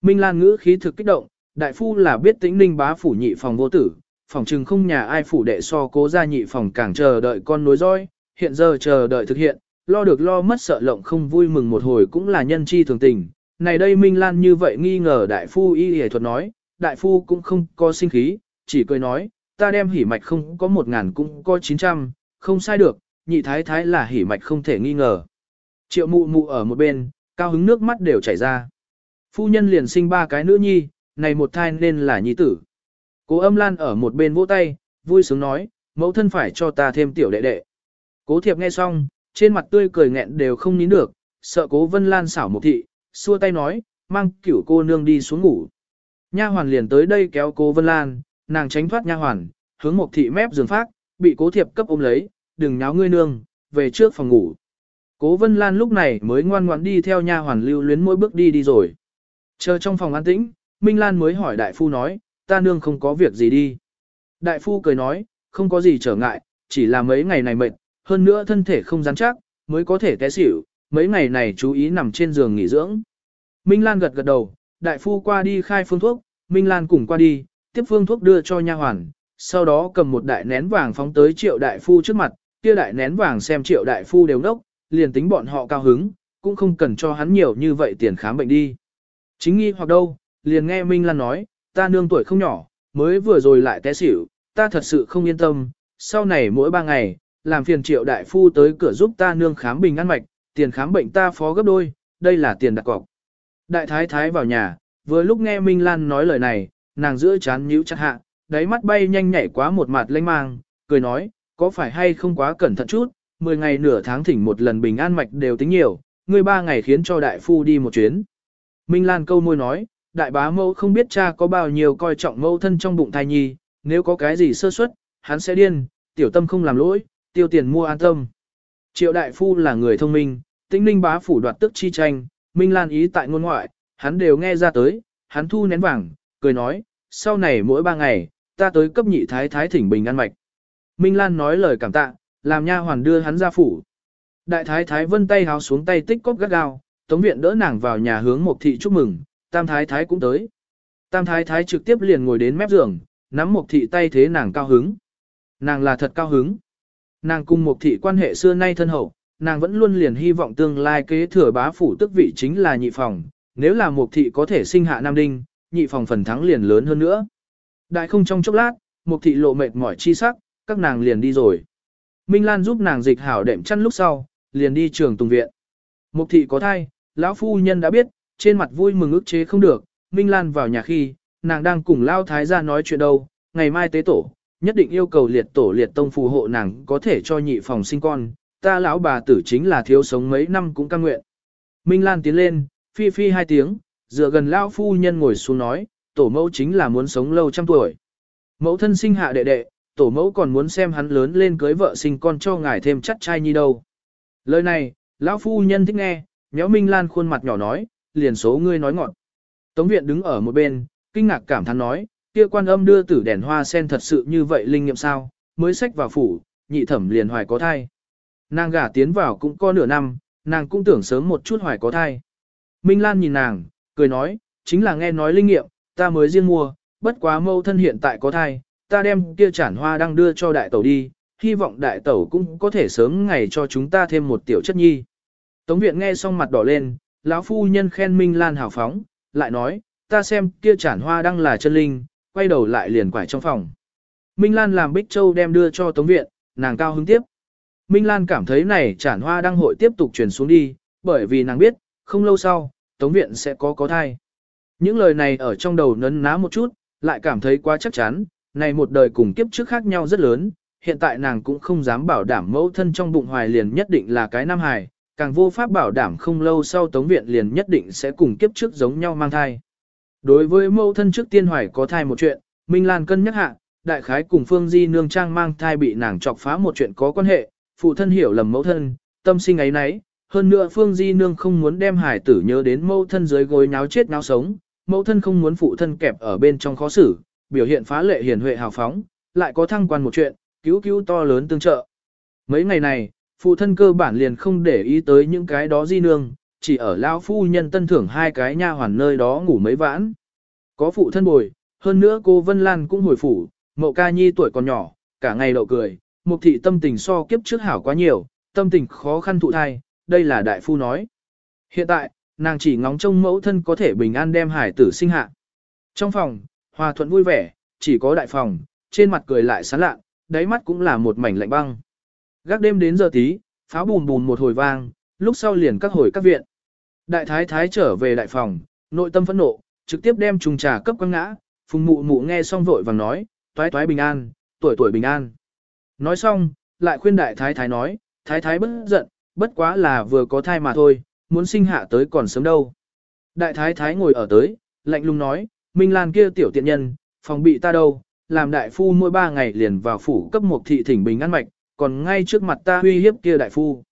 Minh Lan ngữ khí thực kích động, đại phu là biết tĩnh ninh bá phủ nhị phòng vô tử, phòng trừng không nhà ai phủ đệ so cố ra nhị phòng càng chờ đợi con nối roi, hiện giờ chờ đợi thực hiện, lo được lo mất sợ lộng không vui mừng một hồi cũng là nhân chi thường tình. Này đây Minh Lan như vậy nghi ngờ đại phu y hề thuật nói, đại phu cũng không có sinh khí, chỉ cười nói, ta đem hỉ mạch không có một ngàn cũng có chín trăm, không sai được, nhị thái thái là hỉ mạch không thể nghi ngờ. Triệu mụ mụ ở một bên, cao hứng nước mắt đều chảy ra. Phu nhân liền sinh ba cái nữ nhi, này một thai nên là nhi tử. Cố âm lan ở một bên vỗ tay, vui sướng nói, mẫu thân phải cho ta thêm tiểu đệ đệ. Cố thiệp nghe xong, trên mặt tươi cười nghẹn đều không nín được, sợ cố vân lan xảo một thị, xua tay nói, mang cửu cô nương đi xuống ngủ. Nha hoàn liền tới đây kéo cố vân lan, nàng tránh thoát nha hoàn, hướng một thị mép giường phát, bị cố thiệp cấp ôm lấy, đừng nháo ngươi nương, về trước phòng ngủ. Cố Vân Lan lúc này mới ngoan ngoãn đi theo nha hoàn lưu luyến mỗi bước đi đi rồi. Chờ trong phòng an tĩnh, Minh Lan mới hỏi đại phu nói, ta nương không có việc gì đi. Đại phu cười nói, không có gì trở ngại, chỉ là mấy ngày này mệt, hơn nữa thân thể không rắn chắc, mới có thể té xỉu, mấy ngày này chú ý nằm trên giường nghỉ dưỡng. Minh Lan gật gật đầu, đại phu qua đi khai phương thuốc, Minh Lan cùng qua đi, tiếp phương thuốc đưa cho nha hoàn, sau đó cầm một đại nén vàng phóng tới triệu đại phu trước mặt, kia đại nén vàng xem triệu đại phu đều đốc, liền tính bọn họ cao hứng, cũng không cần cho hắn nhiều như vậy tiền khám bệnh đi. Chính nghi hoặc đâu, liền nghe Minh Lan nói, ta nương tuổi không nhỏ, mới vừa rồi lại té xỉu, ta thật sự không yên tâm, sau này mỗi ba ngày, làm phiền triệu đại phu tới cửa giúp ta nương khám bình ăn mạch, tiền khám bệnh ta phó gấp đôi, đây là tiền đặt cọc. Đại thái thái vào nhà, vừa lúc nghe Minh Lan nói lời này, nàng giữa chán nhíu chặt hạ, đáy mắt bay nhanh nhảy quá một mặt lanh mang, cười nói, có phải hay không quá cẩn thận chút, 10 ngày nửa tháng thỉnh một lần bình an mạch đều tính nhiều, ngươi ba ngày khiến cho đại phu đi một chuyến. Minh Lan câu môi nói, đại bá mẫu không biết cha có bao nhiêu coi trọng mẫu thân trong bụng thai nhi, nếu có cái gì sơ suất, hắn sẽ điên, tiểu tâm không làm lỗi, tiêu tiền mua an tâm. Triệu đại phu là người thông minh, tĩnh ninh bá phủ đoạt tức chi tranh, Minh Lan ý tại ngôn ngoại, hắn đều nghe ra tới, hắn thu nén vàng, cười nói, sau này mỗi ba ngày, ta tới cấp nhị thái thái thỉnh bình an mạch. Minh Lan nói lời cảm tạ, làm nha hoàn đưa hắn ra phủ. Đại thái thái vân tay háo xuống tay tích cốc gắt gao, tống viện đỡ nàng vào nhà hướng một thị chúc mừng, tam thái thái cũng tới. Tam thái thái trực tiếp liền ngồi đến mép giường, nắm một thị tay thế nàng cao hứng. Nàng là thật cao hứng. Nàng cùng một thị quan hệ xưa nay thân hậu, nàng vẫn luôn liền hy vọng tương lai kế thừa bá phủ tức vị chính là nhị phòng, nếu là một thị có thể sinh hạ nam đinh, nhị phòng phần thắng liền lớn hơn nữa. Đại không trong chốc lát, một thị lộ mệt mỏi chi sắc, các nàng liền đi rồi. Minh Lan giúp nàng dịch hảo đệm chăn lúc sau, liền đi trường tùng viện. Mục thị có thai, lão phu nhân đã biết, trên mặt vui mừng ức chế không được, Minh Lan vào nhà khi, nàng đang cùng Lao Thái gia nói chuyện đâu, ngày mai tế tổ, nhất định yêu cầu liệt tổ liệt tông phù hộ nàng có thể cho nhị phòng sinh con, ta lão bà tử chính là thiếu sống mấy năm cũng căng nguyện. Minh Lan tiến lên, phi phi hai tiếng, dựa gần Lao phu nhân ngồi xuống nói, tổ mẫu chính là muốn sống lâu trăm tuổi. Mẫu thân sinh hạ đệ đệ, tổ mẫu còn muốn xem hắn lớn lên cưới vợ sinh con cho ngài thêm chắc trai nhi đâu. Lời này, lão phu nhân thích nghe, nhéo Minh Lan khuôn mặt nhỏ nói, liền số ngươi nói ngọn. Tống viện đứng ở một bên, kinh ngạc cảm thán nói, kia quan âm đưa tử đèn hoa sen thật sự như vậy linh nghiệm sao, mới sách vào phủ, nhị thẩm liền hoài có thai. Nàng gả tiến vào cũng có nửa năm, nàng cũng tưởng sớm một chút hoài có thai. Minh Lan nhìn nàng, cười nói, chính là nghe nói linh nghiệm, ta mới riêng mua, bất quá mâu thân hiện tại có thai, ta đem kia chản hoa đang đưa cho đại tẩu đi, hy vọng đại tẩu cũng có thể sớm ngày cho chúng ta thêm một tiểu chất nhi. Tống viện nghe xong mặt đỏ lên, lão phu nhân khen Minh Lan hào phóng, lại nói, ta xem kia chản hoa đang là chân linh, quay đầu lại liền quải trong phòng. Minh Lan làm Bích Châu đem đưa cho Tống viện, nàng cao hứng tiếp. Minh Lan cảm thấy này chản hoa đang hội tiếp tục truyền xuống đi, bởi vì nàng biết, không lâu sau, Tống viện sẽ có có thai. Những lời này ở trong đầu nấn ná một chút, lại cảm thấy quá chắc chắn, này một đời cùng kiếp trước khác nhau rất lớn, hiện tại nàng cũng không dám bảo đảm mẫu thân trong bụng hoài liền nhất định là cái nam hài, càng vô pháp bảo đảm không lâu sau tống viện liền nhất định sẽ cùng kiếp trước giống nhau mang thai. Đối với mẫu thân trước tiên hoài có thai một chuyện, Minh Lan cân nhắc hạ, đại khái cùng Phương Di nương trang mang thai bị nàng chọc phá một chuyện có quan hệ, phụ thân hiểu lầm mẫu thân, tâm sinh ấy nấy, hơn nữa Phương Di nương không muốn đem hải tử nhớ đến mẫu thân dưới gối nháo chết náo sống, mẫu thân không muốn phụ thân kẹp ở bên trong khó xử, biểu hiện phá lệ hiền huệ hào phóng, lại có thăng quan một chuyện, cứu cứu to lớn tương trợ. Mấy ngày này, phụ thân cơ bản liền không để ý tới những cái đó di nương, chỉ ở lão phu nhân tân thưởng hai cái nha hoàn nơi đó ngủ mấy vãn. Có phụ thân bồi, hơn nữa cô Vân Lan cũng hồi phủ, mậu ca nhi tuổi còn nhỏ, cả ngày lậu cười, mục thị tâm tình so kiếp trước hảo quá nhiều, tâm tình khó khăn thụ thai, đây là đại phu nói. Hiện tại, nàng chỉ ngóng trông mẫu thân có thể bình an đem hải tử sinh hạ. Trong phòng, hòa thuận vui vẻ, chỉ có đại phòng, trên mặt cười lại sán lạ, đáy mắt cũng là một mảnh lạnh băng. Gác đêm đến giờ tí, pháo bùm bùm một hồi vang, lúc sau liền các hồi các viện. Đại thái thái trở về đại phòng, nội tâm phẫn nộ, trực tiếp đem trùng trà cấp quăng ngã, phùng mụ mụ nghe xong vội vàng nói, toái toái bình an, tuổi tuổi bình an. Nói xong, lại khuyên đại thái thái nói, thái thái bất giận, bất quá là vừa có thai mà thôi, muốn sinh hạ tới còn sớm đâu. Đại thái thái ngồi ở tới, lạnh lùng nói, Minh Lan kia tiểu tiện nhân, phòng bị ta đâu, làm đại phu mỗi ba ngày liền vào phủ cấp một thị thỉnh bình ăn mạch, còn ngay trước mặt ta uy hiếp kia đại phu.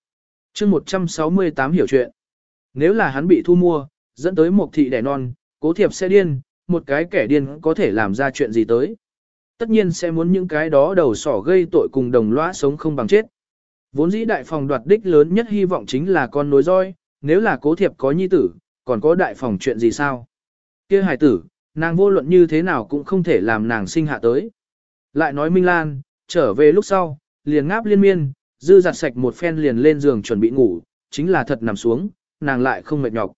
chương 168 hiểu chuyện. Nếu là hắn bị thu mua, dẫn tới một thị đẻ non, cố thiệp sẽ điên, một cái kẻ điên có thể làm ra chuyện gì tới. Tất nhiên sẽ muốn những cái đó đầu sỏ gây tội cùng đồng lõa sống không bằng chết. Vốn dĩ đại phòng đoạt đích lớn nhất hy vọng chính là con nối roi, nếu là cố thiệp có nhi tử, còn có đại phòng chuyện gì sao? kia hài tử, nàng vô luận như thế nào cũng không thể làm nàng sinh hạ tới. Lại nói Minh Lan, trở về lúc sau, liền ngáp liên miên, dư giặt sạch một phen liền lên giường chuẩn bị ngủ, chính là thật nằm xuống, nàng lại không mệt nhọc.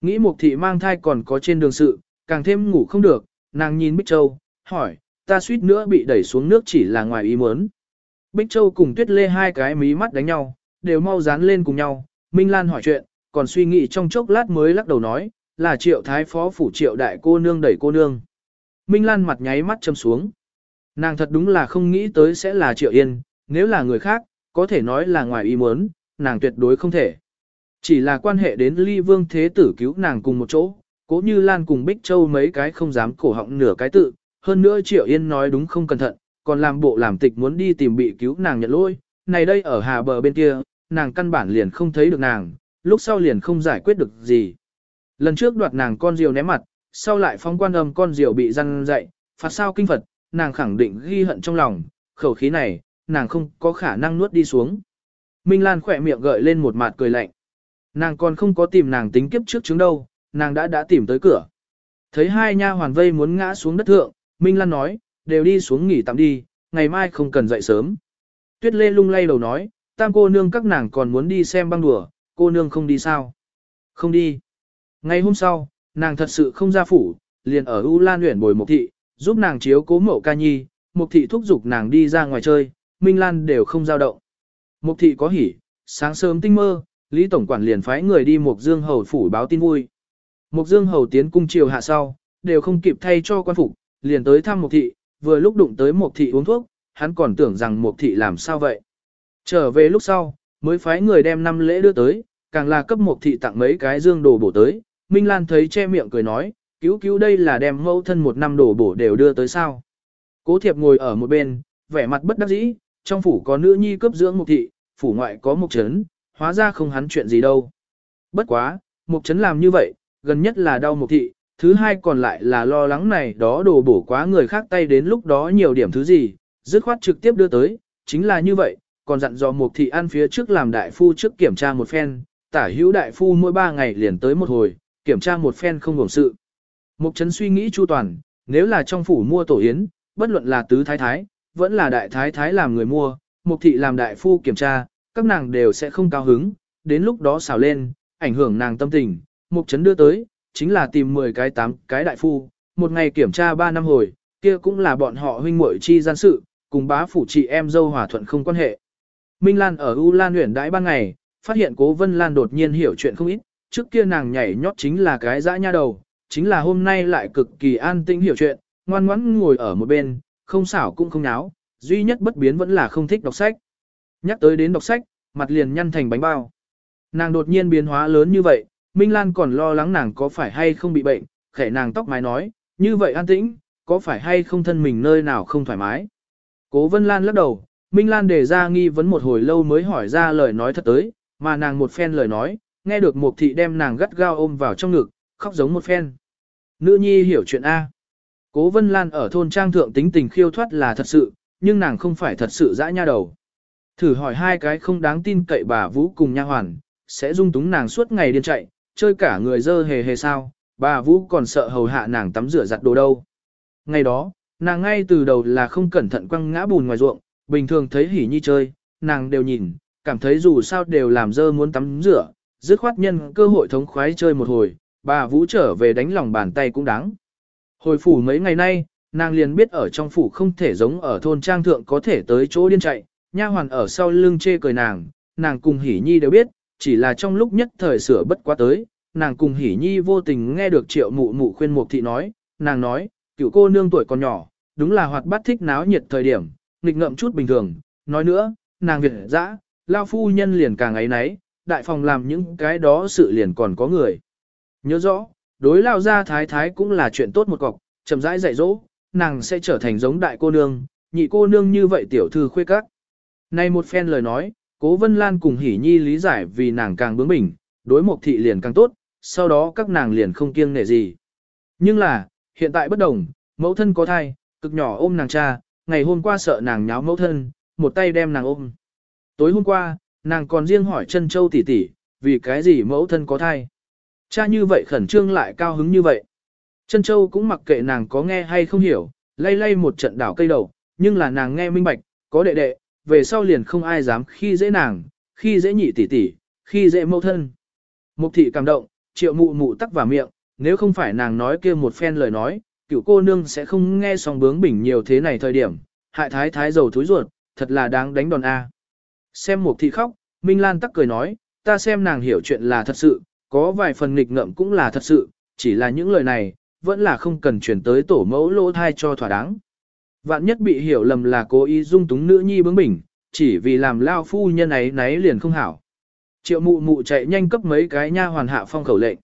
Nghĩ Mục thị mang thai còn có trên đường sự, càng thêm ngủ không được, nàng nhìn Bích Châu, hỏi, ta suýt nữa bị đẩy xuống nước chỉ là ngoài ý muốn. Bích Châu cùng Tuyết Lê hai cái mí mắt đánh nhau, đều mau dán lên cùng nhau, Minh Lan hỏi chuyện, còn suy nghĩ trong chốc lát mới lắc đầu nói, là triệu thái phó phủ triệu đại cô nương đẩy cô nương. Minh Lan mặt nháy mắt châm xuống. Nàng thật đúng là không nghĩ tới sẽ là triệu yên, nếu là người khác, có thể nói là ngoài ý muốn, nàng tuyệt đối không thể. Chỉ là quan hệ đến ly vương thế tử cứu nàng cùng một chỗ, cố như Lan cùng Bích Châu mấy cái không dám cổ họng nửa cái tự, hơn nữa Triệu Yên nói đúng không cẩn thận, còn làm bộ làm tịch muốn đi tìm bị cứu nàng nhận lỗi, này đây ở hà bờ bên kia, nàng căn bản liền không thấy được nàng, lúc sau liền không giải quyết được gì. Lần trước đoạt nàng con diều ném mặt, sau lại phong quan âm con diều bị răn dậy, phạt sao kinh Phật, nàng khẳng định ghi hận trong lòng, khẩu khí này, nàng không có khả năng nuốt đi xuống. Minh Lan khỏe miệng gợi lên một mặt cười lạnh. Nàng còn không có tìm nàng tính kiếp trước chứng đâu, nàng đã đã tìm tới cửa. Thấy hai nha hoàn vây muốn ngã xuống đất thượng, Minh Lan nói, đều đi xuống nghỉ tạm đi, ngày mai không cần dậy sớm. Tuyết Lê lung lay đầu nói, tam cô nương các nàng còn muốn đi xem băng đùa, cô nương không đi sao? Không đi. Ngày hôm sau, nàng thật sự không ra phủ, liền ở U Lan huyện bồi Mộc Thị, giúp nàng chiếu cố mậu ca nhi, Mộc Thị thúc giục nàng đi ra ngoài chơi, Minh Lan đều không giao động. Mộc Thị có hỉ, sáng sớm tinh mơ, Lý Tổng Quản liền phái người đi Mộc Dương Hầu phủ báo tin vui. Mộc Dương Hầu tiến cung chiều hạ sau, đều không kịp thay cho quan phục, liền tới thăm Mộc Thị, vừa lúc đụng tới Mộc Thị uống thuốc, hắn còn tưởng rằng Mộc Thị làm sao vậy. Trở về lúc sau, mới phái người đem năm lễ đưa tới, càng là cấp Mộc Thị tặng mấy cái dương đồ bổ tới, Minh Lan thấy che miệng cười nói, cứu cứu đây là đem mẫu thân một năm đồ bổ đều đưa tới sao. Cố thiệp ngồi ở một bên, vẻ mặt bất đắc dĩ, trong phủ có nữ nhi cấp dưỡng Mục Thị, phủ ngoại có Mục Trấn, hóa ra không hắn chuyện gì đâu. Bất quá, Mục Trấn làm như vậy, gần nhất là đau Mục Thị, thứ hai còn lại là lo lắng này đó đồ bổ quá người khác tay đến lúc đó nhiều điểm thứ gì, dứt khoát trực tiếp đưa tới, chính là như vậy, còn dặn dò Mục Thị ăn phía trước làm đại phu trước kiểm tra một phen, tả hữu đại phu mỗi ba ngày liền tới một hồi, kiểm tra một phen không hưởng sự. Mục Trấn suy nghĩ chu toàn, nếu là trong phủ mua tổ yến, bất luận là tứ thái thái, vẫn là đại thái thái làm người mua, Mục Thị làm đại phu kiểm tra, các nàng đều sẽ không cao hứng, đến lúc đó xào lên, ảnh hưởng nàng tâm tình, Mục Trấn đưa tới, chính là tìm 10 cái 8 cái đại phu, một ngày kiểm tra 3 năm hồi, kia cũng là bọn họ huynh muội chi gian sự, cùng bá phủ chị em dâu hòa thuận không quan hệ. Minh Lan ở U Lan huyện đãi ban ngày, phát hiện cố Vân Lan đột nhiên hiểu chuyện không ít, trước kia nàng nhảy nhót chính là cái dã nha đầu, chính là hôm nay lại cực kỳ an tĩnh hiểu chuyện, ngoan ngoãn ngồi ở một bên, không xảo cũng không náo, duy nhất bất biến vẫn là không thích đọc sách. Nhắc tới đến đọc sách, mặt liền nhăn thành bánh bao. Nàng đột nhiên biến hóa lớn như vậy, Minh Lan còn lo lắng nàng có phải hay không bị bệnh, khẽ nàng tóc mái nói, như vậy an tĩnh, có phải hay không thân mình nơi nào không thoải mái. Cố Vân Lan lắc đầu, Minh Lan đề ra nghi vấn một hồi lâu mới hỏi ra lời nói thật tới, mà nàng một phen lời nói, nghe được Mục Thị đem nàng gắt gao ôm vào trong ngực, khóc giống một phen. Nữ nhi hiểu chuyện A. Cố Vân Lan ở thôn trang thượng tính tình khiêu thoát là thật sự, nhưng nàng không phải thật sự dã nha đầu. Thử hỏi hai cái không đáng tin cậy bà Vũ cùng nha hoàn, sẽ dung túng nàng suốt ngày điên chạy, chơi cả người dơ hề hề sao, bà Vũ còn sợ hầu hạ nàng tắm rửa giặt đồ đâu. Ngày đó, nàng ngay từ đầu là không cẩn thận quăng ngã bùn ngoài ruộng, bình thường thấy hỉ nhi chơi, nàng đều nhìn, cảm thấy dù sao đều làm dơ muốn tắm rửa, dứt khoát nhân cơ hội thống khoái chơi một hồi, bà Vũ trở về đánh lòng bàn tay cũng đáng. Hồi phủ mấy ngày nay, nàng liền biết ở trong phủ không thể giống ở thôn trang thượng có thể tới chỗ điên chạy, nha hoàn ở sau lưng chê cười nàng, nàng cùng hỉ nhi đều biết, chỉ là trong lúc nhất thời sửa bất quá tới, nàng cùng hỉ nhi vô tình nghe được triệu mụ mụ khuyên mục thị nói, nàng nói, cựu cô nương tuổi còn nhỏ, đúng là hoạt bát thích náo nhiệt thời điểm, nghịch ngợm chút bình thường, nói nữa, nàng việt dã, lao phu nhân liền càng ấy nấy, đại phòng làm những cái đó sự liền còn có người. Nhớ rõ, đối lao ra thái thái cũng là chuyện tốt một cọc, chậm rãi dạy dỗ, nàng sẽ trở thành giống đại cô nương, nhị cô nương như vậy tiểu thư khuê các. Này một phen lời nói, cố vân lan cùng hỉ nhi lý giải vì nàng càng bướng bỉnh, đối mục thị liền càng tốt, sau đó các nàng liền không kiêng nể gì. Nhưng là, hiện tại bất đồng, mẫu thân có thai, cực nhỏ ôm nàng cha, ngày hôm qua sợ nàng nháo mẫu thân, một tay đem nàng ôm. Tối hôm qua, nàng còn riêng hỏi chân châu tỷ tỷ, vì cái gì mẫu thân có thai. Cha như vậy khẩn trương lại cao hứng như vậy. Chân châu cũng mặc kệ nàng có nghe hay không hiểu, lay lay một trận đảo cây đầu, nhưng là nàng nghe minh bạch, có đệ đệ, về sau liền không ai dám khi dễ nàng, khi dễ nhị tỷ tỷ, khi dễ mẫu thân. Mục thị cảm động, triệu mụ mụ tắc vào miệng, nếu không phải nàng nói kia một phen lời nói, cựu cô nương sẽ không nghe song bướng bỉnh nhiều thế này thời điểm, hại thái thái dầu thúi ruột, thật là đáng đánh đòn A. Xem mục thị khóc, Minh Lan tắc cười nói, ta xem nàng hiểu chuyện là thật sự, có vài phần nghịch ngợm cũng là thật sự, chỉ là những lời này, vẫn là không cần chuyển tới tổ mẫu lỗ thai cho thỏa đáng. Vạn nhất bị hiểu lầm là cố ý dung túng nữ nhi bướng bỉnh, chỉ vì làm lao phu nhân ấy nấy liền không hảo. Triệu mụ mụ chạy nhanh cấp mấy cái nha hoàn hạ phong khẩu lệnh.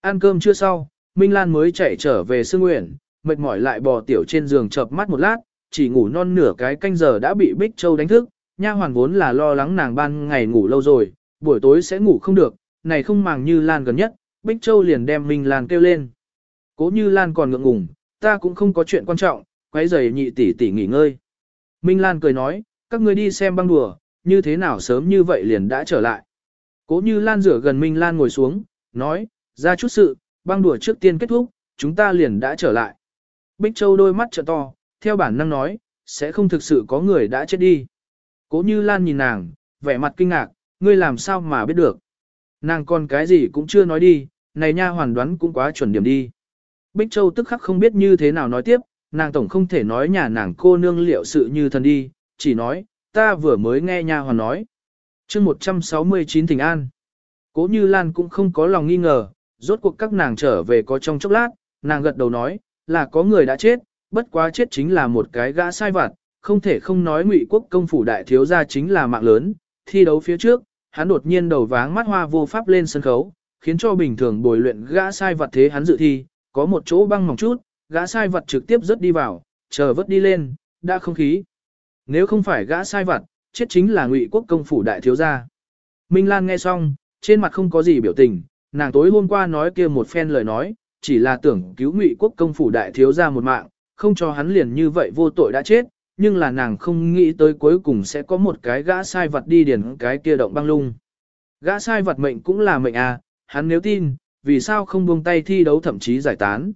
Ăn cơm chưa sau, Minh Lan mới chạy trở về Sương Nguyện, mệt mỏi lại bò tiểu trên giường chợp mắt một lát, chỉ ngủ non nửa cái canh giờ đã bị Bích Châu đánh thức, nha hoàn vốn là lo lắng nàng ban ngày ngủ lâu rồi, buổi tối sẽ ngủ không được, này không màng như Lan gần nhất, Bích Châu liền đem Minh Lan kêu lên. Cố như Lan còn ngượng ngùng, ta cũng không có chuyện quan trọng, quấy giày nhị tỷ tỷ nghỉ ngơi. Minh Lan cười nói, các ngươi đi xem băng đùa, như thế nào sớm như vậy liền đã trở lại. Cố như Lan rửa gần Minh Lan ngồi xuống, nói, ra chút sự, băng đùa trước tiên kết thúc, chúng ta liền đã trở lại. Bích Châu đôi mắt trợ to, theo bản năng nói, sẽ không thực sự có người đã chết đi. Cố như Lan nhìn nàng, vẻ mặt kinh ngạc, ngươi làm sao mà biết được. Nàng còn cái gì cũng chưa nói đi, này nha hoàn đoán cũng quá chuẩn điểm đi. Bích Châu tức khắc không biết như thế nào nói tiếp, nàng tổng không thể nói nhà nàng cô nương liệu sự như thần đi, chỉ nói, ta vừa mới nghe nha hoàn nói. chương 169 Thịnh An. Cố như Lan cũng không có lòng nghi ngờ, rốt cuộc các nàng trở về có trong chốc lát, nàng gật đầu nói, là có người đã chết, bất quá chết chính là một cái gã sai vặt, không thể không nói ngụy quốc công phủ đại thiếu gia chính là mạng lớn, thi đấu phía trước, hắn đột nhiên đầu váng mắt hoa vô pháp lên sân khấu, khiến cho bình thường bồi luyện gã sai vật thế hắn dự thi, có một chỗ băng mỏng chút, gã sai vật trực tiếp rớt đi vào, chờ vớt đi lên, đã không khí. Nếu không phải gã sai vật, chết chính là ngụy quốc công phủ đại thiếu gia. Minh Lan nghe xong, trên mặt không có gì biểu tình, nàng tối hôm qua nói kia một phen lời nói, chỉ là tưởng cứu ngụy quốc công phủ đại thiếu gia một mạng, không cho hắn liền như vậy vô tội đã chết, nhưng là nàng không nghĩ tới cuối cùng sẽ có một cái gã sai vật đi điền cái kia động băng lung. Gã sai vật mệnh cũng là mệnh à, hắn nếu tin, vì sao không buông tay thi đấu thậm chí giải tán.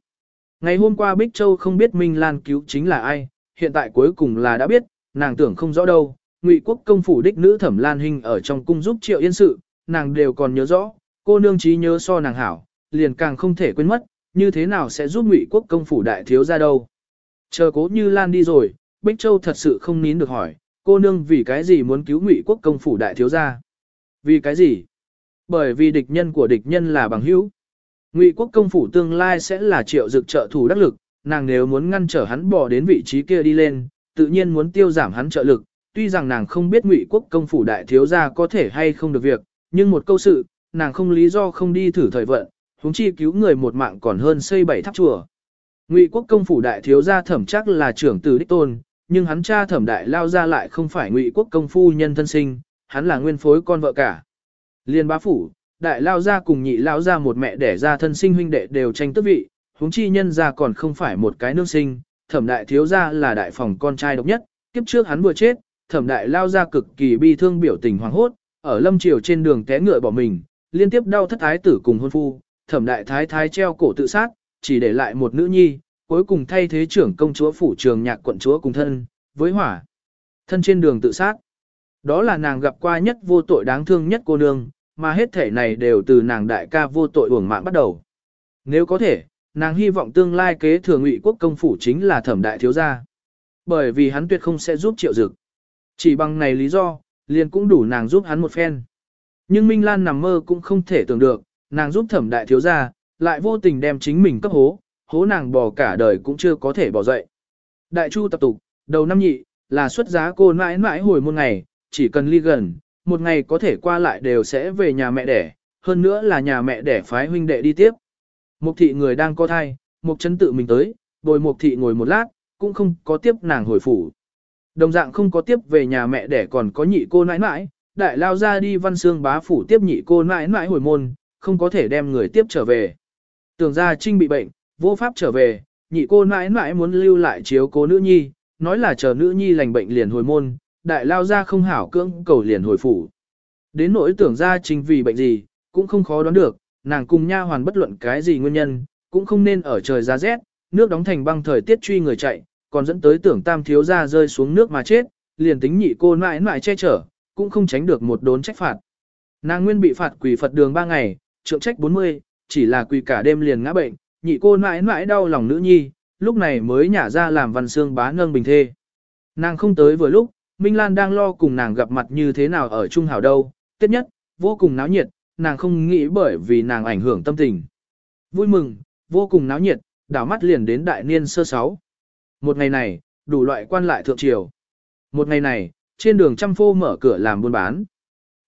Ngày hôm qua Bích Châu không biết Minh Lan cứu chính là ai, hiện tại cuối cùng là đã biết, nàng tưởng không rõ đâu. Ngụy quốc công phủ đích nữ thẩm Lan Hinh ở trong cung giúp triệu yên sự, nàng đều còn nhớ rõ, cô nương trí nhớ so nàng hảo, liền càng không thể quên mất, như thế nào sẽ giúp Ngụy quốc công phủ đại thiếu ra đâu. Chờ cố như Lan đi rồi, Bích Châu thật sự không nín được hỏi, cô nương vì cái gì muốn cứu Ngụy quốc công phủ đại thiếu gia? Vì cái gì? Bởi vì địch nhân của địch nhân là bằng hữu. Ngụy quốc công phủ tương lai sẽ là triệu dực trợ thủ đắc lực, nàng nếu muốn ngăn trở hắn bỏ đến vị trí kia đi lên, tự nhiên muốn tiêu giảm hắn trợ lực. Tuy rằng nàng không biết Ngụy quốc công phủ đại thiếu gia có thể hay không được việc, nhưng một câu sự, nàng không lý do không đi thử thời vận, huống chi cứu người một mạng còn hơn xây bảy tháp chùa. Ngụy quốc công phủ đại thiếu gia thẩm chắc là trưởng tử đích tôn, nhưng hắn cha thẩm đại lao ra lại không phải ngụy quốc công phu nhân thân sinh, hắn là nguyên phối con vợ cả. Liên bá phủ, đại lao ra cùng nhị lao ra một mẹ đẻ ra thân sinh huynh đệ đều tranh tước vị, huống chi nhân ra còn không phải một cái nương sinh, thẩm đại thiếu gia là đại phòng con trai độc nhất, kiếp trước hắn vừa chết, thẩm đại lao ra cực kỳ bi thương biểu tình hoàng hốt, ở lâm triều trên đường té ngựa bỏ mình, liên tiếp đau thất thái tử cùng hôn phu, thẩm đại thái thái treo cổ tự sát, chỉ để lại một nữ nhi, cuối cùng thay thế trưởng công chúa phủ trường nhạc quận chúa cùng thân, với hỏa. Thân trên đường tự sát. Đó là nàng gặp qua nhất vô tội đáng thương nhất cô nương, mà hết thể này đều từ nàng đại ca vô tội uổng mạng bắt đầu. Nếu có thể, nàng hy vọng tương lai kế thừa ngụy quốc công phủ chính là thẩm đại thiếu gia. Bởi vì hắn tuyệt không sẽ giúp triệu dực. Chỉ bằng này lý do, liền cũng đủ nàng giúp hắn một phen. Nhưng Minh Lan nằm mơ cũng không thể tưởng được, nàng giúp thẩm đại thiếu gia, lại vô tình đem chính mình cấp hố, hố nàng bò cả đời cũng chưa có thể bỏ dậy. Đại chu tập tục, đầu năm nhị, là xuất giá cô mãi mãi hồi một ngày, chỉ cần ly gần, một ngày có thể qua lại đều sẽ về nhà mẹ đẻ, hơn nữa là nhà mẹ đẻ phái huynh đệ đi tiếp. Mục thị người đang có thai, mục chân tự mình tới, bồi mục thị ngồi một lát, cũng không có tiếp nàng hồi phủ. Đồng dạng không có tiếp về nhà mẹ đẻ còn có nhị cô nãi nãi, đại lao ra đi văn xương bá phủ tiếp nhị cô nãi nãi hồi môn, không có thể đem người tiếp trở về. Tưởng ra trinh bị bệnh, vô pháp trở về, nhị cô mãi mãi muốn lưu lại chiếu cố nữ nhi, nói là chờ nữ nhi lành bệnh liền hồi môn, đại lao ra không hảo cưỡng cầu liền hồi phủ. Đến nỗi tưởng ra trình vì bệnh gì, cũng không khó đoán được, nàng cùng nha hoàn bất luận cái gì nguyên nhân, cũng không nên ở trời ra rét, nước đóng thành băng thời tiết truy người chạy, còn dẫn tới tưởng tam thiếu ra rơi xuống nước mà chết, liền tính nhị cô mãi mãi che chở, cũng không tránh được một đốn trách phạt. Nàng nguyên bị phạt quỷ Phật đường 3 ngày, trượng trách 40, chỉ là quỳ cả đêm liền ngã bệnh, nhị cô mãi mãi đau lòng nữ nhi, lúc này mới nhả ra làm văn xương bá nâng bình thê. Nàng không tới vừa lúc, Minh Lan đang lo cùng nàng gặp mặt như thế nào ở Trung Hảo đâu, tiếp nhất, vô cùng náo nhiệt, nàng không nghĩ bởi vì nàng ảnh hưởng tâm tình. Vui mừng, vô cùng náo nhiệt, đảo mắt liền đến đại niên sơ sáu. Một ngày này, đủ loại quan lại thượng triều. Một ngày này, trên đường trăm phô mở cửa làm buôn bán.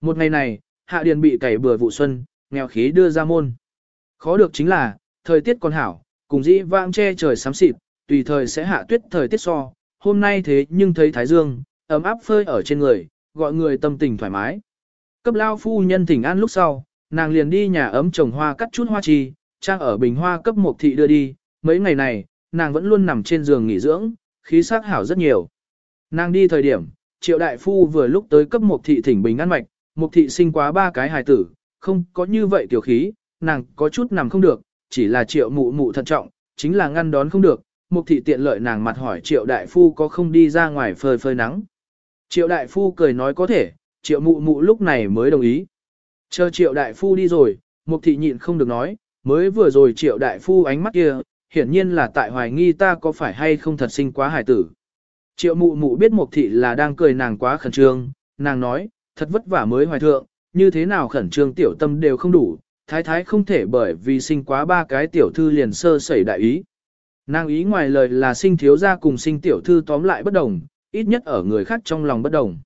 Một ngày này, hạ điền bị cày bừa vụ xuân, nghèo khí đưa ra môn. Khó được chính là, thời tiết còn hảo, cùng dĩ vãng che trời sám xịt, tùy thời sẽ hạ tuyết thời tiết so, hôm nay thế nhưng thấy thái dương, ấm áp phơi ở trên người, gọi người tâm tình thoải mái. Cấp lao phu nhân thỉnh an lúc sau, nàng liền đi nhà ấm trồng hoa cắt chút hoa chi, trang ở bình hoa cấp một thị đưa đi, mấy ngày này, nàng vẫn luôn nằm trên giường nghỉ dưỡng, khí sắc hảo rất nhiều. Nàng đi thời điểm, triệu đại phu vừa lúc tới cấp một thị thỉnh bình an mạch, một thị sinh quá ba cái hài tử, không có như vậy tiểu khí, nàng có chút nằm không được, chỉ là triệu mụ mụ thận trọng, chính là ngăn đón không được, một thị tiện lợi nàng mặt hỏi triệu đại phu có không đi ra ngoài phơi phơi nắng. Triệu đại phu cười nói có thể, triệu mụ mụ lúc này mới đồng ý. Chờ triệu đại phu đi rồi, mục thị nhịn không được nói, mới vừa rồi triệu đại phu ánh mắt kia, hiển nhiên là tại hoài nghi ta có phải hay không thật sinh quá hải tử. Triệu mụ mụ biết mục thị là đang cười nàng quá khẩn trương, nàng nói, thật vất vả mới hoài thượng, như thế nào khẩn trương tiểu tâm đều không đủ, thái thái không thể bởi vì sinh quá ba cái tiểu thư liền sơ sẩy đại ý. Nàng ý ngoài lời là sinh thiếu gia cùng sinh tiểu thư tóm lại bất đồng, ít nhất ở người khác trong lòng bất đồng.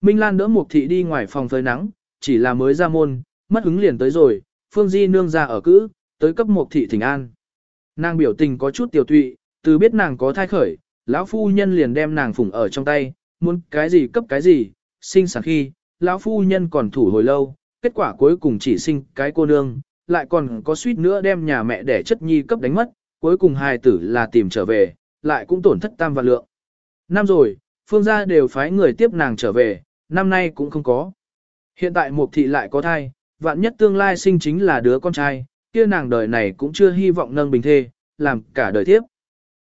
Minh Lan đỡ Mục thị đi ngoài phòng phơi nắng, chỉ là mới ra môn, mất hứng liền tới rồi, Phương Di nương ra ở cữ, tới cấp Mục thị thỉnh an. Nàng biểu tình có chút tiểu tụy, từ biết nàng có thai khởi, lão phu nhân liền đem nàng phủng ở trong tay, muốn cái gì cấp cái gì, sinh sản khi, lão phu nhân còn thủ hồi lâu, kết quả cuối cùng chỉ sinh cái cô nương, lại còn có suýt nữa đem nhà mẹ đẻ chất nhi cấp đánh mất, cuối cùng hài tử là tìm trở về, lại cũng tổn thất tam vạn lượng. Năm rồi, phương gia đều phái người tiếp nàng trở về, năm nay cũng không có. Hiện tại Mục thị lại có thai, vạn nhất tương lai sinh chính là đứa con trai, kia nàng đời này cũng chưa hy vọng nâng bình thê, làm cả đời tiếp.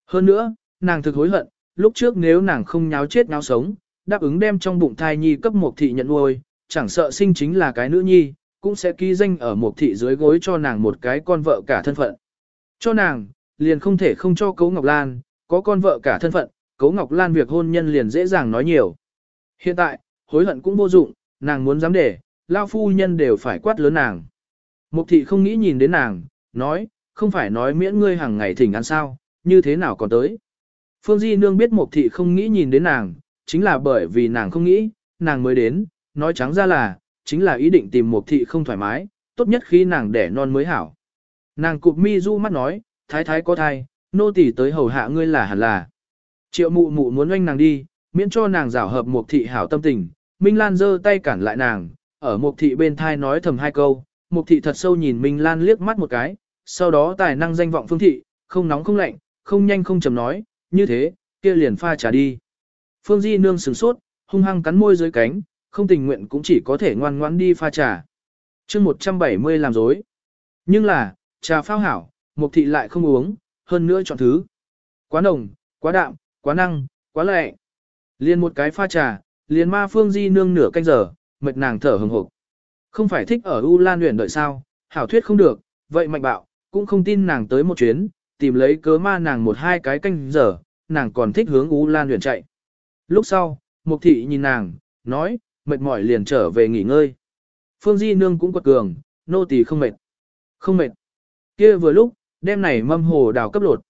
Hơn nữa, nàng thực hối hận, lúc trước nếu nàng không nháo chết nháo sống, đáp ứng đem trong bụng thai nhi cấp Mục thị nhận nuôi, chẳng sợ sinh chính là cái nữ nhi, cũng sẽ ký danh ở một thị dưới gối cho nàng một cái con vợ cả thân phận. Cho nàng, liền không thể không cho Cấu Ngọc Lan, có con vợ cả thân phận, Cấu Ngọc Lan việc hôn nhân liền dễ dàng nói nhiều. Hiện tại, hối hận cũng vô dụng, nàng muốn dám để, lao phu nhân đều phải quát lớn nàng. Mục thị không nghĩ nhìn đến nàng, nói, không phải nói miễn ngươi hàng ngày thỉnh ăn sao, như thế nào còn tới. Phương Di Nương biết mục thị không nghĩ nhìn đến nàng, chính là bởi vì nàng không nghĩ, nàng mới đến, nói trắng ra là, chính là ý định tìm một thị không thoải mái, tốt nhất khi nàng đẻ non mới hảo. Nàng cụp mi du mắt nói, thái thái có thai, nô tỳ tới hầu hạ ngươi là hẳn là. Triệu mụ mụ muốn oanh nàng đi, miễn cho nàng rảo hợp một thị hảo tâm tình, Minh Lan giơ tay cản lại nàng, ở một thị bên thai nói thầm hai câu, một thị thật sâu nhìn Minh Lan liếc mắt một cái, sau đó tài năng danh vọng phương thị, không nóng không lạnh, không nhanh không chầm nói, như thế, kia liền pha trà đi. Phương Di nương sửng sốt, hung hăng cắn môi dưới cánh, không tình nguyện cũng chỉ có thể ngoan ngoãn đi pha trà. chương 170 làm dối. Nhưng là, trà phao hảo, mục thị lại không uống, hơn nữa chọn thứ. Quá nồng, quá đạm, quá năng, quá lệ. Liên một cái pha trà, liền ma phương di nương nửa canh giờ, mệt nàng thở hừng hực. Không phải thích ở U Lan luyện đợi sao, hảo thuyết không được, vậy mạnh bạo, cũng không tin nàng tới một chuyến, tìm lấy cớ ma nàng một hai cái canh giờ, nàng còn thích hướng U Lan luyện chạy. Lúc sau, Mục thị nhìn nàng, nói, mệt mỏi liền trở về nghỉ ngơi. Phương Di nương cũng quật cường, nô tỳ không mệt. Không mệt. Kia vừa lúc, đêm này mâm hồ đào cấp lột.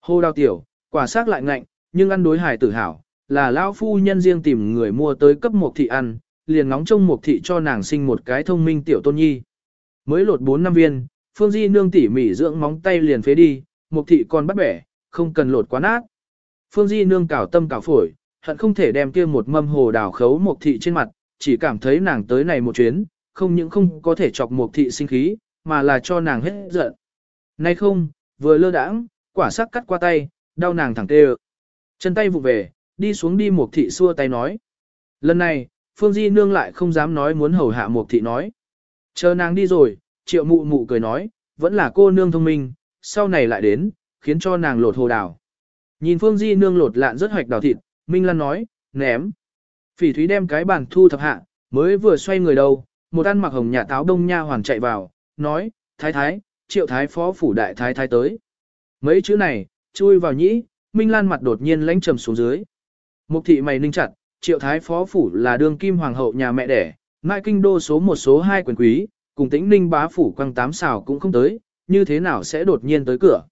Hồ đào tiểu, quả xác lại ngạnh, nhưng ăn đối hải tử hảo, là lão phu nhân riêng tìm người mua tới cấp một thị ăn, liền ngóng trông một thị cho nàng sinh một cái thông minh tiểu tôn nhi. Mới lột 4 năm viên, Phương Di nương tỉ mỉ dưỡng móng tay liền phế đi, một thị còn bắt bẻ, không cần lột quá nát. Phương Di nương cào tâm cào phổi, hận không thể đem kia một mâm hồ đào khấu một thị trên mặt, chỉ cảm thấy nàng tới này một chuyến, không những không có thể chọc một thị sinh khí, mà là cho nàng hết giận. Nay không, vừa lơ đãng, quả sắc cắt qua tay, đau nàng thẳng tê Chân tay vụ về, đi xuống đi một thị xua tay nói. Lần này, Phương Di Nương lại không dám nói muốn hầu hạ một thị nói. Chờ nàng đi rồi, triệu mụ mụ cười nói, vẫn là cô nương thông minh, sau này lại đến, khiến cho nàng lột hồ đào. Nhìn Phương Di Nương lột lạn rất hoạch đào thịt, Minh Lan nói, ném. Phỉ Thúy đem cái bàn thu thập hạ, mới vừa xoay người đầu, một ăn mặc hồng nhà táo đông nha hoàn chạy vào, nói, thái thái, triệu thái phó phủ đại thái thái tới. Mấy chữ này, chui vào nhĩ, Minh Lan mặt đột nhiên lãnh trầm xuống dưới. Mục thị mày ninh chặt, triệu thái phó phủ là đương kim hoàng hậu nhà mẹ đẻ, mai kinh đô số một số hai quyền quý, cùng tĩnh ninh bá phủ quăng tám xào cũng không tới, như thế nào sẽ đột nhiên tới cửa.